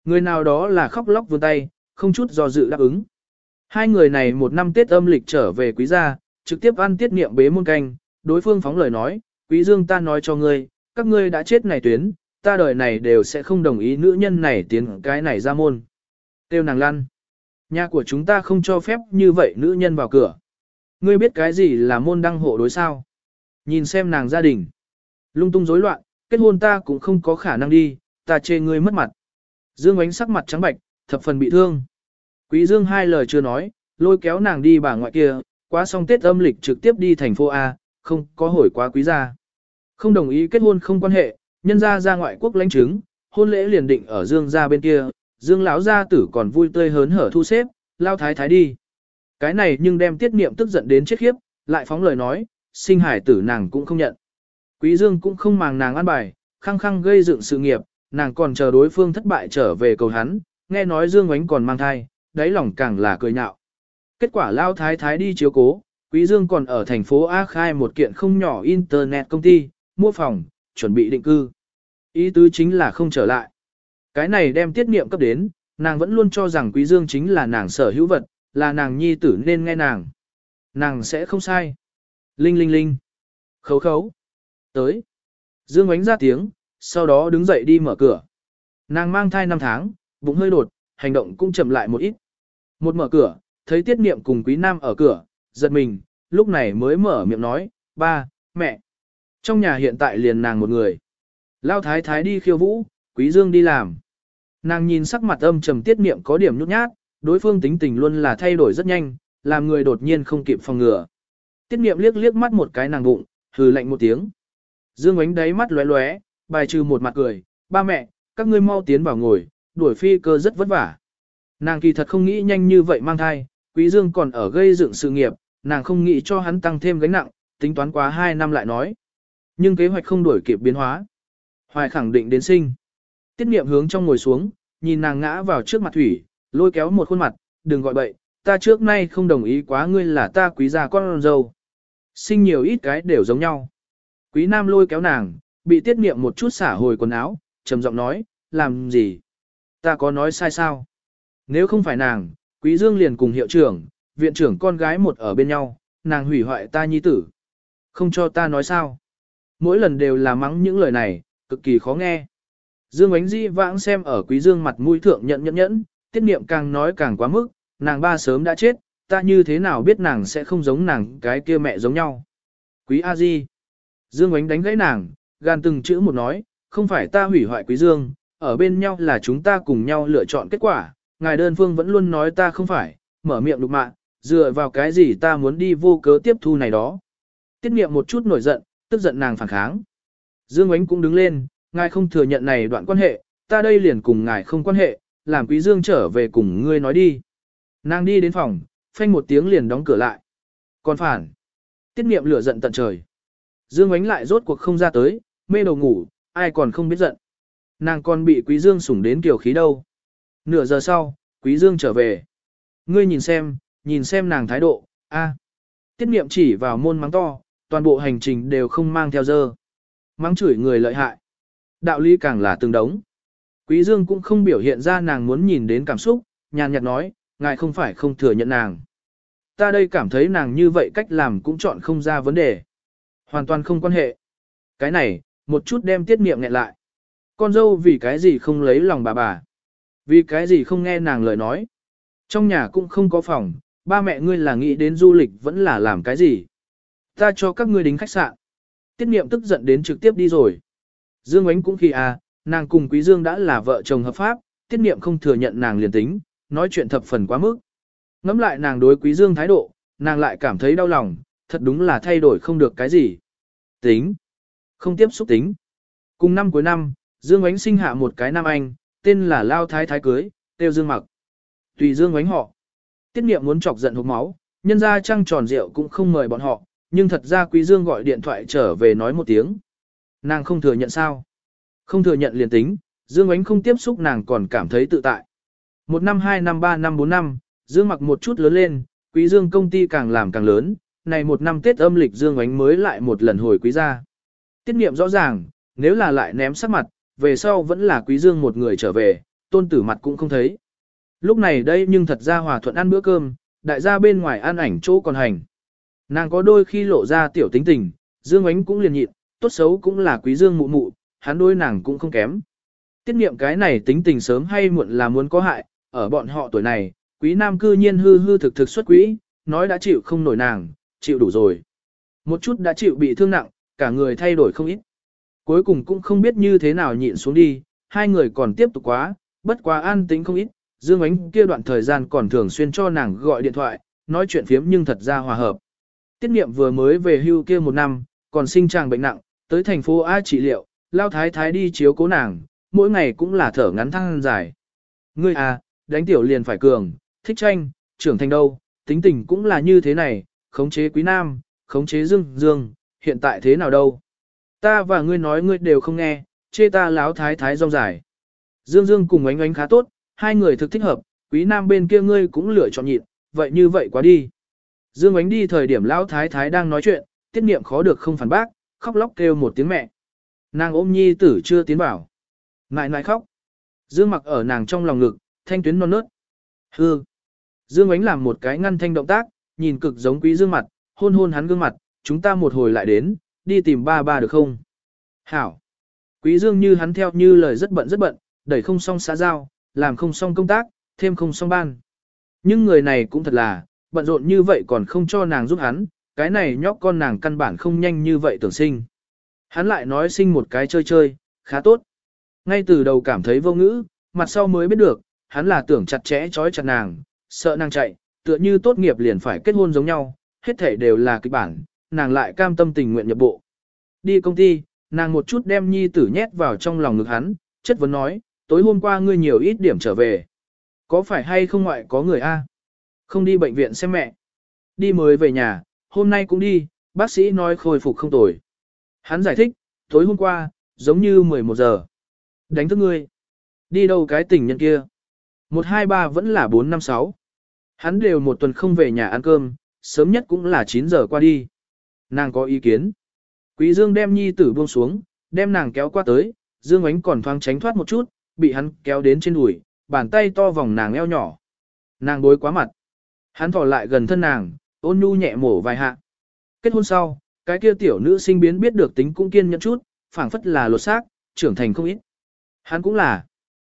Người nào đó là khóc lóc vươn tay, không chút do dự đáp ứng. Hai người này một năm Tết âm lịch trở về quý gia, trực tiếp ăn tiết niệm bế môn canh, đối phương phóng lời nói, quý dương ta nói cho ngươi, các ngươi đã chết này tuyến, ta đời này đều sẽ không đồng ý nữ nhân này tiến cái này ra môn. Tiêu nàng lăn. Nhà của chúng ta không cho phép như vậy nữ nhân vào cửa. Ngươi biết cái gì là môn đăng hộ đối sao? Nhìn xem nàng gia đình. Lung tung rối loạn, kết hôn ta cũng không có khả năng đi, ta chê ngươi mất mặt. Dương ánh sắc mặt trắng bạch, thập phần bị thương. Quý Dương hai lời chưa nói, lôi kéo nàng đi bà ngoại kia, Quá xong Tết âm lịch trực tiếp đi thành phố A, không có hồi quá quý gia. Không đồng ý kết hôn không quan hệ, nhân gia ra ngoại quốc lãnh chứng, hôn lễ liền định ở Dương gia bên kia, Dương lão gia tử còn vui tươi hớn hở thu xếp, lao thái thái đi. Cái này nhưng đem tiết niệm tức giận đến chết khiếp, lại phóng lời nói, sinh hải tử nàng cũng không nhận. Quý Dương cũng không màng nàng ăn bài, khăng khăng gây dựng sự nghiệp, nàng còn chờ đối phương thất bại trở về cầu hắn, nghe nói Dương Ngoánh còn mang thai, đáy lòng càng là cười nhạo. Kết quả lao thái thái đi chiếu cố, Quý Dương còn ở thành phố A khai một kiện không nhỏ internet công ty, mua phòng, chuẩn bị định cư. Ý tứ chính là không trở lại. Cái này đem tiết niệm cấp đến, nàng vẫn luôn cho rằng Quý Dương chính là nàng sở hữu vật, là nàng nhi tử nên nghe nàng. Nàng sẽ không sai. Linh linh linh. Khấu khấu. Tới. Dương ánh ra tiếng, sau đó đứng dậy đi mở cửa. Nàng mang thai 5 tháng, bụng hơi đột, hành động cũng chậm lại một ít. Một mở cửa, thấy tiết niệm cùng quý nam ở cửa, giật mình, lúc này mới mở miệng nói, ba, mẹ. Trong nhà hiện tại liền nàng một người. Lao thái thái đi khiêu vũ, quý dương đi làm. Nàng nhìn sắc mặt âm trầm tiết niệm có điểm nhút nhát, đối phương tính tình luôn là thay đổi rất nhanh, làm người đột nhiên không kịp phòng ngừa. Tiết niệm liếc liếc mắt một cái nàng bụng, hừ lạnh một tiếng. Dương ánh đáy mắt lóe lóe, bài trừ một mặt cười, ba mẹ, các ngươi mau tiến vào ngồi, đuổi phi cơ rất vất vả. Nàng kỳ thật không nghĩ nhanh như vậy mang thai, Quý Dương còn ở gây dựng sự nghiệp, nàng không nghĩ cho hắn tăng thêm gánh nặng, tính toán quá 2 năm lại nói. Nhưng kế hoạch không đuổi kịp biến hóa. Hoài khẳng định đến sinh. Tiết niệm hướng trong ngồi xuống, nhìn nàng ngã vào trước mặt thủy, lôi kéo một khuôn mặt, đừng gọi bậy, ta trước nay không đồng ý quá ngươi là ta quý gia con dâu. Sinh nhiều ít cái đều giống nhau. Quý nam lôi kéo nàng, bị tiết niệm một chút xả hồi quần áo, trầm giọng nói, làm gì? Ta có nói sai sao? Nếu không phải nàng, Quý Dương liền cùng hiệu trưởng, viện trưởng con gái một ở bên nhau, nàng hủy hoại ta nhi tử. Không cho ta nói sao. Mỗi lần đều là mắng những lời này, cực kỳ khó nghe. Dương ánh di vãng xem ở quý dương mặt mũi thượng nhận nhẫn nhẫn, tiết niệm càng nói càng quá mức, nàng ba sớm đã chết, ta như thế nào biết nàng sẽ không giống nàng cái kia mẹ giống nhau. Quý A Di. Dương ánh đánh gãy nàng, gan từng chữ một nói, không phải ta hủy hoại quý dương, ở bên nhau là chúng ta cùng nhau lựa chọn kết quả, ngài đơn phương vẫn luôn nói ta không phải, mở miệng đục mạng, dựa vào cái gì ta muốn đi vô cớ tiếp thu này đó. Tiết niệm một chút nổi giận, tức giận nàng phản kháng. Dương Ánh cũng đứng lên, ngài không thừa nhận này đoạn quan hệ, ta đây liền cùng ngài không quan hệ, làm quý Dương trở về cùng ngươi nói đi. Nàng đi đến phòng, phanh một tiếng liền đóng cửa lại. Còn phản. Tiết niệm lửa giận tận trời. Dương Ánh lại rốt cuộc không ra tới, mê đầu ngủ, ai còn không biết giận. Nàng còn bị quý Dương sủng đến kiểu khí đâu. Nửa giờ sau, Quý Dương trở về. Ngươi nhìn xem, nhìn xem nàng thái độ, a. Tiết niệm chỉ vào môn mắng to, toàn bộ hành trình đều không mang theo dơ. Mắng chửi người lợi hại. Đạo lý càng là tương đống. Quý Dương cũng không biểu hiện ra nàng muốn nhìn đến cảm xúc, nhàn nhạt nói, ngài không phải không thừa nhận nàng. Ta đây cảm thấy nàng như vậy cách làm cũng chọn không ra vấn đề. Hoàn toàn không quan hệ. Cái này, một chút đem tiết niệm nghẹn lại. Con dâu vì cái gì không lấy lòng bà bà. Vì cái gì không nghe nàng lời nói. Trong nhà cũng không có phòng, ba mẹ ngươi là nghĩ đến du lịch vẫn là làm cái gì. Ta cho các ngươi đính khách sạn. Tiết niệm tức giận đến trực tiếp đi rồi. Dương Ánh cũng khi à, nàng cùng Quý Dương đã là vợ chồng hợp pháp, tiết niệm không thừa nhận nàng liền tính, nói chuyện thập phần quá mức. Ngắm lại nàng đối Quý Dương thái độ, nàng lại cảm thấy đau lòng, thật đúng là thay đổi không được cái gì. Tính. Không tiếp xúc tính. Cùng năm cuối năm, Dương Ánh sinh hạ một cái nam anh, tên là Lao Thái Thái cưới, tiêu Dương mặc. Tùy Dương Ánh họ. Tiết niệm muốn chọc giận hụt máu, nhân ra trăng tròn rượu cũng không mời bọn họ, nhưng thật ra Quý Dương gọi điện thoại trở về nói một tiếng. Nàng không thừa nhận sao. Không thừa nhận liền tính, Dương Ánh không tiếp xúc nàng còn cảm thấy tự tại. Một năm hai năm ba năm bốn năm, Dương mặc một chút lớn lên, Quý Dương công ty càng làm càng lớn, này một năm Tết âm lịch Dương Ánh mới lại một lần hồi quý gia. Tiết niệm rõ ràng, nếu là lại ném sắc mặt, về sau vẫn là Quý Dương một người trở về, tôn tử mặt cũng không thấy. Lúc này đây nhưng thật ra hòa thuận ăn bữa cơm, đại gia bên ngoài ăn ảnh chỗ còn hành. Nàng có đôi khi lộ ra tiểu tính tình, Dương Ánh cũng liền nhịn, tốt xấu cũng là Quý Dương mụ mụ, hắn đôi nàng cũng không kém. Tiết niệm cái này tính tình sớm hay muộn là muốn có hại, ở bọn họ tuổi này, quý nam cư nhiên hư hư thực thực xuất quỹ, nói đã chịu không nổi nàng, chịu đủ rồi. Một chút đã chịu bị thương nặng, cả người thay đổi không ít. Cuối cùng cũng không biết như thế nào nhịn xuống đi, hai người còn tiếp tục quá, bất quá an tính không ít, Dương Ánh kia đoạn thời gian còn thường xuyên cho nàng gọi điện thoại, nói chuyện phiếm nhưng thật ra hòa hợp. Tiết niệm vừa mới về hưu kia một năm, còn sinh chàng bệnh nặng, tới thành phố A trị liệu, lao thái thái đi chiếu cố nàng, mỗi ngày cũng là thở ngắn thăng dài. Ngươi à, đánh tiểu liền phải cường, thích tranh, trưởng thành đâu, tính tình cũng là như thế này, khống chế quý nam, khống chế dương dương, hiện tại thế nào đâu. Ta và ngươi nói ngươi đều không nghe, chê ta láo thái thái rong dài. Dương dương cùng ánh ánh khá tốt, hai người thực thích hợp, quý nam bên kia ngươi cũng lựa chọn nhịn, vậy như vậy quá đi. Dương ánh đi thời điểm lão thái thái đang nói chuyện, tiết niệm khó được không phản bác, khóc lóc kêu một tiếng mẹ. Nàng ôm nhi tử chưa tiến vào. Ngại ngại khóc. Dương mặc ở nàng trong lòng ngực, thanh tuyến non nớt. Hư. Dương ánh làm một cái ngăn thanh động tác, nhìn cực giống quý dương mặt, hôn hôn hắn gương mặt, chúng ta một hồi lại đến, đi tìm ba ba được không? Hảo. Quý dương như hắn theo như lời rất bận rất bận, đẩy không xong xã giao, làm không xong công tác, thêm không xong ban. Nhưng người này cũng thật là, bận rộn như vậy còn không cho nàng giúp hắn, cái này nhóc con nàng căn bản không nhanh như vậy tưởng sinh. Hắn lại nói sinh một cái chơi chơi, khá tốt. Ngay từ đầu cảm thấy vô ngữ, mặt sau mới biết được, hắn là tưởng chặt chẽ trói chặt nàng, sợ nàng chạy, tựa như tốt nghiệp liền phải kết hôn giống nhau, hết thể đều là kịch bản, nàng lại cam tâm tình nguyện nhập bộ. Đi công ty, nàng một chút đem nhi tử nhét vào trong lòng ngực hắn, chất vấn nói, tối hôm qua ngươi nhiều ít điểm trở về. Có phải hay không ngoại có người a? Không đi bệnh viện xem mẹ. Đi mới về nhà, hôm nay cũng đi, bác sĩ nói khôi phục không tồi. Hắn giải thích, tối hôm qua, giống như 11 giờ. Đánh thức ngươi. Đi đâu cái tình nhân kia? 123 vẫn là 456. Hắn đều một tuần không về nhà ăn cơm, sớm nhất cũng là 9 giờ qua đi. Nàng có ý kiến. Quý Dương đem nhi tử buông xuống, đem nàng kéo qua tới, Dương ánh còn thoáng tránh thoát một chút, bị hắn kéo đến trên đùi, bàn tay to vòng nàng eo nhỏ. Nàng bối quá mặt. Hắn thò lại gần thân nàng, ôn nhu nhẹ mổ vài hạ. Kết hôn sau, cái kia tiểu nữ sinh biến biết được tính cũng kiên nhẫn chút, phảng phất là lột xác, trưởng thành không ít. Hắn cũng là.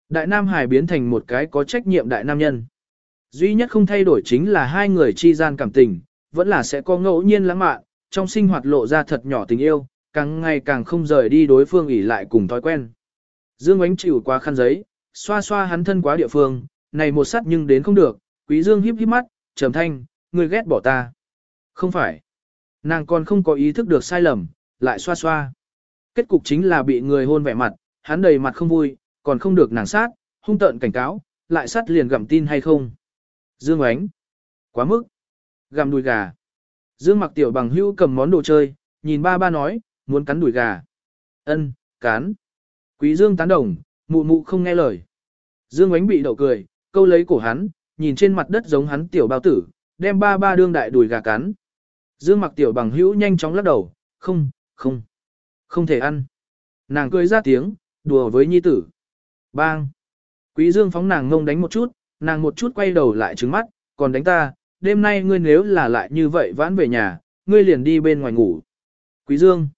Đại Nam Hải biến thành một cái có trách nhiệm đại nam nhân. Duy nhất không thay đổi chính là hai người chi gian cảm tình, vẫn là sẽ có ngẫu nhiên lãng mạn, trong sinh hoạt lộ ra thật nhỏ tình yêu, càng ngày càng không rời đi đối phương ỉ lại cùng thói quen. Dương ánh chịu qua khăn giấy, xoa xoa hắn thân quá địa phương, này một sắt nhưng đến không được, quý dương híp híp mắt, trầm thanh, Ngươi ghét bỏ ta. Không phải. Nàng còn không có ý thức được sai lầm, lại xoa xoa. Kết cục chính là bị người hôn vẻ mặt, hắn đầy mặt không vui, còn không được nàng sát, hung tợn cảnh cáo, lại sát liền gặm tin hay không. Dương ánh. Quá mức. Gặm đùi gà. Dương mặc tiểu bằng hưu cầm món đồ chơi, nhìn ba ba nói, muốn cắn đùi gà. Ân, cắn. Quý Dương tán đồng, mụ mụ không nghe lời. Dương ánh bị đậu cười, câu lấy cổ hắn, nhìn trên mặt đất giống hắn tiểu bao tử, đem ba ba đương đại đùi gà cắn. Dương mặc tiểu bằng hữu nhanh chóng lắc đầu, không, không, không thể ăn. Nàng cười ra tiếng, đùa với nhi tử. Bang! Quý Dương phóng nàng ngông đánh một chút, nàng một chút quay đầu lại trứng mắt, còn đánh ta, đêm nay ngươi nếu là lại như vậy vãn về nhà, ngươi liền đi bên ngoài ngủ. Quý Dương!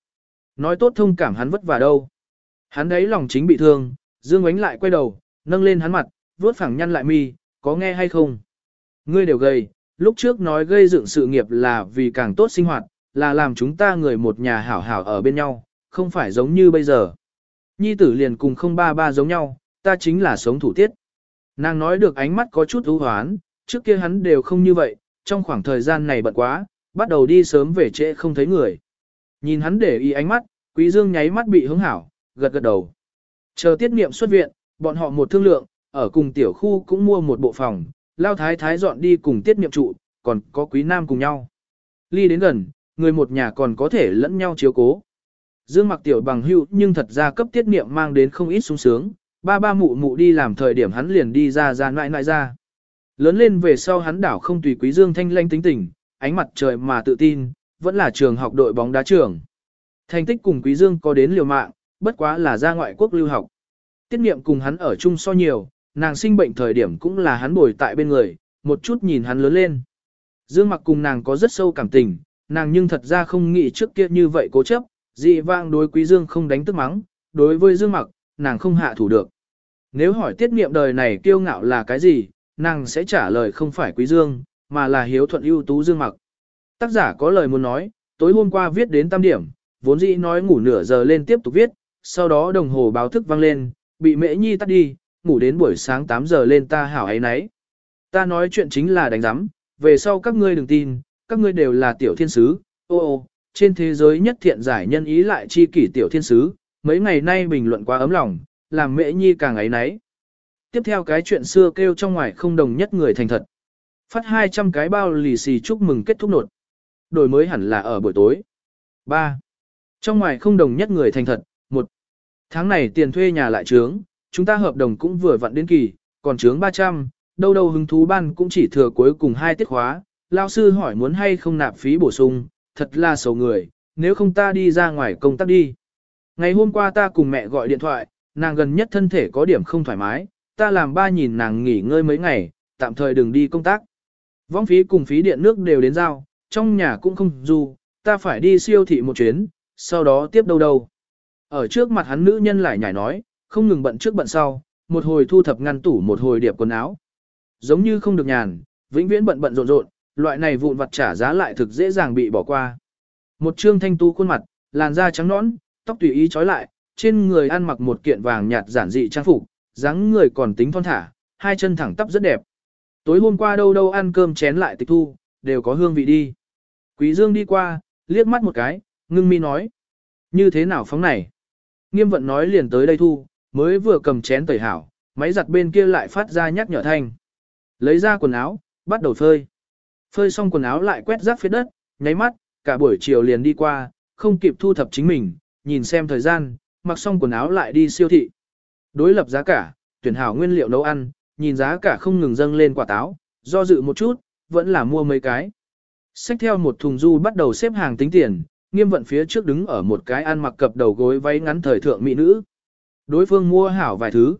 Nói tốt thông cảm hắn vất vả đâu. Hắn đấy lòng chính bị thương, Dương ánh lại quay đầu, nâng lên hắn mặt, vuốt phẳng nhăn lại mi, có nghe hay không? Ngươi đều gầy, lúc trước nói gây dựng sự nghiệp là vì càng tốt sinh hoạt, là làm chúng ta người một nhà hảo hảo ở bên nhau, không phải giống như bây giờ. Nhi tử liền cùng không ba ba giống nhau, ta chính là sống thủ tiết. Nàng nói được ánh mắt có chút ưu hoán, trước kia hắn đều không như vậy, trong khoảng thời gian này bận quá, bắt đầu đi sớm về trễ không thấy người. Nhìn hắn để ý ánh mắt, quý dương nháy mắt bị hứng hảo, gật gật đầu. Chờ tiết niệm xuất viện, bọn họ một thương lượng, ở cùng tiểu khu cũng mua một bộ phòng, lao thái thái dọn đi cùng tiết niệm trụ, còn có quý nam cùng nhau. Ly đến gần, người một nhà còn có thể lẫn nhau chiếu cố. Dương mặc tiểu bằng hữu, nhưng thật ra cấp tiết niệm mang đến không ít sung sướng, ba ba mụ mụ đi làm thời điểm hắn liền đi ra ra nại nại ra. Lớn lên về sau hắn đảo không tùy quý Dương thanh lanh tính tình, ánh mặt trời mà tự tin, vẫn là trường học đội bóng đá trường. Thành tích cùng quý Dương có đến liều mạng, bất quá là ra ngoại quốc lưu học. Tiết niệm cùng hắn ở chung so nhiều, nàng sinh bệnh thời điểm cũng là hắn bồi tại bên người, một chút nhìn hắn lớn lên. Dương mặc cùng nàng có rất sâu cảm tình, nàng nhưng thật ra không nghĩ trước kia như vậy cố chấp, dị vang đối quý Dương không đánh tức mắng, đối với Dương mặc, nàng không hạ thủ được. Nếu hỏi tiết niệm đời này kiêu ngạo là cái gì, nàng sẽ trả lời không phải quý Dương, mà là hiếu thuận ưu tú Dương mặc. Tác giả có lời muốn nói, tối hôm qua viết đến tam điểm, vốn dĩ nói ngủ nửa giờ lên tiếp tục viết, sau đó đồng hồ báo thức vang lên, bị mễ nhi tắt đi, ngủ đến buổi sáng 8 giờ lên ta hảo ấy nấy. Ta nói chuyện chính là đánh giám, về sau các ngươi đừng tin, các ngươi đều là tiểu thiên sứ, ô ô, trên thế giới nhất thiện giải nhân ý lại chi kỷ tiểu thiên sứ, mấy ngày nay bình luận quá ấm lòng, làm mẹ nhi càng ấy nấy. Tiếp theo cái chuyện xưa kêu trong ngoài không đồng nhất người thành thật. Phát 200 cái bao lì xì chúc mừng kết thúc nột. Đổi mới hẳn là ở buổi tối. 3. Trong ngoài không đồng nhất người thành thật. 1. Tháng này tiền thuê nhà lại trướng, chúng ta hợp đồng cũng vừa vặn đến kỳ, còn chướng 300, đâu đâu hứng thú ban cũng chỉ thừa cuối cùng hai tiết khóa. Lao sư hỏi muốn hay không nạp phí bổ sung, thật là xấu người, nếu không ta đi ra ngoài công tác đi. Ngày hôm qua ta cùng mẹ gọi điện thoại, nàng gần nhất thân thể có điểm không thoải mái, ta làm ba nhìn nàng nghỉ ngơi mấy ngày, tạm thời đừng đi công tác. Vong phí cùng phí điện nước đều đến giao, trong nhà cũng không dù, ta phải đi siêu thị một chuyến, sau đó tiếp đâu đâu. Ở trước mặt hắn nữ nhân lại nhảy nói, không ngừng bận trước bận sau, một hồi thu thập ngăn tủ một hồi điệp quần áo. Giống như không được nhàn, vĩnh viễn bận bận rộn rộn, loại này vụn vặt trả giá lại thực dễ dàng bị bỏ qua. Một trương thanh tu khuôn mặt, làn da trắng nõn, tóc tùy ý trói lại, trên người ăn mặc một kiện vàng nhạt giản dị trang phục, dáng người còn tính thon thả, hai chân thẳng tắp rất đẹp. Tối hôm qua đâu đâu ăn cơm chén lại tịch thu, đều có hương vị đi. Quý Dương đi qua, liếc mắt một cái, ngưng mi nói. Như thế nào phóng này? Nghiêm vận nói liền tới đây thu, mới vừa cầm chén tẩy hảo, máy giặt bên kia lại phát ra nhắc nhở thanh. Lấy ra quần áo, bắt đầu phơi. Phơi xong quần áo lại quét rác phía đất, nháy mắt, cả buổi chiều liền đi qua, không kịp thu thập chính mình, nhìn xem thời gian, mặc xong quần áo lại đi siêu thị. Đối lập giá cả, tuyển hảo nguyên liệu nấu ăn, nhìn giá cả không ngừng dâng lên quả táo, do dự một chút, vẫn là mua mấy cái. Xách theo một thùng du bắt đầu xếp hàng tính tiền, nghiêm vận phía trước đứng ở một cái ăn mặc cập đầu gối váy ngắn thời thượng mỹ nữ. Đối phương mua hảo vài thứ,